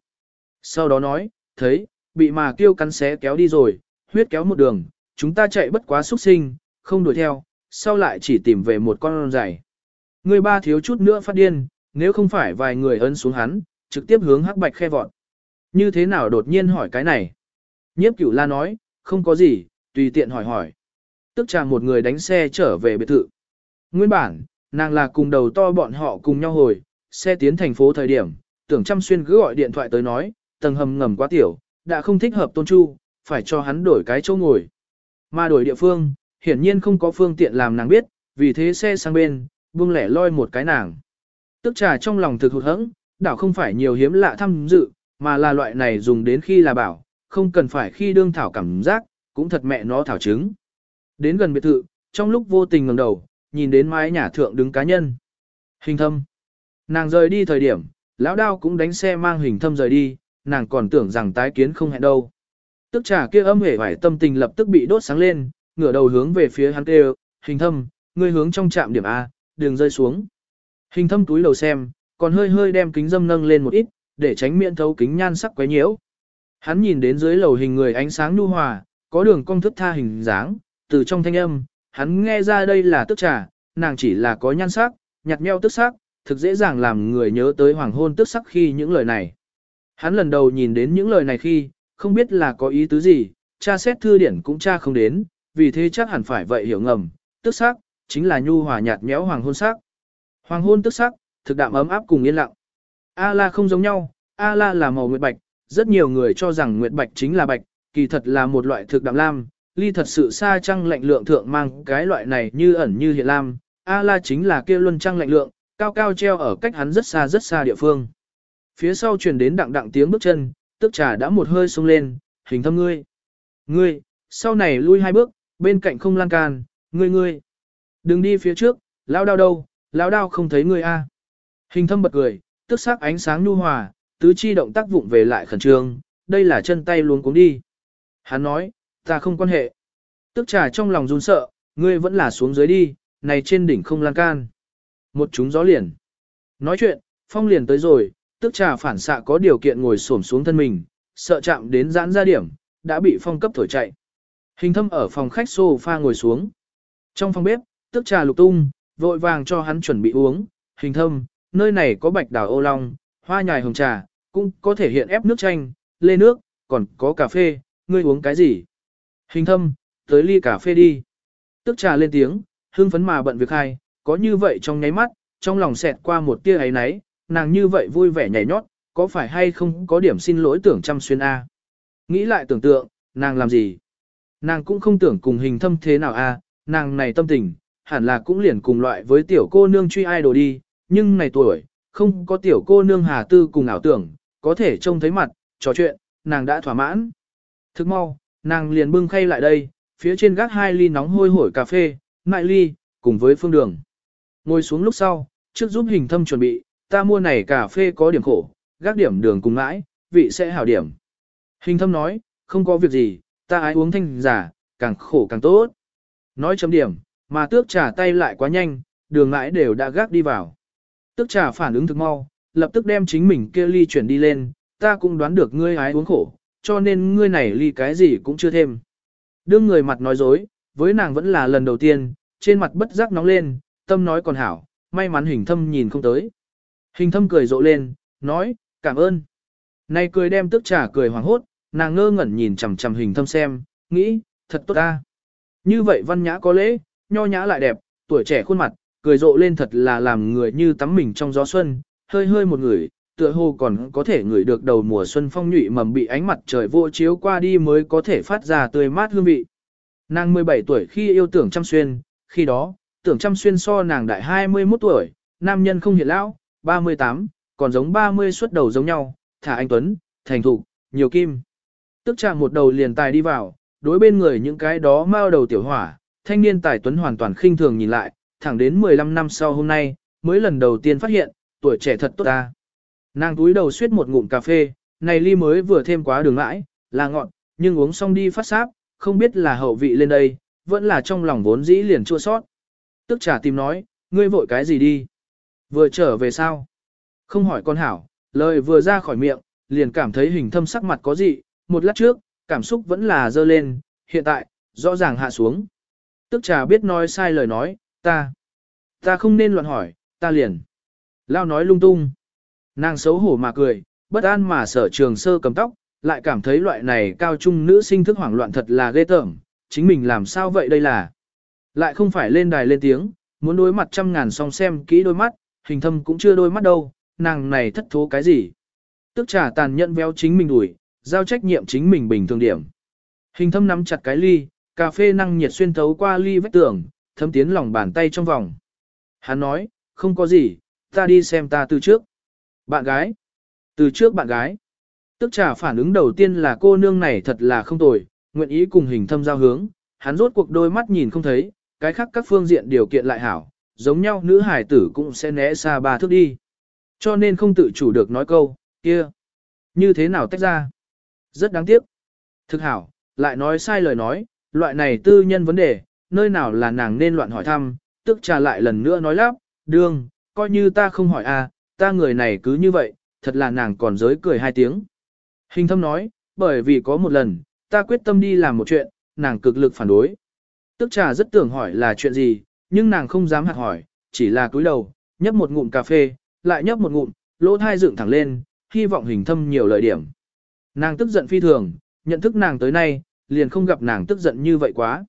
Sau đó nói, thấy, bị mà kêu cắn xé kéo đi rồi, huyết kéo một đường, chúng ta chạy bất quá xuất sinh, không đuổi theo, sau lại chỉ tìm về một con giày. Người ba thiếu chút nữa phát điên, nếu không phải vài người ấn xuống hắn, trực tiếp hướng hắc bạch khe vọt. Như thế nào đột nhiên hỏi cái này? Nhiếp cửu la nói, không có gì, tùy tiện hỏi hỏi. Tức chàng một người đánh xe trở về biệt thự. Nguyên bản, nàng là cùng đầu to bọn họ cùng nhau hồi, xe tiến thành phố thời điểm, tưởng chăm xuyên cứ gọi điện thoại tới nói, tầng hầm ngầm quá tiểu, đã không thích hợp tôn chu, phải cho hắn đổi cái chỗ ngồi. Mà đổi địa phương, hiển nhiên không có phương tiện làm nàng biết, vì thế xe sang bên, buông lẻ loi một cái nàng. Tức trà trong lòng thực hụt hẫng, đảo không phải nhiều hiếm lạ thăm dự, mà là loại này dùng đến khi là bảo, không cần phải khi đương thảo cảm giác, cũng thật mẹ nó thảo chứng. Đến gần biệt thự, trong lúc vô tình ngẩng đầu, nhìn đến mái nhà thượng đứng cá nhân. Hình thâm. Nàng rời đi thời điểm, lão đao cũng đánh xe mang hình thâm rời đi, nàng còn tưởng rằng tái kiến không hẹn đâu. Tức trà kia âm hề vải tâm tình lập tức bị đốt sáng lên, ngửa đầu hướng về phía hắn kêu, hình thâm, ngươi hướng trong trạm điểm A, đường rơi xuống. Hình thâm túi đầu xem, còn hơi hơi đem kính dâm nâng lên một ít, để tránh miệng thấu kính nhan sắc quấy nhiễu. Hắn nhìn đến dưới lầu hình người ánh sáng nhu hòa, có đường cong thức tha hình dáng, từ trong thanh âm, hắn nghe ra đây là tức trà, nàng chỉ là có nhan sắc, nhạt nheo tức sắc, thực dễ dàng làm người nhớ tới hoàng hôn tức sắc khi những lời này. Hắn lần đầu nhìn đến những lời này khi, không biết là có ý tứ gì, cha xét thư điển cũng cha không đến, vì thế chắc hẳn phải vậy hiểu ngầm, tức sắc, chính là nhu hòa nhạt nhẽo hoàng hôn sắc. Hoàng hôn tức sắc, thực đạm ấm áp cùng yên lặng. A-la không giống nhau, A-la là màu nguyệt bạch, rất nhiều người cho rằng nguyệt bạch chính là bạch, kỳ thật là một loại thực đạm lam, ly thật sự xa trăng lạnh lượng thượng mang cái loại này như ẩn như hiện lam, A-la chính là kia luân trăng lạnh lượng, cao cao treo ở cách hắn rất xa rất xa địa phương. Phía sau truyền đến đặng đặng tiếng bước chân, tức trà đã một hơi sung lên, hình thâm ngươi. Ngươi, sau này lui hai bước, bên cạnh không lan can, ngươi ngươi. Đừng đi phía trước, lao đao đâu, lao đao không thấy ngươi a. À. Hình thâm bật cười, tức sắc ánh sáng nhu hòa, tứ chi động tác vụng về lại khẩn trương, đây là chân tay luôn cuống đi. Hắn nói, ta không quan hệ. Tức trà trong lòng run sợ, ngươi vẫn là xuống dưới đi, này trên đỉnh không lan can. Một chúng gió liền. Nói chuyện, phong liền tới rồi, tức trà phản xạ có điều kiện ngồi xổm xuống thân mình, sợ chạm đến giãn ra điểm, đã bị phong cấp thổi chạy. Hình thâm ở phòng khách sofa ngồi xuống. Trong phòng bếp, tức trà lục tung, vội vàng cho hắn chuẩn bị uống. Hình thâm, nơi này có bạch đào ô long, hoa nhài hồng trà, cũng có thể hiện ép nước chanh, lê nước, còn có cà phê, ngươi uống cái gì? Hình thâm, tới ly cà phê đi. Tức trà lên tiếng, hưng phấn mà bận việc hai, có như vậy trong nháy mắt, trong lòng xẹt qua một tia ấy náy, nàng như vậy vui vẻ nhảy nhót, có phải hay không có điểm xin lỗi tưởng chăm xuyên A. Nghĩ lại tưởng tượng, nàng làm gì? Nàng cũng không tưởng cùng hình thâm thế nào A, nàng này tâm tình, hẳn là cũng liền cùng loại với tiểu cô nương truy idol đi, nhưng này tuổi, không có tiểu cô nương hà tư cùng ảo tưởng, có thể trông thấy mặt, trò chuyện, nàng đã thỏa mãn. Thức mau, nàng liền bưng khay lại đây, phía trên gác hai ly nóng hôi hổi cà phê, ngại ly, cùng với phương đường. Ngồi xuống lúc sau, trước giúp hình thâm chuẩn bị, ta mua này cà phê có điểm khổ, gác điểm đường cùng mãi, vị sẽ hảo điểm. Hình thâm nói, không có việc gì, ta ái uống thanh giả, càng khổ càng tốt. Nói chấm điểm, mà tước trà tay lại quá nhanh, đường mãi đều đã gác đi vào. Tước trà phản ứng thực mau, lập tức đem chính mình kia ly chuyển đi lên, ta cũng đoán được ngươi ái uống khổ, cho nên ngươi này ly cái gì cũng chưa thêm. Đương người mặt nói dối, với nàng vẫn là lần đầu tiên, trên mặt bất giác nóng lên, tâm nói còn hảo, may mắn hình thâm nhìn không tới. Hình thâm cười rộ lên, nói, cảm ơn. Này cười đem tức trả cười hoàng hốt, nàng ngơ ngẩn nhìn chằm chằm hình thâm xem, nghĩ, thật tốt ta. Như vậy văn nhã có lễ, nho nhã lại đẹp, tuổi trẻ khuôn mặt, cười rộ lên thật là làm người như tắm mình trong gió xuân, hơi hơi một người, tựa hồ còn có thể ngửi được đầu mùa xuân phong nhụy mầm bị ánh mặt trời vô chiếu qua đi mới có thể phát ra tươi mát hương vị. Nàng 17 tuổi khi yêu tưởng chăm xuyên, khi đó, tưởng chăm xuyên so nàng đại 21 tuổi, nam nhân không hiện lão, 38, còn giống 30 xuất đầu giống nhau, thả anh Tuấn, thành thục, nhiều kim. Tức chạm một đầu liền tài đi vào, đối bên người những cái đó mao đầu tiểu hỏa, thanh niên tài Tuấn hoàn toàn khinh thường nhìn lại, thẳng đến 15 năm sau hôm nay, mới lần đầu tiên phát hiện, tuổi trẻ thật tốt ta. Nàng túi đầu suýt một ngụm cà phê, này ly mới vừa thêm quá đường lãi, là ngọn, nhưng uống xong đi phát sáp, không biết là hậu vị lên đây, vẫn là trong lòng vốn dĩ liền chua sót. Tức trả tìm nói, ngươi vội cái gì đi? Vừa trở về sao? Không hỏi con hảo, lời vừa ra khỏi miệng, liền cảm thấy hình thâm sắc mặt có gì, một lát trước, cảm xúc vẫn là dơ lên, hiện tại, rõ ràng hạ xuống. Tức trà biết nói sai lời nói, ta, ta không nên loạn hỏi, ta liền. Lao nói lung tung. Nàng xấu hổ mà cười, bất an mà sở trường sơ cầm tóc, lại cảm thấy loại này cao trung nữ sinh thức hoảng loạn thật là ghê tởm, chính mình làm sao vậy đây là. Lại không phải lên đài lên tiếng, muốn đối mặt trăm ngàn song xem kỹ đôi mắt, hình thâm cũng chưa đôi mắt đâu, nàng này thất thố cái gì. Tức trả tàn nhẫn véo chính mình đuổi, giao trách nhiệm chính mình bình thường điểm. Hình thâm nắm chặt cái ly, cà phê năng nhiệt xuyên thấu qua ly vách tường, thấm tiến lòng bàn tay trong vòng. Hắn nói, không có gì, ta đi xem ta từ trước. Bạn gái. Từ trước bạn gái. Tức trả phản ứng đầu tiên là cô nương này thật là không tồi, nguyện ý cùng hình thâm giao hướng, hắn rốt cuộc đôi mắt nhìn không thấy, cái khác các phương diện điều kiện lại hảo, giống nhau nữ hải tử cũng sẽ né xa ba thước đi. Cho nên không tự chủ được nói câu, kia, như thế nào tách ra. Rất đáng tiếc. Thực hảo, lại nói sai lời nói, loại này tư nhân vấn đề, nơi nào là nàng nên loạn hỏi thăm, tức trà lại lần nữa nói lắp, đương, coi như ta không hỏi à, ta người này cứ như vậy, thật là nàng còn giới cười hai tiếng. Hình thâm nói, bởi vì có một lần, ta quyết tâm đi làm một chuyện, nàng cực lực phản đối. Tức trà rất tưởng hỏi là chuyện gì, nhưng nàng không dám hạt hỏi, chỉ là cúi đầu, nhấp một ngụm cà phê, lại nhấp một ngụm, lỗ thai dựng thẳng lên, hy vọng hình thâm nhiều lời điểm. Nàng tức giận phi thường, nhận thức nàng tới nay, liền không gặp nàng tức giận như vậy quá.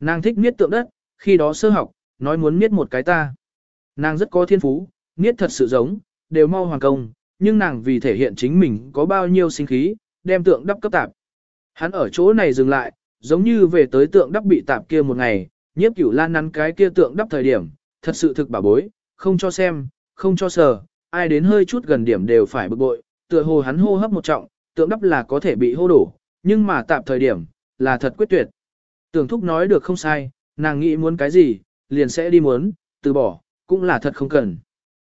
Nàng thích miết tượng đất, khi đó sơ học, nói muốn miết một cái ta. Nàng rất có thiên phú, miết thật sự giống, đều mau hoàng công, nhưng nàng vì thể hiện chính mình có bao nhiêu sinh khí, đem tượng đắp cấp tạp. Hắn ở chỗ này dừng lại, giống như về tới tượng đắp bị tạp kia một ngày, nhiếp cửu lan nắn cái kia tượng đắp thời điểm, thật sự thực bảo bối, không cho xem, không cho sờ, ai đến hơi chút gần điểm đều phải bực bội, tựa hồ hắn hô hấp một trọng, tượng đắp là có thể bị hô đổ, nhưng mà tạp thời điểm, là thật quyết tuyệt. Tưởng thúc nói được không sai, nàng nghĩ muốn cái gì, liền sẽ đi muốn, từ bỏ, cũng là thật không cần.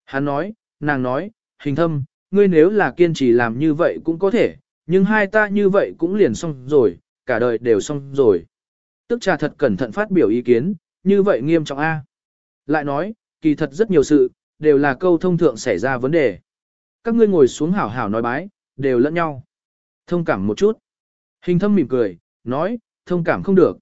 Hắn nói, nàng nói, hình thâm, ngươi nếu là kiên trì làm như vậy cũng có thể, nhưng hai ta như vậy cũng liền xong rồi, cả đời đều xong rồi. Tức trà thật cẩn thận phát biểu ý kiến, như vậy nghiêm trọng A. Lại nói, kỳ thật rất nhiều sự, đều là câu thông thượng xảy ra vấn đề. Các ngươi ngồi xuống hảo hảo nói bái, đều lẫn nhau. Thông cảm một chút. Hình thâm mỉm cười, nói, thông cảm không được.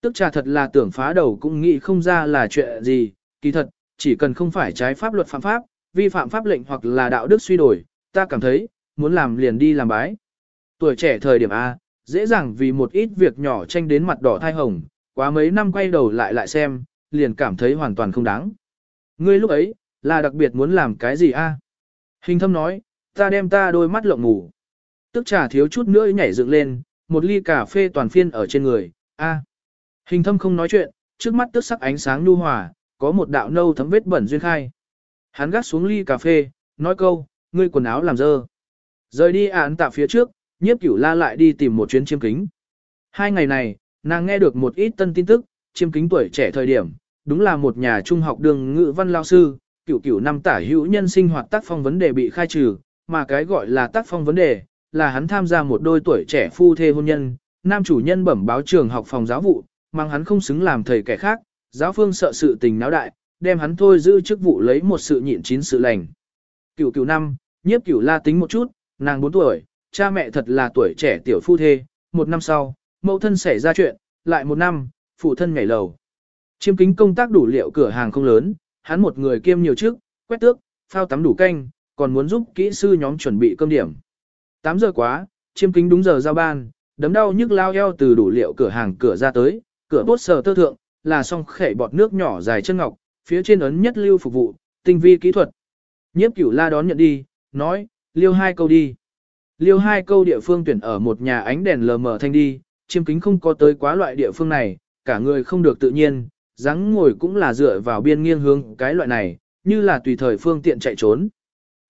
Tức trà thật là tưởng phá đầu cũng nghĩ không ra là chuyện gì, kỳ thật, chỉ cần không phải trái pháp luật phạm pháp, vi phạm pháp lệnh hoặc là đạo đức suy đổi, ta cảm thấy, muốn làm liền đi làm bái. Tuổi trẻ thời điểm A, dễ dàng vì một ít việc nhỏ tranh đến mặt đỏ thai hồng, quá mấy năm quay đầu lại lại xem, liền cảm thấy hoàn toàn không đáng. Ngươi lúc ấy, là đặc biệt muốn làm cái gì a? Hình thâm nói, ta đem ta đôi mắt lộng ngủ. Tức trà thiếu chút nữa nhảy dựng lên, một ly cà phê toàn phiên ở trên người, a. Hình thâm không nói chuyện, trước mắt tức sắc ánh sáng nhu hòa, có một đạo nâu thấm vết bẩn duyên khai. Hắn gắt xuống ly cà phê, nói câu, ngươi quần áo làm dơ. Rời đi án tạ phía trước, nhiếp cửu la lại đi tìm một chuyến chiêm kính. Hai ngày này, nàng nghe được một ít tân tin tức, chiêm kính tuổi trẻ thời điểm, đúng là một nhà trung học đường ngữ văn lao sư, cửu cửu năm tả hữu nhân sinh hoạt tác phong vấn đề bị khai trừ, mà cái gọi là tác phong vấn đề, là hắn tham gia một đôi tuổi trẻ phu thê hôn nhân, nam chủ nhân bẩm báo trường học phòng giáo vụ, mang hắn không xứng làm thầy kẻ khác, giáo phương sợ sự tình náo đại, đem hắn thôi giữ chức vụ lấy một sự nhịn chín sự lành. Cửu cửu năm, nhiếp cửu la tính một chút, nàng 4 tuổi, cha mẹ thật là tuổi trẻ tiểu phu thê, một năm sau, mẫu thân xảy ra chuyện, lại một năm, phụ thân nhảy lầu. Chiêm kính công tác đủ liệu cửa hàng không lớn, hắn một người kiêm nhiều chức, quét tước, phao tắm đủ canh, còn muốn giúp kỹ sư nhóm chuẩn bị cơm điểm. 8 giờ quá, chiêm kính đúng giờ giao ban, đấm đau nhức lao eo từ đủ liệu cửa hàng cửa ra tới, cửa bốt sờ tơ thượng, là song khẻ bọt nước nhỏ dài chân ngọc, phía trên ấn nhất lưu phục vụ, tinh vi kỹ thuật. Nhiếp cửu la đón nhận đi, nói, liêu hai câu đi. Liêu hai câu địa phương tuyển ở một nhà ánh đèn lờ mờ thanh đi, chiêm kính không có tới quá loại địa phương này, cả người không được tự nhiên, dáng ngồi cũng là dựa vào biên nghiêng hướng cái loại này, như là tùy thời phương tiện chạy trốn.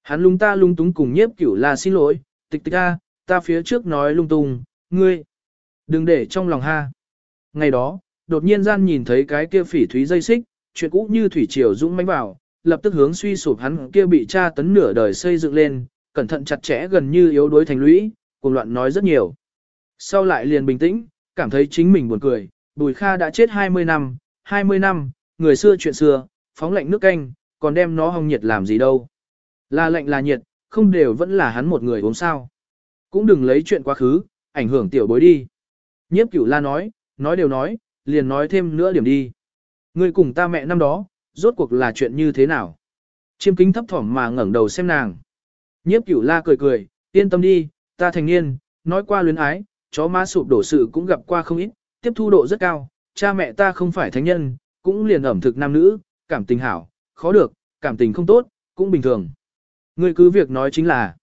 Hắn lung ta lung túng cùng nhiếp cửu là xin lỗi, tịch tịch a, ta phía trước nói lung tung, ngươi, đừng để trong lòng ha. Ngày đó, đột nhiên gian nhìn thấy cái kia phỉ thúy dây xích, chuyện cũ như thủy triều dũng mãnh vào, lập tức hướng suy sụp hắn kia bị tra tấn nửa đời xây dựng lên, cẩn thận chặt chẽ gần như yếu đuối thành lũy, cùng loạn nói rất nhiều. Sau lại liền bình tĩnh, cảm thấy chính mình buồn cười, Bùi Kha đã chết 20 năm, 20 năm, người xưa chuyện xưa, phóng lạnh nước canh, còn đem nó hong nhiệt làm gì đâu. Là lạnh là nhiệt, không đều vẫn là hắn một người uống sao. Cũng đừng lấy chuyện quá khứ, ảnh hưởng tiểu bối đi. Nhiếp cửu la nói, nói đều nói, liền nói thêm nữa điểm đi. người cùng ta mẹ năm đó, rốt cuộc là chuyện như thế nào? Chiêm kính thấp thỏm mà ngẩng đầu xem nàng. Nhiếp cửu la cười cười, yên tâm đi, ta thành niên, nói qua luyến ái, chó má sụp đổ sự cũng gặp qua không ít, tiếp thu độ rất cao, cha mẹ ta không phải thánh nhân, cũng liền ẩm thực nam nữ, cảm tình hảo, khó được, cảm tình không tốt, cũng bình thường. Ngươi cứ việc nói chính là,